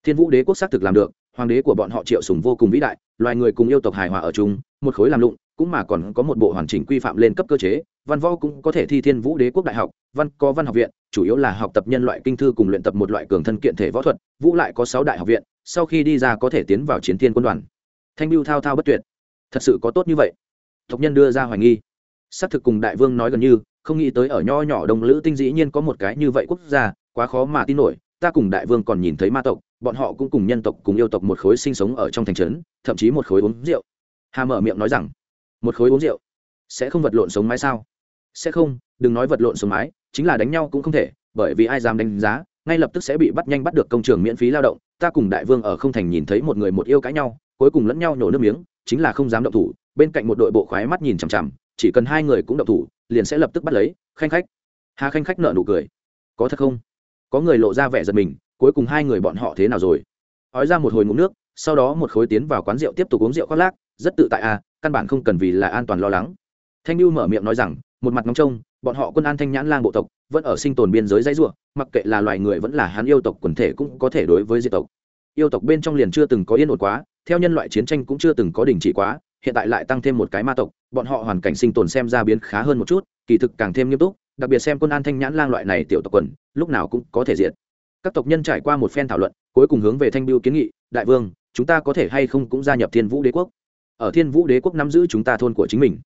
Thiên vũ đế quốc xác thực làm được hoàng đế của bọn họ triệu sùng vô cùng vĩ đại, loài người cùng yêu tộc hài hòa ở chung, một khối làm lụng, cũng mà còn có một bộ hoàn chỉnh quy phạm lên cấp cơ chế, văn võ cũng có thể thi thiên vũ đế quốc đại học, văn có văn học viện, chủ yếu là học tập nhân loại kinh thư cùng luyện tập một loại cường thân kiện thể võ thuật, vũ lại có sáu đại học viện, sau khi đi ra có thể tiến vào chiến thiên quân đoàn. Thanh lưu thao thao bất tuyệt. Thật sự có tốt như vậy. Tộc nhân đưa ra hoài nghi. Xác thực cùng đại vương nói gần như, không nghĩ tới ở nho nhỏ đồng lữ tinh dĩ nhiên có một cái như vậy quốc gia, quá khó mà tin nổi ta cùng đại vương còn nhìn thấy ma tộc, bọn họ cũng cùng nhân tộc cùng yêu tộc một khối sinh sống ở trong thành trấn, thậm chí một khối uống rượu. Hà mở miệng nói rằng, một khối uống rượu? Sẽ không vật lộn sống mái sao? Sẽ không, đừng nói vật lộn sống mái, chính là đánh nhau cũng không thể, bởi vì ai dám đánh giá, ngay lập tức sẽ bị bắt nhanh bắt được công trường miễn phí lao động. Ta cùng đại vương ở không thành nhìn thấy một người một yêu cãi nhau, cuối cùng lẫn nhau nổ nước miếng, chính là không dám động thủ. Bên cạnh một đội bộ khoái mắt nhìn chằm chằm, chỉ cần hai người cũng động thủ, liền sẽ lập tức bắt lấy. Khanh khách. Hà khanh khách nợ nụ cười. Có thật không? Có người lộ ra vẻ giật mình, cuối cùng hai người bọn họ thế nào rồi? Ói ra một hồi ngụm nước, sau đó một khối tiến vào quán rượu tiếp tục uống rượu khoác lác, rất tự tại à căn bản không cần vì là an toàn lo lắng. Thanh lưu mở miệng nói rằng, một mặt ngóng trông, bọn họ quân an thanh nhãn lang bộ tộc, vẫn ở sinh tồn biên giới dãy ruộng mặc kệ là loài người vẫn là hắn yêu tộc quần thể cũng có thể đối với diệt tộc. Yêu tộc bên trong liền chưa từng có yên ổn quá, theo nhân loại chiến tranh cũng chưa từng có đình chỉ quá, hiện tại lại tăng thêm một cái ma tộc, bọn họ hoàn cảnh sinh tồn xem ra biến khá hơn một chút, kỳ thực càng thêm nghiêm túc đặc biệt xem quân an thanh nhãn lang loại này tiểu tộc quần, lúc nào cũng có thể diệt. Các tộc nhân trải qua một phen thảo luận, cuối cùng hướng về thanh biêu kiến nghị, đại vương, chúng ta có thể hay không cũng gia nhập thiên vũ đế quốc? Ở thiên vũ đế quốc nắm giữ chúng ta thôn của chính mình.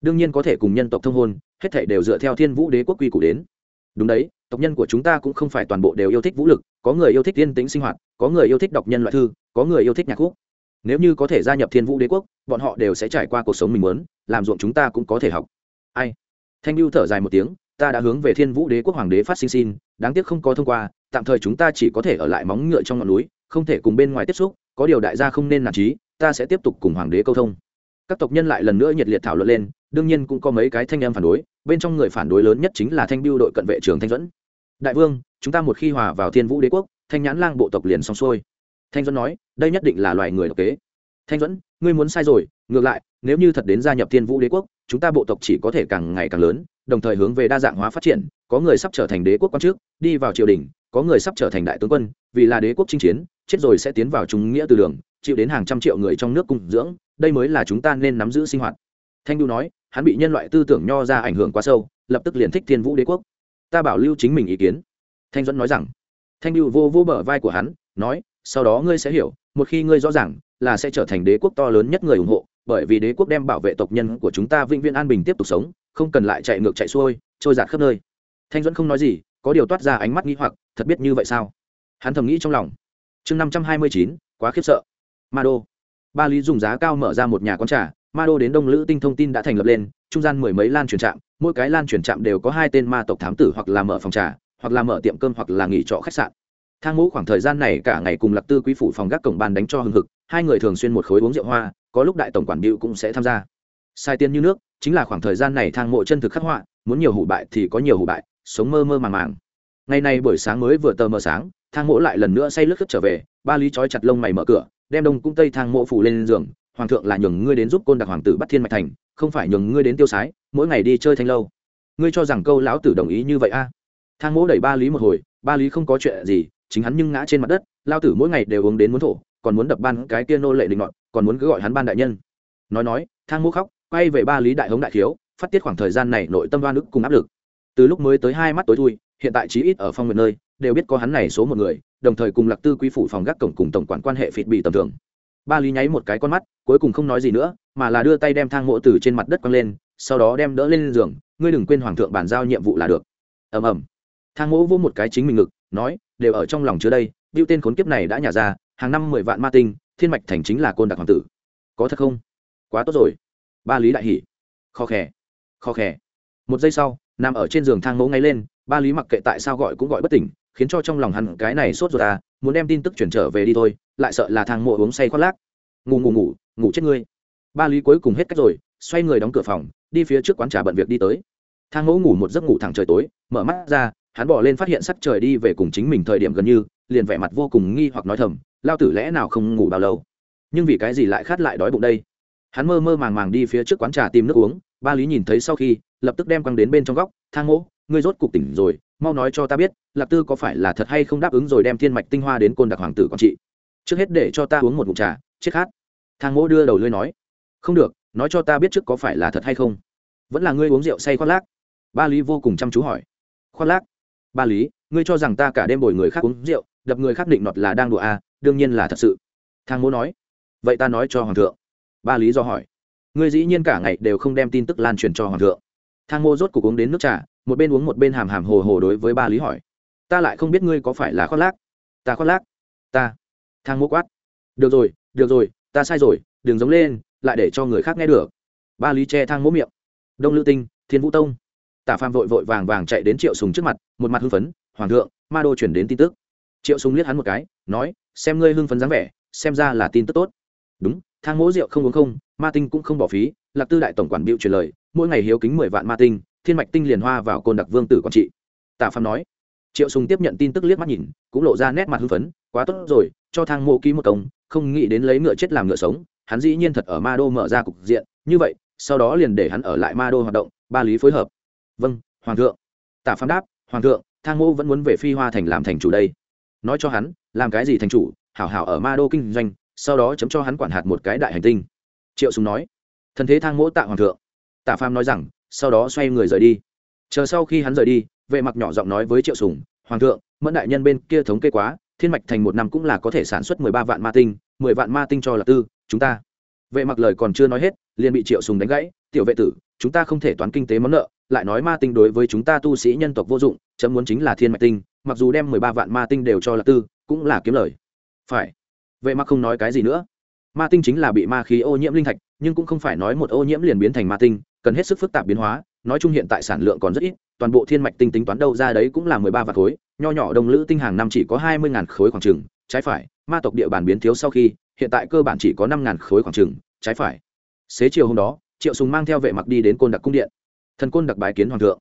Đương nhiên có thể cùng nhân tộc thông hôn, hết thể đều dựa theo thiên vũ đế quốc quy củ đến. Đúng đấy, tộc nhân của chúng ta cũng không phải toàn bộ đều yêu thích vũ lực, có người yêu thích yên tĩnh sinh hoạt, có người yêu thích đọc nhân loại thư, có người yêu thích nhạc khúc. Nếu như có thể gia nhập thiên vũ đế quốc, bọn họ đều sẽ trải qua cuộc sống mình muốn, làm ruộng chúng ta cũng có thể học. Ai? Thanh lưu thở dài một tiếng ta đã hướng về thiên vũ đế quốc hoàng đế phát sinh xin, đáng tiếc không có thông qua, tạm thời chúng ta chỉ có thể ở lại móng ngựa trong ngọn núi, không thể cùng bên ngoài tiếp xúc, có điều đại gia không nên nản trí ta sẽ tiếp tục cùng hoàng đế câu thông. Các tộc nhân lại lần nữa nhiệt liệt thảo luận lên, đương nhiên cũng có mấy cái thanh em phản đối, bên trong người phản đối lớn nhất chính là thanh biêu đội cận vệ trường thanh dẫn đại vương, chúng ta một khi hòa vào thiên vũ đế quốc, thanh nhãn lang bộ tộc liền xong xuôi. Thanh dẫn nói, đây nhất định là loài người độc kế. Thanh dẫn ngươi muốn sai rồi, ngược lại, nếu như thật đến gia nhập thiên vũ đế quốc, chúng ta bộ tộc chỉ có thể càng ngày càng lớn đồng thời hướng về đa dạng hóa phát triển, có người sắp trở thành đế quốc quan trước, đi vào triều đình, có người sắp trở thành đại tướng quân, vì là đế quốc chinh chiến, chết rồi sẽ tiến vào trung nghĩa từ đường, chịu đến hàng trăm triệu người trong nước cung dưỡng, đây mới là chúng ta nên nắm giữ sinh hoạt. Thanh lưu nói, hắn bị nhân loại tư tưởng nho ra ảnh hưởng quá sâu, lập tức liền thích thiên vũ đế quốc. Ta bảo lưu chính mình ý kiến. Thanh duẫn nói rằng, thanh lưu vô vô bờ vai của hắn, nói, sau đó ngươi sẽ hiểu, một khi ngươi rõ ràng là sẽ trở thành đế quốc to lớn nhất người ủng hộ, bởi vì đế quốc đem bảo vệ tộc nhân của chúng ta vĩnh viễn an bình tiếp tục sống không cần lại chạy ngược chạy xuôi, trôi giạt khắp nơi. Thanh duẫn không nói gì, có điều toát ra ánh mắt nghĩ hoặc, thật biết như vậy sao? Hắn thầm nghĩ trong lòng. Chương năm trăm hai mươi chín, quá khiếp sợ. Ma đô. Ba lý dùng giá cao mở ra một nhà quán trà, ma đô đến đông lữ tinh thông tin đã thành lập lên, trung gian mười mấy lan truyền trạm, mỗi cái lan truyền trạm đều có hai tên ma tộc thám tử hoặc là mở phòng trà, hoặc là mở tiệm cơm hoặc là nghỉ trọ khách sạn. Thang ngũ khoảng thời gian này cả ngày cùng lạc tư quý phủ phòng gác cổng bàn đánh cho hừng hực, hai người thường xuyên một khối uống rượu hoa, có lúc đại tổng quản điệu cũng sẽ tham gia. Sai tiền như nước chính là khoảng thời gian này thang mộ chân thực khắc họa, muốn nhiều hủ bại thì có nhiều hủ bại, sống mơ mơ màng màng. Ngày nay buổi sáng mới vừa tờ mờ sáng, thang mộ lại lần nữa say lướt khất trở về, ba lý trói chặt lông mày mở cửa, đem đông cung tây thang mộ phủ lên giường, hoàng thượng là nhường ngươi đến giúp côn đặc hoàng tử bắt thiên mạch thành, không phải nhường ngươi đến tiêu sái, mỗi ngày đi chơi thanh lâu. Ngươi cho rằng câu lão tử đồng ý như vậy a? Thang mỗ đẩy ba lý một hồi, ba lý không có chuyện gì, chính hắn nhưng ngã trên mặt đất, lao tử mỗi ngày đều uống đến muốn thổ, còn muốn đập ban cái kia nô lệ định ngọn còn muốn cứ gọi hắn ban đại nhân. Nói nói, thang mỗ khóc quay về ba lý đại hống đại thiếu phát tiết khoảng thời gian này nội tâm đoan ức cùng áp lực. Từ lúc mới tới hai mắt tối thui, hiện tại chí ít ở phong nguyện nơi, đều biết có hắn này số một người, đồng thời cùng lạc tư quý phủ phòng gác cổng cùng tổng quản quan hệ phịt bị tầm thường. Ba lý nháy một cái con mắt, cuối cùng không nói gì nữa, mà là đưa tay đem thang mộ từ trên mặt đất quăng lên, sau đó đem đỡ lên giường, ngươi đừng quên hoàng thượng bàn giao nhiệm vụ là được. Ầm ầm. Thang mộ vô một cái chính mình ngực, nói, đều ở trong lòng chứa đây biểu tên khốn kiếp này đã nhả ra, hàng năm mười vạn ma tinh, thiên mạch thành chính là côn đặc hoàng tử. Có thật không? Quá tốt rồi ba lý đại hỉ kho khè kho khè. Một giây sau, nằm ở trên giường thang mẫu ngay lên, ba lý mặc kệ tại sao gọi cũng gọi bất tỉnh, khiến cho trong lòng hắn cái này sốt ruột à muốn đem tin tức chuyển trở về đi thôi, lại sợ là thang mộ uống say khoác lác. Ngủ ngủ ngủ ngủ chết ngươi. Ba lý cuối cùng hết cách rồi, xoay người đóng cửa phòng, đi phía trước quán trà bận việc đi tới. Thang mẫu ngủ một giấc ngủ thẳng trời tối, mở mắt ra, hắn bỏ lên phát hiện sắc trời đi về cùng chính mình thời điểm gần như, liền vẻ mặt vô cùng nghi hoặc nói thầm, lao tử lẽ nào không ngủ bao lâu? Nhưng vì cái gì lại khát lại đói bụng đây? Hắn mơ mơ màng màng đi phía trước quán trà tìm nước uống ba lý nhìn thấy sau khi lập tức đem quăng đến bên trong góc thang mỗ ngươi rốt cục tỉnh rồi mau nói cho ta biết lạc tư có phải là thật hay không đáp ứng rồi đem thiên mạch tinh hoa đến côn đặc hoàng tử con chị trước hết để cho ta uống một mụn trà chết khát. Thang mỗ đưa đầu lưới nói không được nói cho ta biết trước có phải là thật hay không. Vẫn là ngươi uống rượu say khoác lác. Ba lý vô cùng chăm chú hỏi. Khoác lác? Ba lý ngươi cho rằng ta cả đêm bồi người khác uống rượu đập người khác định nọt là đang đùa à, đương nhiên là thật sự. Thang mỗ nói. Vậy ta nói cho hoàng thượng ba lý do hỏi. Ngươi dĩ nhiên cả ngày đều không đem tin tức lan truyền cho hoàng thượng. Thang mô rốt cuộc uống đến nước trà, một bên uống một bên hàm hàm hồ hồ đối với ba lý hỏi. Ta lại không biết ngươi có phải là khoác lác? Ta khoác lác. Ta. Thang mô quát. Được rồi được rồi, ta sai rồi, đừng giống lên, lại để cho người khác nghe được. Ba lý che thang ngô miệng. Đông lữ tinh, thiên vũ tông. Tả phàm vội vội vàng vàng chạy đến triệu sùng trước mặt, một mặt hưng phấn, hoàng thượng, ma đô chuyển đến tin tức. Triệu sùng liếc hắn một cái, nói, xem ngươi hưng phấn dáng vẻ, xem ra là tin tức tốt. Đúng thang mỗ rượu không uống không, ma tinh cũng không bỏ phí, lạc tư đại tổng quản biểu truyền lời, mỗi ngày hiếu kính mười vạn ma tinh, thiên mạch tinh liền hoa vào côn đặc vương tử quản trị. Tạ phàm nói. Triệu sùng tiếp nhận tin tức liếc mắt nhìn, cũng lộ ra nét mặt hưng phấn, quá tốt rồi, cho thang mỗ ký một công, không nghĩ đến lấy ngựa chết làm ngựa sống, hắn dĩ nhiên thật ở ma đô mở ra cục diện, như vậy, sau đó liền để hắn ở lại ma đô hoạt động, ba lý phối hợp. Vâng hoàng thượng. Tả phàm đáp, hoàng thượng, thang mỗ vẫn muốn về phi hoa thành làm thành chủ đây. Nói cho hắn, làm cái gì thành chủ, hảo hảo ở ma đô kinh doanh sau đó chấm cho hắn quản hạt một cái đại hành tinh. Triệu sùng nói, thần thế thang mỗ tạ hoàng thượng. Tạ phàm nói rằng, sau đó xoay người rời đi. Chờ sau khi hắn rời đi, vệ mặc nhỏ giọng nói với triệu sùng, hoàng thượng, mẫn đại nhân bên kia thống kê quá, thiên mạch thành một năm cũng là có thể sản xuất mười ba vạn ma tinh, mười vạn ma tinh cho là tư, chúng ta. Vệ mặc lời còn chưa nói hết, liền bị triệu sùng đánh gãy, tiểu vệ tử, chúng ta không thể toán kinh tế món nợ, lại nói ma tinh đối với chúng ta tu sĩ nhân tộc vô dụng, chấm muốn chính là thiên mạch tinh, mặc dù đem mười ba vạn ma tinh đều cho là tư, cũng là kiếm lời. Phải vệ mặc không nói cái gì nữa. Ma tinh chính là bị ma khí ô nhiễm linh thạch, nhưng cũng không phải nói một ô nhiễm liền biến thành ma tinh, cần hết sức phức tạp biến hóa, nói chung hiện tại sản lượng còn rất ít, toàn bộ thiên mạch tinh tính toán đâu ra đấy cũng là mười ba vạn khối, nho nhỏ đồng lữ tinh hàng năm chỉ có hai mươi ngàn khối khoảng trừng trái phải, ma tộc địa bàn biến thiếu sau khi, hiện tại cơ bản chỉ có năm ngàn khối khoảng trừng trái phải. Xế chiều hôm đó, triệu sùng mang theo vệ mặc đi đến côn đặc cung điện. Thần côn đặc bái kiến hoàng thượng.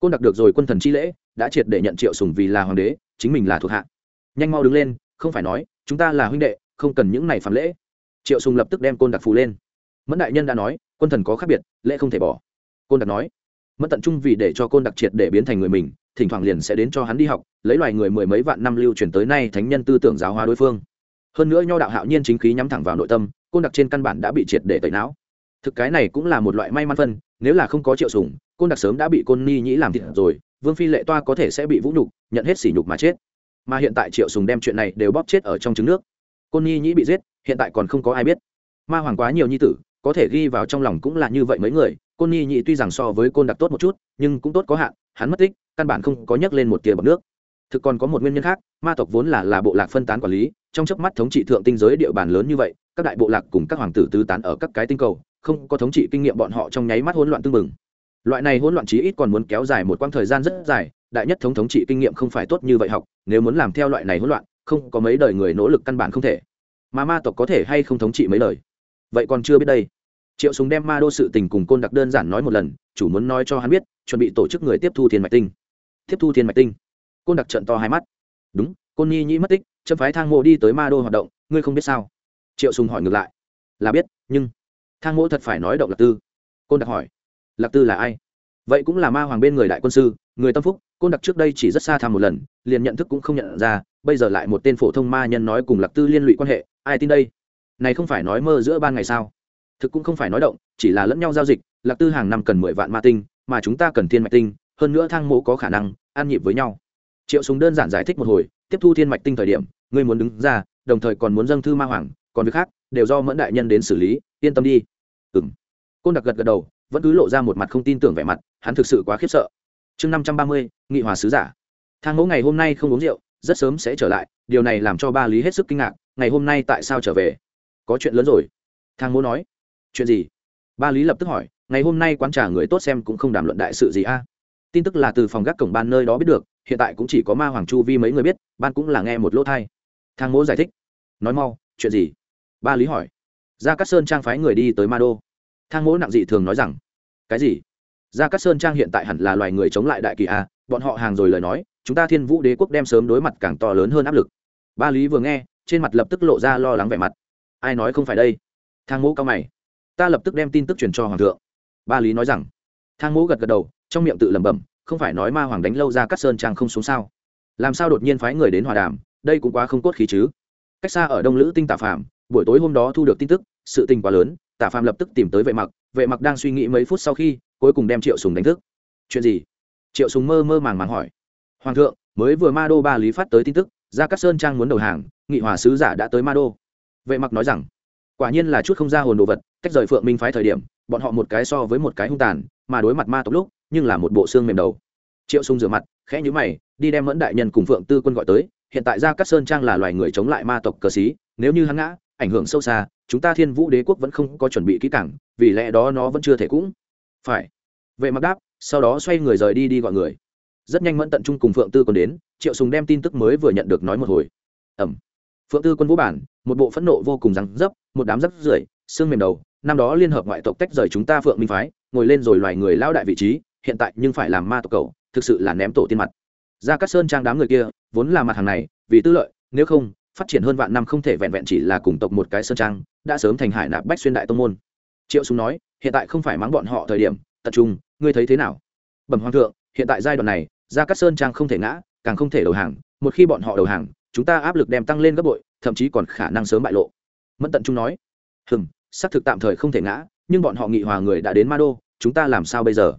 Côn đặc được rồi quân thần chi lễ, đã triệt để nhận triệu sùng vì là hoàng đế, chính mình là thuộc hạ. Nhanh mau đứng lên, không phải nói, chúng ta là huynh đệ không cần những này phạm lễ. Triệu sùng lập tức đem côn đặc phù lên. Mẫn đại nhân đã nói, quân thần có khác biệt, lễ không thể bỏ. Côn đặc nói, mẫn tận trung vì để cho côn đặc triệt để biến thành người mình, thỉnh thoảng liền sẽ đến cho hắn đi học, lấy loài người mười mấy vạn năm lưu truyền tới nay thánh nhân tư tưởng giáo hóa đối phương. Hơn nữa nho đạo hạo nhiên chính khí nhắm thẳng vào nội tâm, côn đặc trên căn bản đã bị triệt để tẩy não. Thực cái này cũng là một loại may mắn phân, nếu là không có triệu sùng, côn đặc sớm đã bị côn ni nhĩ làm thịt rồi, vương phi lệ toa có thể sẽ bị vũ nhục, nhận hết sỉ nhục mà chết. Mà hiện tại triệu sùng đem chuyện này đều bóp chết ở trong trứng nước côn Nhi nhĩ bị giết, hiện tại còn không có ai biết. Ma hoàng quá nhiều nhi tử, có thể ghi vào trong lòng cũng là như vậy mấy người. Côn Nhi nhĩ tuy rằng so với côn đặc tốt một chút, nhưng cũng tốt có hạn, hắn mất tích, căn bản không có nhắc lên một tia bọc nước. Thực còn có một nguyên nhân khác, ma tộc vốn là là bộ lạc phân tán quản lý, trong chớp mắt thống trị thượng tinh giới địa bàn lớn như vậy, các đại bộ lạc cùng các hoàng tử tứ tán ở các cái tinh cầu, không có thống trị kinh nghiệm bọn họ trong nháy mắt hỗn loạn tương mừng loại này hỗn loạn chí ít còn muốn kéo dài một quãng thời gian rất dài, đại nhất thống thống trị kinh nghiệm không phải tốt như vậy học, nếu muốn làm theo loại này hỗn loạn không có mấy đời người nỗ lực căn bản không thể. Mà ma tộc có thể hay không thống trị mấy đời? Vậy còn chưa biết đây. Triệu súng đem ma đô sự tình cùng côn đặc đơn giản nói một lần, chủ muốn nói cho hắn biết, chuẩn bị tổ chức người tiếp thu thiên mạch tinh. Tiếp thu thiên mạch tinh? Côn đặc trận to hai mắt. Đúng, côn nhi nhĩ mất tích châm phái thang mộ đi tới ma đô hoạt động, ngươi không biết sao? Triệu sùng hỏi ngược lại. Là biết, nhưng thang mộ thật phải nói động lạc tư. Côn đặc hỏi. Lạc tư là ai? Vậy cũng là ma hoàng bên người đại quân sư, người tâm phúc, côn đặc trước đây chỉ rất xa tham một lần, liền nhận thức cũng không nhận ra bây giờ lại một tên phổ thông ma nhân nói cùng lạc tư liên lụy quan hệ, ai tin đây? Này không phải nói mơ giữa ban ngày sao? Thực cũng không phải nói động, chỉ là lẫn nhau giao dịch, lạc tư hàng năm cần mười vạn ma tinh, mà chúng ta cần thiên mạch tinh, hơn nữa thang mộ có khả năng an nhịp với nhau. Triệu súng đơn giản giải thích một hồi, tiếp thu thiên mạch tinh thời điểm, ngươi muốn đứng ra, đồng thời còn muốn dâng thư ma hoàng, còn việc khác, đều do mẫn đại nhân đến xử lý, yên tâm đi. Ừ m côn đặc gật gật đầu, vẫn cứ lộ ra một mặt không tin tưởng vẻ mặt, hắn thực sự quá khiếp sợ. Chương năm trăm ba mươi, nghị hòa sứ giả. Thang mẫu ngày hôm nay không uống rượu rất sớm sẽ trở lại, điều này làm cho ba lý hết sức kinh ngạc, ngày hôm nay tại sao trở về? Có chuyện lớn rồi. Thang mẫu nói. Chuyện gì? Ba lý lập tức hỏi, ngày hôm nay quán trà người tốt xem cũng không đàm luận đại sự gì a. Tin tức là từ phòng gác cổng ban nơi đó biết được, hiện tại cũng chỉ có ma hoàng chu vi mấy người biết, ban cũng là nghe một lỗ thai thang mỗ giải thích. Nói mau, chuyện gì? Ba lý hỏi. Gia cát sơn trang phái người đi tới ma đô. Thang mỗ nặng dị thường nói rằng, cái gì? Gia cát sơn trang hiện tại hẳn là loài người chống lại đại kỳ a, bọn họ hàng rồi lời nói chúng ta thiên vũ đế quốc đem sớm đối mặt càng to lớn hơn áp lực. Ba lý vừa nghe, trên mặt lập tức lộ ra lo lắng vẻ mặt. Ai nói không phải đây? Thang mẫu cao mày. Ta lập tức đem tin tức truyền cho hoàng thượng. Ba lý nói rằng. Thang mẫu gật gật đầu, trong miệng tự lẩm bẩm, không phải nói ma hoàng đánh lâu ra cắt sơn trang không xuống sao? Làm sao đột nhiên phái người đến hòa đàm? Đây cũng quá không cốt khí chứ. Cách xa ở đông lữ tinh tả phạm buổi tối hôm đó thu được tin tức, sự tình quá lớn, tả phạm lập tức tìm tới vệ mặc vệ mặc đang suy nghĩ mấy phút sau khi, cuối cùng đem triệu sùng đánh thức. Chuyện gì? Triệu sùng mơ mơ màng màng hỏi hoàng thượng, mới vừa ma đô ba lý phát tới tin tức ra các sơn trang muốn đầu hàng, nghị hòa sứ giả đã tới ma đô. Vệ mặc nói rằng, quả nhiên là chút không ra hồn đồ vật, cách rời phượng minh phái thời điểm, bọn họ một cái so với một cái hung tàn, mà đối mặt ma tộc lúc, nhưng là một bộ xương mềm đầu. Triệu sung rửa mặt, khẽ nhíu mày, đi đem mẫn đại nhân cùng phượng tư quân gọi tới, hiện tại gia cát sơn trang là loài người chống lại ma tộc cờ xí, nếu như hắn ngã, ảnh hưởng sâu xa, chúng ta thiên vũ đế quốc vẫn không có chuẩn bị kỹ càng, vì lẽ đó nó vẫn chưa thể cũng. Phải. Vệ mặc đáp, sau đó xoay người rời đi đi gọi người rất nhanh mẫn tận trung cùng phượng tư còn đến triệu sùng đem tin tức mới vừa nhận được nói một hồi ẩm phượng tư quân vũ bản một bộ phẫn nộ vô cùng răng dấp một đám rắc rưởi xương mềm đầu năm đó liên hợp ngoại tộc tách rời chúng ta phượng minh phái ngồi lên rồi loài người lao đại vị trí hiện tại nhưng phải làm ma tộc cầu thực sự là ném tổ tiên mặt ra các sơn trang đám người kia vốn là mặt hàng này vì tư lợi nếu không phát triển hơn vạn năm không thể vẹn vẹn chỉ là cùng tộc một cái sơn trang đã sớm thành hải nạp bách xuyên đại tông môn triệu súng nói hiện tại không phải mắng bọn họ thời điểm tập trung ngươi thấy thế nào bẩm hoàng thượng hiện tại giai đoạn này gia cát sơn trang không thể ngã, càng không thể đầu hàng, một khi bọn họ đầu hàng, chúng ta áp lực đem tăng lên gấp bội, thậm chí còn khả năng sớm bại lộ. Mẫn tận trung nói. Hừm, xác thực tạm thời không thể ngã, nhưng bọn họ nghị hòa người đã đến ma đô, chúng ta làm sao bây giờ?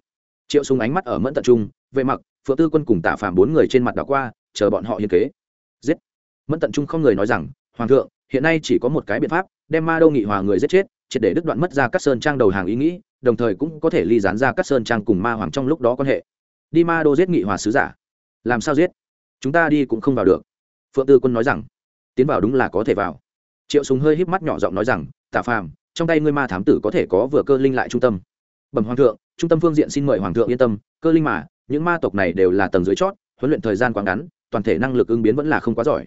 Triệu súng ánh mắt ở mẫn tận trung, vệ mặc, phượng tư quân cùng tả phạm bốn người trên mặt đảo qua, chờ bọn họ hiên kế. Giết. Mẫn tận trung không người nói rằng, hoàng thượng, hiện nay chỉ có một cái biện pháp, đem ma đô nghị hòa người giết chết, triệt để đứt đoạn mất ra các sơn trang đầu hàng ý nghĩ, đồng thời cũng có thể ly dán ra các sơn trang cùng ma hoàng trong lúc đó quan hệ đi ma đô giết nghị hòa sứ giả. Làm sao giết? Chúng ta đi cũng không vào được. Phượng tư quân nói rằng, tiến vào đúng là có thể vào. Triệu súng hơi híp mắt nhỏ giọng nói rằng, tả phàm, trong tay ngươi ma thám tử có thể có vừa cơ linh lại trung tâm. Bẩm hoàng thượng, trung tâm phương diện xin mời hoàng thượng yên tâm, cơ linh mà, những ma tộc này đều là tầng dưới chót, huấn luyện thời gian quá ngắn, toàn thể năng lực ứng biến vẫn là không quá giỏi.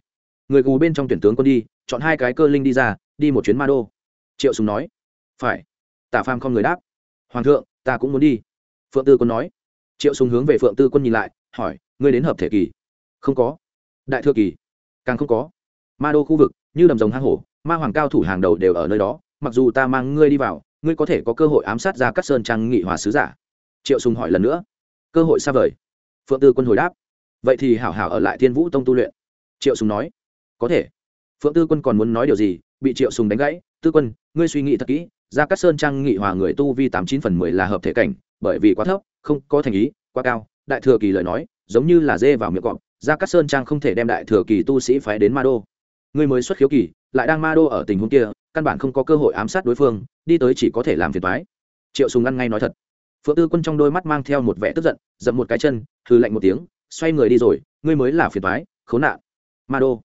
Người gù bên trong tuyển tướng quân đi, chọn hai cái cơ linh đi ra, đi một chuyến ma đô. Triệu súng nói, phải. Tả phàm không người đáp. Hoàng thượng, ta cũng muốn đi. Phượng tư quân nói triệu Sùng hướng về phượng tư quân nhìn lại, hỏi, ngươi đến hợp thể kỳ? Không có. Đại thừa kỳ? Càng không có. Ma đô khu vực, như đầm rồng hang hổ, ma hoàng cao thủ hàng đầu đều ở nơi đó, mặc dù ta mang ngươi đi vào, ngươi có thể có cơ hội ám sát ra các sơn trang nghị hòa sứ giả. Triệu sùng hỏi lần nữa. Cơ hội xa vời. Phượng tư quân hồi đáp. Vậy thì hảo hảo ở lại thiên vũ tông tu luyện. Triệu sùng nói. Có thể. Phượng tư quân còn muốn nói điều gì, bị triệu sùng đánh gãy. Tư quân, ngươi suy nghĩ thật kỹ ra các sơn trang nghị hòa người tu vi tám chín phần mười là hợp thể cảnh, bởi vì quá thấp, không có thành ý, quá cao. Đại thừa kỳ lời nói, giống như là dê vào miệng cọp ra các sơn trang không thể đem đại thừa kỳ tu sĩ phái đến ma đô. Ngươi mới xuất khiếu kỳ, lại đang ma đô ở tình huống kia, căn bản không có cơ hội ám sát đối phương, đi tới chỉ có thể làm phiền thoái triệu sùng ngăn ngay nói thật. Phượng tư quân trong đôi mắt mang theo một vẻ tức giận dậm một cái chân, hừ lạnh một tiếng, xoay người đi rồi, ngươi mới là phiền thoái khốn nạn. Ma đô.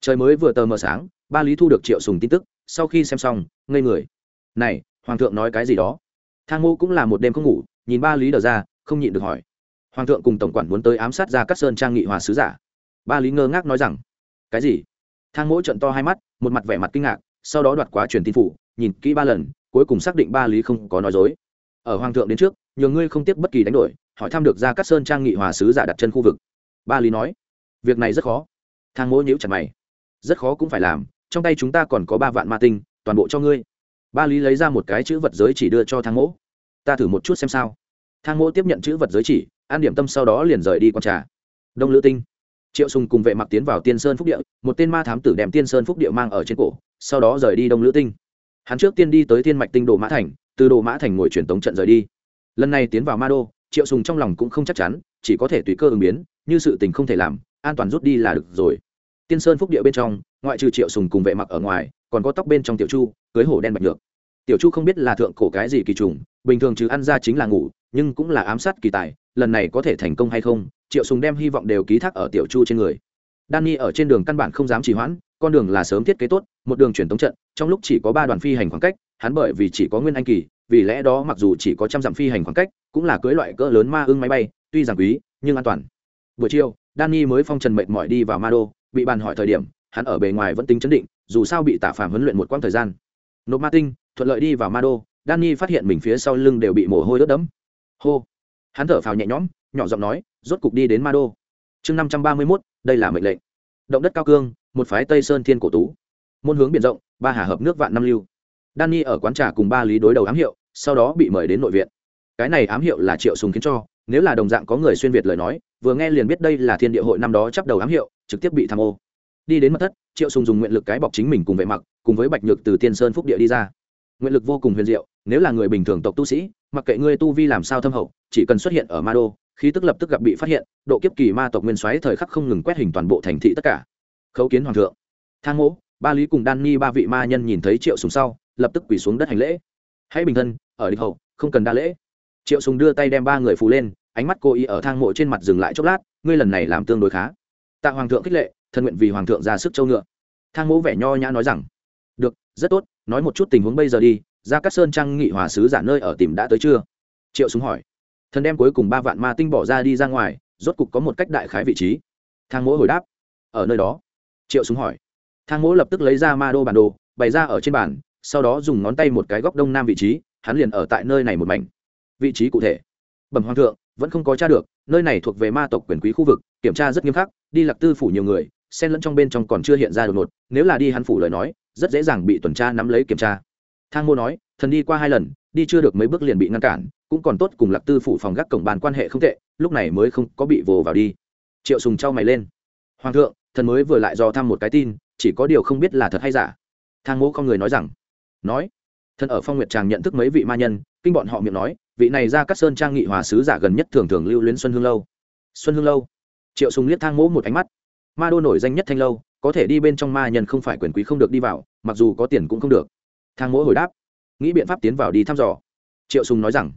Trời mới vừa tờ mờ sáng, ba lý thu được triệu sùng tin tức, sau khi xem xong, ngây người này, hoàng thượng nói cái gì đó? Thang mô cũng là một đêm không ngủ, nhìn ba lý đờ ra, không nhịn được hỏi. Hoàng thượng cùng tổng quản muốn tới ám sát ra các sơn trang nghị hòa sứ giả. Ba lý ngơ ngác nói rằng, cái gì? Thang mỗi trận to hai mắt, một mặt vẻ mặt kinh ngạc, sau đó đoạt quá truyền tin phủ, nhìn kỹ ba lần, cuối cùng xác định ba lý không có nói dối. Ở hoàng thượng đến trước nhờ ngươi không tiếp bất kỳ đánh đổi, hỏi thăm được ra các sơn trang nghị hòa sứ giả đặt chân khu vực. Ba lý nói, việc này rất khó. Thang mỗi nhíu chặt mày, rất khó cũng phải làm, trong tay chúng ta còn có ba vạn ma tinh, toàn bộ cho ngươi ba lý lấy ra một cái chữ vật giới chỉ đưa cho thang mỗ. Ta thử một chút xem sao. Thang mỗ tiếp nhận chữ vật giới chỉ, an điểm tâm sau đó liền rời đi q trà. Đông lữ tinh. Triệu sùng cùng vệ mặc tiến vào tiên sơn phúc địa, một tên ma thám tử đem tiên sơn phúc địa mang ở trên cổ, sau đó rời đi đông lữ tinh. Hắn trước tiên đi tới thiên mạch tinh đồ mã thành, từ đồ mã thành ngồi truyền tống trận rời đi. Lần này tiến vào ma đô, triệu sùng trong lòng cũng không chắc chắn, chỉ có thể tùy cơ ứng biến, như sự tình không thể làm, an toàn rút đi là được rồi. Tiên sơn phúc địa bên trong, ngoại trừ triệu sùng cùng vệ mặc ở ngoài còn có tóc bên trong tiểu chu, cưới hổ đen bạch nhược. Tiểu chu không biết là thượng cổ cái gì kỳ trùng, bình thường chứ ăn ra chính là ngủ, nhưng cũng là ám sát kỳ tài, lần này có thể thành công hay không, triệu sùng đem hy vọng đều ký thác ở tiểu chu trên người. Danny ở trên đường căn bản không dám trì hoãn, con đường là sớm thiết kế tốt, một đường chuyển tống trận, trong lúc chỉ có ba đoàn phi hành khoảng cách, hắn bởi vì chỉ có nguyên anh kỳ, vì lẽ đó mặc dù chỉ có trăm dặm phi hành khoảng cách, cũng là cưới loại cỡ lớn ma ưng máy bay, tuy rằng quý, nhưng an toàn. Buổi chiều danny mới phong trần mệt mỏi đi vào ma đô bị bàn hỏi thời điểm hắn ở bề ngoài vẫn tính chấn định, dù sao bị tả phàm huấn luyện một quãng thời gian. Nộp ma tinh, thuận lợi đi vào ma đô, danny phát hiện mình phía sau lưng đều bị mồ hôi ướt đẫm. Hô! Hắn thở phào nhẹ nhõm, nhỏ giọng nói, rốt cục đi đến ma đô. Chương năm trăm ba mươi mốt, đây là mệnh lệnh. Động đất cao cương, một phái tây sơn thiên cổ tú. Môn hướng biển rộng, ba hà hợp nước vạn năm lưu. Danny ở quán trà cùng ba lý đối đầu ám hiệu, sau đó bị mời đến nội viện. Cái này ám hiệu là triệu sùng khiến cho, nếu là đồng dạng có người xuyên việt lời nói, vừa nghe liền biết đây là thiên địa hội năm đó chấp đầu ám hiệu, trực tiếp bị tham ô đi đến mật thất, triệu sùng dùng nguyện lực cái bọc chính mình cùng vệ mặc, cùng với bạch nhược từ tiên sơn phúc địa đi ra. Nguyện lực vô cùng huyền diệu, nếu là người bình thường tộc tu sĩ, mặc kệ ngươi tu vi làm sao thâm hậu, chỉ cần xuất hiện ở ma đô, khí tức lập tức gặp bị phát hiện, độ kiếp kỳ ma tộc nguyên xoáy thời khắc không ngừng quét hình toàn bộ thành thị tất cả. Khấu kiến hoàng thượng. Thang mỗ, ba lý cùng đan ni ba vị ma nhân nhìn thấy triệu sùng sau, lập tức quỳ xuống đất hành lễ. Hãy bình thân, ở địch hậu, không cần đa lễ. Triệu sùng đưa tay đem ba người phù lên, ánh mắt cô ý ở thang mộ trên mặt dừng lại chốc lát, ngươi lần này làm tương đối khá. Tạ hoàng thượng khích lệ thân nguyện vì hoàng thượng ra sức châu ngựa. Thang mẫu vẻ nho nhã nói rằng được rất tốt nói một chút tình huống bây giờ đi ra các sơn trang nghị hòa sứ giả nơi ở tìm đã tới chưa? Triệu súng hỏi. Thần đem cuối cùng ba vạn ma tinh bỏ ra đi ra ngoài rốt cục có một cách đại khái vị trí. Thang mỗ hồi đáp ở nơi đó. Triệu súng hỏi. Thang mỗ lập tức lấy ra ma đô bản đồ bày ra ở trên bàn, sau đó dùng ngón tay một cái góc đông nam vị trí hắn liền ở tại nơi này một mảnh. Vị trí cụ thể. Bẩm hoàng thượng vẫn không có t r a được nơi này thuộc về ma tộc quyền quý khu vực kiểm tra rất nghiêm khắc đi lạc tư phủ nhiều người xen lẫn trong bên trong còn chưa hiện ra đột ngột, nếu là đi hắn phủ lời nói, rất dễ dàng bị tuần tra nắm lấy kiểm tra. Thang mô nói, thần đi qua hai lần, đi chưa được mấy bước liền bị ngăn cản, cũng còn tốt cùng lạc tư phủ phòng gác cổng bàn quan hệ không tệ, lúc này mới không có bị vồ vào đi. Triệu sùng trao mày lên. Hoàng thượng, thần mới vừa lại do thăm một cái tin, chỉ có điều không biết là thật hay giả. Thang mô không người nói rằng. Nói, thần ở phong nguyệt tràng nhận thức mấy vị ma nhân, kinh bọn họ miệng nói, vị này ra các sơn trang nghị hòa sứ giả gần nhất thường thường lưu luyến xuân hương lâu. Xuân hương lâu? Triệu sùng liếc thang mỗ một ánh mắt ma đô nổi danh nhất thanh lâu, có thể đi bên trong ma nhân không phải quyền quý không được đi vào, mặc dù có tiền cũng không được. Thang mỗ hồi đáp, nghĩ biện pháp tiến vào đi thăm dò. Triệu sùng nói rằng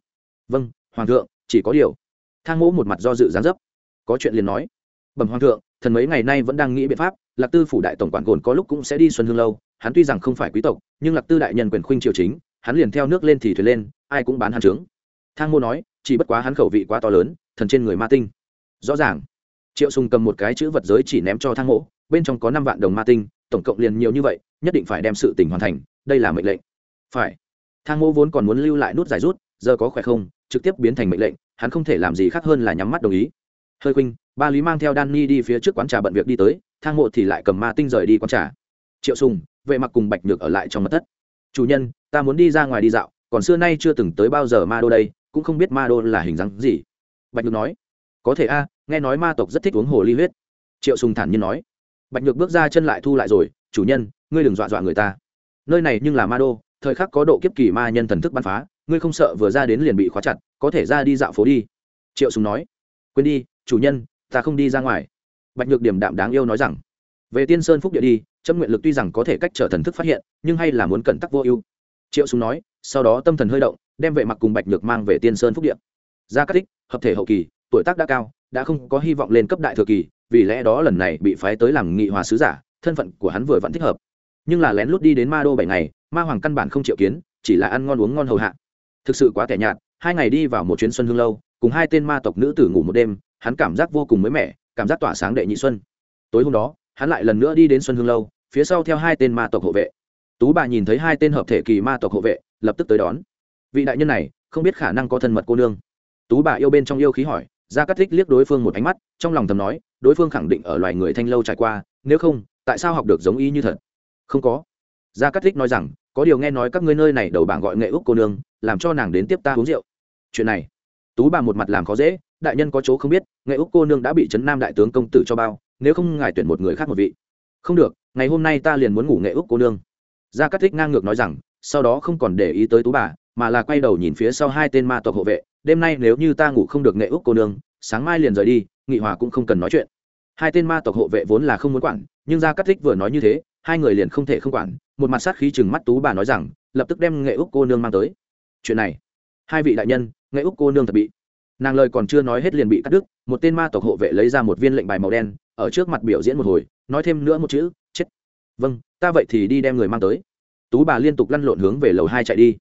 vâng hoàng thượng, chỉ có điều. Thang mỗ một mặt do dự gián dấp, có chuyện liền nói. Bẩm hoàng thượng, thần mấy ngày nay vẫn đang nghĩ biện pháp, lạc tư phủ đại tổng quản gồn có lúc cũng sẽ đi xuân hương lâu, hắn tuy rằng không phải quý tộc, nhưng lạc tư đại nhân quyền khuynh triều chính, hắn liền theo nước lên thì thuyền lên, ai cũng bán hắn trướng. Thang mô nói, chỉ bất quá hắn khẩu vị quá to lớn, thần trên người ma tinh. Rõ ràng triệu sùng cầm một cái chữ vật giới chỉ ném cho thang mộ, bên trong có năm vạn đồng ma tinh, tổng cộng liền nhiều như vậy, nhất định phải đem sự tình hoàn thành, đây là mệnh lệnh. Phải. Thang mộ vốn còn muốn lưu lại nút giải rút, giờ có khỏe không, trực tiếp biến thành mệnh lệnh, hắn không thể làm gì khác hơn là nhắm mắt đồng ý. Hơi khuynh, ba lý mang theo danny đi phía trước quán trà bận việc đi tới, thang mộ thì lại cầm ma tinh rời đi quán trà. Triệu sùng, vệ mặc cùng bạch nhược ở lại trong mật thất. Chủ nhân, ta muốn đi ra ngoài đi dạo, còn xưa nay chưa từng tới bao giờ ma đô đây, cũng không biết ma đô là hình dáng gì. Bạch nhược nói có thể a, nghe nói ma tộc rất thích uống hồ ly huyết. Triệu sùng thản nhiên nói. Bạch nhược bước ra chân lại thu lại rồi, chủ nhân, ngươi đừng dọa dọa người ta. Nơi này nhưng là ma đô, thời khắc có độ kiếp kỳ ma nhân thần thức bắn phá, ngươi không sợ vừa ra đến liền bị khóa chặt, có thể ra đi dạo phố đi. Triệu sùng nói. Quên đi, chủ nhân, ta không đi ra ngoài. Bạch nhược điểm đạm đáng yêu nói rằng. Về tiên sơn phúc địa đi, chấm nguyện lực tuy rằng có thể cách trở thần thức phát hiện, nhưng hay là muốn cẩn tắc vô ưu. Triệu sùng nói, sau đó tâm thần hơi động, đem vệ mặc cùng bạch nhược mang về tiên sơn phúc địa. Ra cắt thích hợp thể hậu kỳ tuổi tác đã cao, đã không có hy vọng lên cấp đại thừa kỳ, vì lẽ đó lần này bị phái tới làm nghị hòa sứ giả, thân phận của hắn vừa vẫn thích hợp. Nhưng là lén lút đi đến ma đô bảy ngày, ma hoàng căn bản không chịu kiến, chỉ là ăn ngon uống ngon hầu hạ. Thực sự quá tẻ nhạt, hai ngày đi vào một chuyến xuân hương lâu, cùng hai tên ma tộc nữ tử ngủ một đêm, hắn cảm giác vô cùng mới mẻ, cảm giác tỏa sáng đệ nhị xuân. Tối hôm đó, hắn lại lần nữa đi đến xuân hương lâu, phía sau theo hai tên ma tộc hộ vệ. Tú bà nhìn thấy hai tên hợp thể kỳ ma tộc hộ vệ, lập tức tới đón. Vị đại nhân này, không biết khả năng có thân mật cô nương. Tú bà yêu bên trong yêu khí hỏi ra cắt thích liếc đối phương một ánh mắt, trong lòng thầm nói, đối phương khẳng định ở loài người thanh lâu trải qua, nếu không, tại sao học được giống y như thật? Không có. Gia cát thích nói rằng, có điều nghe nói các ngươi nơi này đầu bảng gọi nghệ úc cô nương, làm cho nàng đến tiếp ta uống rượu. Chuyện này, tú bà một mặt làm khó dễ, đại nhân có chỗ không biết, nghệ úc cô nương đã bị trấn nam đại tướng công tử cho bao, nếu không ngài tuyển một người khác một vị. Không được, ngày hôm nay ta liền muốn ngủ nghệ úc cô nương. Gia cát thích ngang ngược nói rằng, sau đó không còn để ý tới tú bà, mà là quay đầu nhìn phía sau hai tên ma tộc hộ vệ đêm nay nếu như ta ngủ không được nghệ úc cô nương, sáng mai liền rời đi, nghị hòa cũng không cần nói chuyện. Hai tên ma tộc hộ vệ vốn là không muốn quản, nhưng gia cát thích vừa nói như thế, hai người liền không thể không quản. Một mặt sát khí chừng mắt tú bà nói rằng, lập tức đem nghệ úc cô nương mang tới. Chuyện này, hai vị đại nhân, nghệ úc cô nương thật bị. Nàng lời còn chưa nói hết liền bị cắt đứt, một tên ma tộc hộ vệ lấy ra một viên lệnh bài màu đen, ở trước mặt biểu diễn một hồi, nói thêm nữa một chữ, chết. Vâng ta vậy thì đi đem người mang tới. Tú bà liên tục lăn lộn hướng về lầu hai chạy đi.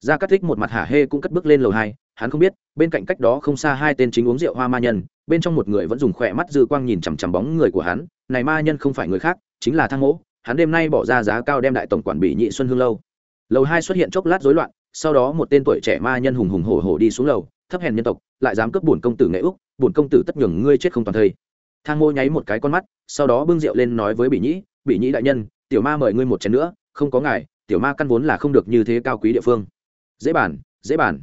Ra cắt thích một mặt hả hê cũng cất bước lên lầu hai hắn không biết, bên cạnh cách đó không xa hai tên chính uống rượu hoa ma nhân, bên trong một người vẫn dùng khỏe mắt dư quang nhìn chằm chằm bóng người của hắn, này ma nhân không phải người khác, chính là thang mỗ, hắn đêm nay bỏ ra giá cao đem đại tổng quản bị nhị xuân hương lâu. Lầu hai xuất hiện chốc lát rối loạn, sau đó một tên tuổi trẻ ma nhân hùng hùng hổ hổ đi xuống lầu, thấp hèn nhân tộc, lại dám cướp bổn công tử nghệ úc, bổn công tử tất nhường ngươi chết không toàn thây. Thang mô nháy một cái con mắt, sau đó bưng rượu lên nói với bị nhĩ bị nhĩ đại nhân, tiểu ma mời ngươi một chén nữa, không có ngài, tiểu ma căn vốn là không được như thế cao quý địa phương. Dễ bàn dễ bàn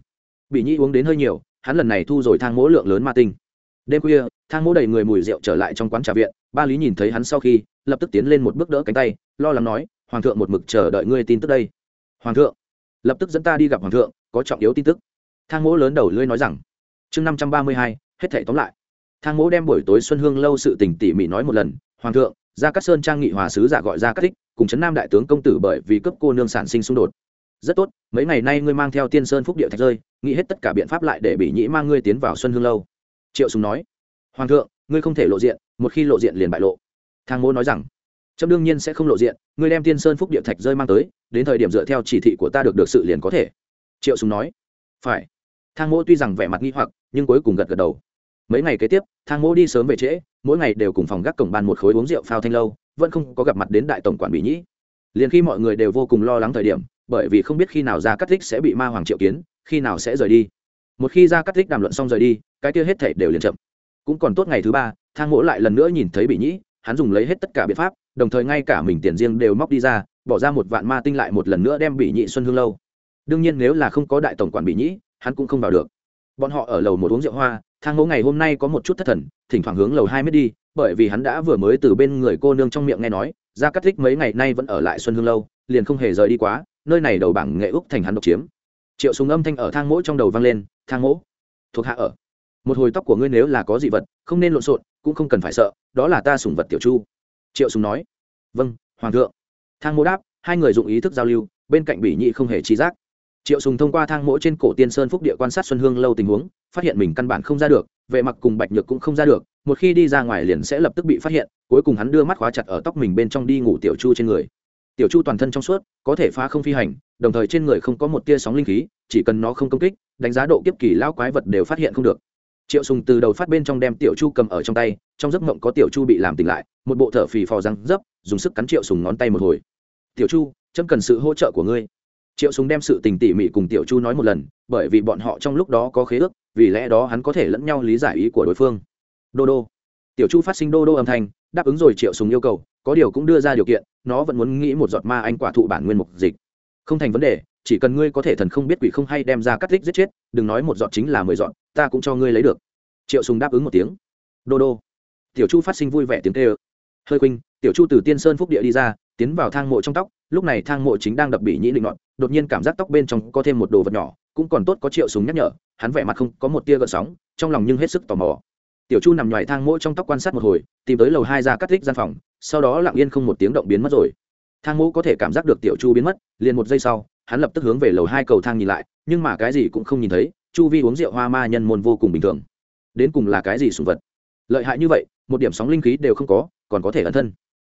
bị nhĩ uống đến hơi nhiều, hắn lần này thu rồi thang mỗ lượng lớn ma tinh. Đêm khuya, thang mỗ đầy người mùi rượu trở lại trong quán trà viện, ba lý nhìn thấy hắn sau khi, lập tức tiến lên một bước đỡ cánh tay, lo lắng nói, hoàng thượng một mực chờ đợi ngươi tin tức đây. Hoàng thượng? Lập tức dẫn ta đi gặp hoàng thượng, có trọng yếu tin tức. Thang mỗ lớn đầu lưỡi nói rằng. Chương năm trăm ba mươi hai, hết thể tóm lại. Thang mỗ đem buổi tối xuân hương lâu sự tình tỉ mỉ nói một lần. Hoàng thượng, gia cát sơn trang nghị hòa sứ giả gọi ra cát thích, cùng trấn nam đại tướng công tử bởi vì cấp cô nương sản sinh xung đột rất tốt, mấy ngày nay ngươi mang theo tiên sơn phúc địa thạch rơi, nghĩ hết tất cả biện pháp lại để bị nhĩ mang ngươi tiến vào xuân hương lâu. Triệu sùng nói. Hoàng thượng, ngươi không thể lộ diện, một khi lộ diện liền bại lộ. Thang mô nói rằng. Trâm đương nhiên sẽ không lộ diện, ngươi đem tiên sơn phúc địa thạch rơi mang tới, đến thời điểm dựa theo chỉ thị của ta được được sự liền có thể. Triệu sùng nói. Phải. Thang mô tuy rằng vẻ mặt nghi hoặc, nhưng cuối cùng gật gật đầu. Mấy ngày kế tiếp, thang mô đi sớm về trễ, mỗi ngày đều cùng phòng gác cổng bàn một khối uống rượu phao thanh lâu, vẫn không có gặp mặt đến đại tổng quản bị nhĩ. Liền khi mọi người đều vô cùng lo lắng thời điểm bởi vì không biết khi nào ra cắt thích sẽ bị ma hoàng triệu kiến, khi nào sẽ rời đi. Một khi ra cắt thích đàm luận xong rời đi, cái kia hết thể đều liền chậm. Cũng còn tốt ngày thứ ba, thang mỗ lại lần nữa nhìn thấy bị nhĩ, hắn dùng lấy hết tất cả biện pháp, đồng thời ngay cả mình tiền riêng đều móc đi ra, bỏ ra một vạn ma tinh lại một lần nữa đem bị nhị xuân hương lâu. Đương nhiên nếu là không có đại tổng quản bị nhĩ, hắn cũng không vào được. Bọn họ ở lầu một uống rượu hoa, thang Mỗ ngày hôm nay có một chút thất thần, thỉnh thoảng hướng lầu hai mét đi, bởi vì hắn đã vừa mới từ bên người cô nương trong miệng nghe nói ra cắt thích mấy ngày nay vẫn ở lại xuân hương lâu, liền không hề rời đi quá nơi này đầu bảng nghệ úc thành hắn độc chiếm. Triệu súng âm thanh ở thang mỗ trong đầu vang lên, thang mỗ, thuộc hạ ở. Một hồi tóc của ngươi nếu là có dị vật, không nên lộn xộn, cũng không cần phải sợ, đó là ta sủng vật tiểu chu. Triệu súng nói vâng hoàng thượng. Thang mỗ đáp, hai người dụng ý thức giao lưu, bên cạnh bỉ nhị không hề chi giác. Triệu sùng thông qua thang mỗ trên cổ tiên sơn phúc địa quan sát xuân hương lâu tình huống, phát hiện mình căn bản không ra được, vệ mặc cùng bạch nhược cũng không ra được, một khi đi ra ngoài liền sẽ lập tức bị phát hiện, cuối cùng hắn đưa mắt khóa chặt ở tóc mình bên trong đi ngủ tiểu chu trên người tiểu chu toàn thân trong suốt, có thể phá không phi hành, đồng thời trên người không có một tia sóng linh khí, chỉ cần nó không công kích, đánh giá độ kiếp kỳ lao quái vật đều phát hiện không được. Triệu sùng từ đầu phát bên trong đem tiểu chu cầm ở trong tay, trong giấc mộng có tiểu chu bị làm tỉnh lại, một bộ thở phì phò răng dấp, dùng sức cắn triệu sùng ngón tay một hồi. Tiểu chu, chấm cần sự hỗ trợ của ngươi. Triệu sùng đem sự tình tỉ mỉ cùng tiểu chu nói một lần, bởi vì bọn họ trong lúc đó có khế ước, vì lẽ đó hắn có thể lẫn nhau lý giải ý của đối phương. Đô đô. Tiểu chu phát sinh đô đô âm thanh, đáp ứng rồi triệu sùng yêu cầu có điều cũng đưa ra điều kiện, nó vẫn muốn nghĩ một giọt ma anh quả thụ bản nguyên mục dịch. Không thành vấn đề, chỉ cần ngươi có thể thần không biết quỷ không hay đem ra cắt đích giết chết, đừng nói một giọt chính là mười giọt, ta cũng cho ngươi lấy được. Triệu sùng đáp ứng một tiếng. Đô đô. Tiểu chu phát sinh vui vẻ tiếng kêu. Hơi quỳnh tiểu chu từ tiên sơn phúc địa đi ra, tiến vào thang mộ trong tóc, lúc này thang mộ chính đang đập bị nhĩ định ngọn, đột nhiên cảm giác tóc bên trong có thêm một đồ vật nhỏ, cũng còn tốt có triệu súng nhắc nhở, hắn vẻ mặt không có một tia gợn sóng, trong lòng nhưng hết sức tò mò. Tiểu chu nằm ngoài thang mộ trong tóc quan sát một hồi, tìm tới lầu hai ra cắt thích gian phòng sau đó lặng yên không một tiếng động biến mất rồi. Thang mộ có thể cảm giác được tiểu chu biến mất, liền một giây sau, hắn lập tức hướng về lầu hai cầu thang nhìn lại, nhưng mà cái gì cũng không nhìn thấy, chu vi uống rượu hoa ma nhân môn vô cùng bình thường. Đến cùng là cái gì sùng vật? Lợi hại như vậy, một điểm sóng linh khí đều không có, còn có thể ẩn thân.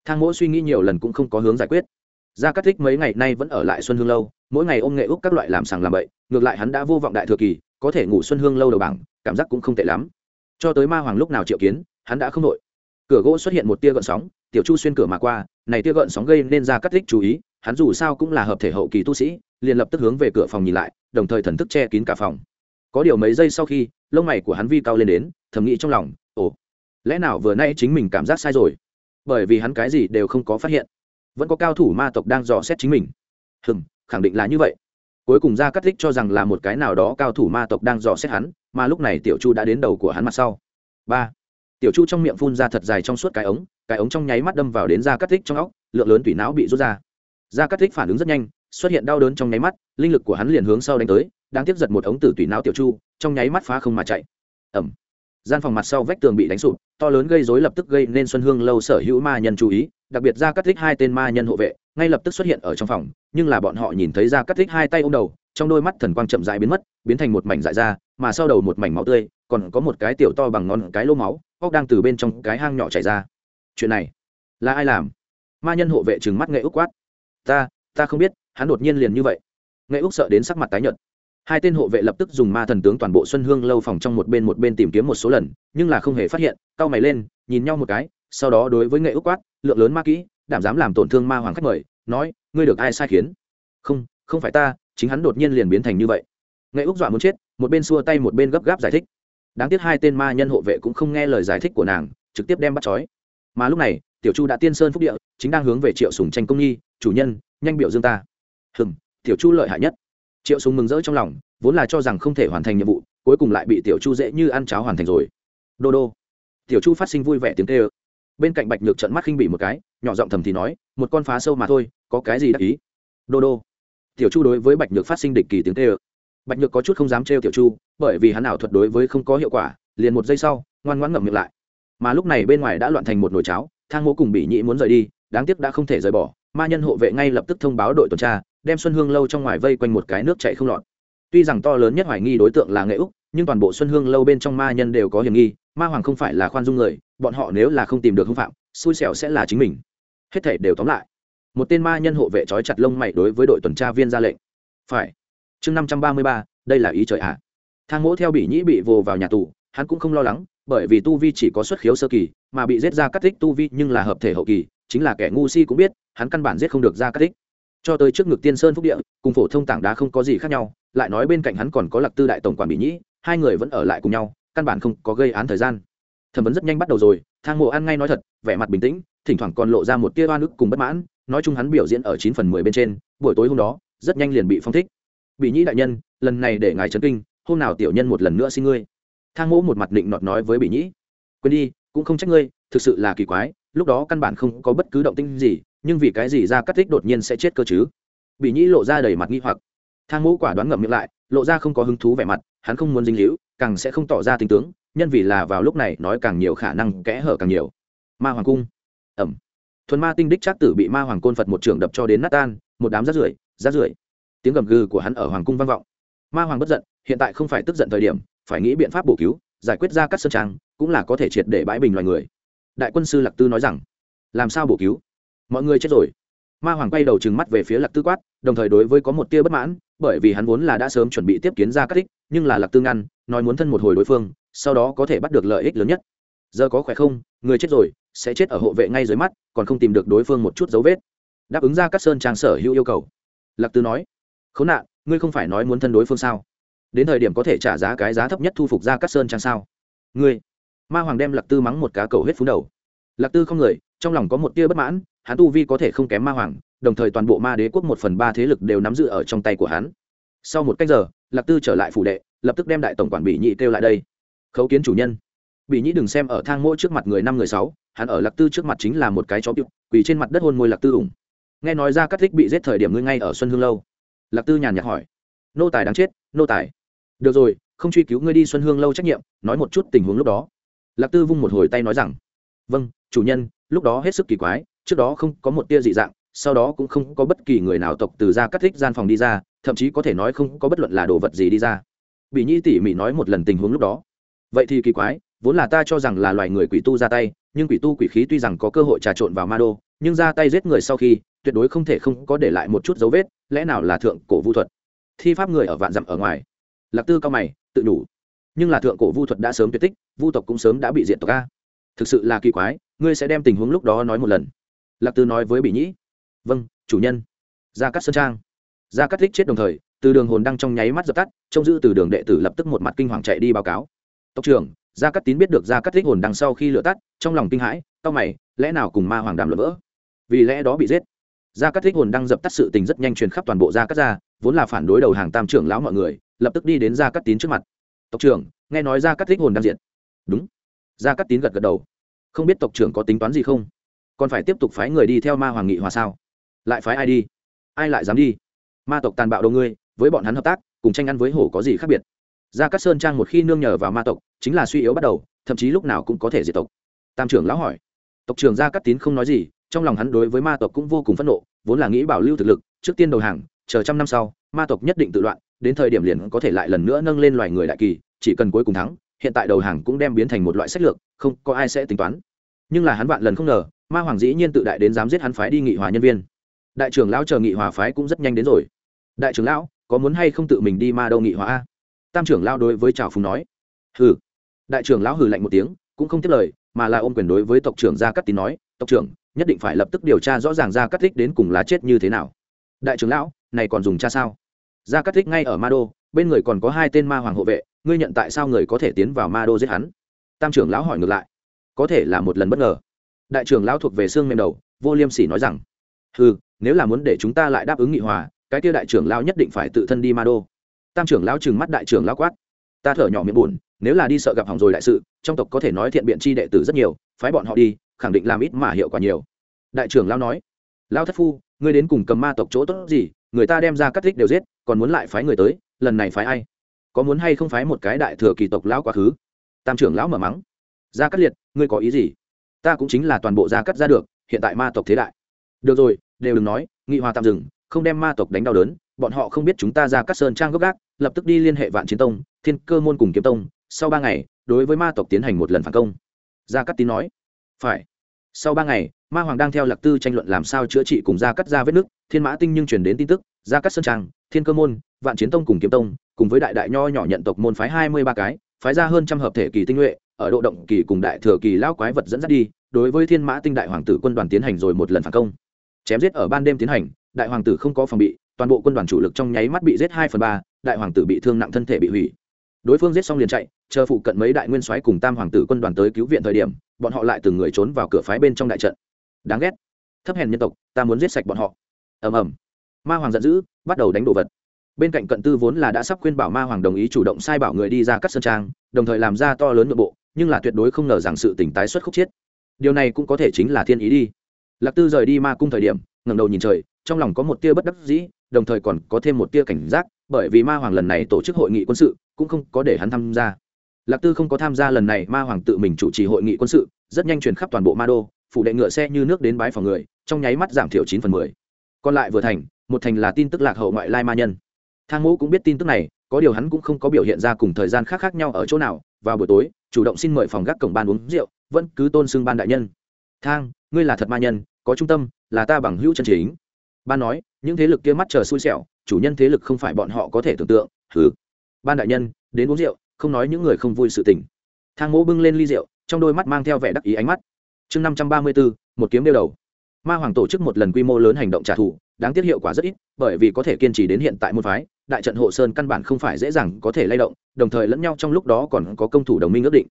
Thang mỗ suy nghĩ nhiều lần cũng không có hướng giải quyết. Gia cát thích mấy ngày nay vẫn ở lại xuân hương lâu, mỗi ngày ôm nghệ úc các loại làm sàng làm bậy, ngược lại hắn đã vô vọng đại thừa kỳ, có thể ngủ xuân hương lâu đầu bảng, cảm giác cũng không tệ lắm. Cho tới ma hoàng lúc nào triệu kiến, hắn đã không nội cửa gỗ xuất hiện một tia gợn sóng, tiểu chu xuyên cửa mà qua, này tia gợn sóng gây nên ra cắt thích chú ý, hắn dù sao cũng là hợp thể hậu kỳ tu sĩ, liền lập tức hướng về cửa phòng nhìn lại, đồng thời thần thức che kín cả phòng. Có điều mấy giây sau khi, lông mày của hắn vi cao lên đến, thầm nghĩ trong lòng, ồ, lẽ nào vừa nay chính mình cảm giác sai rồi? Bởi vì hắn cái gì đều không có phát hiện. Vẫn có cao thủ ma tộc đang dò xét chính mình. Hừm, khẳng định là như vậy. Cuối cùng ra cắt thích cho rằng là một cái nào đó cao thủ ma tộc đang dò xét hắn, mà lúc này tiểu chu đã đến đầu của hắn mặt sau. Ba tiểu chu trong miệng phun ra thật dài trong suốt cái ống cái ống trong nháy mắt đâm vào đến da cắt thích trong óc, lượng lớn tủy não bị rút ra. Da cắt thích phản ứng rất nhanh, xuất hiện đau đớn trong nháy mắt, linh lực của hắn liền hướng sau đánh tới, đang tiếp giật một ống tử tủy não tiểu chu, trong nháy mắt phá không mà chạy. Ẩm gian phòng mặt sau vách tường bị đánh sụp, to lớn gây rối lập tức gây nên xuân hương lâu sở hữu ma nhân chú ý, đặc biệt ra cắt thích hai tên ma nhân hộ vệ, ngay lập tức xuất hiện ở trong phòng, nhưng là bọn họ nhìn thấy ra cắt thích hai tay ô m đầu, trong đôi mắt thần quang chậm dại biến mất, biến thành một mảnh dại ra mà sau đầu một mảnh máu tươi, còn có một cái tiểu to bằng ngón cái lô máu óc đang từ bên trong cái hang nhỏ chảy ra. Chuyện này là ai làm? Ma nhân hộ vệ trừng mắt nghệ úc quát. Ta ta không biết, hắn đột nhiên liền như vậy. Nghệ úc sợ đến sắc mặt tái nhợt. Hai tên hộ vệ lập tức dùng ma thần tướng toàn bộ xuân hương lâu phòng trong một bên một bên tìm kiếm một số lần, nhưng là không hề phát hiện, cau mày lên, nhìn nhau một cái, sau đó đối với nghệ úc quát, lượng lớn ma kỹ, đảm dám làm tổn thương ma hoàng khách mời, nói, ngươi được ai sai khiến? Không không phải ta, chính hắn đột nhiên liền biến thành như vậy. Nghệ úc dọa muốn chết, một bên xua tay một bên gấp gáp giải thích đáng tiếc hai tên ma nhân hộ vệ cũng không nghe lời giải thích của nàng, trực tiếp đem bắt trói. Mà lúc này, tiểu chu đã tiên sơn phúc địa, chính đang hướng về triệu sùng tranh công nghi, chủ nhân, nhanh biểu dương ta. Hừm, tiểu chu lợi hại nhất. Triệu sùng mừng rỡ trong lòng, vốn là cho rằng không thể hoàn thành nhiệm vụ, cuối cùng lại bị tiểu chu dễ như ăn cháo hoàn thành rồi. Đô đô. Tiểu chu phát sinh vui vẻ tiếng kêu. Bên cạnh bạch nhược trận mắt khinh bị một cái, nhỏ giọng thầm thì nói, một con phá sâu mà thôi, có cái gì đắc ý? Đô đô. Tiểu chu đối với bạch nhược phát sinh địch kỳ tiếng kêu bạch nhược có chút không dám trêu tiểu chu, bởi vì hắn ảo thuật đối với không có hiệu quả, liền một giây sau, ngoan ngoãn ngậm miệng lại. Mà lúc này bên ngoài đã loạn thành một nồi cháo, thang mô cùng bị nhị muốn rời đi, đáng tiếc đã không thể rời bỏ, ma nhân hộ vệ ngay lập tức thông báo đội tuần tra, đem xuân hương lâu trong ngoài vây quanh một cái nước chạy không lọt. Tuy rằng to lớn nhất hoài nghi đối tượng là nghệ úc, nhưng toàn bộ xuân hương lâu bên trong ma nhân đều có hiểm nghi, ma hoàng không phải là khoan dung người, bọn họ nếu là không tìm được hưng phạm, xui xẻo sẽ là chính mình. Hết thể đều tóm lại. Một tên ma nhân hộ vệ trói chặt lông mày đối với đội tuần tra viên ra lệnh. Phải chương năm trăm ba mươi ba, đây là ý trời ạ à. thang mỗ theo bị nhĩ bị vồ vào nhà tù, hắn cũng không lo lắng, bởi vì tu vi chỉ có xuất khiếu sơ kỳ, mà bị giết ra cắt tích tu vi nhưng là hợp thể hậu kỳ, chính là kẻ ngu si cũng biết, hắn căn bản giết không được ra cắt tích. cho tới trước ngực tiên sơn phúc địa, cùng phổ thông tảng đá không có gì khác nhau, lại nói bên cạnh hắn còn có lạc tư đại tổng quản bị nhĩ, hai người vẫn ở lại cùng nhau, căn bản không có gây án thời gian thẩm vấn rất nhanh bắt đầu rồi, thang mộ ăn ngay nói thật, vẻ mặt bình tĩnh, thỉnh thoảng còn lộ ra một tia oan ức cùng bất mãn, nói chung hắn biểu diễn ở chín phần mười bên trên, buổi tối hôm đó, rất nhanh liền bị phong thích bị nhĩ đại nhân, lần này để ngài trấn kinh, hôm nào tiểu nhân một lần nữa xin ngươi. Thang mỗ một mặt định nọt nói với bị nhĩ. Quên đi, cũng không trách ngươi, thực sự là kỳ quái, lúc đó căn bản không có bất cứ động tinh gì, nhưng vì cái gì ra cắt tích đột nhiên sẽ chết cơ chứ? Bị nhĩ lộ ra đầy mặt nghi hoặc. Thang mỗ quả đoán ngậm miệng lại, lộ ra không có hứng thú vẻ mặt, hắn không muốn dính líu, càng sẽ không tỏ ra tình tướng nhân vì là vào lúc này nói càng nhiều khả năng kẽ hở càng nhiều. Ma hoàng cung. Ẩm. Thuần ma tinh đích trác tử bị ma hoàng côn phật một trường đập cho đến nát tan, một đám rát rưởi rát rưởi tiếng gầm gừ của hắn ở hoàng cung vang vọng. Ma hoàng bất giận, hiện tại không phải tức giận thời điểm, phải nghĩ biện pháp bổ cứu, giải quyết ra các sơn trang, cũng là có thể triệt để bãi bình loài người. Đại quân sư lạc tư nói rằng, làm sao bổ cứu? Mọi người chết rồi. Ma hoàng quay đầu trừng mắt về phía lạc tư quát, đồng thời đối với có một tia bất mãn, bởi vì hắn vốn là đã sớm chuẩn bị tiếp kiến ra các thích nhưng là lạc tư ngăn, nói muốn thân một hồi đối phương, sau đó có thể bắt được lợi ích lớn nhất. Giờ có khỏe không? Người chết rồi, sẽ chết ở hộ vệ ngay dưới mắt, còn không tìm được đối phương một chút dấu vết. Đáp ứng ra các sơn trang sở hữu yêu cầu. Lạc tư nói khốn nạn, ngươi không phải nói muốn thân đối phương sao? Đến thời điểm có thể trả giá cái giá thấp nhất thu phục ra các sơn trang sao? Ngươi, ma hoàng đem lạc tư mắng một cá cầu hết phú đầu. Lạc tư không người, trong lòng có một tia bất mãn, hắn tu vi có thể không kém ma hoàng, đồng thời toàn bộ ma đế quốc một phần ba thế lực đều nắm giữ ở trong tay của hắn. Sau một cách giờ, lạc tư trở lại phủ đệ, lập tức đem đại tổng quản bị nhị kêu lại đây. Khấu kiến chủ nhân. Bị nhị đừng xem ở thang mỗi trước mặt người năm người sáu, hắn ở lạc tư trước mặt chính là một cái chó bịu quỳ trên mặt đất hôn môi lạc tư ủng. Nghe nói ra các thích bị giết thời điểm ngươi ngay ở xuân hương lâu lạc tư nhàn nhạt hỏi. Nô tài đáng chết, nô tài. Được rồi, không truy cứu ngươi đi xuân hương lâu trách nhiệm, nói một chút tình huống lúc đó. Lạc tư vung một hồi tay nói rằng. Vâng chủ nhân, lúc đó hết sức kỳ quái, trước đó không có một tia dị dạng, sau đó cũng không có bất kỳ người nào tộc từ ra cắt thích gian phòng đi ra, thậm chí có thể nói không có bất luận là đồ vật gì đi ra. Bị nhi tỉ mỉ nói một lần tình huống lúc đó. Vậy thì kỳ quái, vốn là ta cho rằng là loài người quỷ tu ra tay, nhưng quỷ tu quỷ khí tuy rằng có cơ hội trà trộn vào ma đô, nhưng ra tay giết người sau khi, tuyệt đối không thể không có để lại một chút dấu vết lẽ nào là thượng cổ vu thuật? Thi pháp người ở vạn dặm ở ngoài. Lạc tư cao mày, tự đủ nhưng là thượng cổ vu thuật đã sớm tuyệt tích, vu tộc cũng sớm đã bị diện tộc a. Thực sự là kỳ quái, ngươi sẽ đem tình huống lúc đó nói một lần. Lạc tư nói với bị nhĩ. Vâng chủ nhân. Gia cắt sơn trang. Gia cắt thích chết đồng thời, từ đường hồn đang trong nháy mắt dập tắt, trông giữ từ đường đệ tử lập tức một mặt kinh hoàng chạy đi báo cáo. Tộc trưởng, gia cắt tín biết được gia cắt thích hồn đằng sau khi lửa tắt, trong lòng kinh hãi, cao mày, lẽ nào cùng ma hoàng đàm lỡ vỡ? Vì lẽ đó bị giết gia Cát thích hồn đang dập tắt sự tình rất nhanh truyền khắp toàn bộ gia Cát gia vốn là phản đối đầu hàng tam trưởng lão mọi người, lập tức đi đến gia Cát tín trước mặt. Tộc trưởng, nghe nói gia Cát thích hồn đang diện đúng. Gia Cát tín gật gật đầu. Không biết tộc trưởng có tính toán gì không? Còn phải tiếp tục phái người đi theo ma hoàng nghị hòa sao? Lại phái ai đi? Ai lại dám đi? Ma tộc tàn bạo đầu ngươi, với bọn hắn hợp tác, cùng tranh ăn với hổ có gì khác biệt? Gia cát sơn trang một khi nương nhờ vào ma tộc, chính là suy yếu bắt đầu, thậm chí lúc nào cũng có thể diệt tộc. Tam trưởng lão hỏi. Tộc trưởng gia cát tín không nói gì trong lòng hắn đối với ma tộc cũng vô cùng phẫn nộ, vốn là nghĩ bảo lưu thực lực, trước tiên đầu hàng, chờ trăm năm sau, ma tộc nhất định tự loạn, đến thời điểm liền có thể lại lần nữa nâng lên loài người đại kỳ, chỉ cần cuối cùng thắng, hiện tại đầu hàng cũng đem biến thành một loại sách lược, không có ai sẽ tính toán. Nhưng là hắn vạn lần không ngờ, ma hoàng dĩ nhiên tự đại đến dám giết hắn phái đi nghị hòa nhân viên. Đại trưởng lão chờ nghị hòa phái cũng rất nhanh đến rồi. Đại trưởng lão, có muốn hay không tự mình đi ma đâu nghị hòa a? Tam trưởng lão đối với trào phùng nói. Hừ. Đại trưởng lão hừ lạnh một tiếng, cũng không tiếp lời, mà là ôm quyền đối với tộc trưởng gia cắt tín nói tộc trưởng, nhất định phải lập tức điều tra rõ ràng ra cắt thích đến cùng lá chết như thế nào. Đại trưởng lão, này còn dùng cha sao? Ra cắt thích ngay ở ma đô, bên người còn có hai tên ma hoàng hộ vệ, ngươi nhận tại sao người có thể tiến vào ma đô giết hắn? Tam trưởng lão hỏi ngược lại. Có thể là một lần bất ngờ. Đại trưởng lão thuộc về xương mềm đầu, vô liêm sỉ nói rằng ừ nếu là muốn để chúng ta lại đáp ứng nghị hòa, cái kia đại trưởng lão nhất định phải tự thân đi ma đô. Tam trưởng lão trừng mắt đại trưởng lão quát. Ta thở nhỏ miệng buồn, nếu là đi sợ gặp hỏng rồi đại sự, trong tộc có thể nói thiện biện chi đệ tử rất nhiều, phái bọn họ đi khẳng định làm ít mà hiệu quả nhiều. Đại trưởng lão nói, lão thất phu, ngươi đến cùng cầm ma tộc chỗ tốt gì, người ta đem ra cắt thích đều giết, còn muốn lại phái người tới, lần này phái ai? Có muốn hay không phái một cái đại thừa kỳ tộc lão quá khứ? Tam trưởng lão mở mắng ra cắt liệt, ngươi có ý gì? Ta cũng chính là toàn bộ ra cắt ra được, hiện tại ma tộc thế đại. Được rồi, đều đừng nói, nghị hòa tạm dừng, không đem ma tộc đánh đau đớn, bọn họ không biết chúng ta ra cắt sơn trang gốc gác, lập tức đi liên hệ vạn chiến tông, thiên cơ môn cùng kiếm tông, sau ba ngày, đối với ma tộc tiến hành một lần phản công. Gia cắt tín nói, phải sau ba ngày, ma hoàng đang theo lạc tư tranh luận làm sao chữa trị cùng gia cắt ra vết nước. Thiên mã tinh nhưng truyền đến tin tức, gia cắt sơn trang, thiên cơ môn, vạn chiến tông cùng kiếm tông, cùng với đại đại nho nhỏ nhận tộc môn phái hai mươi ba cái, phái ra hơn trăm hợp thể kỳ tinh nhuệ, ở độ động kỳ cùng đại thừa kỳ lao quái vật dẫn dắt đi, đối với thiên mã tinh đại hoàng tử quân đoàn tiến hành rồi một lần phản công. Chém giết ở ban đêm tiến hành, đại hoàng tử không có phòng bị, toàn bộ quân đoàn chủ lực trong nháy mắt bị giết hai phần ba, đại hoàng tử bị thương nặng thân thể bị hủy đối phương giết xong liền chạy, chờ phụ cận mấy đại nguyên soái cùng tam hoàng tử quân đoàn tới cứu viện thời điểm, bọn họ lại từng người trốn vào cửa phái bên trong đại trận. Đáng ghét. Thấp hèn nhân tộc, ta muốn giết sạch bọn họ. Ầm ầm. Ma hoàng giận dữ, bắt đầu đánh đồ vật. Bên cạnh cận tư vốn là đã sắp khuyên bảo ma hoàng đồng ý chủ động sai bảo người đi ra cắt sơn trang, đồng thời làm ra to lớn nội bộ, nhưng là tuyệt đối không ngờ rằng sự tỉnh tái xuất khúc chiết điều này cũng có thể chính là thiên ý đi. Lạc tư rời đi ma cung thời điểm, ngẩng đầu nhìn trời, trong lòng có một tia bất đắc dĩ, đồng thời còn có thêm một tia cảnh giác bởi vì ma hoàng lần này tổ chức hội nghị quân sự cũng không có để hắn tham gia. Lạc tư không có tham gia lần này, ma hoàng tự mình chủ trì hội nghị quân sự, rất nhanh truyền khắp toàn bộ ma đô, phủ đệ ngựa xe như nước đến bái phòng người, trong nháy mắt giảm thiểu chín phần mười. Còn lại vừa thành, một thành là tin tức lạc hậu ngoại lai ma nhân. Thang mũ cũng biết tin tức này, có điều hắn cũng không có biểu hiện ra cùng thời gian khác khác nhau ở chỗ nào. Vào buổi tối, chủ động xin mời phòng gác cổng ban uống rượu, vẫn cứ tôn xưng ban đại nhân. Thang, ngươi là thật ma nhân, có trung tâm, là ta bằng hữu chân chính ban nói, những thế lực kia mắt chờ xui xẻo, chủ nhân thế lực không phải bọn họ có thể tưởng tượng thứ ban đại nhân, đến uống rượu, không nói những người không vui sự tình. Thang mỗ bưng lên ly rượu, trong đôi mắt mang theo vẻ đắc ý ánh mắt. Chương năm trăm ba mươi bốn một kiếm đeo đầu. Ma hoàng tổ chức một lần quy mô lớn hành động trả thù, đáng tiếc hiệu quả rất ít, bởi vì có thể kiên trì đến hiện tại môn phái, đại trận hộ sơn căn bản không phải dễ dàng có thể lay động, đồng thời lẫn nhau trong lúc đó còn có công thủ đồng minh ước định.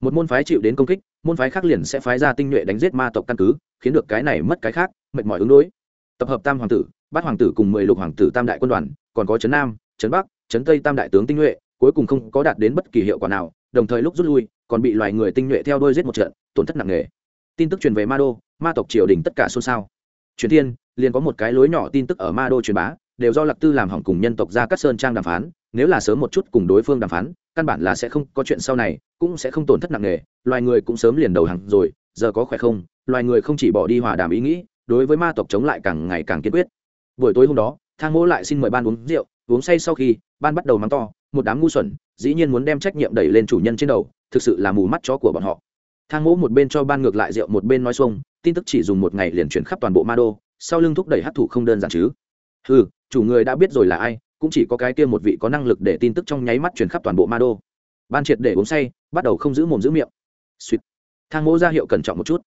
Một môn phái chịu đến công kích, môn phái khác liền sẽ phái ra tinh nhuệ đánh giết ma tộc căn cứ, khiến được cái này mất cái khác, mệt mỏi ứng đối tập hợp tam hoàng tử, bát hoàng tử cùng mười lục hoàng tử tam đại quân đoàn, còn có trấn nam, trấn bắc, trấn tây tam đại tướng tinh nhuệ, cuối cùng không có đạt đến bất kỳ hiệu quả nào, đồng thời lúc rút lui, còn bị loài người tinh nhuệ theo đôi giết một trận, tổn thất nặng nề. Tin tức truyền về ma đô, ma tộc triều đình tất cả xôn xao. Truyền thiên, liền có một cái lối nhỏ tin tức ở ma đô truyền bá, đều do lạc tư làm hỏng cùng nhân tộc ra các sơn trang đàm phán, nếu là sớm một chút cùng đối phương đàm phán, căn bản là sẽ không có chuyện sau này, cũng sẽ không tổn thất nặng nề, loài người cũng sớm liền đầu hàng rồi, giờ có khỏe không? Loài người không chỉ bỏ đi hòa đàm ý nghĩ đối với ma tộc chống lại càng ngày càng kiên quyết. Buổi tối hôm đó, thang mỗ lại xin mời ban uống rượu, uống say sau khi, ban bắt đầu mắng to, một đám ngu xuẩn, dĩ nhiên muốn đem trách nhiệm đẩy lên chủ nhân trên đầu, thực sự là mù mắt chó của bọn họ. Thang mỗ một bên cho ban ngược lại rượu, một bên nói xuông, tin tức chỉ dùng một ngày liền chuyển khắp toàn bộ ma đô, sau lưng thúc đẩy hắc thủ không đơn giản chứ. Ừ chủ người đã biết rồi là ai, cũng chỉ có cái kia một vị có năng lực để tin tức trong nháy mắt chuyển khắp toàn bộ ma đô. Ban triệt để uống say, bắt đầu không giữ mồm giữ miệng. Suýt. Thang mỗ ra hiệu cẩn trọng một chút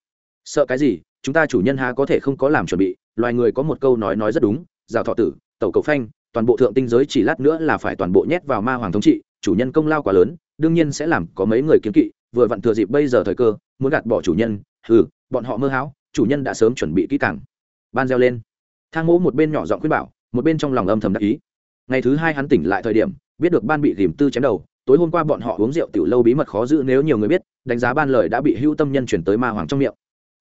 sợ cái gì? Chúng ta chủ nhân há có thể không có làm chuẩn bị? Loài người có một câu nói nói rất đúng rào thọ tử, tẩu cầu phanh, toàn bộ thượng tinh giới chỉ lát nữa là phải toàn bộ nhét vào ma hoàng thống trị, chủ nhân công lao quá lớn, đương nhiên sẽ làm có mấy người kiếm kỵ, vừa vặn thừa dịp bây giờ thời cơ, muốn gạt bỏ chủ nhân ừ bọn họ mơ hão, chủ nhân đã sớm chuẩn bị kỹ càng. Ban reo lên. Thang mỗ một bên nhỏ giọng khuyên bảo, một bên trong lòng âm thầm đắc ý. Ngày thứ hai hắn tỉnh lại thời điểm, biết được ban bị tìm tư chém đầu, tối hôm qua bọn họ uống rượu tiểu lâu bí mật khó giữ, nếu nhiều người biết, đánh giá ban lời đã bị hưu tâm nhân chuyển tới ma hoàng trong miệng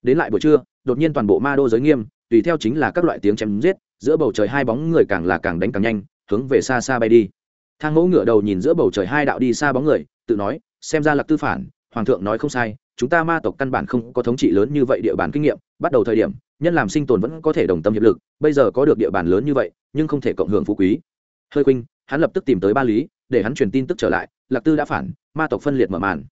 đến lại buổi trưa, đột nhiên toàn bộ ma đô giới nghiêm, tùy theo chính là các loại tiếng chém giết, giữa bầu trời hai bóng người càng là càng đánh càng nhanh, hướng về xa xa bay đi. Thang mẫu ngửa đầu nhìn giữa bầu trời hai đạo đi xa bóng người, tự nói, xem ra lạc tư phản, hoàng thượng nói không sai, chúng ta ma tộc căn bản không có thống trị lớn như vậy địa bàn kinh nghiệm, bắt đầu thời điểm, nhân làm sinh tồn vẫn có thể đồng tâm hiệp lực, bây giờ có được địa bàn lớn như vậy, nhưng không thể cộng hưởng phú quý. Hơi khuynh, hắn lập tức tìm tới ba lý, để hắn truyền tin tức trở lại, lạc tư đã phản, ma tộc phân liệt mở màn.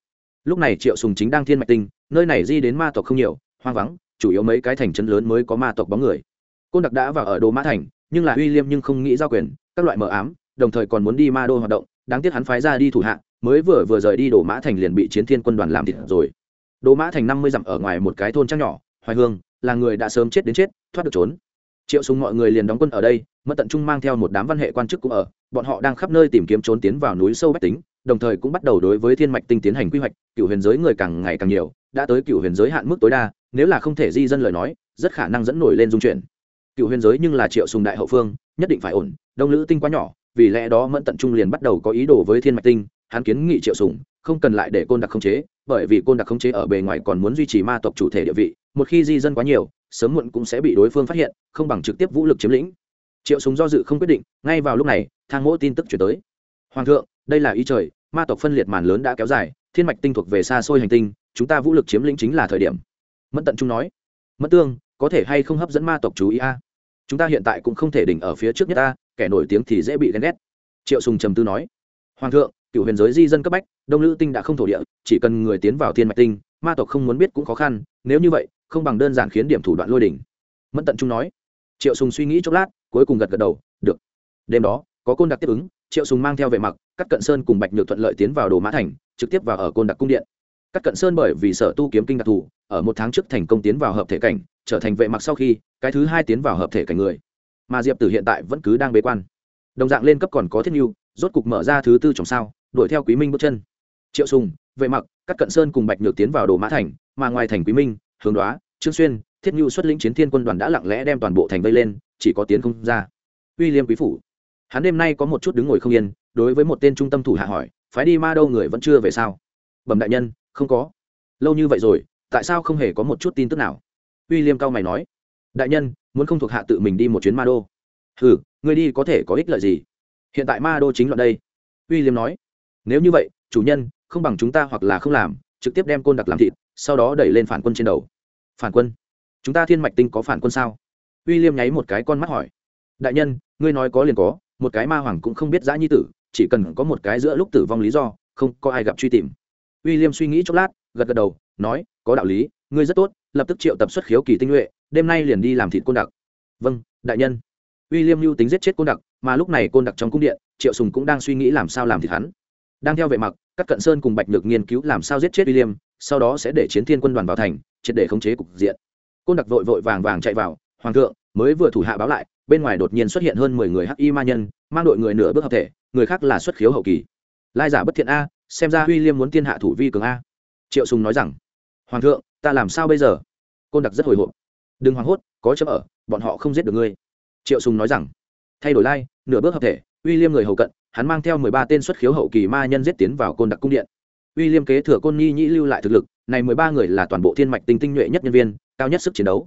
Lúc này triệu sùng chính đang thiên mạch tinh, nơi này di đến ma tộc không nhiều hoang vắng, chủ yếu mấy cái thành trấn lớn mới có ma tộc bóng người. Côn đặc đã vào ở đồ mã thành, nhưng là uy liêm nhưng không nghĩ giao quyền, các loại mờ ám, đồng thời còn muốn đi ma đô hoạt động, đáng tiếc hắn phái ra đi thủ hạ, mới vừa vừa rời đi đồ mã thành liền bị chiến thiên quân đoàn làm thịt rồi. Đồ mã thành năm mươi dặm ở ngoài một cái thôn trang nhỏ, hoài hương, là người đã sớm chết đến chết, thoát được trốn. Triệu súng mọi người liền đóng quân ở đây mất tận trung mang theo một đám văn hệ quan chức cũng ở, bọn họ đang khắp nơi tìm kiếm trốn tiến vào núi sâu bách tính, đồng thời cũng bắt đầu đối với thiên mạch tinh tiến hành quy hoạch, cựu huyền giới người càng ngày càng nhiều đã tới cựu huyền giới hạn mức tối đa, nếu là không thể di dân lời nói, rất khả năng dẫn nổi lên dung chuyển. Cựu huyền giới nhưng là triệu sùng đại hậu phương, nhất định phải ổn, đông lữ tinh quá nhỏ, vì lẽ đó mẫn tận trung liền bắt đầu có ý đồ với thiên mạch tinh, hắn kiến nghị triệu sùng, không cần lại để côn đặc khống chế, bởi vì côn đặc khống chế ở bề ngoài còn muốn duy trì ma tộc chủ thể địa vị, một khi di dân quá nhiều, sớm muộn cũng sẽ bị đối phương phát hiện, không bằng trực tiếp vũ lực chiếm lĩnh. Triệu súng do dự không quyết định, ngay vào lúc này, thang mỗ tin tức chuyển tới. Hoàng thượng, đây là ý trời, ma tộc phân liệt màn lớn đã kéo dài, thiên mạch tinh thuộc về xa xôi hành tinh chúng ta vũ lực chiếm lĩnh chính là thời điểm. Mẫn tận trung nói, mẫn tương, có thể hay không hấp dẫn ma tộc chú ý a? Chúng ta hiện tại cũng không thể đỉnh ở phía trước nhất ta kẻ nổi tiếng thì dễ bị ghen ghét. Triệu sùng trầm tư nói, hoàng thượng, cựu huyền giới di dân cấp bách, đông lữ tinh đã không thổ địa, chỉ cần người tiến vào thiên mạch tinh, ma tộc không muốn biết cũng khó khăn, nếu như vậy, không bằng đơn giản khiến điểm thủ đoạn lôi đỉnh. Mẫn tận trung nói. Triệu sùng suy nghĩ chốc lát, cuối cùng gật gật đầu, được. Đêm đó, có côn đặc tiếp ứng, triệu sùng mang theo vệ mặc, cắt cận sơn cùng bạch nhược thuận lợi tiến vào đồ mã thành, trực tiếp vào ở côn đặc cung điện các cận sơn bởi vì sở tu kiếm kinh đặc thù, ở một tháng trước thành công tiến vào hợp thể cảnh, trở thành vệ mặc sau khi, cái thứ hai tiến vào hợp thể cảnh người. Mà diệp tử hiện tại vẫn cứ đang bế quan. Đồng dạng lên cấp còn có thiết nhu rốt cục mở ra thứ tư trong sao, đuổi theo quý minh bước chân. Triệu sùng, vệ mặc các cận sơn cùng bạch nhược tiến vào đồ mã thành, mà ngoài thành quý minh, hướng đoá, trương xuyên, thiết nhu xuất lĩnh chiến thiên quân đoàn đã lặng lẽ đem toàn bộ thành vây lên, chỉ có tiến không ra. Uy liêm quý phủ. Hắn đêm nay có một chút đứng ngồi không yên, đối với một tên trung tâm thủ hạ hỏi, phái đi ma đâu người vẫn chưa về sao? Bẩm đại nhân không có. Lâu như vậy rồi, tại sao không hề có một chút tin tức nào? Uy liêm cao mày nói. Đại nhân, muốn không thuộc hạ tự mình đi một chuyến ma đô ừ người đi có thể có ích lợi gì? Hiện tại ma đô chính loạn đây. Uy liêm nói. Nếu như vậy, chủ nhân, không bằng chúng ta hoặc là không làm, trực tiếp đem côn đặc làm thịt, sau đó đẩy lên phản quân trên đầu. Phản quân? Chúng ta thiên mạch tinh có phản quân sao? Uy liêm nháy một cái con mắt hỏi. Đại nhân, ngươi nói có liền có, một cái ma hoàng cũng không biết giã nhi tử, chỉ cần có một cái giữa lúc tử vong lý do, không có ai gặp truy tìm uy liêm suy nghĩ chốc lát, gật gật đầu, nói, có đạo lý, ngươi rất tốt, lập tức triệu tập xuất khiếu kỳ tinh nhuệ, đêm nay liền đi làm thịt côn đặc. Vâng đại nhân. Uy liêm mưu tính giết chết côn đặc, mà lúc này côn đặc trong cung điện, triệu sùng cũng đang suy nghĩ làm sao làm thịt hắn. Đang theo vệ mặc các cận sơn cùng bạch nhược nghiên cứu làm sao giết chết uy liêm sau đó sẽ để chiến thiên quân đoàn vào thành, triệt để khống chế cục diện. Côn đặc vội vội vàng vàng chạy vào, hoàng thượng, mới vừa thủ hạ báo lại, bên ngoài đột nhiên xuất hiện hơn mười người hắc y ma nhân, mang đội người nửa bước hợp thể, người khác là xuất khiếu hậu kỳ. Lai giả bất thiện a xem ra uy liêm muốn tiên hạ thủ vi cường a. Triệu sùng nói rằng, hoàng thượng, ta làm sao bây giờ? Côn đặc rất hồi hộp. Đừng hoảng hốt, có chấm ở, bọn họ không giết được ngươi. Triệu sùng nói rằng, thay đổi lai, nửa bước hợp thể uy liêm người hầu cận, hắn mang theo mười ba tên xuất khiếu hậu kỳ ma nhân giết tiến vào côn đặc cung điện. Uy liêm kế thừa côn nhi nhĩ lưu lại thực lực, này mười ba người là toàn bộ thiên mạch tinh tinh nhuệ nhất nhân viên, cao nhất sức chiến đấu.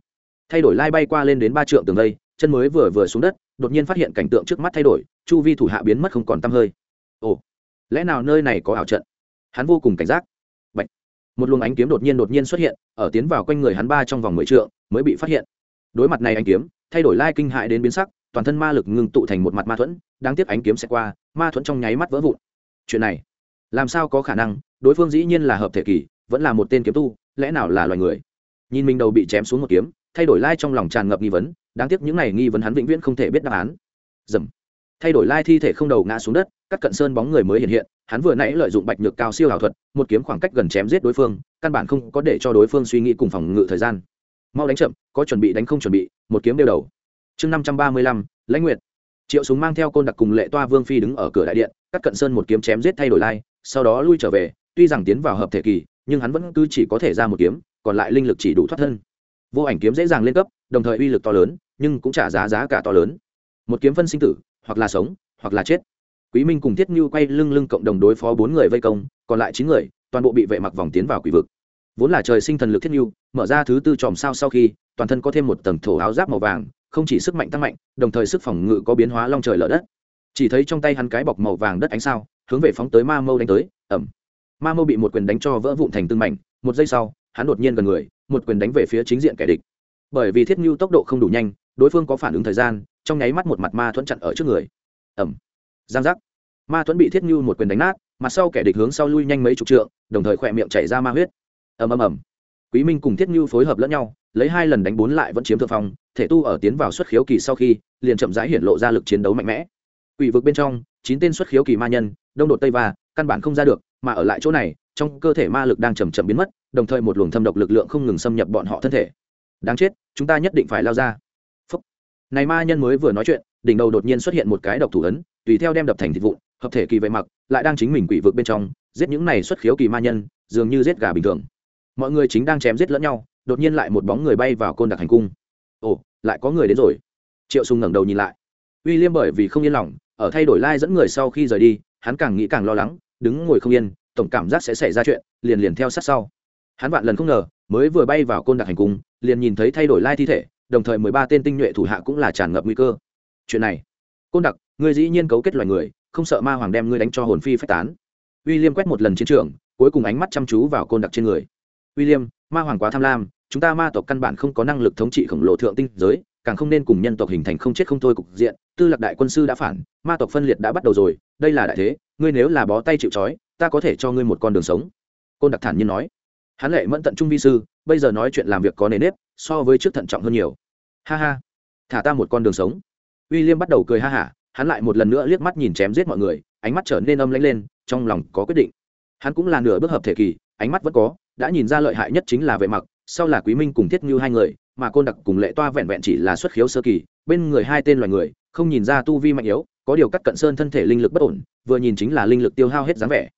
Thay đổi lai bay qua lên đến ba trượng tường đây chân mới vừa vừa xuống đất, đột nhiên phát hiện cảnh tượng trước mắt thay đổi, chu vi thủ hạ biến mất không còn tăm hơi. Ồ lẽ nào nơi này có ảo trận? Hắn vô cùng cảnh giác. Bạch. một luồng ánh kiếm đột nhiên đột nhiên xuất hiện, ở tiến vào quanh người hắn ba trong vòng mười trượng, mới bị phát hiện. Đối mặt này ánh kiếm, thay đổi lai kinh hại đến biến sắc, toàn thân ma lực ngưng tụ thành một mặt ma thuẫn, đáng tiếc ánh kiếm sẽ qua, ma thuẫn trong nháy mắt vỡ vụn. Chuyện này, làm sao có khả năng? Đối phương dĩ nhiên là hợp thể kỳ, vẫn là một tên kiếm tu, lẽ nào là loài người? Nhìn mình đầu bị chém xuống một kiếm, thay đổi lai trong lòng tràn ngập nghi vấn, đáng tiếc những này nghi vấn hắn vĩnh viễn không thể biết đáp án. Dầm. Thay đổi lai thi thể không đầu ngã xuống đất các cận sơn bóng người mới hiện hiện, hắn vừa nãy lợi dụng bạch nhược cao siêu ảo thuật, một kiếm khoảng cách gần chém giết đối phương, căn bản không có để cho đối phương suy nghĩ cùng phòng ngự thời gian. Mau đánh chậm, có chuẩn bị đánh không chuẩn bị, một kiếm đeo đầu. Chương năm trăm ba mươi lăm, lãnh nguyệt. Triệu súng mang theo côn đặc cùng lệ toa vương phi đứng ở cửa đại điện các cận sơn một kiếm chém giết thay đổi lai, sau đó lui trở về, tuy rằng tiến vào hợp thể kỳ, nhưng hắn vẫn cứ chỉ có thể ra một kiếm, còn lại linh lực chỉ đủ thoát thân. Vô ảnh kiếm dễ dàng lên cấp, đồng thời uy lực to lớn, nhưng cũng trả giá giá cả to lớn. Một kiếm phân sinh tử, hoặc là sống, hoặc là chết quý minh cùng thiết như quay lưng lưng cộng đồng đối phó bốn người vây công, còn lại chín người, toàn bộ bị vệ mặc vòng tiến vào quỷ vực. Vốn là trời sinh thần lực thiết như, mở ra thứ tư tròm sao sau khi, toàn thân có thêm một tầng thổ áo giáp màu vàng, không chỉ sức mạnh tăng mạnh, đồng thời sức phòng ngự có biến hóa long trời lở đất. Chỉ thấy trong tay hắn cái bọc màu vàng đất ánh sao, hướng về phóng tới ma mâu đánh tới ẩm ma mâu bị một quyền đánh cho vỡ vụn thành tương mảnh, một giây sau, hắn đột nhiên gần người, một quyền đánh về phía chính diện kẻ địch. Bởi vì thiết nhu tốc độ không đủ nhanh, đối phương có phản ứng thời gian, trong nháy mắt một mặt ma thuẫn chặn ở trước người. Ẩm giang giác. Ma thuẫn bị thiết nhu một quyền đánh nát mặt sau kẻ địch hướng sau lui nhanh mấy chục trượng, đồng thời khỏe miệng chảy ra ma huyết. Ầm ầm ầm. Quý minh cùng thiết nhu phối hợp lẫn nhau, lấy hai lần đánh bốn lại vẫn chiếm thượng phong, thể tu ở tiến vào xuất khiếu kỳ sau khi, liền chậm rãi hiển lộ ra lực chiến đấu mạnh mẽ. Quỷ vực bên trong, chín tên xuất khiếu kỳ ma nhân, đông đột tây và căn bản không ra được, mà ở lại chỗ này, trong cơ thể ma lực đang chậm chậm biến mất, đồng thời một luồng thâm độc lực lượng không ngừng xâm nhập bọn họ thân thể. Đáng chết, chúng ta nhất định phải lao ra. Phúc. này ma nhân mới vừa nói chuyện, đỉnh đầu đột nhiên xuất hiện một cái độc thủ ấn tùy theo đem đập thành thịt vụn, hợp thể kỳ vệ mặc, lại đang chính mình quỷ vực bên trong, giết những này xuất khiếu kỳ ma nhân, dường như giết gà bình thường. Mọi người chính đang chém giết lẫn nhau, đột nhiên lại một bóng người bay vào côn đặc hành cung. Ồ, lại có người đến rồi. Triệu sùng ngẩng đầu nhìn lại. Uy liêm bởi vì không yên lòng, ở thay đổi lai dẫn người sau khi rời đi, hắn càng nghĩ càng lo lắng, đứng ngồi không yên, tổng cảm giác sẽ xảy ra chuyện, liền liền theo sát sau. Hắn vạn lần không ngờ, mới vừa bay vào côn đặc hành cung, liền nhìn thấy thay đổi lai thi thể, đồng thời mười ba tên tinh nhuệ thủ hạ cũng là tràn ngập nguy cơ. Chuyện này, côn đặc ngươi dĩ nhiên cấu kết loài người, không sợ ma hoàng đem ngươi đánh cho hồn phi phách tán. Uy liêm quét một lần chiến trường, cuối cùng ánh mắt chăm chú vào côn đặc trên người. Uy liêm ma hoàng quá tham lam, chúng ta ma tộc căn bản không có năng lực thống trị khổng lồ thượng tinh giới, càng không nên cùng nhân tộc hình thành không chết không thôi cục diện, tư lạc đại quân sư đã phản, ma tộc phân liệt đã bắt đầu rồi, đây là đại thế, ngươi nếu là bó tay chịu trói, ta có thể cho ngươi một con đường sống. Côn đặc thản nhiên nói. Hắn lệ mẫn tận trung vi sư, bây giờ nói chuyện làm việc có nề nếp, so với trước thận trọng hơn nhiều. Ha ha, thả ta một con đường sống. W i liêm l bắt đầu cười ha hả hắn lại một lần nữa liếc mắt nhìn chém giết mọi người, ánh mắt trở nên âm lãnh lên, trong lòng có quyết định. Hắn cũng là nửa bước hợp thể kỳ, ánh mắt vẫn có, đã nhìn ra lợi hại nhất chính là vệ mặc, sau là quý minh cùng thiết như hai người, mà côn đặc cùng lệ toa vẹn vẹn chỉ là xuất khiếu sơ kỳ, bên người hai tên loài người, không nhìn ra tu vi mạnh yếu, có điều cắt cận sơn thân thể linh lực bất ổn, vừa nhìn chính là linh lực tiêu hao hết dáng vẻ.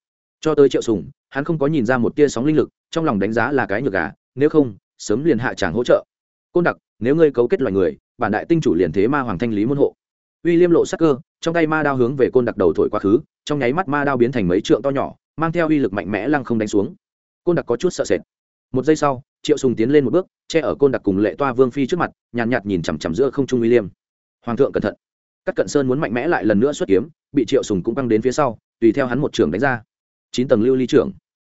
Cho tới triệu sùng, hắn không có nhìn ra một tia sóng linh lực, trong lòng đánh giá là cái nhược gà, nếu không, sớm liền hạ tràng hỗ trợ. Côn đặc, nếu ngươi cấu kết loài người, bản đại tinh chủ liền thế ma hoàng thanh lý môn hộ uy liêm lộ sắc cơ trong tay ma đao hướng về côn đặc đầu thổi quá khứ trong nháy mắt ma đao biến thành mấy trượng to nhỏ mang theo uy lực mạnh mẽ lăng không đánh xuống. Côn đặc có chút sợ sệt. Một giây sau triệu sùng tiến lên một bước che ở côn đặc cùng lệ toa vương phi trước mặt nhàn nhạt, nhạt nhìn chằm chằm giữa không trung uy liêm hoàng thượng cẩn thận. Các cận sơn muốn mạnh mẽ lại lần nữa xuất kiếm bị triệu sùng cũng căng đến phía sau tùy theo hắn một trường đánh ra. Chín tầng lưu ly trưởng.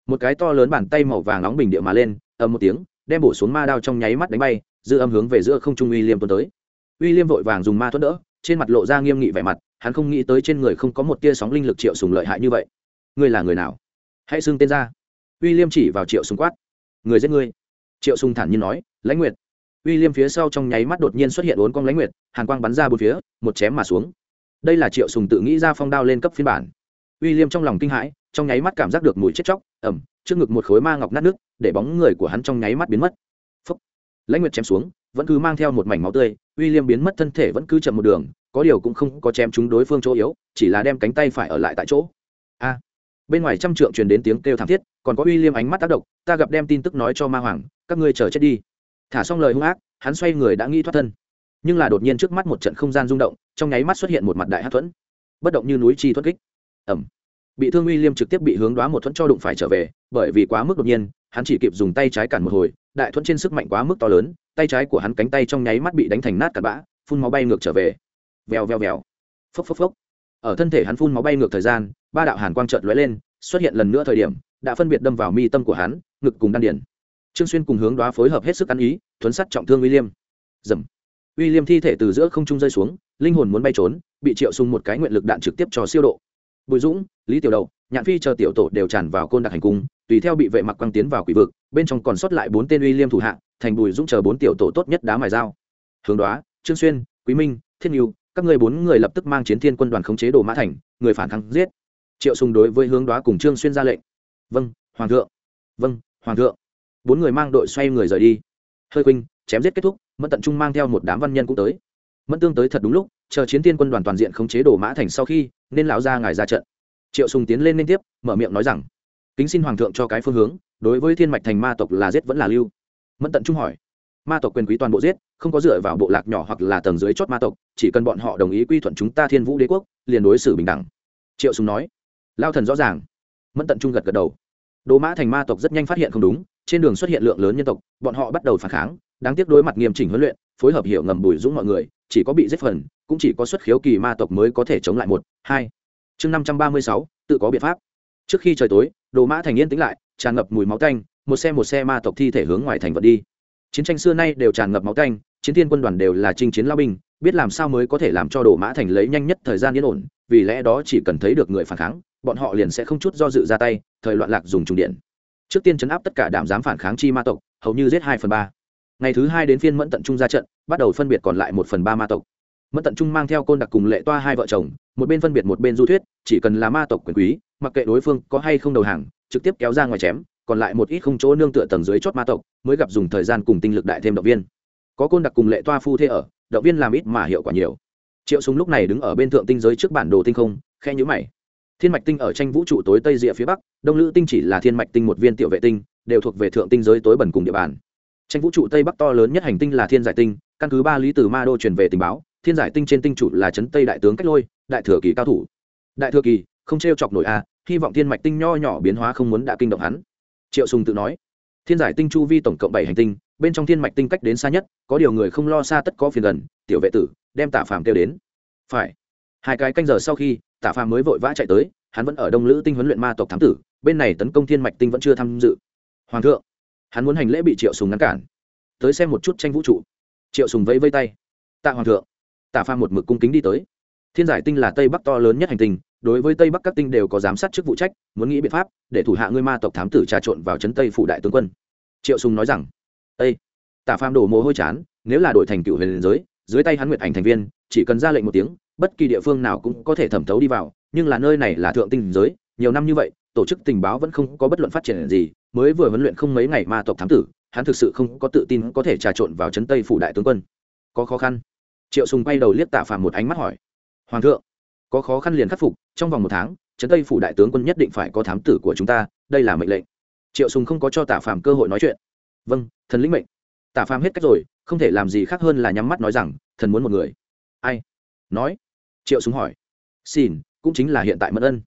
Một cái to lớn bàn tay màu vàng nóng bình địa mà lên ầm một tiếng đem bổ xuống ma đao trong nháy mắt đánh bay dư âm hướng về giữa không trung uy liêm tuôn tới. Uy liêm vội vàng dùng ma thuẫn đỡ trên mặt lộ ra nghiêm nghị vẻ mặt, hắn không nghĩ tới trên người không có một tia sóng linh lực triệu sùng lợi hại như vậy. Ngươi là người nào? Hãy xưng tên ra. Uy liêm chỉ vào triệu sùng quát. Người giết ngươi. Triệu sùng thản nhiên nói, lãnh nguyệt. Uy liêm phía sau trong nháy mắt đột nhiên xuất hiện bốn con lãnh nguyệt, hàn quang bắn ra bốn phía, một chém mà xuống. Đây là triệu sùng tự nghĩ ra phong đao lên cấp phiên bản. Uy liêm trong lòng kinh hãi, trong nháy mắt cảm giác được mùi chết chóc, ẩm, trước ngực một khối ma ngọc nát nước để bóng người của hắn trong nháy mắt biến mất. Phúc. lãnh nguyệt chém xuống, vẫn cứ mang theo một mảnh máu tươi uy liêm biến mất thân thể vẫn cứ chậm một đường, có điều cũng không có chém chúng đối phương chỗ yếu, chỉ là đem cánh tay phải ở lại tại chỗ. A. Bên ngoài trăm trượng truyền đến tiếng kêu thảm thiết, còn có uy liêm ánh mắt tác động, ta gặp đem tin tức nói cho ma hoàng, các ngươi chờ chết đi. Thả xong lời hung ác, hắn xoay người đã nghĩ thoát thân. Nhưng là đột nhiên trước mắt một trận không gian rung động, trong nháy mắt xuất hiện một mặt đại hát thuẫn. Bất động như núi chi thoát kích. Ẩm bị thương uy liêm trực tiếp bị hướng đoá một thuẫn cho đụng phải trở về, bởi vì quá mức đột nhiên hắn chỉ kịp dùng tay trái cản một hồi, đại thuẫn trên sức mạnh quá mức to lớn, tay trái của hắn cánh tay trong nháy mắt bị đánh thành nát cặn bã, phun máu bay ngược trở về. Vèo vèo vèo. Phốc phốc phốc. Ở thân thể hắn phun máu bay ngược thời gian, ba đạo hàn quang trợt lóe lên, xuất hiện lần nữa thời điểm, đã phân biệt đâm vào mi tâm của hắn, ngực cùng đan điển trương xuyên cùng hướng đoá phối hợp hết sức ăn ý, thuấn sắt trọng thương william. Dầm. William thi thể từ giữa không trung rơi xuống, linh hồn muốn bay trốn, bị triệu sung một cái nguyện lực đạn trực tiếp cho siêu độ bùi dũng, lý tiểu đậu, nhạn phi chờ tiểu tổ đều tràn vào côn đặc hành cung, tùy theo bị vệ mặc quang tiến vào quỷ vực, bên trong còn sót lại bốn tên uy liêm thủ hạ, thành bùi dũng chờ bốn tiểu tổ tốt nhất đá mài dao. Hướng đoá, trương xuyên, quý minh thiên yêu các người bốn người lập tức mang chiến thiên quân đoàn khống chế đồ mã thành, người phản kháng giết. Triệu sùng đối với hướng đoá cùng trương xuyên ra lệnh. Vâng hoàng thượng. Vâng hoàng thượng. Bốn người mang đội xoay người rời đi. Hơi quỳnh chém giết kết thúc, mẫn tận trung mang theo một đám văn nhân cũng tới mẫn tương tới thật đúng lúc, chờ chiến tiên quân đoàn toàn diện khống chế đổ mã thành sau khi, nên lão ra ngài ra trận. Triệu sùng tiến lên liên tiếp, mở miệng nói rằng, kính xin hoàng thượng cho cái phương hướng, đối với thiên mạch thành ma tộc là giết vẫn là lưu. Mẫn tận trung hỏi, ma tộc quyền quý toàn bộ giết, không có dựa vào bộ lạc nhỏ hoặc là tầng dưới chót ma tộc, chỉ cần bọn họ đồng ý quy thuận chúng ta thiên vũ đế quốc, liền đối xử bình đẳng. Triệu sùng nói, lao thần rõ ràng. Mẫn tận trung gật gật đầu. Đồ mã thành ma tộc rất nhanh phát hiện không đúng, trên đường xuất hiện lượng lớn nhân tộc, bọn họ bắt đầu phản kháng, đáng tiếc đối mặt nghiêm chỉnh huấn luyện, phối hợp hiểu ngầm bùi dũng mọi người chỉ có bị giết phần, cũng chỉ có xuất khiếu kỳ ma tộc mới có thể chống lại một, hai. Chương năm trăm ba mươi sáu, tự có biện pháp. Trước khi trời tối, đồ mã thành yên tĩnh lại, tràn ngập mùi máu tanh, một xe một xe ma tộc thi thể hướng ngoài thành vận đi. Chiến tranh xưa nay đều tràn ngập máu tanh, chiến thiên quân đoàn đều là chinh chiến lao binh, biết làm sao mới có thể làm cho đồ mã thành lấy nhanh nhất thời gian yên ổn, vì lẽ đó chỉ cần thấy được người phản kháng, bọn họ liền sẽ không chút do dự ra tay, thời loạn lạc dùng trùng điện. Trước tiên chấn áp tất cả đảm giám phản kháng chi ma tộc, hầu như giết hai phần ba. Ngày thứ hai đến phiên mẫn tận trung ra trận bắt đầu phân biệt còn lại một phần ba ma tộc. Mẫn tận trung mang theo côn đặc cùng lệ toa hai vợ chồng, một bên phân biệt một bên du thuyết, chỉ cần là ma tộc quyền quý, mặc kệ đối phương có hay không đầu hàng, trực tiếp kéo ra ngoài chém, còn lại một ít không chỗ nương tựa tầng dưới chót ma tộc, mới gặp dùng thời gian cùng tinh lực đại thêm động viên. Có côn đặc cùng lệ toa phu thế ở, động viên làm ít mà hiệu quả nhiều. Triệu súng lúc này đứng ở bên thượng tinh giới trước bản đồ tinh không khe nhữ mày. Thiên mạch tinh ở tranh vũ trụ tối tây rìa phía bắc, đông lữ tinh chỉ là thiên mạch tinh một viên tiểu vệ tinh, đều thuộc về thượng tinh giới tối bẩn cùng địa bàn tranh vũ trụ tây bắc to lớn nhất hành tinh là thiên giải tinh, căn cứ ba lý từ ma đô truyền về tình báo, thiên giải tinh trên tinh chủ là trấn tây đại tướng cách lôi, đại thừa kỳ cao thủ. Đại thừa kỳ, không t r e o chọc nổi a, hy vọng thiên mạch tinh nho nhỏ biến hóa không muốn đã kinh động hắn. Triệu sùng tự nói, thiên giải tinh chu vi tổng cộng bảy hành tinh, bên trong thiên mạch tinh cách đến xa nhất, có điều người không lo xa tất có phiền gần, tiểu vệ tử, đem tả phàm kêu đến. Phải. Hai cái canh giờ sau khi, tả phàm mới vội vã chạy tới, hắn vẫn ở đông lữ tinh huấn luyện ma tộc thám tử, bên này tấn công thiên mạch tinh vẫn chưa tham dự. Hoàng thượng hắn muốn hành lễ bị triệu sùng ngăn cản. Tới xem một chút tranh vũ trụ. Triệu sùng vẫy vây tay. Tạ hoàng thượng. Tạ pha một mực cung kính đi tới. Thiên giải tinh là tây bắc to lớn nhất hành tinh, đối với tây bắc các tinh đều có giám sát chức vụ trách, muốn nghĩ biện pháp để thủ hạ ngươi ma tộc thám tử trà trộn vào trấn tây phủ đại tướng quân. Triệu sùng nói rằng tây tạ phàm đổ mồ hôi chán, nếu là đổi thành cựu huyền giới, dưới tay hắn nguyệt ảnh thành viên, chỉ cần ra lệnh một tiếng, bất kỳ địa phương nào cũng có thể thẩm thấu đi vào, nhưng là nơi này là thượng tinh giới, nhiều năm như vậy, tổ chức tình báo vẫn không có bất luận phát triển gì mới vừa huấn luyện không mấy ngày ma tộc thám tử, hắn thực sự không có tự tin có thể trà trộn vào trấn tây phủ đại tướng quân. Có khó khăn? Triệu sùng bay đầu liếc tạ phàm một ánh mắt hỏi. Hoàng thượng, có khó khăn liền khắc phục, trong vòng một tháng, trấn tây phủ đại tướng quân nhất định phải có thám tử của chúng ta, đây là mệnh lệnh. Triệu sùng không có cho tạ phàm cơ hội nói chuyện. Vâng thần lĩnh mệnh. Tạ phàm hết cách rồi, không thể làm gì khác hơn là nhắm mắt nói rằng, thần muốn một người. Ai? Nói. Triệu Sùng hỏi. Xin cũng chính là hiện tại mẫn ân.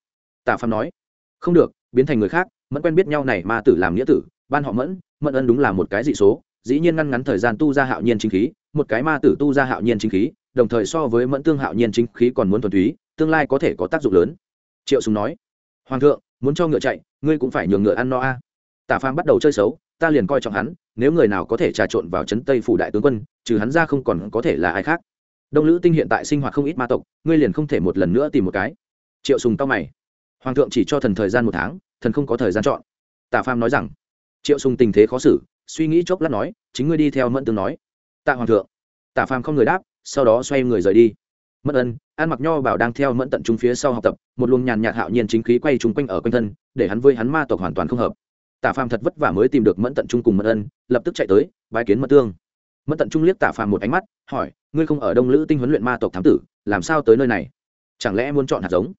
Tạ phàm nói. Không được, biến thành người khác mẫn quen biết nhau này mà tử làm nghĩa tử, ban họ mẫn mẫn ân đúng là một cái dị số, dĩ nhiên ngăn ngắn thời gian tu ra hạo nhiên chính khí, một cái ma tử tu ra hạo nhiên chính khí, đồng thời so với mẫn tương hạo nhiên chính khí còn muốn thuần túy, tương lai có thể có tác dụng lớn. Triệu sùng nói, hoàng thượng, muốn cho ngựa chạy, ngươi cũng phải nhường ngựa ăn no a. Tả phàm bắt đầu chơi xấu, ta liền coi trọng hắn, nếu người nào có thể trà trộn vào trấn tây phủ đại tướng quân, trừ hắn ra không còn có thể là ai khác. Đông lữ tinh hiện tại sinh hoạt không ít ma tộc, ngươi liền không thể một lần nữa tìm một cái. Triệu sùng tao mày, hoàng thượng chỉ cho thần thời gian một tháng thần không có thời gian chọn. Tạ phàm nói rằng, triệu sùng tình thế khó xử, suy nghĩ chốc lát nói, chính ngươi đi theo mẫn tương nói. Tạ hoàng thượng. Tạ phàm không người đáp, sau đó xoay người rời đi. Mẫn ân, an mặc nho bảo đang theo mẫn tận trung phía sau học tập, một luồng nhàn nhạt hạo nhiên chính khí quay trung quanh ở quanh thân, để hắn với hắn ma tộc hoàn toàn không hợp. Tạ phàm thật vất vả mới tìm được mẫn tận trung cùng mẫn ân, lập tức chạy tới, bái kiến mẫn tương. Mẫn tận trung liếc tạ phàm một ánh mắt, hỏi, ngươi không ở đông lữ tinh huấn luyện ma tộc thám tử, làm sao tới nơi này? Chẳng lẽ muốn chọn hạt giống?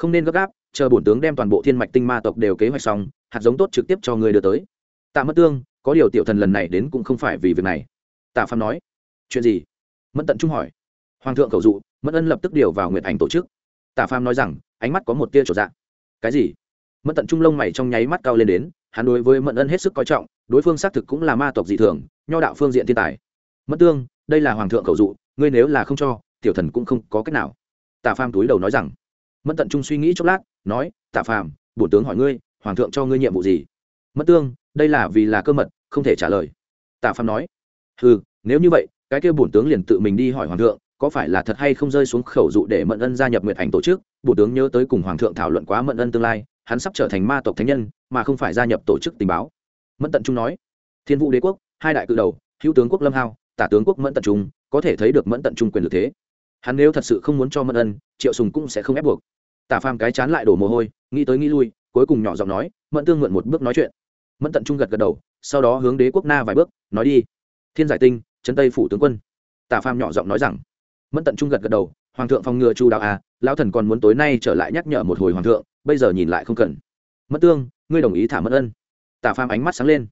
Không nên gấp gáp, chờ bổn tướng đem toàn bộ thiên mạch tinh ma tộc đều kế hoạch xong, hạt giống tốt trực tiếp cho người đưa tới. Tạ mất tương, có điều tiểu thần lần này đến cũng không phải vì việc này. Tạ phàm nói, chuyện gì? Mẫn tận trung hỏi. Hoàng thượng cầu dụ, mẫn ân lập tức điều vào nguyện ảnh tổ chức. Tạ phàm nói rằng, ánh mắt có một tia trổ dạng cái gì? Mẫn tận trung lông mày trong nháy mắt cao lên đến, hắn đối với mẫn ân hết sức coi trọng, đối phương xác thực cũng là ma tộc dị thường, nho đạo phương diện thiên tài. Mất tương, đây là hoàng thượng cầu dụ, ngươi nếu là không cho, tiểu thần cũng không có cách nào. Tạ phàm túi đầu nói rằng mẫn tận trung suy nghĩ chốc lát, nói, tạ phàm bổ tướng hỏi ngươi, hoàng thượng cho ngươi nhiệm vụ gì? Mất tương, đây là vì là cơ mật, không thể trả lời. Tạ phàm nói ừ nếu như vậy, cái kia bổn tướng liền tự mình đi hỏi hoàng thượng, có phải là thật hay không rơi xuống khẩu dụ để mẫn ân gia nhập nguyệt ảnh tổ chức Bổ tướng nhớ tới cùng hoàng thượng thảo luận quá mẫn ân tương lai, hắn sắp trở thành ma tộc thánh nhân, mà không phải gia nhập tổ chức tình báo. Mẫn tận trung nói, thiên vũ đế quốc, hai đại cự đầu, hữu tướng quốc lâm hao, tả tướng quốc mẫn tận trung, có thể thấy được mẫn tận trung quyền lực thế hắn nếu thật sự không muốn cho mẫn ân, triệu sùng cũng sẽ không ép buộc. Tả phàm cái chán lại đổ mồ hôi, nghĩ tới nghĩ lui, cuối cùng nhỏ giọng nói, mẫn tương mượn một bước nói chuyện. Mẫn tận trung gật gật đầu, sau đó hướng đế quốc na vài bước, nói đi. Thiên giải tinh trấn tây phủ tướng quân. Tả phàm nhỏ giọng nói rằng. Mẫn tận trung gật gật đầu, hoàng thượng phòng ngừa chu đạo à lão thần còn muốn tối nay trở lại nhắc nhở một hồi hoàng thượng, bây giờ nhìn lại không cần. Mẫn tương, ngươi đồng ý thả mẫn ân? Tả phàm ánh mắt sáng lên.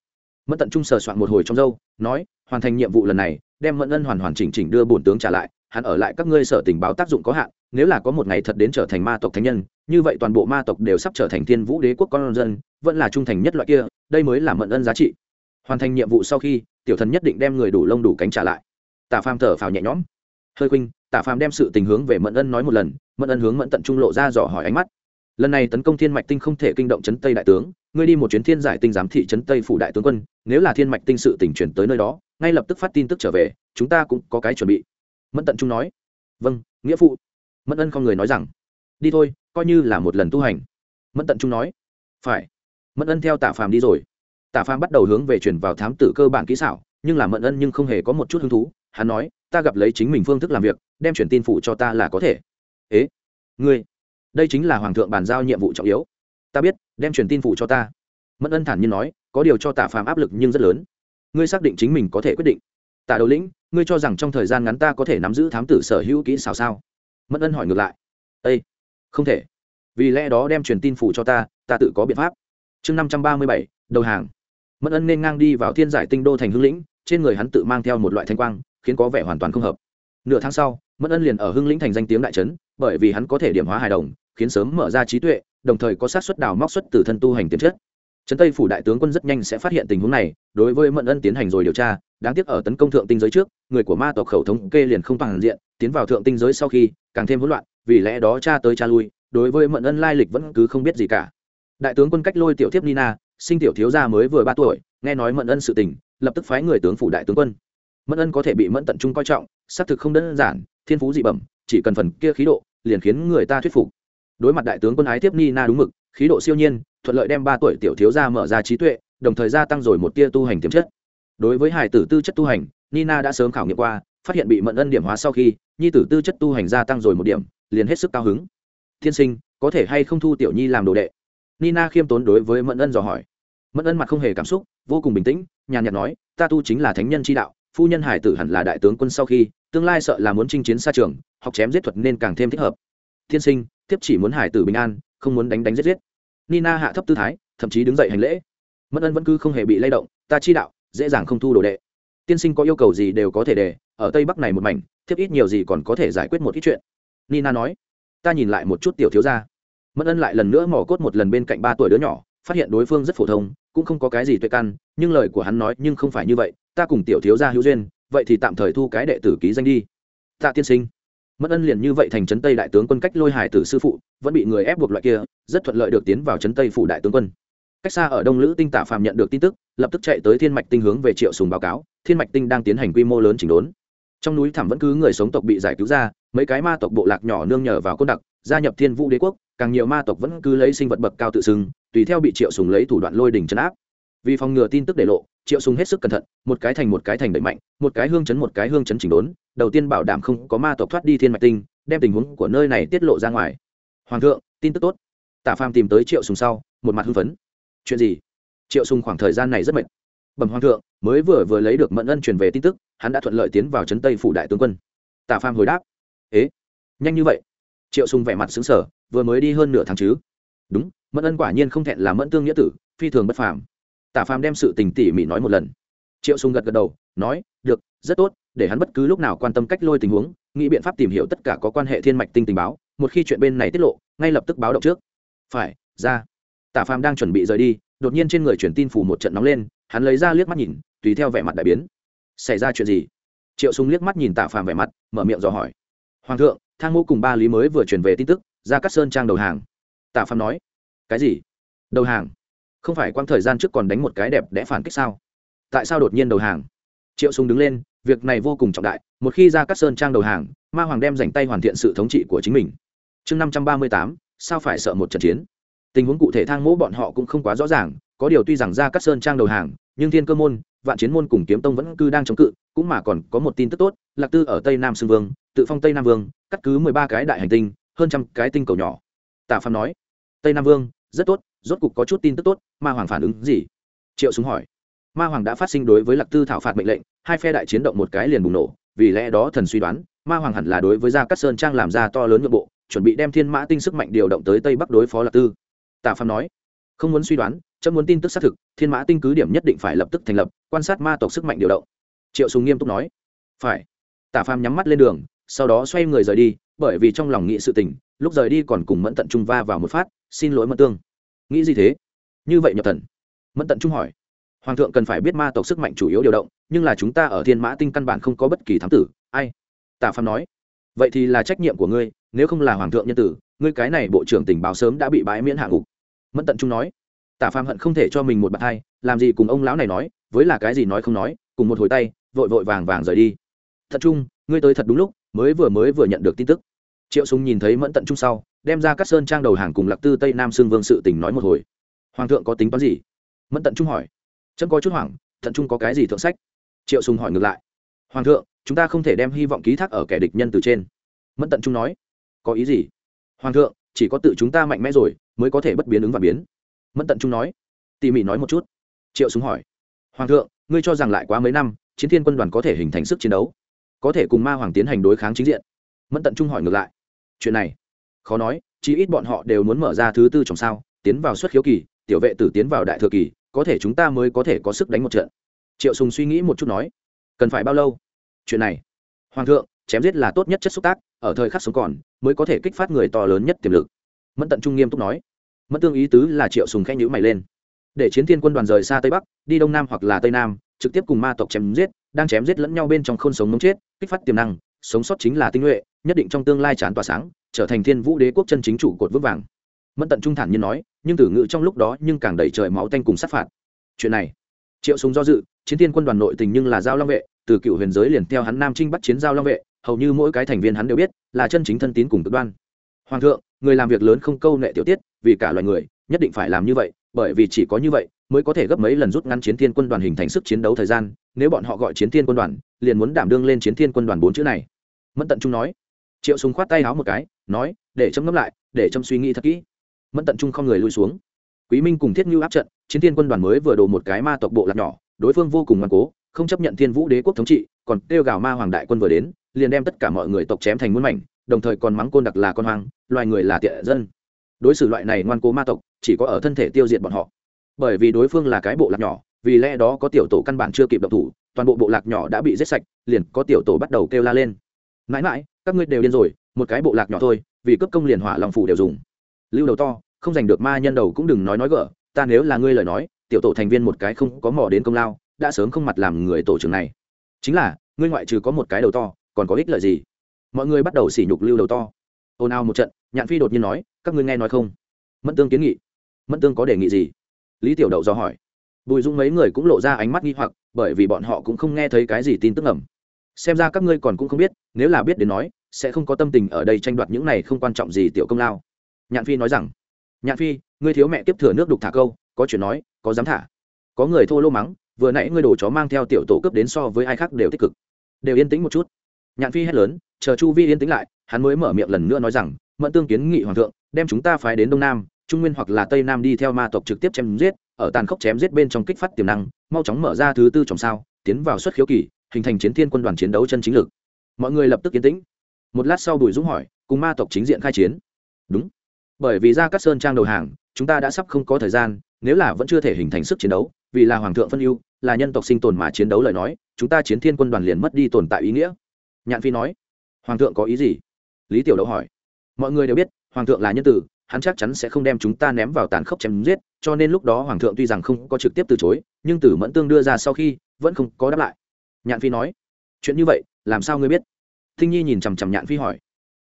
Mẫn tận trung sờ soạn một hồi trong dâu nói, hoàn thành nhiệm vụ lần này, đem mẫn ân hoàn hoàn chỉnh chỉnh đưa bổn tướng trả lại hắn ở lại các ngươi sở tình báo tác dụng có hạn, nếu là có một ngày thật đến trở thành ma tộc thánh nhân, như vậy toàn bộ ma tộc đều sắp trở thành thiên vũ đế quốc con dân, vẫn là trung thành nhất loại kia, đây mới là mẫn ân giá trị. Hoàn thành nhiệm vụ sau khi, tiểu thần nhất định đem người đủ lông đủ cánh trả lại. Tả phàm thở phào nhẹ nhõm. Hơi khuynh tả phàm đem sự tình hướng về mẫn ân nói một lần mẫn ân hướng mẫn tận trung lộ ra dò hỏi ánh mắt. Lần này tấn công thiên mạch tinh không thể kinh động chấn tây đại tướng, ngươi đi một chuyến thiên giải tinh giám thị chấn tây phủ đại tướng quân, nếu là thiên mạch tinh sự tỉnh chuyển tới nơi đó, ngay lập tức phát tin tức trở về, chúng ta cũng có cái chuẩn bị mẫn tận trung nói vâng nghĩa phụ. Mẫn ân không người nói rằng, đi thôi, coi như là một lần tu hành. Mẫn tận trung nói, phải. Mẫn ân theo tả phàm đi rồi. Tả phàm bắt đầu hướng về chuyển vào thám tử cơ bản kỹ xảo, nhưng là mẫn ân nhưng không hề có một chút hứng thú. Hắn nói, ta gặp lấy chính mình phương thức làm việc, đem chuyển tin phụ cho ta là có thể. Ế, ngươi, đây chính là hoàng thượng bàn giao nhiệm vụ trọng yếu. Ta biết, đem truyền tin phụ cho ta. Mẫn ân thản nhiên nói, có điều cho tả phàm áp lực nhưng rất lớn. Ngươi xác định chính mình có thể quyết định. Tả đầu lĩnh ngươi cho rằng trong thời gian ngắn ta có thể nắm giữ thám tử sở hữu kỹ xảo sao? Mẫn ân hỏi ngược lại. Â không thể. Vì lẽ đó đem truyền tin phủ cho ta ta tự có biện pháp. Chương năm trăm ba mươi bảy, đầu hàng. Mẫn ân nên ngang đi vào thiên giải tinh đô thành hưng lĩnh, trên người hắn tự mang theo một loại thanh quang, khiến có vẻ hoàn toàn không hợp. Nửa tháng sau, mẫn ân liền ở hưng lĩnh thành danh tiếng đại trấn, bởi vì hắn có thể điểm hóa hài đồng, khiến sớm mở ra trí tuệ, đồng thời có sát xuất đào móc xuất từ thân tu hành tiềm chất. Trấn tây phủ đại tướng quân rất nhanh sẽ phát hiện tình huống này, đối với mẫn ân tiến hành rồi điều tra đáng tiếc ở tấn công thượng tinh giới trước, người của ma tộc khẩu thống kê liền không toàn diện, tiến vào thượng tinh giới sau khi, càng thêm hỗn loạn, vì lẽ đó cha tới cha lui, đối với mẫn ân lai lịch vẫn cứ không biết gì cả. Đại tướng quân cách lôi tiểu thiếp nina, sinh tiểu thiếu gia mới vừa ba tuổi, nghe nói mẫn ân sự tình, lập tức phái người tướng phủ đại tướng quân. Mẫn ân có thể bị mẫn tận trung coi trọng, xác thực không đơn giản, thiên phú dị bẩm, chỉ cần phần kia khí độ, liền khiến người ta thuyết phục. Đối mặt đại tướng quân ái tiếp nina đúng mực, khí độ siêu nhiên, thuận lợi đem ba tuổi tiểu thiếu gia mở ra trí tuệ, đồng thời gia tăng rồi một tia tu hành tiềm chất đối với hải tử tư chất tu hành, nina đã sớm khảo nghiệm qua, phát hiện bị mận ân điểm hóa sau khi, nhi tử tư chất tu hành gia tăng rồi một điểm, liền hết sức cao hứng. Thiên sinh, có thể hay không thu tiểu nhi làm đồ đệ? Nina khiêm tốn đối với mẫn ân dò hỏi. Mẫn ân mặt không hề cảm xúc, vô cùng bình tĩnh, nhàn nhạt nói, ta tu chính là thánh nhân chi đạo, phu nhân hải tử hẳn là đại tướng quân sau khi, tương lai sợ là muốn chinh chiến xa trường, học chém giết thuật nên càng thêm thích hợp. Thiên sinh tiếp chỉ muốn hải tử bình an, không muốn đánh đánh giết giết. Nina hạ thấp tư thái, thậm chí đứng dậy hành lễ. Mẫn ân vẫn cứ không hề bị lay động, ta chi đạo dễ dàng không thu đồ đệ. Tiên sinh có yêu cầu gì đều có thể đề, ở tây bắc này một mảnh, thiếp ít nhiều gì còn có thể giải quyết một ít chuyện. Nina nói, ta nhìn lại một chút tiểu thiếu gia. Mẫn ân lại lần nữa mò cốt một lần bên cạnh ba tuổi đứa nhỏ, phát hiện đối phương rất phổ thông, cũng không có cái gì tuệ căn, nhưng lời của hắn nói nhưng không phải như vậy, ta cùng tiểu thiếu gia hữu duyên, vậy thì tạm thời thu cái đệ tử ký danh đi. Tạ tiên sinh. Mẫn ân liền như vậy thành trấn tây đại tướng quân cách lôi hải tử sư phụ, vẫn bị người ép buộc loại kia, rất thuận lợi được tiến vào trấn tây phủ đại tướng quân cách xa ở đông lữ tinh tạ phàm nhận được tin tức, lập tức chạy tới thiên mạch tinh hướng về triệu sùng báo cáo, thiên mạch tinh đang tiến hành quy mô lớn chỉnh đốn. Trong núi thẳm vẫn cứ người sống tộc bị giải cứu ra, mấy cái ma tộc bộ lạc nhỏ nương nhờ vào côn đặc, gia nhập thiên vũ đế quốc, càng nhiều ma tộc vẫn cứ lấy sinh vật bậc cao tự xưng, tùy theo bị triệu sùng lấy thủ đoạn lôi đỉnh chấn áp. Vì phòng ngừa tin tức để lộ, triệu sùng hết sức cẩn thận, một cái thành một cái thành đẩy mạnh, một cái hương chấn một cái hương chấn chỉnh đốn, đầu tiên bảo đảm không có ma tộc thoát đi thiên mạch tinh, đem tình huống của nơi này tiết lộ ra ngoài. Hoàng thượng, tin tức tốt. Tả phàm tìm tới triệu sùng sau, một mặt hưng phấn chuyện gì? Triệu sùng khoảng thời gian này rất mệt. Bẩm hoàng thượng, mới vừa vừa lấy được mẫn ân truyền về tin tức, hắn đã thuận lợi tiến vào trấn tây phủ đại tướng quân. Tạ phàm hồi đáp. Ế, nhanh như vậy. Triệu sùng vẻ mặt sững sờ, vừa mới đi hơn nửa tháng chứ. Đúng, mẫn ân quả nhiên không thẹn là mẫn tương nghĩa tử, phi thường bất phàm. Tạ phàm đem sự tình tỉ mỉ nói một lần. Triệu sùng gật gật đầu, nói, được, rất tốt, để hắn bất cứ lúc nào quan tâm cách lôi tình huống, nghĩ biện pháp tìm hiểu tất cả có quan hệ thiên mạch tinh tình báo, một khi chuyện bên này tiết lộ, ngay lập tức báo động trước. Phải, ra tả phàm đang chuẩn bị rời đi, đột nhiên trên người truyền tin phủ một trận nóng lên, hắn lấy ra liếc mắt nhìn, tùy theo vẻ mặt đại biến. Xảy ra chuyện gì? Triệu Súng liếc mắt nhìn tả phàm vẻ mặt, mở miệng dò hỏi. Hoàng thượng, thang ngô cùng ba lý mới vừa truyền về tin tức, ra cắt sơn trang đầu hàng. Tả phàm nói. Cái gì? Đầu hàng? Không phải quang thời gian trước còn đánh một cái đẹp đẽ phản kích sao? Tại sao đột nhiên đầu hàng? Triệu Súng đứng lên, việc này vô cùng trọng đại, một khi ra cắt sơn trang đầu hàng, ma hoàng đem dành tay hoàn thiện sự thống trị của chính mình. Chương năm trăm ba mươi tám, sao phải sợ một trận chiến? Tình huống cụ thể thang mỗ bọn họ cũng không quá rõ ràng, có điều tuy rằng ra các sơn trang đầu hàng, nhưng thiên cơ môn, vạn chiến môn cùng kiếm tông vẫn cư đang chống cự, cũng mà còn có một tin tức tốt, lạc tư ở tây nam xương vương, tự phong tây nam vương, cắt cứ mười ba cái đại hành tinh, hơn trăm cái tinh cầu nhỏ. Tạ phạm nói, tây nam vương, rất tốt, rốt cục có chút tin tức tốt, ma hoàng phản ứng gì? Triệu súng hỏi. Ma hoàng đã phát sinh đối với lạc tư thảo phạt mệnh lệnh, hai phe đại chiến động một cái liền bùng nổ, vì lẽ đó thần suy đoán, ma hoàng hẳn là đối với gia cát sơn trang làm ra to lớn nội bộ, chuẩn bị đem thiên mã tinh sức mạnh điều động tới tây bắc đối phó lạc tư tạ phàm nói, không muốn suy đoán, chấm muốn tin tức xác thực, thiên mã tinh cứ điểm nhất định phải lập tức thành lập, quan sát ma tộc sức mạnh điều động. Triệu sùng nghiêm túc nói, phải. Tả phàm nhắm mắt lên đường, sau đó xoay người rời đi, bởi vì trong lòng nghĩ sự tình, lúc rời đi còn cùng mẫn tận trung va vào một phát, xin lỗi mẫn tương. Nghĩ gì thế? Như vậy nhập thần. Mẫn tận trung hỏi, hoàng thượng cần phải biết ma tộc sức mạnh chủ yếu điều động, nhưng là chúng ta ở thiên mã tinh căn bản không có bất kỳ thám tử, ai? Tả phàm nói, vậy thì là trách nhiệm của ngươi, nếu không là hoàng thượng nhân tử ngươi cái này bộ trưởng tình báo sớm đã bị bãi miễn hạ ngục. Mẫn tận trung nói, tả phàm hận không thể cho mình một bàn tay làm gì cùng ông lão này nói, với là cái gì nói không nói, cùng một hồi tay, vội vội vàng vàng rời đi. Thật trung, ngươi tới thật đúng lúc, mới vừa mới vừa nhận được tin tức. Triệu súng nhìn thấy mẫn tận trung sau, đem ra các sơn trang đầu hàng cùng lạc tư tây nam xương vương sự tình nói một hồi. Hoàng thượng có tính toán gì? Mẫn tận trung hỏi. Chân có chút hoảng thận trung có cái gì thượng sách? Triệu sùng hỏi ngược lại. Hoàng thượng, chúng ta không thể đem hy vọng ký thác ở kẻ địch nhân từ trên. Mẫn tận trung nói. Có ý gì? Hoàng thượng, chỉ có tự chúng ta mạnh mẽ rồi, mới có thể bất biến ứng và biến. Mẫn tận trung nói. Tỉ mỉ nói một chút. Triệu súng hỏi. Hoàng thượng, ngươi cho rằng lại quá mấy năm, chiến thiên quân đoàn có thể hình thành sức chiến đấu? Có thể cùng ma hoàng tiến hành đối kháng chính diện. Mẫn tận trung hỏi ngược lại. Chuyện này, khó nói, chí ít bọn họ đều muốn mở ra thứ tư trong sao, tiến vào xuất khiếu kỳ, tiểu vệ tử tiến vào đại thừa kỳ, có thể chúng ta mới có thể có sức đánh một trận. Triệu sùng suy nghĩ một chút nói. Cần phải bao lâu? Chuyện này hoàng thượng, chém giết là tốt nhất chất xúc tác, ở thời khắc sống còn, mới có thể kích phát người to lớn nhất tiềm lực. Mẫn tận trung nghiêm túc nói. Mẫn tương ý tứ là triệu sùng khẽ nhữ mày lên. Để chiến thiên quân đoàn rời xa tây bắc, đi đông nam hoặc là tây nam, trực tiếp cùng ma tộc chém giết, đang chém giết lẫn nhau bên trong không sống nóng chết, kích phát tiềm năng, sống sót chính là tinh nhuệ, nhất định trong tương lai chán tỏa sáng, trở thành thiên vũ đế quốc chân chính chủ cột vững vàng. Mẫn tận trung thản nhiên nói, nhưng từ ngữ trong lúc đó nhưng càng đẩy trời máu tanh cùng sát phạt. Chuyện này, triệu súng do dự, chiến thiên quân đoàn nội tình nhưng là giao long vệ từ cựu huyền giới liền theo hắn nam trinh bắt chiến giao long vệ, hầu như mỗi cái thành viên hắn đều biết là chân chính thân tín cùng cực đoan. Hoàng thượng, người làm việc lớn không câu nệ tiểu tiết, vì cả loài người, nhất định phải làm như vậy, bởi vì chỉ có như vậy mới có thể gấp mấy lần rút ngắn chiến thiên quân đoàn hình thành sức chiến đấu thời gian, nếu bọn họ gọi chiến thiên quân đoàn, liền muốn đảm đương lên chiến thiên quân đoàn bốn chữ này. Mẫn tận trung nói. Triệu súng khoát tay háo một cái, nói, để châm ngấm lại, để châm suy nghĩ thật kỹ. Mẫn tận trung không người lui xuống. Quý minh cùng thiết ngưu áp trận, chiến thiên quân đoàn mới vừa đổ một cái ma tộc bộ lạc nhỏ, đối phương vô cùng ngoan cố không chấp nhận thiên vũ đế quốc thống trị còn kêu gào ma hoàng đại quân vừa đến liền đem tất cả mọi người tộc chém thành muôn mảnh đồng thời còn mắng côn đặc là con hoang loài người là tiện dân. Đối xử loại này ngoan cố ma tộc chỉ có ở thân thể tiêu diệt bọn họ. Bởi vì đối phương là cái bộ lạc nhỏ vì lẽ đó có tiểu tổ căn bản chưa kịp độc thủ toàn bộ bộ lạc nhỏ đã bị giết sạch liền có tiểu tổ bắt đầu kêu la lên. Mãi mãi các ngươi đều điên rồi một cái bộ lạc nhỏ thôi vì cấp công liền hỏa lòng phủ đều dùng. Lưu đầu to không giành được ma nhân đầu cũng đừng nói nói gở, ta nếu là ngươi lời nói tiểu tổ thành viên một cái không có mò đến công lao đã sớm không mặt làm người tổ trưởng này. Chính là, ngươi ngoại trừ có một cái đầu to, còn có ích lợi gì? Mọi người bắt đầu sỉ nhục lưu đầu to. Ồn ào một trận, nhạn phi đột nhiên nói, các ngươi nghe nói không? Mẫn tương kiến nghị. Mẫn tương có đề nghị gì? Lý tiểu đậu do hỏi. Bùi dung mấy người cũng lộ ra ánh mắt nghi hoặc, bởi vì bọn họ cũng không nghe thấy cái gì tin tức ẩm xem ra các ngươi còn cũng không biết, nếu là biết đến nói, sẽ không có tâm tình ở đây tranh đoạt những này không quan trọng gì tiểu công lao. Nhạn phi nói rằng, nhạn phi, ngươi thiếu mẹ tiếp thừa nước đục thả câu, có chuyện nói, có dám thả. Có người thô lô mắng vừa nãy ngươi đổ chó mang theo tiểu tổ cướp đến so với ai khác đều tích cực. Đều yên tĩnh một chút. Nhạn phi hét lớn, chờ chu vi yên tĩnh lại, hắn mới mở miệng lần nữa nói rằng, mẫn tương kiến nghị hoàng thượng, đem chúng ta phái đến đông nam, trung nguyên hoặc là tây nam đi theo ma tộc trực tiếp chém giết, ở tàn khốc chém giết bên trong kích phát tiềm năng, mau chóng mở ra thứ tư trọng sao, tiến vào xuất khiếu kỳ, hình thành chiến thiên quân đoàn chiến đấu chân chính lực. Mọi người lập tức yên tĩnh. Một lát sau bùi dũng hỏi, cùng ma tộc chính diện khai chiến. Đúng. Bởi vì ra các sơn trang đầu hàng chúng ta đã sắp không có thời gian, nếu là vẫn chưa thể hình thành sức chiến đấu, vì là hoàng thượng phân ưu, là nhân tộc sinh tồn mà chiến đấu lời nói, chúng ta chiến thiên quân đoàn liền mất đi tồn tại ý nghĩa. Nhạn phi nói. Hoàng thượng có ý gì? Lý tiểu đậu hỏi. Mọi người đều biết, hoàng thượng là nhân tử, hắn chắc chắn sẽ không đem chúng ta ném vào tàn khốc chém giết, cho nên lúc đó hoàng thượng tuy rằng không có trực tiếp từ chối, nhưng tử mẫn tương đưa ra sau khi, vẫn không có đáp lại. Nhạn phi nói. Chuyện như vậy, làm sao ngươi biết? Thinh nhi nhìn chằm chằm nhạn phi hỏi.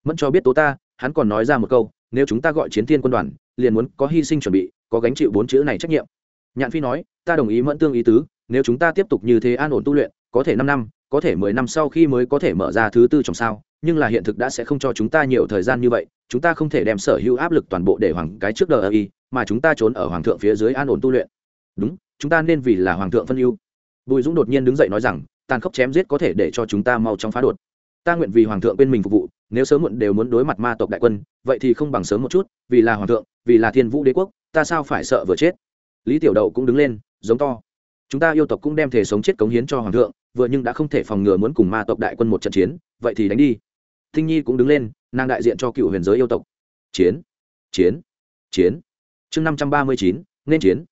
Mẫn cho biết tố ta, hắn còn nói ra một câu nếu chúng ta gọi chiến thiên quân đoàn, liền muốn có hy sinh chuẩn bị, có gánh chịu bốn chữ này trách nhiệm. Nhạn phi nói, ta đồng ý mẫn tương ý tứ, nếu chúng ta tiếp tục như thế an ổn tu luyện, có thể năm năm, có thể mười năm sau khi mới có thể mở ra thứ tư trong sao, nhưng là hiện thực đã sẽ không cho chúng ta nhiều thời gian như vậy, chúng ta không thể đem sở hữu áp lực toàn bộ để hoàng cái trước đờ y, mà chúng ta trốn ở hoàng thượng phía dưới an ổn tu luyện. Đúng, chúng ta nên vì là hoàng thượng phân ưu. Bùi dũng đột nhiên đứng dậy nói rằng, tàn khốc chém giết có thể để cho chúng ta mau chóng phá đột ta nguyện vì hoàng thượng bên mình phục vụ, nếu sớm muộn đều muốn đối mặt ma tộc đại quân, vậy thì không bằng sớm một chút, vì là hoàng thượng, vì là thiên vũ đế quốc, ta sao phải sợ vừa chết? Lý tiểu đậu cũng đứng lên, giống to. Chúng ta yêu tộc cũng đem thể sống chết cống hiến cho hoàng thượng, vừa nhưng đã không thể phòng ngừa muốn cùng ma tộc đại quân một trận chiến, vậy thì đánh đi. Thinh nhi cũng đứng lên, nàng đại diện cho cựu huyền giới yêu tộc. Chiến chiến chiến. Chương năm trăm ba mươi chín, nên chiến.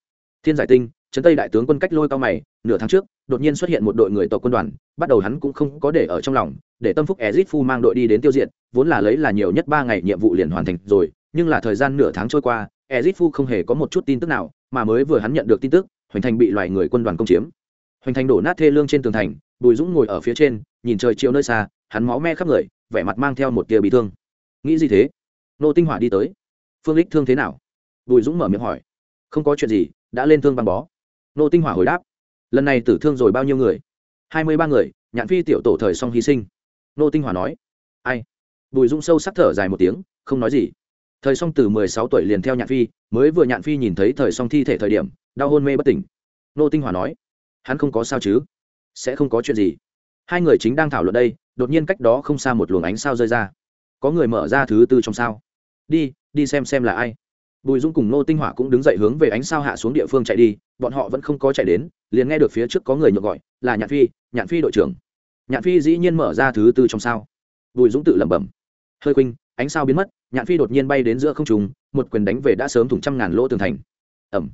Thiên giải tinh trấn tây đại tướng quân cách lôi cao mày, nửa tháng trước, đột nhiên xuất hiện một đội người tộc quân đoàn, bắt đầu hắn cũng không có để ở trong lòng, để tâm phúc ezit phu mang đội đi đến tiêu diệt, vốn là lấy là nhiều nhất ba ngày nhiệm vụ liền hoàn thành rồi, nhưng là thời gian nửa tháng trôi qua ezit phu không hề có một chút tin tức nào, mà mới vừa hắn nhận được tin tức, hoành thành bị loài người quân đoàn công chiếm. Hoành thành đổ nát thê lương trên tường thành, bùi dũng ngồi ở phía trên, nhìn trời chiều nơi xa, hắn máu me khắp người, vẻ mặt mang theo một tia bị thương. Nghĩ gì thế? Nô tinh hỏa đi tới. Phương lích thương thế nào? Bùi dũng mở miệng hỏi. Không có chuyện gì, đã lên thương băng bó nô tinh hỏa hồi đáp. Lần này tử thương rồi bao nhiêu người? Hai mươi ba người, nhạn phi tiểu tổ thời xong hy sinh. Nô tinh hỏa nói. Ai? Bùi dũng sâu sắc thở dài một tiếng, không nói gì. Thời xong từ mười sáu tuổi liền theo nhạn phi, mới vừa nhạn phi nhìn thấy thời xong thi thể thời điểm, đau hôn mê bất tỉnh. Nô tinh hỏa nói. Hắn không có sao chứ? Sẽ không có chuyện gì. Hai người chính đang thảo luận đây, đột nhiên cách đó không xa một luồng ánh sao rơi ra. Có người mở ra thứ tư trong sao. Đi đi xem xem là ai bùi dung cùng nô tinh hỏa cũng đứng dậy hướng về ánh sao hạ xuống địa phương chạy đi, bọn họ vẫn không có chạy đến, liền nghe được phía trước có người nhượng gọi, là nhạn phi nhạn phi đội trưởng. Nhạn phi dĩ nhiên mở ra thứ tư trong sao. Bùi dũng tự lẩm bẩm. Hơi khuynh, ánh sao biến mất, nhạn phi đột nhiên bay đến giữa không trùng một quyền đánh về đã sớm thủng trăm ngàn lỗ tường thành. Ẩm.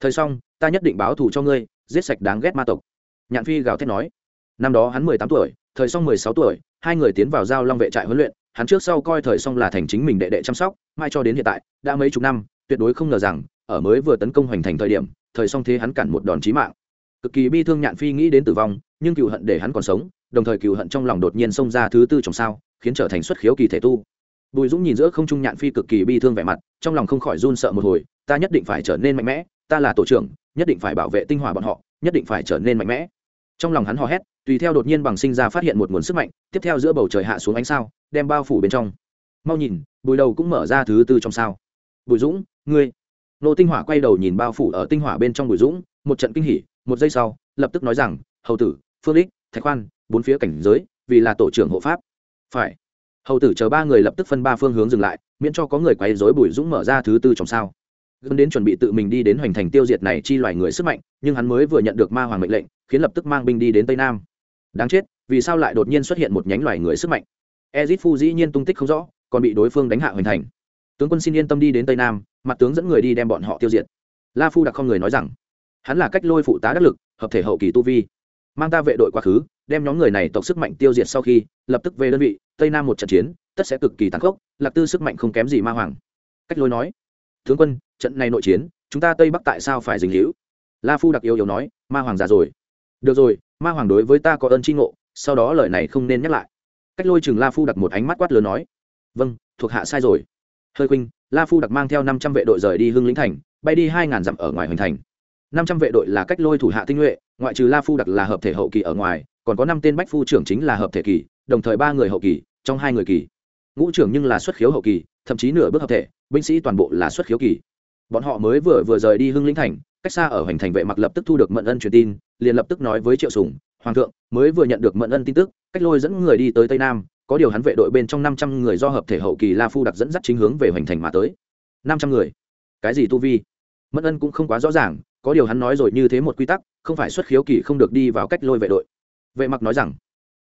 Thời xong, ta nhất định báo thù cho ngươi, giết sạch đáng ghét ma tộc. Nhạn phi gào thét nói. Năm đó hắn mười tám tuổi, thời xong mười sáu tuổi, hai người tiến vào giao long vệ trại huấn luyện, hắn trước sau coi thời xong là thành chính mình đệ đệ chăm sóc, mai cho đến hiện tại, đã mấy chục năm tuyệt đối không ngờ rằng, ở mới vừa tấn công hoành thành thời điểm, thời xong thế hắn cản một đòn chí mạng. Cực kỳ bi thương nhạn phi nghĩ đến tử vong, nhưng cựu hận để hắn còn sống, đồng thời cựu hận trong lòng đột nhiên xông ra thứ tư trong sao, khiến trở thành xuất khiếu kỳ thể tu. Bùi dũng nhìn giữa không trung nhạn phi cực kỳ bi thương vẻ mặt, trong lòng không khỏi run sợ một hồi, ta nhất định phải trở nên mạnh mẽ, ta là tổ trưởng, nhất định phải bảo vệ tinh hoa bọn họ, nhất định phải trở nên mạnh mẽ. Trong lòng hắn hò hét, tùy theo đột nhiên bằng sinh ra phát hiện một nguồn sức mạnh, tiếp theo giữa bầu trời hạ xuống ánh sao, đem bao phủ bên trong. Mau nhìn, bùi đầu cũng mở ra thứ tư trong sao bùi dũng, ngươi. Nô tinh hỏa quay đầu nhìn bao phủ ở tinh hỏa bên trong bùi dũng, một trận kinh hỉ, một giây sau, lập tức nói rằng, hầu tử, phương ích thạch khoan, bốn phía cảnh giới, vì là tổ trưởng hộ pháp. Phải. Hầu tử chờ ba người lập tức phân ba phương hướng dừng lại, miễn cho có người quay dối bùi dũng mở ra thứ tư trong sao. Gần đến chuẩn bị tự mình đi đến hoành thành tiêu diệt này chi loài người sức mạnh, nhưng hắn mới vừa nhận được ma hoàng mệnh lệnh, khiến lập tức mang binh đi đến tây nam. Đáng chết, vì sao lại đột nhiên xuất hiện một nhánh loài người sức mạnh? Ezit phu dĩ nhiên tung tích không rõ, còn bị đối phương đánh hạ hoành thành tướng quân xin yên tâm đi đến tây nam, mặt tướng dẫn người đi đem bọn họ tiêu diệt. La phu đặc không người nói rằng, hắn là cách lôi phụ tá đắc lực, hợp thể hậu kỳ tu vi, mang ta vệ đội quá khứ, đem nhóm người này tộc sức mạnh tiêu diệt sau khi, lập tức về đơn vị, tây nam một trận chiến, tất sẽ cực kỳ tàn khốc, lạc tư sức mạnh không kém gì ma hoàng. Cách lôi nói, tướng quân, trận này nội chiến, chúng ta tây bắc tại sao phải dính hữu la phu đặc yếu yếu nói, ma hoàng già rồi. Được rồi, ma hoàng đối với ta có ơn tri ngộ, sau đó lời này không nên nhắc lại. Cách lôi chừng la phu đặc một ánh mắt quát lớn nói vâng thuộc hạ sai rồi hơi khuynh, la phu đặc mang theo năm trăm vệ đội rời đi hưng lĩnh thành, bay đi hai ngàn dặm ở ngoài hoành thành. Năm trăm vệ đội là cách lôi thủ hạ tinh nhuệ, ngoại trừ la phu đặc là hợp thể hậu kỳ ở ngoài, còn có năm tên bách phu trưởng chính là hợp thể kỳ, đồng thời ba người hậu kỳ, trong hai người kỳ. Ngũ trưởng nhưng là xuất khiếu hậu kỳ, thậm chí nửa bước hợp thể, binh sĩ toàn bộ là xuất khiếu kỳ. Bọn họ mới vừa vừa rời đi hưng lĩnh thành, cách xa ở hoành thành vệ mặc lập tức thu được mận ân truyền tin, liền lập tức nói với triệu sùng, hoàng thượng, mới vừa nhận được mận ân tin tức, cách lôi dẫn người đi tới tây nam có điều hắn vệ đội bên trong năm trăm người do hợp thể hậu kỳ la phu đặc dẫn dắt chính hướng về hoành thành mà tới. Năm trăm người? Cái gì tu vi? Mẫn ân cũng không quá rõ ràng, có điều hắn nói rồi như thế một quy tắc, không phải xuất khiếu kỳ không được đi vào cách lôi vệ đội. Vệ mặc nói rằng,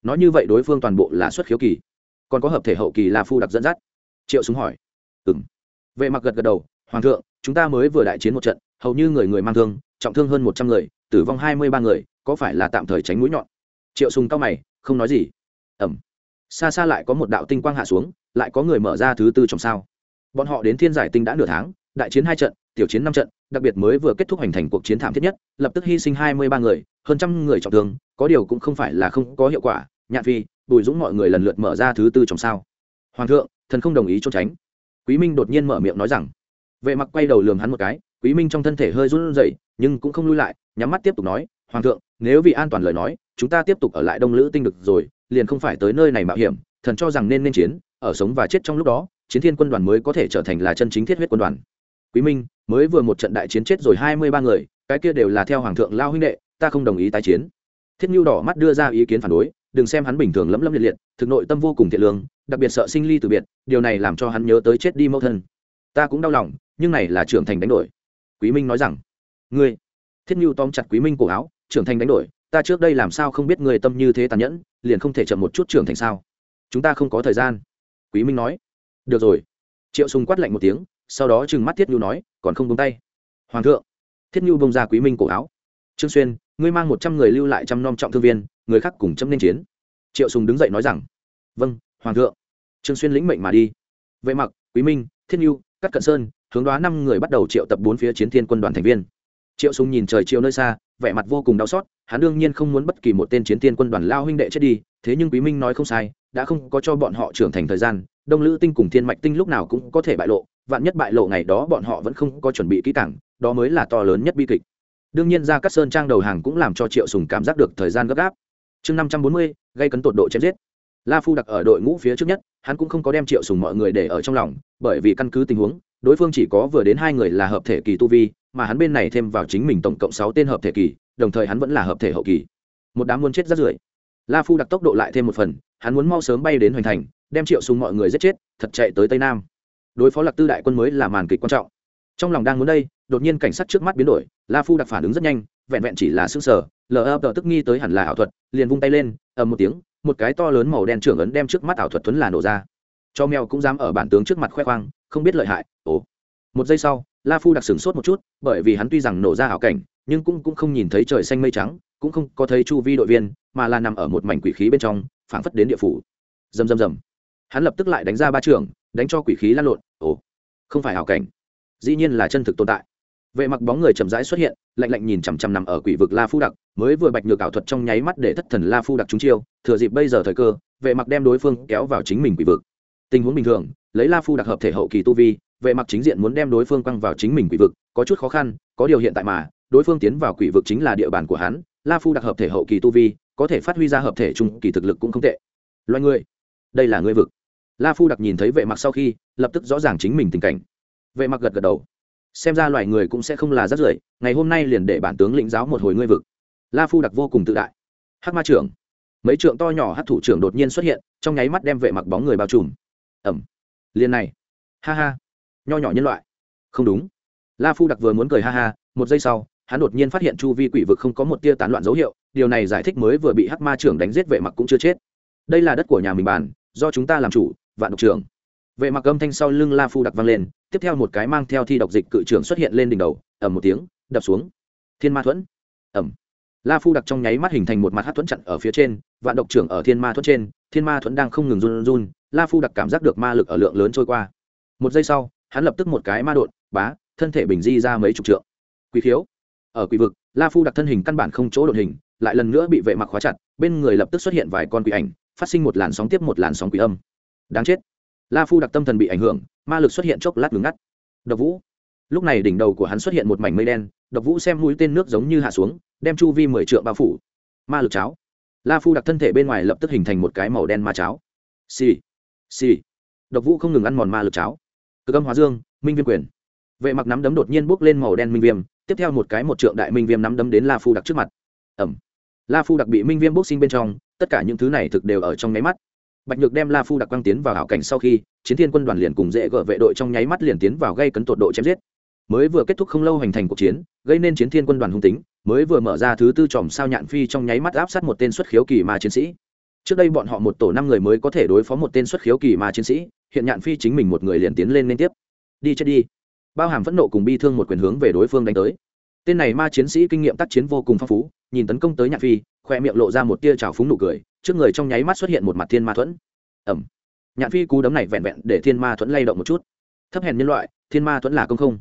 nói như vậy đối phương toàn bộ là xuất khiếu kỳ, còn có hợp thể hậu kỳ là phu đặc dẫn dắt. Triệu súng hỏi. Ừ m vệ mặc gật gật đầu, hoàng thượng, chúng ta mới vừa đại chiến một trận, hầu như người người mang thương, trọng thương hơn một trăm người, tử vong hai mươi ba người, có phải là tạm thời tránh mũi nhọn? Triệu sùng cao mày, không nói gì. Ẩm xa xa lại có một đạo tinh quang hạ xuống, lại có người mở ra thứ tư trong sao. Bọn họ đến thiên giải tinh đã nửa tháng, đại chiến hai trận, tiểu chiến năm trận, đặc biệt mới vừa kết thúc hành thành cuộc chiến thảm thiết nhất, lập tức hy sinh hai mươi ba người, hơn trăm người trọng thương, có điều cũng không phải là không có hiệu quả, nhạn phi, bùi dũng mọi người lần lượt mở ra thứ tư trong sao. Hoàng thượng, thần không đồng ý trốn tránh. Quý minh đột nhiên mở miệng nói rằng, vệ mặc quay đầu lườm hắn một cái, quý minh trong thân thể hơi run rẩy, nhưng cũng không lui lại, nhắm mắt tiếp tục nói, hoàng thượng, nếu vì an toàn lời nói, chúng ta tiếp tục ở lại đông lữ tinh được rồi liền không phải tới nơi này mạo hiểm, thần cho rằng nên nên chiến, ở sống và chết trong lúc đó, chiến thiên quân đoàn mới có thể trở thành là chân chính thiết huyết quân đoàn. Quý minh, mới vừa một trận đại chiến chết rồi hai mươi ba người, cái kia đều là theo hoàng thượng lao huynh đệ, ta không đồng ý tái chiến. Thiết nhu đỏ mắt đưa ra ý kiến phản đối, đừng xem hắn bình thường lẫm lẫm liệt liệt, thực nội tâm vô cùng thiện lương, đặc biệt sợ sinh ly từ biệt, điều này làm cho hắn nhớ tới chết đi mẫu thân. Ta cũng đau lòng, nhưng này là trưởng thành đánh đổi. Quý minh nói rằng, ngươi. Thiết nhu tóm chặt quý minh cổ áo, trưởng thành đánh đổi ta trước đây làm sao không biết người tâm như thế tàn nhẫn, liền không thể chậm một chút trưởng thành sao? Chúng ta không có thời gian. Quý minh nói. Được rồi. Triệu sùng quát lạnh một tiếng, sau đó trừng mắt thiết nhu nói, còn không buông tay. Hoàng thượng. Thiết nhu bông ra quý minh cổ áo. Trương xuyên, ngươi mang một trăm người lưu lại trăm nom trọng thương viên, người khác cùng chấm nên chiến. Triệu sùng đứng dậy nói rằng. Vâng hoàng thượng. Trương xuyên lĩnh mệnh mà đi. Vệ mặc, quý minh, thiết nhu cắt cận sơn, hướng đoá năm người bắt đầu triệu tập bốn phía chiến thiên quân đoàn thành viên. Triệu sùng nhìn trời chiều nơi xa, vẻ mặt vô cùng đau xót hắn đương nhiên không muốn bất kỳ một tên chiến thiên quân đoàn lao huynh đệ chết đi, thế nhưng quý minh nói không sai, đã không có cho bọn họ trưởng thành thời gian, đông lữ tinh cùng thiên mạch tinh lúc nào cũng có thể bại lộ, vạn nhất bại lộ ngày đó bọn họ vẫn không có chuẩn bị kỹ càng, đó mới là to lớn nhất bi kịch. Đương nhiên ra các sơn trang đầu hàng cũng làm cho triệu sùng cảm giác được thời gian gấp gáp. Chương năm trăm bốn mươi, gây cấn tột độ chém giết. La phu đặc ở đội ngũ phía trước nhất, hắn cũng không có đem triệu sùng mọi người để ở trong lòng, bởi vì căn cứ tình huống, đối phương chỉ có vừa đến hai người là hợp thể kỳ tu vi, mà hắn bên này thêm vào chính mình tổng cộng sáu tên hợp thể kỳ đồng thời hắn vẫn là hợp thể hậu kỳ. Một đám muốn chết rất rưởi la phu đặc tốc độ lại thêm một phần, hắn muốn mau sớm bay đến hoành thành, đem triệu sùng mọi người giết chết, thật chạy tới tây nam. Đối phó lạc tư đại quân mới là màn kịch quan trọng. Trong lòng đang muốn đây, đột nhiên cảnh sát trước mắt biến đổi, la phu đặc phản ứng rất nhanh, vẹn vẹn chỉ là s sở lờ ập tờ tức nghi tới hẳn là ảo thuật, liền vung tay lên, ầm một tiếng, một cái to lớn màu đen trưởng ấn đem trước mắt ảo thuật tuấn là nổ ra. Cho mèo cũng dám ở bản tướng trước mặt khoe khoang, không biết lợi hại, ồ. Một giây sau la phu đặc sửng sốt một chút, bởi vì hắn tuy rằng nổ ra hảo cảnh, nhưng cũng cũng không nhìn thấy trời xanh mây trắng, cũng không có thấy chu vi đội viên, mà là nằm ở một mảnh quỷ khí bên trong, phảng phất đến địa phủ. Rầm rầm rầm. Hắn lập tức lại đánh ra ba trường, đánh cho quỷ khí lan lộn. Ồ, không phải hảo cảnh. Dĩ nhiên là chân thực tồn tại. Vệ mặc bóng người chậm rãi xuất hiện, lạnh lạnh nhìn chằm chằm nằm ở quỷ vực la phu đặc, mới vừa bạch nhược ảo thuật trong nháy mắt để thất thần la phu đặc trúng chiêu, thừa dịp bây giờ thời cơ, vệ mặc đem đối phương kéo vào chính mình quỷ vực. Tình huống bình thường, lấy la phu đặc hợp thể hậu kỳ tu vi vệ mặc chính diện muốn đem đối phương quăng vào chính mình quỷ vực, có chút khó khăn, có điều hiện tại mà, đối phương tiến vào quỷ vực chính là địa bàn của hắn, la phu đặc hợp thể hậu kỳ tu vi, có thể phát huy ra hợp thể trung kỳ thực lực cũng không tệ. Loài người, đây là ngươi vực. La phu đặc nhìn thấy vệ mặc sau khi, lập tức rõ ràng chính mình tình cảnh. Vệ mặc gật gật đầu. Xem ra loài người cũng sẽ không là rất rưởi, ngày hôm nay liền để bản tướng lĩnh giáo một hồi ngươi vực. La phu đặc vô cùng tự đại. Hắc ma trưởng, mấy trượng to nhỏ hát thủ trưởng đột nhiên xuất hiện, trong nháy mắt đem vệ mặc bóng người bao trùm. Ẩm liền này. Ha ha nho nhỏ nhân loại. Không đúng. La phu đặc vừa muốn cười ha ha, một giây sau, hắn đột nhiên phát hiện chu vi quỷ vực không có một tia tán loạn dấu hiệu, điều này giải thích mới vừa bị hắc ma trưởng đánh giết vệ mặc cũng chưa chết. Đây là đất của nhà mình bàn, do chúng ta làm chủ, vạn độc trưởng. Vệ mặc âm thanh sau lưng la phu đặc vang lên, tiếp theo một cái mang theo thi độc dịch cự trưởng xuất hiện lên đỉnh đầu ẩm một tiếng, đập xuống. Thiên ma thuẫn. Ẩm la phu đặc trong nháy mắt hình thành một mặt hát thuẫn chặn ở phía trên, vạn độc trưởng ở thiên ma thuẫn trên, thiên ma thuẫn đang không ngừng run run, la phu đặc cảm giác được ma lực ở lượng lớn trôi qua. Một giây sau hắn lập tức một cái ma đột, bá, thân thể bình di ra mấy chục trượng. Quỷ khiếu. Ở quỷ vực, la phu đặc thân hình căn bản không chỗ đột hình, lại lần nữa bị vệ mặc khóa chặt, bên người lập tức xuất hiện vài con quỷ ảnh, phát sinh một làn sóng tiếp một làn sóng quỷ âm. Đáng chết. La phu đặc tâm thần bị ảnh hưởng, ma lực xuất hiện chốc lát ngừng ngắt. Độc vũ. Lúc này đỉnh đầu của hắn xuất hiện một mảnh mây đen, độc vũ xem mũi tên nước giống như hạ xuống, đem chu vi mười trượng bao phủ. Ma lực cháo. La phu đặc thân thể bên ngoài lập tức hình thành một cái màu đen ma cháo. Xì. Xì. Độc vũ không ngừng ăn mòn ma lực cháo cực âm hóa dương, minh viêm quyền. Vệ mặc nắm đấm đột nhiên bốc lên màu đen minh viêm, tiếp theo một cái một trượng đại minh viêm nắm đấm đến la phu đặc trước mặt. Ẩm. La phu đặc bị minh viêm bốc sinh bên trong, tất cả những thứ này thực đều ở trong nháy mắt. Bạch nhược đem la phu đặc quang tiến vào hảo cảnh sau khi, chiến thiên quân đoàn liền cùng dễ gỡ vệ đội trong nháy mắt liền tiến vào gây cấn tột độ chém giết. Mới vừa kết thúc không lâu hành thành cuộc chiến, gây nên chiến thiên quân đoàn hung tính, mới vừa mở ra thứ tư tròm sao nhạn phi trong nháy mắt áp sát một tên xuất khiếu kỳ ma chiến sĩ. Trước đây bọn họ một tổ năm người mới có thể đối phó một tên xuất khiếu kỳ ma chiến sĩ hiện nhạn phi chính mình một người liền tiến lên liên tiếp. Đi chết đi. Bao hàm phẫn nộ cùng bi thương một quyền hướng về đối phương đánh tới. Tên này ma chiến sĩ kinh nghiệm tác chiến vô cùng phong phú, nhìn tấn công tới nhạn phi khoe miệng lộ ra một tia trào phúng nụ cười, trước người trong nháy mắt xuất hiện một mặt thiên ma thuẫn. Ẩm nhạn phi cú đấm này vẹn vẹn để thiên ma thuẫn lay động một chút. Thấp hèn nhân loại, thiên ma thuẫn là công không?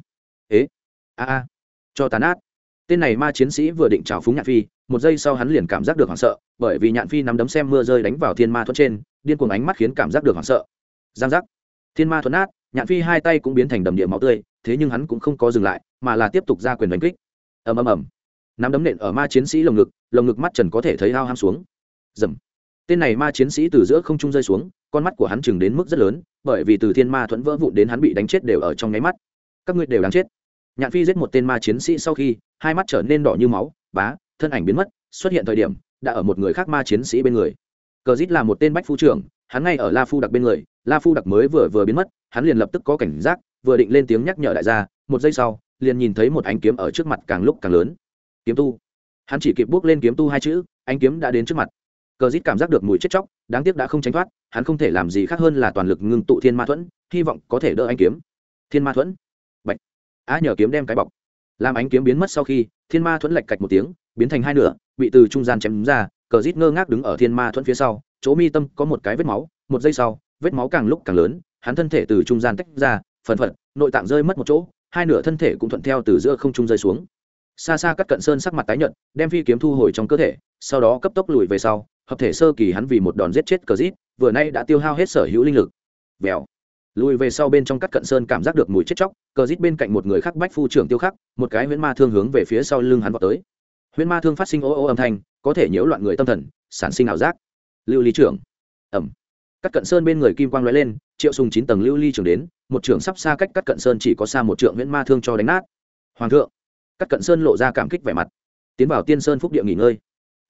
Ế. A a. Cho tàn át tên này ma chiến sĩ vừa định trào phúng nhạn phi, một giây sau hắn liền cảm giác được hoảng sợ, bởi vì nhạn phi nắm đấm xem mưa rơi đánh vào thiên ma thuẫn trên, điên cuồng ánh mắt khiến cảm giác được hoảng sợ giang giác. Thiên ma thuẫn át nhạn phi hai tay cũng biến thành đầm địa máu tươi, thế nhưng hắn cũng không có dừng lại, mà là tiếp tục ra quyền đánh kích. Ầm ầm ầm. Nắm đấm nện ở ma chiến sĩ lồng ngực lồng ngực mắt trần có thể thấy hao ham xuống. Dầm tên này ma chiến sĩ từ giữa không trung rơi xuống, con mắt của hắn chừng đến mức rất lớn, bởi vì từ thiên ma thuẫn vỡ vụn đến hắn bị đánh chết đều ở trong nháy mắt. Các ngươi đều đáng chết. Nhạn phi giết một tên ma chiến sĩ sau khi, hai mắt trở nên đỏ như máu, bá, thân ảnh biến mất, xuất hiện thời điểm, đã ở một người khác ma chiến sĩ bên người. Cờ dít là một tên bách phu trưởng hắn ngay ở la phu đặc bên người, la phu đặc mới vừa vừa biến mất, hắn liền lập tức có cảnh giác, vừa định lên tiếng nhắc nhở đại gia, một giây sau, liền nhìn thấy một ánh kiếm ở trước mặt càng lúc càng lớn. Kiếm tu. Hắn chỉ kịp bước lên kiếm tu hai chữ, ánh kiếm đã đến trước mặt. Cờ dít cảm giác được mùi chết chóc, đáng tiếc đã không tránh thoát, hắn không thể làm gì khác hơn là toàn lực ngưng tụ thiên ma thuẫn, hy vọng có thể đỡ anh kiếm. Thiên ma thuẫn. Bạch. Á nhờ kiếm đem cái bọc. Làm ánh kiếm biến mất sau khi, thiên ma thuẫn lạch cạch một tiếng, biến thành hai nửa, bị từ trung gian chém ra cờ rít ngơ ngác đứng ở thiên ma thuẫn phía sau, chỗ mi tâm có một cái vết máu, một giây sau, vết máu càng lúc càng lớn, hắn thân thể từ trung gian tách ra, phần phật, nội tạng rơi mất một chỗ, hai nửa thân thể cũng thuận theo từ giữa không trung rơi xuống. Xa xa cắt cận sơn sắc mặt tái nhợt, đem phi kiếm thu hồi trong cơ thể, sau đó cấp tốc lùi về sau, hợp thể sơ kỳ hắn vì một đòn giết chết cờ rít, vừa nay đã tiêu hao hết sở hữu linh lực. Vèo. Lùi về sau bên trong cắt cận sơn cảm giác được mùi chết chóc, cờ rít bên cạnh một người khác bách phu trưởng tiêu khắc, một cái huyễn ma thương hướng về phía sau lưng hắn vào tới. Huyễn ma thương phát sinh ô ô âm thanh có thể nhiễu loạn người tâm thần, sản sinh ảo giác. Lưu ly trưởng. Ẩm. Cắt cận sơn bên người kim quang lóe lên, triệu sùng chín tầng lưu ly trưởng đến, một trưởng sắp xa cách cắt cận sơn chỉ có xa một trượng Nguyễn ma thương cho đánh nát. Hoàng thượng. Cắt cận sơn lộ ra cảm kích vẻ mặt. Tiến vào tiên sơn phúc địa nghỉ ngơi.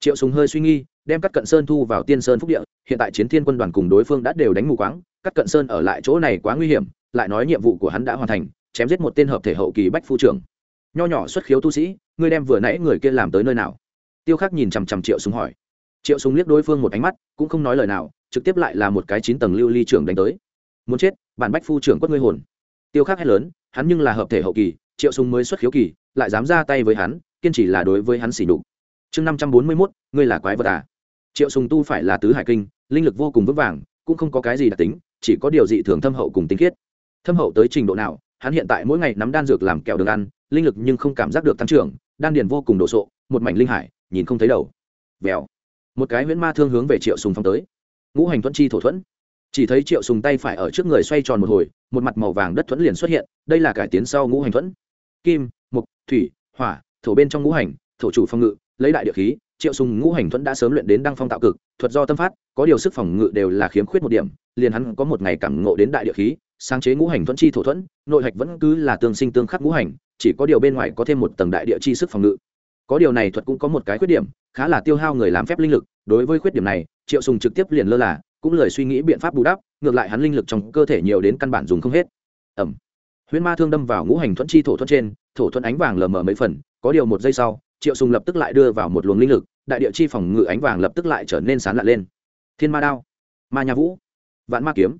Triệu sùng hơi suy nghi, đem cắt cận sơn thu vào tiên sơn phúc địa, hiện tại chiến thiên quân đoàn cùng đối phương đã đều đánh mù quáng, cắt cận sơn ở lại chỗ này quá nguy hiểm, lại nói nhiệm vụ của hắn đã hoàn thành, chém giết một tên hợp thể hậu kỳ bách phu trưởng. Nho nhỏ xuất khiếu tu sĩ, ngươi đem vừa nãy người kia làm tới nơi nào? Tiêu khắc nhìn chằm chằm triệu súng hỏi. Triệu súng liếc đối phương một ánh mắt, cũng không nói lời nào, trực tiếp lại là một cái chín tầng lưu ly trưởng đánh tới. Muốn chết, bản bách phu trưởng quất ngươi hồn. Tiêu khắc hét lớn, hắn nhưng là hợp thể hậu kỳ, triệu súng mới xuất khiếu kỳ, lại dám ra tay với hắn, kiên trì là đối với hắn xỉ đục chương năm trăm bốn mươi mốt, ngươi là quái vật à? Triệu sùng tu phải là tứ hải kinh, linh lực vô cùng vững vàng, cũng không có cái gì đặc tính, chỉ có điều dị thường thâm hậu cùng tinh khiết. Thâm hậu tới trình độ nào, hắn hiện tại mỗi ngày nắm đan dược làm kẹo đường ăn, linh lực nhưng không cảm giác được tăng trưởng, đan điền vô cùng đồ sộ, một mảnh linh hải nhìn không thấy đầu. Vèo. Một cái huyễn ma thương hướng về triệu sùng phong tới. Ngũ hành thuẫn chi thổ thuẫn. Chỉ thấy triệu sùng tay phải ở trước người xoay tròn một hồi, một mặt màu vàng đất thuẫn liền xuất hiện, đây là cải tiến sau ngũ hành thuẫn. Kim, mục, thủy, hỏa, thổ bên trong ngũ hành, thổ chủ phong ngự, lấy đại địa khí, triệu sùng ngũ hành thuẫn đã sớm luyện đến đăng phong tạo cực, thuật do tâm phát, có điều sức phòng ngự đều là khiếm khuyết một điểm, liền hắn có một ngày cảm ngộ đến đại địa khí, sáng chế ngũ hành thuẫn chi thổ thuẫn, nội hạch vẫn cứ là tương sinh tương khắc ngũ hành, chỉ có điều bên ngoài có thêm một tầng đại địa chi sức phòng ngự có điều này thuật cũng có một cái khuyết điểm, khá là tiêu hao người làm phép linh lực, đối với khuyết điểm này, triệu sùng trực tiếp liền lơ là, cũng lời suy nghĩ biện pháp bù đắp, ngược lại hắn linh lực trong cơ thể nhiều đến căn bản dùng không hết. Ẩm huyễn ma thương đâm vào ngũ hành thuẫn chi thổ thuẫn trên, thổ thuẫn ánh vàng lờ mờ mấy phần, có điều một giây sau, triệu sùng lập tức lại đưa vào một luồng linh lực, đại địa chi phòng ngự ánh vàng lập tức lại trở nên sáng lạ lên. Thiên ma đao, ma nhà vũ, vạn ma kiếm.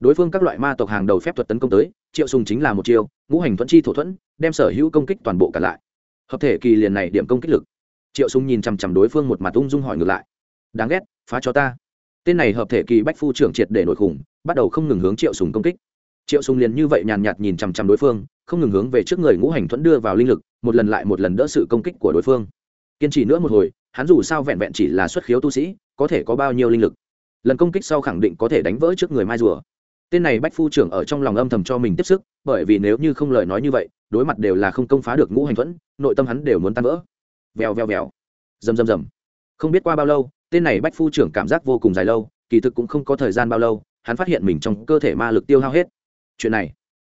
Đối phương các loại ma tộc hàng đầu phép thuật tấn công tới, triệu sùng chính là một chiêu, ngũ hành thuẫn chi thổ thuẫn, đem sở hữu công kích toàn bộ cả lại hợp thể kỳ liền này điểm công kích lực. Triệu Súng nhìn chằm chằm đối phương một mặt ung dung hỏi ngược lại. Đáng ghét, phá cho ta. Tên này hợp thể kỳ bách phu trưởng triệt để nổi khủng, bắt đầu không ngừng hướng triệu sùng công kích. Triệu sùng liền như vậy nhàn nhạt nhìn chằm chằm đối phương, không ngừng hướng về trước người ngũ hành thuẫn đưa vào linh lực, một lần lại một lần đỡ sự công kích của đối phương. Kiên trì nữa một hồi, hắn dù sao vẹn vẹn chỉ là xuất khiếu tu sĩ, có thể có bao nhiêu linh lực? Lần công kích sau khẳng định có thể đánh vỡ trước người mai rùa. Tên này bách phu trưởng ở trong lòng âm thầm cho mình tiếp sức, bởi vì nếu như không lời nói như vậy đối mặt đều là không công phá được ngũ hành thuẫn, nội tâm hắn đều muốn tan vỡ. Vèo vèo vèo. Rầm rầm rầm. Không biết qua bao lâu, tên này bách phu trưởng cảm giác vô cùng dài lâu, kỳ thực cũng không có thời gian bao lâu, hắn phát hiện mình trong cơ thể ma lực tiêu hao hết. Chuyện này,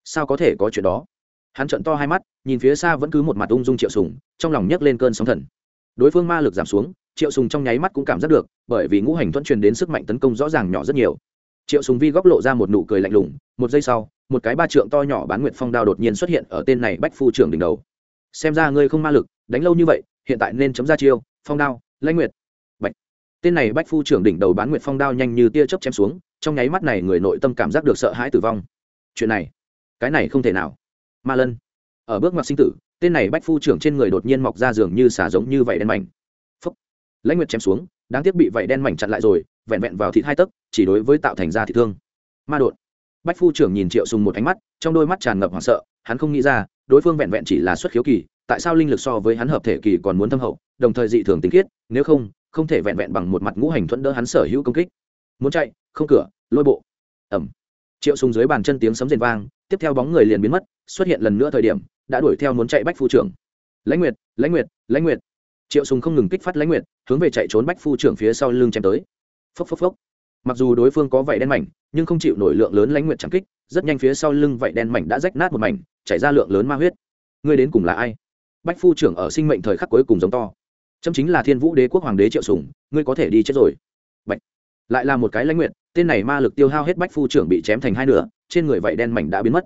sao có thể có chuyện đó? Hắn trận to hai mắt, nhìn phía xa vẫn cứ một mặt ung dung triệu sùng, trong lòng nhấc lên cơn sóng thần. Đối phương ma lực giảm xuống, triệu sùng trong nháy mắt cũng cảm giác được, bởi vì ngũ hành thuận truyền đến sức mạnh tấn công rõ ràng nhỏ rất nhiều. Triệu sùng vi góc lộ ra một nụ cười lạnh lùng, một giây sau một cái ba trượng to nhỏ bán nguyệt phong đao đột nhiên xuất hiện ở tên này bách phu trưởng đỉnh đầu. Xem ra ngươi không ma lực, đánh lâu như vậy, hiện tại nên chấm ra chiêu, phong đao, lãnh nguyệt. Bạch. Tên này bách phu trưởng đỉnh đầu bán nguyệt phong đao nhanh như tia chớp chém xuống, trong nháy mắt này người nội tâm cảm giác được sợ hãi tử vong. Chuyện này, cái này không thể nào. Ma lân. Ở bước ngoặt sinh tử, tên này bách phu trưởng trên người đột nhiên mọc ra giường như xả giống như vậy đen mảnh. Phúc. Lãnh nguyệt chém xuống, đáng tiếc bị vậy đen mảnh chặn lại rồi, vẹn vẹn vào thịt hai tấc, chỉ đối với tạo thành ra thị thương. Ma đột bách phu trưởng nhìn triệu sùng một ánh mắt, trong đôi mắt tràn ngập hoảng sợ, hắn không nghĩ ra, đối phương vẹn vẹn chỉ là xuất khiếu kỳ, tại sao linh lực so với hắn hợp thể kỳ còn muốn thâm hậu, đồng thời dị thường tinh khiết, nếu không không thể vẹn vẹn bằng một mặt ngũ hành thuận đỡ hắn sở hữu công kích. Muốn chạy, không cửa, lôi bộ. Ẩm triệu sùng dưới bàn chân tiếng sấm rền vang, tiếp theo bóng người liền biến mất, xuất hiện lần nữa thời điểm, đã đuổi theo muốn chạy bách phu trưởng. Lãnh nguyệt lãnh nguyệt lãnh nguyệt. Triệu sùng không ngừng kích phát lãnh nguyệt, hướng về chạy trốn bách phu trưởng phía sau lưng chém tới. Phốc phốc phốc mặc dù đối phương có vảy đen mảnh, nhưng không chịu nổi lượng lớn lãnh nguyện trắng kích, rất nhanh phía sau lưng vảy đen mảnh đã rách nát một mảnh, chảy ra lượng lớn ma huyết. Ngươi đến cùng là ai? Bách phu trưởng ở sinh mệnh thời khắc cuối cùng giống to. Chấm chính là thiên vũ đế quốc hoàng đế triệu sùng, ngươi có thể đi chết rồi. Bạch. Lại là một cái lãnh nguyện, tên này ma lực tiêu hao hết bách phu trưởng bị chém thành hai nửa, trên người vảy đen mảnh đã biến mất.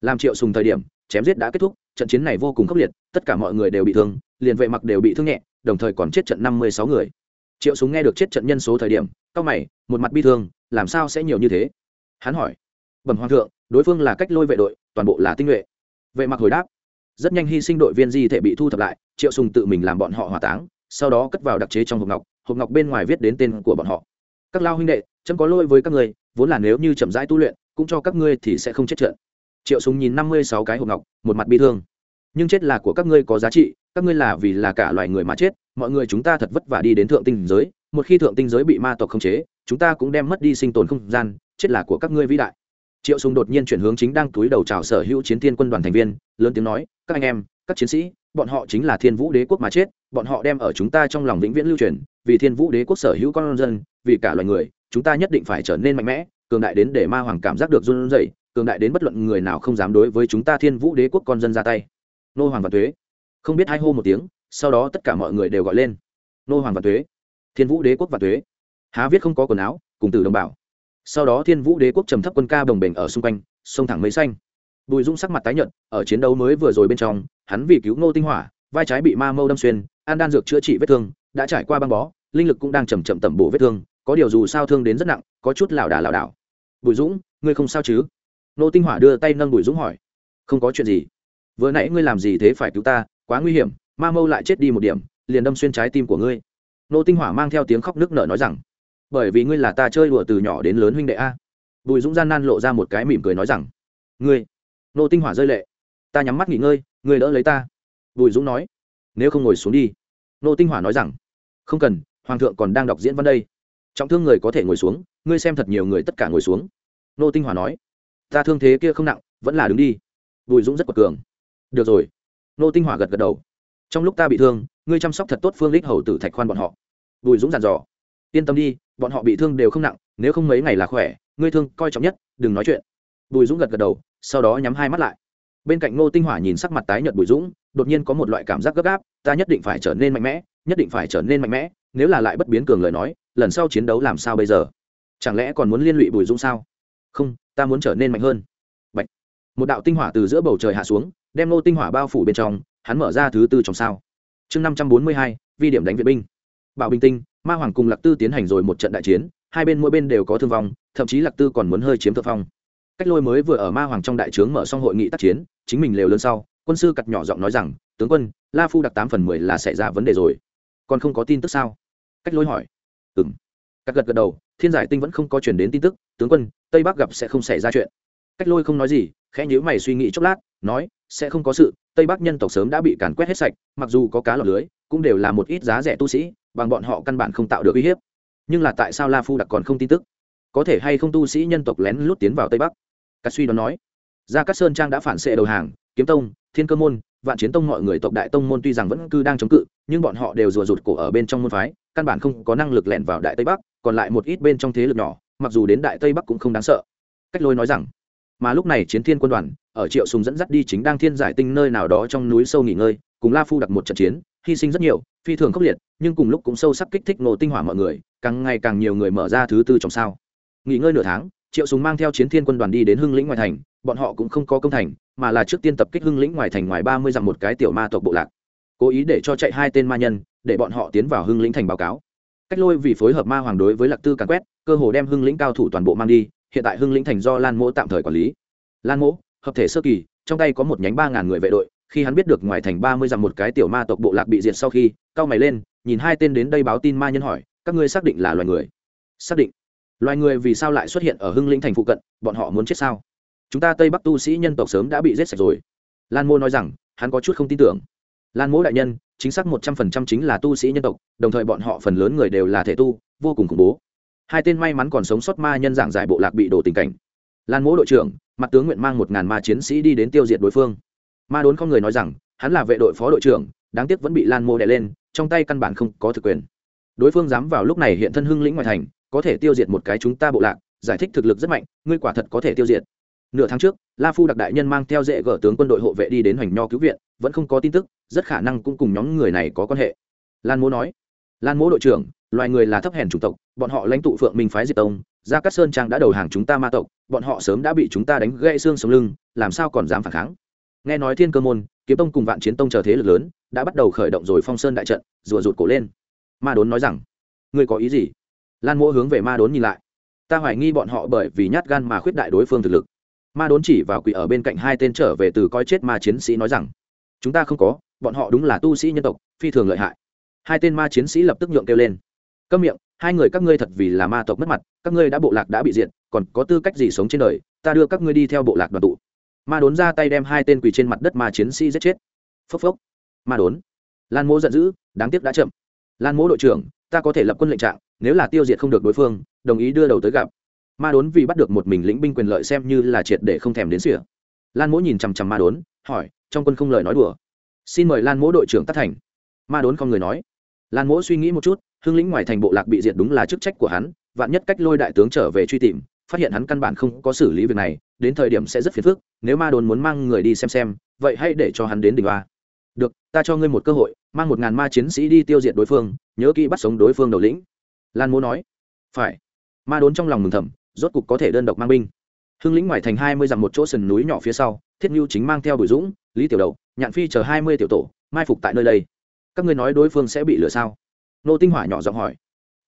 Làm triệu sùng thời điểm, chém giết đã kết thúc, trận chiến này vô cùng khốc liệt, tất cả mọi người đều bị thương, liền vệ mặc đều bị thương nhẹ, đồng thời còn chết trận năm mươi sáu người triệu súng nghe được chết trận nhân số thời điểm cao mày, một mặt bi thương, làm sao sẽ nhiều như thế? Hắn hỏi. Bẩm hoàng thượng, đối phương là cách lôi vệ đội, toàn bộ là tinh nhuệ. Vệ mặc hồi đáp. Rất nhanh hy sinh đội viên di thể bị thu thập lại, triệu sùng tự mình làm bọn họ hỏa táng, sau đó cất vào đặc chế trong hộp ngọc hộp ngọc bên ngoài viết đến tên của bọn họ. Các lao huynh đệ, chấm có lỗi với các người vốn là nếu như chậm rãi tu luyện, cũng cho các ngươi thì sẽ không chết trận. Triệu súng nhìn năm mươi sáu cái hộp ngọc, một mặt bi thương. Nhưng chết là của các ngươi có giá trị, các ngươi là vì là cả loài người mà chết mọi người chúng ta thật vất vả đi đến thượng tinh giới, một khi thượng tinh giới bị ma tộc khống chế, chúng ta cũng đem mất đi sinh tồn không gian, chết là của các ngươi vĩ đại. Triệu sùng đột nhiên chuyển hướng chính đang túi đầu chào sở hữu chiến thiên quân đoàn thành viên, lớn tiếng nói, các anh em, các chiến sĩ, bọn họ chính là thiên vũ đế quốc mà chết, bọn họ đem ở chúng ta trong lòng vĩnh viễn lưu truyền, vì thiên vũ đế quốc sở hữu con dân, vì cả loài người, chúng ta nhất định phải trở nên mạnh mẽ, cường đại đến để ma hoàng cảm giác được run rẩy, cường đại đến bất luận người nào không dám đối với chúng ta thiên vũ đế quốc con dân ra tay. Nô hoàng và thuế không biết hai hô một tiếng sau đó tất cả mọi người đều gọi lên. Nô hoàng và thuế thiên vũ đế quốc và thuế há viết không có quần áo, cùng từ đồng bào. Sau đó thiên vũ đế quốc trầm thấp quân ca đồng bình ở xung quanh sông thẳng mấy xanh. Bùi dũng sắc mặt tái nhợt, ở chiến đấu mới vừa rồi bên trong, hắn vì cứu ngô tinh hỏa, vai trái bị ma mâu đâm xuyên, an đan dược chữa trị vết thương, đã trải qua băng bó, linh lực cũng đang chầm chậm tẩm bổ vết thương, có điều dù sao thương đến rất nặng, có chút lảo đà lảo đảo. Bùi dũng, ngươi không sao chứ? Nô tinh hỏa đưa tay nâng bùi dũng hỏi. Không có chuyện gì. Vừa nãy ngươi làm gì thế phải cứu ta? Quá nguy hiểm ma mâu lại chết đi một điểm, liền đâm xuyên trái tim của ngươi. Nô tinh hỏa mang theo tiếng khóc nước nở nói rằng, bởi vì ngươi là ta chơi đùa từ nhỏ đến lớn huynh đệ a. Bùi dũng gian nan lộ ra một cái mỉm cười nói rằng, ngươi, nô tinh hỏa rơi lệ. Ta nhắm mắt nghỉ ngơi, ngươi đỡ lấy ta. Bùi dũng nói, nếu không ngồi xuống đi. Nô tinh hỏa nói rằng, không cần, hoàng thượng còn đang đọc diễn văn đây. Trọng thương người có thể ngồi xuống, ngươi xem thật nhiều người tất cả ngồi xuống. Nô tinh hỏa nói, ta thương thế kia không nặng, vẫn là đứng đi. Bùi dũng rất quật cường. Được rồi. Nô tinh hỏa gật gật đầu trong lúc ta bị thương, ngươi chăm sóc thật tốt phương lích hầu tử thạch khoan bọn họ. Bùi dũng dặn dò. Yên tâm đi, bọn họ bị thương đều không nặng, nếu không mấy ngày là khỏe, ngươi thương coi trọng nhất, đừng nói chuyện. Bùi dũng gật gật đầu, sau đó nhắm hai mắt lại. Bên cạnh ngô tinh hỏa nhìn sắc mặt tái nhợt bùi dũng, đột nhiên có một loại cảm giác gấp gáp, ta nhất định phải trở nên mạnh mẽ, nhất định phải trở nên mạnh mẽ, nếu là lại bất biến cường lời nói, lần sau chiến đấu làm sao bây giờ? Chẳng lẽ còn muốn liên lụy bùi dũng sao? Không, ta muốn trở nên mạnh hơn. Bạch. một đạo tinh hỏa từ giữa bầu trời hạ xuống, đem ngô tinh hỏa bao phủ bên trong hắn mở ra thứ tư trong sao. Chương năm trăm bốn mươi hai, vi điểm đánh viện binh. Bảo bình tinh, ma hoàng cùng lạc tư tiến hành rồi một trận đại chiến, hai bên mỗi bên đều có thương vong, thậm chí lạc tư còn muốn hơi chiếm thượng phong. Cách lôi mới vừa ở ma hoàng trong đại trướng mở xong hội nghị tác chiến, chính mình lều lớn sau, quân sư cặt nhỏ giọng nói rằng, tướng quân, la phu đặc tám phần mười là xảy ra vấn đề rồi. Còn không có tin tức sao? Cách lôi hỏi. Ừng các gật gật đầu, thiên giải tinh vẫn không có chuyển đến tin tức, tướng quân, tây bắc gặp sẽ không xảy ra chuyện. Cách lôi không nói gì, khẽ nhíu mày suy nghĩ chốc lát nói, sẽ không có sự, tây bắc nhân tộc sớm đã bị càn quét hết sạch, mặc dù có cá lọc lưới, cũng đều là một ít giá rẻ tu sĩ, bằng bọn họ căn bản không tạo được uy hiếp. Nhưng là tại sao la phu đặc còn không tin tức? Có thể hay không tu sĩ nhân tộc lén lút tiến vào tây bắc? Cát suy đoán nói. Gia cát sơn trang đã phản xệ đầu hàng, kiếm tông, thiên cơ môn, vạn chiến tông mọi người tộc đại tông môn tuy rằng vẫn cứ đang chống cự, nhưng bọn họ đều rùa rụt cổ ở bên trong môn phái, căn bản không có năng lực lẻn vào đại tây bắc, còn lại một ít bên trong thế lực nhỏ, mặc dù đến đại tây bắc cũng không đáng sợ. Cách lôi nói rằng mà lúc này chiến thiên quân đoàn ở triệu sùng dẫn dắt đi chính đang thiên giải tinh nơi nào đó trong núi sâu nghỉ ngơi, cùng la phu đặt một trận chiến, hy sinh rất nhiều, phi thường khốc liệt, nhưng cùng lúc cũng sâu sắc kích thích nổ tinh hỏa mọi người, càng ngày càng nhiều người mở ra thứ tư trong sao. Nghỉ ngơi nửa tháng, triệu sùng mang theo chiến thiên quân đoàn đi đến hưng lĩnh ngoài thành, bọn họ cũng không có công thành, mà là trước tiên tập kích hưng lĩnh ngoài thành ngoài ba mươi dặm một cái tiểu ma tộc bộ lạc. Cố ý để cho chạy hai tên ma nhân, để bọn họ tiến vào hưng lĩnh thành báo cáo. Cách lôi vì phối hợp ma hoàng đối với lạc tư càn quét, cơ hồ đem hưng lĩnh cao thủ toàn bộ mang đi hiện tại hưng lĩnh thành do lan mỗ tạm thời quản lý. Lan mỗ, hợp thể sơ kỳ, trong tay có một nhánh ba ngàn người vệ đội, khi hắn biết được ngoài thành ba mươi dặm một cái tiểu ma tộc bộ lạc bị diệt sau khi cao mày lên, nhìn hai tên đến đây báo tin ma nhân hỏi, các ngươi xác định là loài người? Xác định. Loài người vì sao lại xuất hiện ở hưng lĩnh thành phụ cận, bọn họ muốn chết sao? Chúng ta tây bắc tu sĩ nhân tộc sớm đã bị giết sạch rồi. Lan mô nói rằng, hắn có chút không tin tưởng. Lan mỗ đại nhân, chính xác một trăm phần trăm chính là tu sĩ nhân tộc, đồng thời bọn họ phần lớn người đều là thể tu, vô cùng khủng bố hai tên may mắn còn sống sót ma nhân dạng giải bộ lạc bị đổ tình cảnh. Lan mỗ đội trưởng, mặt tướng nguyện mang một ngàn ma chiến sĩ đi đến tiêu diệt đối phương. Ma đốn không người nói rằng, hắn là vệ đội phó đội trưởng, đáng tiếc vẫn bị lan mô đè lên, trong tay căn bản không có thực quyền. Đối phương dám vào lúc này hiện thân hưng lĩnh ngoài thành, có thể tiêu diệt một cái chúng ta bộ lạc, giải thích thực lực rất mạnh, ngươi quả thật có thể tiêu diệt. Nửa tháng trước, la phu đặc đại nhân mang theo dễ gỡ tướng quân đội hộ vệ đi đến hoành nho cứu viện, vẫn không có tin tức, rất khả năng cũng cùng nhóm người này có quan hệ. Lan mô nói. Lan mô đội trưởng loài người là thấp hèn chủng tộc, bọn họ lãnh tụ phượng minh phái diệt tông, gia cát sơn trang đã đầu hàng chúng ta ma tộc, bọn họ sớm đã bị chúng ta đánh gãy xương sống lưng, làm sao còn dám phản kháng? Nghe nói thiên cơ môn, kiếm tông cùng vạn chiến tông chờ thế lực lớn, đã bắt đầu khởi động rồi phong sơn đại trận rùa rụt cổ lên. Ma đốn nói rằng, ngươi có ý gì? Lan mỗ hướng về ma đốn nhìn lại. Ta hoài nghi bọn họ bởi vì nhát gan mà khuyết đại đối phương thực lực. Ma đốn chỉ vào quỷ ở bên cạnh hai tên trở về từ coi chết ma chiến sĩ nói rằng, chúng ta không có, bọn họ đúng là tu sĩ nhân tộc, phi thường lợi hại. Hai tên ma chiến sĩ lập tức nhượng kêu lên câm miệng hai người các ngươi thật vì là ma tộc mất mặt các ngươi đã bộ lạc đã bị diện, còn có tư cách gì sống trên đời ta đưa các ngươi đi theo bộ lạc đoàn tụ. Ma đốn ra tay đem hai tên quỳ trên mặt đất ma chiến sĩ giết chết. Phốc phốc. Ma đốn. Lan mỗ giận dữ đáng tiếc đã chậm. Lan mỗ đội trưởng ta có thể lập quân lệnh trạng nếu là tiêu diệt không được đối phương đồng ý đưa đầu tới gặp. Ma đốn vì bắt được một mình lĩnh binh quyền lợi xem như là triệt để không thèm đến sỉa. Lan mỗ nhìn chằm chằm ma đốn hỏi trong quân không lời nói đùa. Xin mời lan mỗ đội trưởng tác thành. Ma đốn không người nói. Lan mỗ suy nghĩ một chút hưng lĩnh ngoài thành bộ lạc bị diệt đúng là chức trách của hắn, vạn nhất cách lôi đại tướng trở về truy tìm, phát hiện hắn căn bản không có xử lý việc này, đến thời điểm sẽ rất phiền phức, nếu ma đồn muốn mang người đi xem xem, vậy hãy để cho hắn đến đỉnh hoa. Được, ta cho ngươi một cơ hội, mang một ngàn ma chiến sĩ đi tiêu diệt đối phương, nhớ kỹ bắt sống đối phương đầu lĩnh. Lan Mô nói. Phải. Ma đốn trong lòng mừng thầm, rốt cục có thể đơn độc mang binh. Hưng lĩnh ngoài thành hai mươi dặm một chỗ sườn núi nhỏ phía sau, thiết mưu chính mang theo bùi dũng, lý tiểu đầu, nhạn phi chờ hai mươi tiểu tổ, mai phục tại nơi đây. Các ngươi nói đối phương sẽ bị lửa sao? Nô tinh hỏa nhỏ giọng hỏi.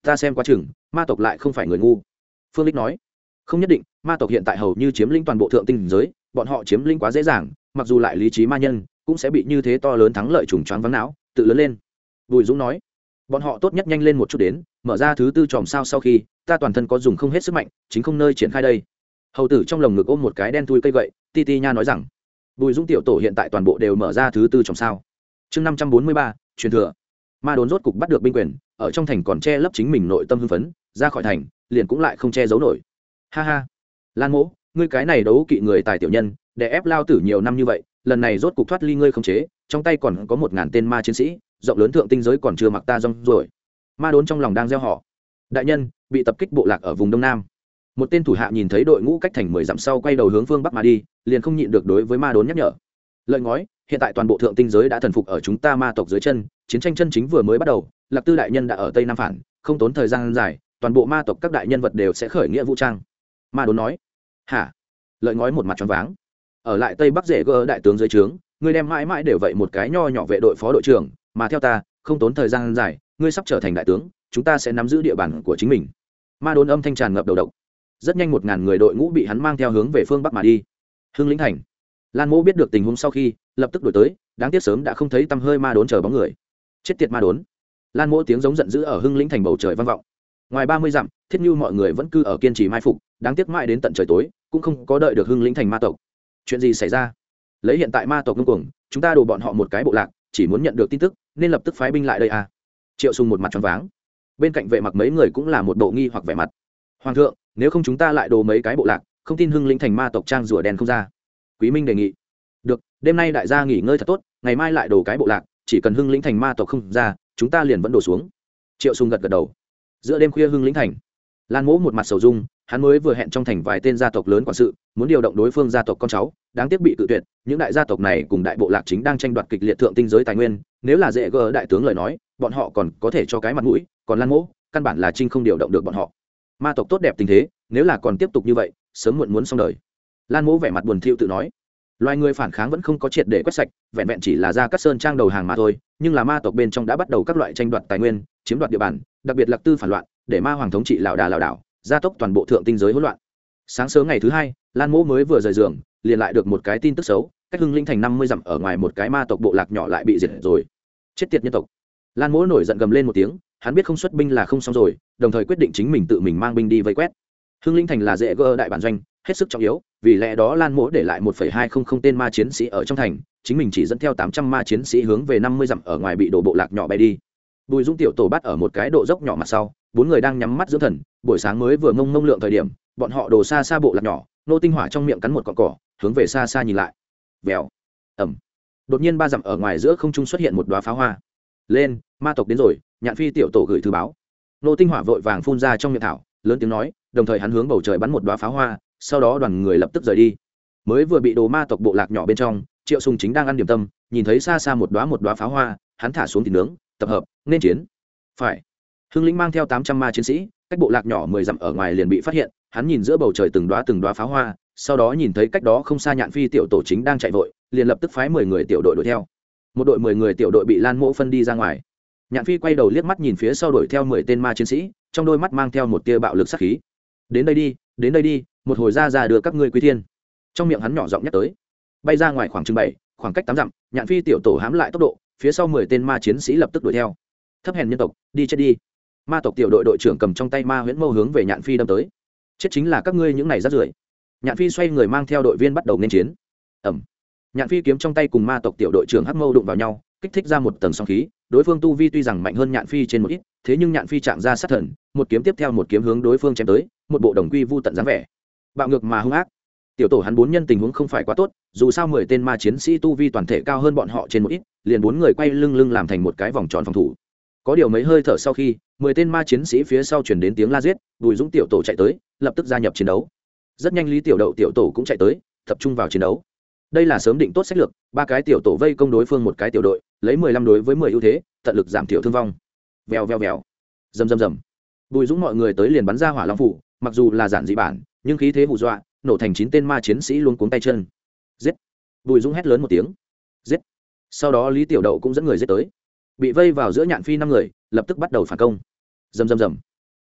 Ta xem quá chừng, ma tộc lại không phải người ngu. Phương lích nói. Không nhất định, ma tộc hiện tại hầu như chiếm lĩnh toàn bộ thượng tinh giới, bọn họ chiếm lĩnh quá dễ dàng, mặc dù lại lý trí ma nhân, cũng sẽ bị như thế to lớn thắng lợi trùng choáng vắng não, tự lớn lên. Bùi dũng nói. Bọn họ tốt nhất nhanh lên một chút đến, mở ra thứ tư chòm sao sau khi, ta toàn thân có dùng không hết sức mạnh, chính không nơi triển khai đây. Hầu tử trong lồng ngực ôm một cái đen thui cây gậy, ti ti nha nói rằng. Bùi dũng tiểu tổ hiện tại toàn bộ đều mở ra thứ tư chòm sao. Chương năm trăm bốn mươi ba, truyền thừa ma đốn rốt cục bắt được binh quyền, ở trong thành còn che lấp chính mình nội tâm hưng phấn, ra khỏi thành, liền cũng lại không che giấu nổi. Ha ha. Lan mỗ, ngươi cái này đấu kỵ người tài tiểu nhân, để ép lao tử nhiều năm như vậy, lần này rốt cục thoát ly ngươi không chế, trong tay còn có một ngàn tên ma chiến sĩ, rộng lớn thượng tinh giới còn chưa mặc ta rong rồi ma đốn trong lòng đang gieo họ. Đại nhân, bị tập kích bộ lạc ở vùng đông nam. Một tên thủ hạ nhìn thấy đội ngũ cách thành mười dặm sau quay đầu hướng phương bắc mà đi, liền không nhịn được đối với ma đốn nhắc nhở. Lợi ngói hiện tại toàn bộ thượng tinh giới đã thần phục ở chúng ta ma tộc dưới chân, chiến tranh chân chính vừa mới bắt đầu, lạc tư đại nhân đã ở tây nam phản, không tốn thời gian dài, toàn bộ ma tộc các đại nhân vật đều sẽ khởi nghĩa vũ trang. Ma đốn nói, hả? Lợi ngói một mặt tròn váng. Ở lại tây bắc rể gỡ đại tướng dưới trướng, ngươi đem mãi mãi đều vậy một cái nho nhỏ vệ đội phó đội trưởng, mà theo ta, không tốn thời gian dài, ngươi sắp trở thành đại tướng, chúng ta sẽ nắm giữ địa bàn của chính mình. Ma đốn âm thanh tràn ngập đầu độc. Rất nhanh một ngàn người đội ngũ bị hắn mang theo hướng về phương bắc mà đi. Hưng lĩnh thành lan mỗ biết được tình huống sau khi, lập tức đổi tới, đáng tiếc sớm đã không thấy tăm hơi ma đốn chờ bóng người. Chết tiệt ma đốn. Lan mỗ tiếng giống giận dữ ở hưng lĩnh thành bầu trời vang vọng. Ngoài ba mươi dặm, thiết như mọi người vẫn cư ở kiên trì mai phục, đáng tiếc mãi đến tận trời tối, cũng không có đợi được hưng lĩnh thành ma tộc. Chuyện gì xảy ra? Lấy hiện tại ma tộc ngưng cuồng, chúng ta đổ bọn họ một cái bộ lạc, chỉ muốn nhận được tin tức, nên lập tức phái binh lại đây à? Triệu sùng một mặt tròn váng. Bên cạnh vệ mặc mấy người cũng là một bộ nghi hoặc vẻ mặt. Hoàng thượng, nếu không chúng ta lại đồ mấy cái bộ lạc, không tin hưng lĩnh thành ma tộc trang rùa đen không ra quý minh đề nghị. Được, đêm nay đại gia nghỉ ngơi thật tốt, ngày mai lại đổ cái bộ lạc, chỉ cần hưng lĩnh thành ma tộc không ra, chúng ta liền vẫn đổ xuống. Triệu sùng gật gật đầu. Giữa đêm khuya hưng lĩnh thành, lan mỗ một mặt sầu dung, hắn mới vừa hẹn trong thành vài tên gia tộc lớn quản sự, muốn điều động đối phương gia tộc con cháu, đáng tiếc bị tự tuyệt, những đại gia tộc này cùng đại bộ lạc chính đang tranh đoạt kịch liệt thượng tinh giới tài nguyên, nếu là dễ gờ đại tướng lời nói, bọn họ còn có thể cho cái mặt mũi, còn lan mỗ, căn bản là trinh không điều động được bọn họ. Ma tộc tốt đẹp tình thế, nếu là còn tiếp tục như vậy, sớm muộn muốn xong đời lan mỗ vẻ mặt buồn thiu tự nói. Loài người phản kháng vẫn không có triệt để quét sạch, vẹn vẹn chỉ là ra các sơn trang đầu hàng mà thôi, nhưng là ma tộc bên trong đã bắt đầu các loại tranh đoạt tài nguyên, chiếm đoạt địa bàn, đặc biệt lạc tư phản loạn, để ma hoàng thống trị lảo đà lảo đảo, gia tốc toàn bộ thượng tinh giới hỗn loạn. Sáng sớm ngày thứ hai, lan mỗ mới vừa rời giường, liền lại được một cái tin tức xấu, cách hưng linh thành năm mươi dặm ở ngoài một cái ma tộc bộ lạc nhỏ lại bị diệt rồi. Chết tiệt nhân tộc. Lan mỗ nổi giận gầm lên một tiếng, hắn biết không xuất binh là không xong rồi, đồng thời quyết định chính mình tự mình mang binh đi vây quét. Hưng linh thành là dễ gỡ đại bản doanh hết sức trọng yếu, vì lẽ đó lan mỗ để lại một phẩy hai không không tên ma chiến sĩ ở trong thành, chính mình chỉ dẫn theo tám trăm ma chiến sĩ hướng về năm mươi dặm ở ngoài bị đổ bộ lạc nhỏ bay đi. Bùi dung tiểu tổ bắt ở một cái độ dốc nhỏ mặt sau, bốn người đang nhắm mắt dưỡng thần, buổi sáng mới vừa ngông ngông lượng thời điểm, bọn họ đổ xa xa bộ lạc nhỏ, nô tinh hỏa trong miệng cắn một cọn cỏ, hướng về xa xa nhìn lại. Vèo ẩm đột nhiên ba dặm ở ngoài giữa không trung xuất hiện một đoá pháo hoa. Lên, ma tộc đến rồi, nhạn phi tiểu tổ gửi thư báo. Nô tinh hỏa vội vàng phun ra trong miệng thảo, lớn tiếng nói, đồng thời hắn hướng bầu trời bắn một đoá pháo hoa sau đó đoàn người lập tức rời đi. Mới vừa bị đồ ma tộc bộ lạc nhỏ bên trong, triệu sùng chính đang ăn điểm tâm, nhìn thấy xa xa một đóa một đóa pháo hoa, hắn thả xuống thịt nướng, tập hợp, nên chiến. Phải. Hưng lĩnh mang theo tám trăm ma chiến sĩ, cách bộ lạc nhỏ mười dặm ở ngoài liền bị phát hiện, hắn nhìn giữa bầu trời từng đóa từng đóa pháo hoa, sau đó nhìn thấy cách đó không xa nhạn phi tiểu tổ chính đang chạy vội, liền lập tức phái mười người tiểu đội đuổi theo. Một đội mười người tiểu đội bị lan mộ phân đi ra ngoài. Nhạn phi quay đầu liếc mắt nhìn phía sau đuổi theo mười tên ma chiến sĩ, trong đôi mắt mang theo một tia bạo lực sắc khí. Đến đây đi, đến đây đi một hồi ra ra đưa các ngươi quý thiên. Trong miệng hắn nhỏ giọng nhắc tới. Bay ra ngoài khoảng chừng bảy, khoảng cách tám dặm, nhạn phi tiểu tổ hám lại tốc độ, phía sau mười tên ma chiến sĩ lập tức đuổi theo. Thấp hèn nhân tộc, đi chết đi. Ma tộc tiểu đội đội trưởng cầm trong tay ma huyễn mâu hướng về nhạn phi đâm tới. Chết chính là các ngươi những này rát rưởi. Nhạn phi xoay người mang theo đội viên bắt đầu nên chiến. Ẩm nhạn phi kiếm trong tay cùng ma tộc tiểu đội trưởng hắc mâu đụng vào nhau, kích thích ra một tầng song khí, đối phương tu vi tuy rằng mạnh hơn nhạn phi trên một ít, thế nhưng nhạn phi chạm ra sát thần, một kiếm tiếp theo một kiếm hướng đối phương chém tới, một bộ đồng quy vu tận dáng vẻ bạo ngược mà hung ác. Tiểu tổ hắn bốn nhân tình huống không phải quá tốt, dù sao mười tên ma chiến sĩ tu vi toàn thể cao hơn bọn họ trên một ít, liền bốn người quay lưng lưng làm thành một cái vòng tròn phòng thủ. Có điều mấy hơi thở sau khi, mười tên ma chiến sĩ phía sau chuyển đến tiếng la giết, bùi dũng tiểu tổ chạy tới, lập tức gia nhập chiến đấu. Rất nhanh lý tiểu đậu tiểu tổ cũng chạy tới, tập trung vào chiến đấu. Đây là sớm định tốt sách lược, ba cái tiểu tổ vây công đối phương một cái tiểu đội, lấy mười lăm đối với mười ưu thế, tận lực giảm thiểu thương vong. Vèo vèo vèo. Rầm rầm rầm. Bùi dũng mọi người tới liền bắn ra hỏa long phủ, mặc dù là giản dị bản nhưng khí thế hù dọa, nổ thành chín tên ma chiến sĩ luôn cuống tay chân. Giết! Bùi dũng hét lớn một tiếng. Giết! Sau đó lý tiểu đậu cũng dẫn người giết tới. Bị vây vào giữa nhạn phi năm người, lập tức bắt đầu phản công. Dầm dầm dầm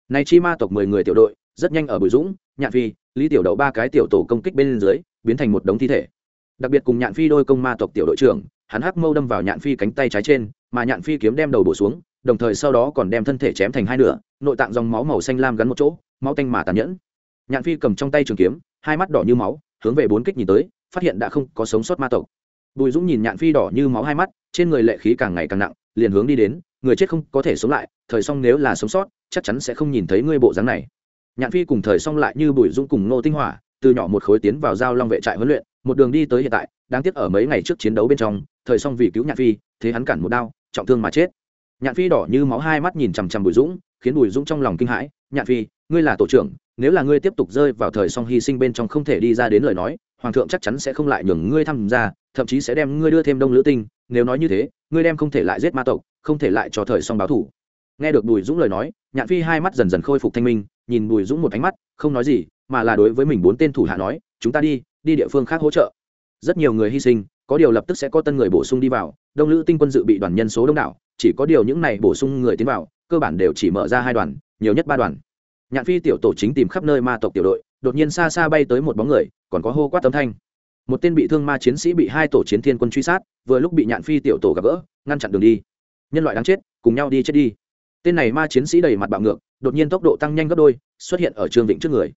này chi ma tộc mười người tiểu đội, rất nhanh ở bùi dũng, nhạn phi, lý tiểu đậu ba cái tiểu tổ công kích bên dưới, biến thành một đống thi thể. Đặc biệt cùng nhạn phi đôi công ma tộc tiểu đội trưởng, hắn hắc mâu đâm vào nhạn phi cánh tay trái trên, mà nhạn phi kiếm đem đầu bổ xuống, đồng thời sau đó còn đem thân thể chém thành hai nửa, nội tạng dòng máu màu xanh lam gắn một chỗ, máu tanh mà tàn nhẫn nhạn phi cầm trong tay trường kiếm, hai mắt đỏ như máu, hướng về bốn kích nhìn tới, phát hiện đã không có sống sót ma tộc. Bùi dũng nhìn nhạn phi đỏ như máu hai mắt, trên người lệ khí càng ngày càng nặng, liền hướng đi đến, người chết không có thể sống lại, thời xong nếu là sống sót, chắc chắn sẽ không nhìn thấy ngươi bộ dáng này. Nhạn phi cùng thời xong lại như bùi dũng cùng Ngô tinh hỏa, từ nhỏ một khối tiến vào giao long vệ trại huấn luyện, một đường đi tới hiện tại, đáng tiếc ở mấy ngày trước chiến đấu bên trong, thời xong vì cứu nhạn phi, thế hắn cản một đao, trọng thương mà chết. Nhạn phi đỏ như máu hai mắt nhìn chằm chằm bùi dũng khiến bùi dũng trong lòng kinh hãi, nhạn phi, ngươi là tổ trưởng, nếu là ngươi tiếp tục rơi vào thời song hy sinh bên trong không thể đi ra đến lời nói, hoàng thượng chắc chắn sẽ không lại nhường ngươi tham gia, thậm chí sẽ đem ngươi đưa thêm đông lữ tinh, nếu nói như thế, ngươi đem không thể lại giết ma tộc, không thể lại cho thời song báo thủ. Nghe được bùi dũng lời nói, nhạn phi hai mắt dần dần khôi phục thanh minh, nhìn bùi dũng một ánh mắt, không nói gì, mà là đối với mình bốn tên thủ hạ nói, chúng ta đi đi địa phương khác hỗ trợ. Rất nhiều người hy sinh, có điều lập tức sẽ có tân người bổ sung đi vào, đông lữ tinh quân dự bị đoàn nhân số đông đảo, chỉ có điều những này bổ sung người tiến vào cơ bản đều chỉ mở ra hai đoàn, nhiều nhất ba đoàn. Nhạn phi tiểu tổ chính tìm khắp nơi ma tộc tiểu đội, đột nhiên xa xa bay tới một bóng người, còn có hô quát tấm thanh. Một tên bị thương ma chiến sĩ bị hai tổ chiến thiên quân truy sát, vừa lúc bị nhạn phi tiểu tổ gặp gỡ, ngăn chặn đường đi. Nhân loại đáng chết, cùng nhau đi chết đi. Tên này ma chiến sĩ đầy mặt bạo ngược, đột nhiên tốc độ tăng nhanh gấp đôi, xuất hiện ở trương vịnh trước người.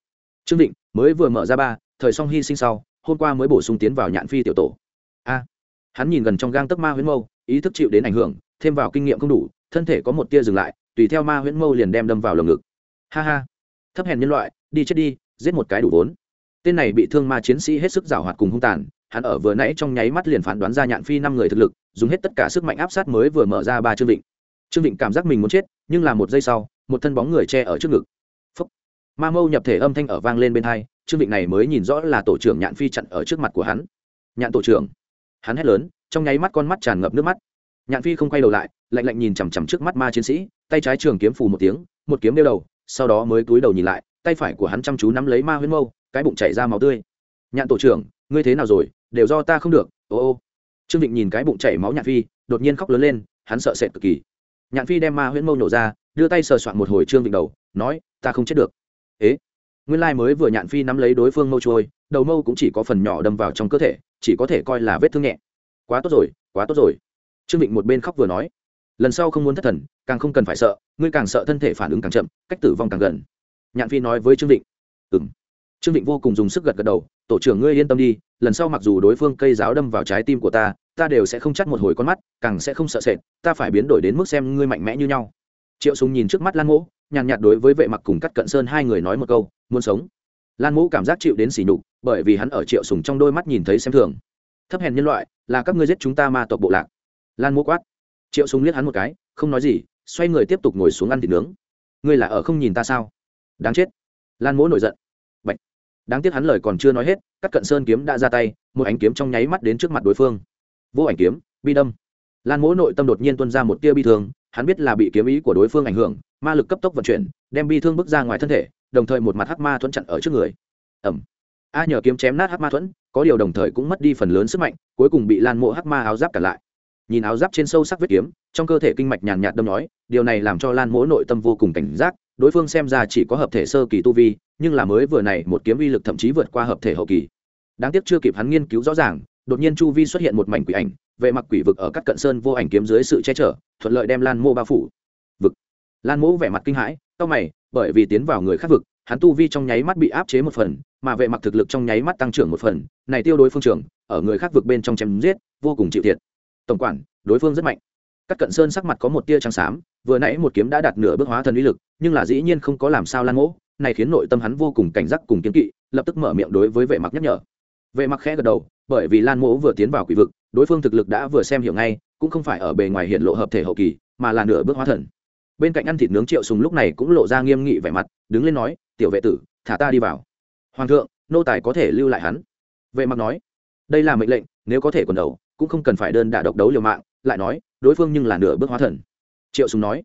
Trương vịnh, mới vừa mở ra ba, thời song hy sinh sau, hôm qua mới bổ sung tiến vào nhạn phi tiểu tổ. A! Hắn nhìn gần trong gang tấc ma huyễn mâu, ý thức chịu đến ảnh hưởng, thêm vào kinh nghiệm không đủ, thân thể có một tia dừng lại tùy theo ma huyễn mâu liền đem đâm vào lồng ngực. Ha ha. Thấp hèn nhân loại, đi chết đi, giết một cái đủ vốn. Tên này bị thương ma chiến sĩ hết sức giảo hoạt cùng hung tàn, hắn ở vừa nãy trong nháy mắt liền phán đoán ra nhạn phi năm người thực lực, dùng hết tất cả sức mạnh áp sát mới vừa mở ra ba trương vịnh. Trương vịnh cảm giác mình muốn chết, nhưng là một giây sau, một thân bóng người che ở trước ngực. Phúc. ma mâu nhập thể âm thanh ở vang lên bên hai, trương vịnh này mới nhìn rõ là tổ trưởng nhạn phi chặn ở trước mặt của hắn. Nhạn tổ trưởng. Hắn hét lớn, trong nháy mắt con mắt tràn ngập nước mắt. Nhạn phi không quay đầu lại lạnh lạnh nhìn chằm chằm trước mắt ma chiến sĩ, tay trái trường kiếm phù một tiếng, một kiếm đeo đầu, sau đó mới cúi đầu nhìn lại, tay phải của hắn chăm chú nắm lấy ma huyễn mâu, cái bụng chảy ra máu tươi. Nhạn tổ trưởng, ngươi thế nào rồi? Đều do ta không được. Ô ô. Trương vịnh nhìn cái bụng chảy máu nhạn phi, đột nhiên khóc lớn lên, hắn sợ sệt cực kỳ. Nhạn phi đem ma huyễn mâu nổ ra, đưa tay sờ soạn một hồi trương vịnh đầu, nói, ta không chết được. Ế? Nguyên lai mới vừa nhạn phi nắm lấy đối phương mâu trôi, đầu mâu cũng chỉ có phần nhỏ đâm vào trong cơ thể, chỉ có thể coi là vết thương nhẹ. Quá tốt rồi, quá tốt rồi. Trương vịnh một bên khóc vừa nói lần sau không muốn thất thần, càng không cần phải sợ, ngươi càng sợ thân thể phản ứng càng chậm, cách tử vong càng gần. Nhạn phi nói với trương vịnh. Ừ m trương vịnh vô cùng dùng sức gật gật đầu, tổ trưởng ngươi yên tâm đi, lần sau mặc dù đối phương cây giáo đâm vào trái tim của ta ta đều sẽ không chắt một hồi con mắt, càng sẽ không sợ sệt, ta phải biến đổi đến mức xem ngươi mạnh mẽ như nhau. Triệu súng nhìn trước mắt lan mỗ, nhàn nhạt đối với vệ mặc cùng cắt cận sơn hai người nói một câu, muốn sống. Lan mỗ cảm giác chịu đến sỉ nhục, bởi vì hắn ở triệu sùng trong đôi mắt nhìn thấy xem thường. Thấp hèn nhân loại, là các ngươi giết chúng ta ma tộc bộ lạc. Lan mỗ quát triệu súng liếc hắn một cái, không nói gì, xoay người tiếp tục ngồi xuống ăn thịt nướng. Ngươi là ở không nhìn ta sao? Đáng chết. Lan mỗ nổi giận. Bạch. đáng tiếc hắn lời còn chưa nói hết các cận sơn kiếm đã ra tay, một ánh kiếm trong nháy mắt đến trước mặt đối phương. Vô ảnh kiếm, bi đâm. Lan mỗ nội tâm đột nhiên tuân ra một tia bi thương, hắn biết là bị kiếm ý của đối phương ảnh hưởng, ma lực cấp tốc vận chuyển, đem bi thương bước ra ngoài thân thể, đồng thời một mặt hắc ma thuẫn chặn ở trước người. Ẩm a nhờ kiếm chém nát hắc ma thuẫn, có điều đồng thời cũng mất đi phần lớn sức mạnh, cuối cùng bị lan mộ hắc ma áo giáp cản lại nhìn áo giáp trên sâu sắc vết kiếm, trong cơ thể kinh mạch nhàn nhạt đâm nói điều này làm cho lan mỗ nội tâm vô cùng cảnh giác, đối phương xem ra chỉ có hợp thể sơ kỳ tu vi, nhưng là mới vừa này một kiếm uy lực thậm chí vượt qua hợp thể hậu kỳ. Đáng tiếc chưa kịp hắn nghiên cứu rõ ràng, đột nhiên chu vi xuất hiện một mảnh quỷ ảnh, vệ mặc quỷ vực ở các cận sơn vô ảnh kiếm dưới sự che chở, thuận lợi đem lan mô bao phủ. Vực. Lan mỗ vẻ mặt kinh hãi tao mày, bởi vì tiến vào người khác vực, hắn tu vi trong nháy mắt bị áp chế một phần, mà vệ mặc thực lực trong nháy mắt tăng trưởng một phần, này tiêu đối phương trưởng, ở người khác vực bên trong chém giết, vô cùng chịu thiệt tổng quản, đối phương rất mạnh. Các cận sơn sắc mặt có một tia trắng xám, vừa nãy một kiếm đã đạt nửa bước hóa thần uy lực, nhưng là dĩ nhiên không có làm sao lan ngỗ này khiến nội tâm hắn vô cùng cảnh giác cùng kiếm kỵ, lập tức mở miệng đối với vệ mặc nhắc nhở. Vệ mặc khẽ gật đầu, bởi vì lan mỗ vừa tiến vào quỷ vực, đối phương thực lực đã vừa xem hiểu ngay, cũng không phải ở bề ngoài hiện lộ hợp thể hậu kỳ, mà là nửa bước hóa thần. Bên cạnh ăn thịt nướng triệu sùng lúc này cũng lộ ra nghiêm nghị vẻ mặt, đứng lên nói, tiểu vệ tử, thả ta đi vào. Hoàng thượng, nô tài có thể lưu lại hắn. Vệ mặc nói, đây là mệnh lệnh, nếu có thể còn đầu cũng không cần phải đơn đả độc đấu liều mạng, lại nói, đối phương nhưng là nửa bước hóa thần. Triệu sùng nói,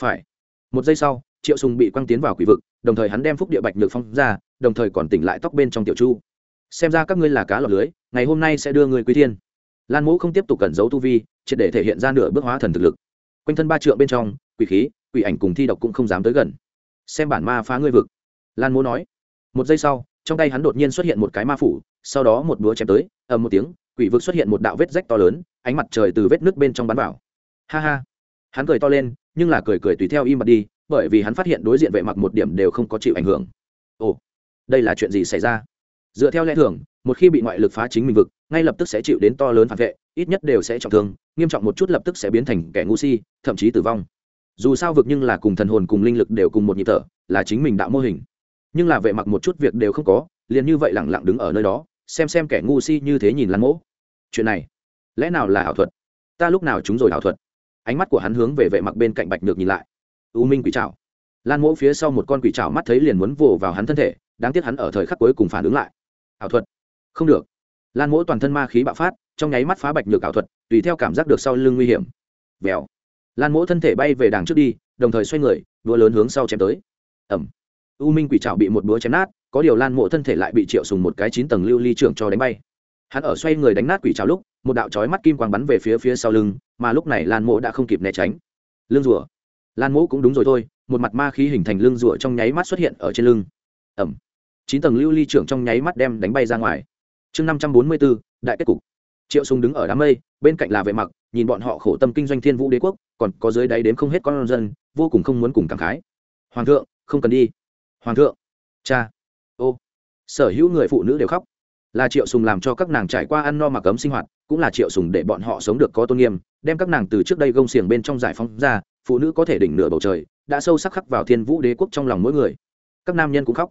phải. Một giây sau, triệu sùng bị quăng tiến vào quỷ vực, đồng thời hắn đem phúc địa bạch nhược phong ra, đồng thời còn tỉnh lại tóc bên trong tiểu chu. Xem ra các ngươi là cá lọt lưới, ngày hôm nay sẽ đưa người quý thiên. Lan mũ không tiếp tục cẩn giấu tu vi, triệt để thể hiện ra nửa bước hóa thần thực lực. Quanh thân ba trượng bên trong, quỷ khí, quỷ ảnh cùng thi độc cũng không dám tới gần. Xem bản ma phá ngươi vực. Lan mũ nói. Một giây sau, trong tay hắn đột nhiên xuất hiện một cái ma phủ, sau đó một búa chém tới, ầm một tiếng quỷ vực xuất hiện một đạo vết rách to lớn, ánh mặt trời từ vết nước bên trong bắn vào. Ha ha. Hắn cười to lên, nhưng là cười cười tùy theo im mặt đi, bởi vì hắn phát hiện đối diện vệ mặc một điểm đều không có chịu ảnh hưởng. Ồ, đây là chuyện gì xảy ra? Dựa theo lẽ thường, một khi bị ngoại lực phá chính mình vực, ngay lập tức sẽ chịu đến to lớn phản vệ, ít nhất đều sẽ trọng thương, nghiêm trọng một chút lập tức sẽ biến thành kẻ ngu si, thậm chí tử vong. Dù sao vực nhưng là cùng thần hồn cùng linh lực đều cùng một nhịp thở, là chính mình đạo mô hình. Nhưng là vệ mặc một chút việc đều không có, liền như vậy lẳng lặng đứng ở nơi đó xem xem kẻ ngu si như thế nhìn lăn mỗ. Chuyện này, lẽ nào là ảo thuật? Ta lúc nào chúng rồi ảo thuật? Ánh mắt của hắn hướng về vệ mặc bên cạnh bạch nhược nhìn lại. U minh quỷ trào lan mỗ phía sau một con quỷ trào mắt thấy liền muốn vồ vào hắn thân thể, đáng tiếc hắn ở thời khắc cuối cùng phản ứng lại. Ảo thuật? Không được. Lan mỗ toàn thân ma khí bạo phát, trong nháy mắt phá bạch nhược ảo thuật, tùy theo cảm giác được sau lưng nguy hiểm. Vèo. Lan mỗ thân thể bay về đằng trước đi, đồng thời xoay người, đũa lớn hướng sau chém tới. Ẩm u minh quỷ trào bị một búa chém nát có điều lan mộ thân thể lại bị triệu sùng một cái chín tầng lưu ly trưởng cho đánh bay. Hắn ở xoay người đánh nát quỷ trào lúc, một đạo chói mắt kim quang bắn về phía phía sau lưng, mà lúc này lan mộ đã không kịp né tránh. Lưng rùa. Lan mộ cũng đúng rồi thôi, một mặt ma khí hình thành lưng rùa trong nháy mắt xuất hiện ở trên lưng. Ẩm chín tầng lưu ly trưởng trong nháy mắt đem đánh bay ra ngoài. Chương năm trăm bốn mươi bốn, đại kết cục. Triệu sùng đứng ở đám mây, bên cạnh là vệ mặc, nhìn bọn họ khổ tâm kinh doanh thiên vũ đế quốc, còn có dưới đáy đếm không hết con dân, vô cùng không muốn cùng cảm khái. Hoàng thượng, không cần đi. Hoàng thượng, cha ô, sở hữu người phụ nữ đều khóc. Là triệu sùng làm cho các nàng trải qua ăn no mặc ấm sinh hoạt, cũng là triệu sùng để bọn họ sống được có tôn nghiêm, đem các nàng từ trước đây gông xiềng bên trong giải phóng ra, phụ nữ có thể đỉnh nửa bầu trời, đã sâu sắc khắc vào thiên vũ đế quốc trong lòng mỗi người. Các nam nhân cũng khóc.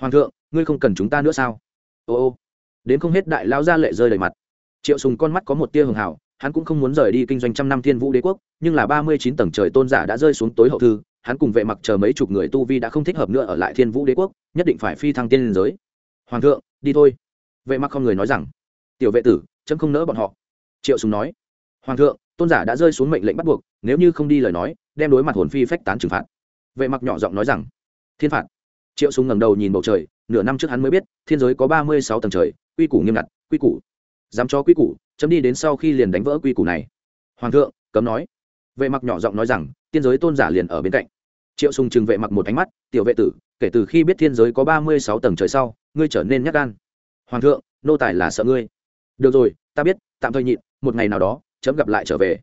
Hoàng thượng, ngươi không cần chúng ta nữa sao? Ô ô, đến không hết đại lao ra lệ rơi đầy mặt. Triệu sùng con mắt có một tia hường hảo, hắn cũng không muốn rời đi kinh doanh trăm năm thiên vũ đế quốc, nhưng là ba mươi chín tầng trời tôn giả đã rơi xuống tối hậu thư hắn cùng vệ mặc chờ mấy chục người tu vi đã không thích hợp nữa ở lại thiên vũ đế quốc, nhất định phải phi thăng tiên liên giới. Hoàng thượng, đi thôi. Vệ mặc không người nói rằng. Tiểu vệ tử, chấm không nỡ bọn họ. Triệu sùng nói. Hoàng thượng, tôn giả đã rơi xuống mệnh lệnh bắt buộc, nếu như không đi lời nói, đem đối mặt hồn phi phách tán trừng phạt. Vệ mặc nhỏ giọng nói rằng. Thiên phạt. Triệu sùng ngẩng đầu nhìn bầu trời, nửa năm trước hắn mới biết, thiên giới có ba mươi sáu tầng trời, quy củ nghiêm ngặt, quy củ. Dám cho quy củ, chấm đi đến sau khi liền đánh vỡ quy củ này. Hoàng thượng, cấm nói. Vệ mặc nhỏ giọng nói rằng, tiên giới tôn giả liền ở bên cạnh triệu sùng trừng vệ mặc một ánh mắt, tiểu vệ tử, kể từ khi biết thiên giới có ba mươi sáu tầng trời sau, ngươi trở nên nhát gan. Hoàng thượng, nô tài là sợ ngươi. Được rồi, ta biết, tạm thời nhịn, một ngày nào đó, chấm gặp lại trở về.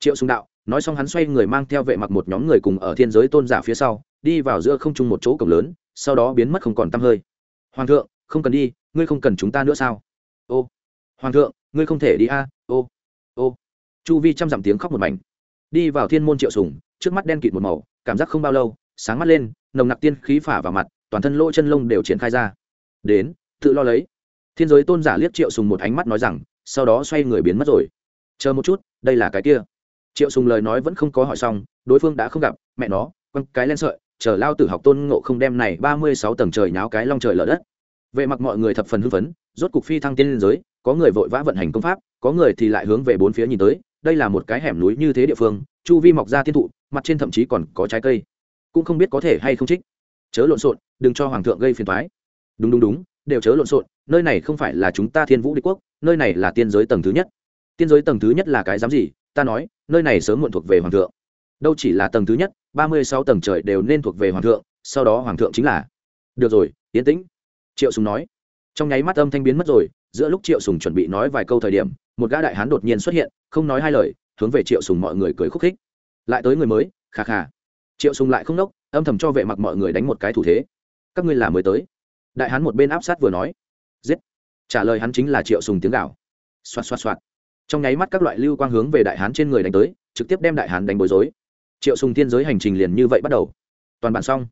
Triệu sùng đạo, nói xong hắn xoay người mang theo vệ mặc một nhóm người cùng ở thiên giới tôn giả phía sau, đi vào giữa không trung một chỗ cổng lớn, sau đó biến mất không còn tăm hơi. Hoàng thượng, không cần đi, ngươi không cần chúng ta nữa sao? Ô, hoàng thượng, ngươi không thể đi a, ô ô. Chu vi trăm dặm tiếng khóc một mảnh. Đi vào thiên môn triệu sùng, trước mắt đen kịt một màu cảm giác không bao lâu, sáng mắt lên, nồng nặc tiên khí phả vào mặt, toàn thân lỗ chân lông đều triển khai ra. Đến, tự lo lấy. Thiên giới tôn giả liếc triệu sùng một ánh mắt nói rằng, sau đó xoay người biến mất rồi. Chờ một chút, đây là cái kia. Triệu sùng lời nói vẫn không có hỏi xong, đối phương đã không gặp, mẹ nó, quăng cái lên sợi, chờ lao tử học tôn ngộ không đem này ba mươi sáu tầng trời nháo cái long trời lở đất. Vệ mặc mọi người thập phần hưng phấn, rốt cục phi thăng tiên lên giới, có người vội vã vận hành công pháp, có người thì lại hướng về bốn phía nhìn tới, đây là một cái hẻm núi như thế địa phương chu vi mọc ra thiên thụ, mặt trên thậm chí còn có trái cây. Cũng không biết có thể hay không trích. Chớ lộn xộn, đừng cho hoàng thượng gây phiền toái. Đúng đúng đúng, đều chớ lộn xộn, nơi này không phải là chúng ta thiên vũ đế quốc, nơi này là tiên giới tầng thứ nhất. Tiên giới tầng thứ nhất là cái dám gì? Ta nói, nơi này sớm muộn thuộc về hoàng thượng. Đâu chỉ là tầng thứ nhất, ba mươi sáu tầng trời đều nên thuộc về hoàng thượng, sau đó hoàng thượng chính là. Được rồi yến tĩnh. Triệu sùng nói. Trong nháy mắt âm thanh biến mất rồi, giữa lúc triệu sùng chuẩn bị nói vài câu thời điểm, một gã đại hán đột nhiên xuất hiện, không nói hai lời hướng về triệu sùng mọi người cười khúc khích. Lại tới người mới, khà khà. Triệu sùng lại không nốc, âm thầm cho vệ mặc mọi người đánh một cái thủ thế. Các ngươi là mới tới. Đại hán một bên áp sát vừa nói. Giết. Trả lời hắn chính là triệu sùng tiếng gào. Xoát xoát xoát trong nháy mắt các loại lưu quang hướng về đại hán trên người đánh tới, trực tiếp đem đại hán đánh bối rối. Triệu sùng thiên giới hành trình liền như vậy bắt đầu. Toàn bản xong.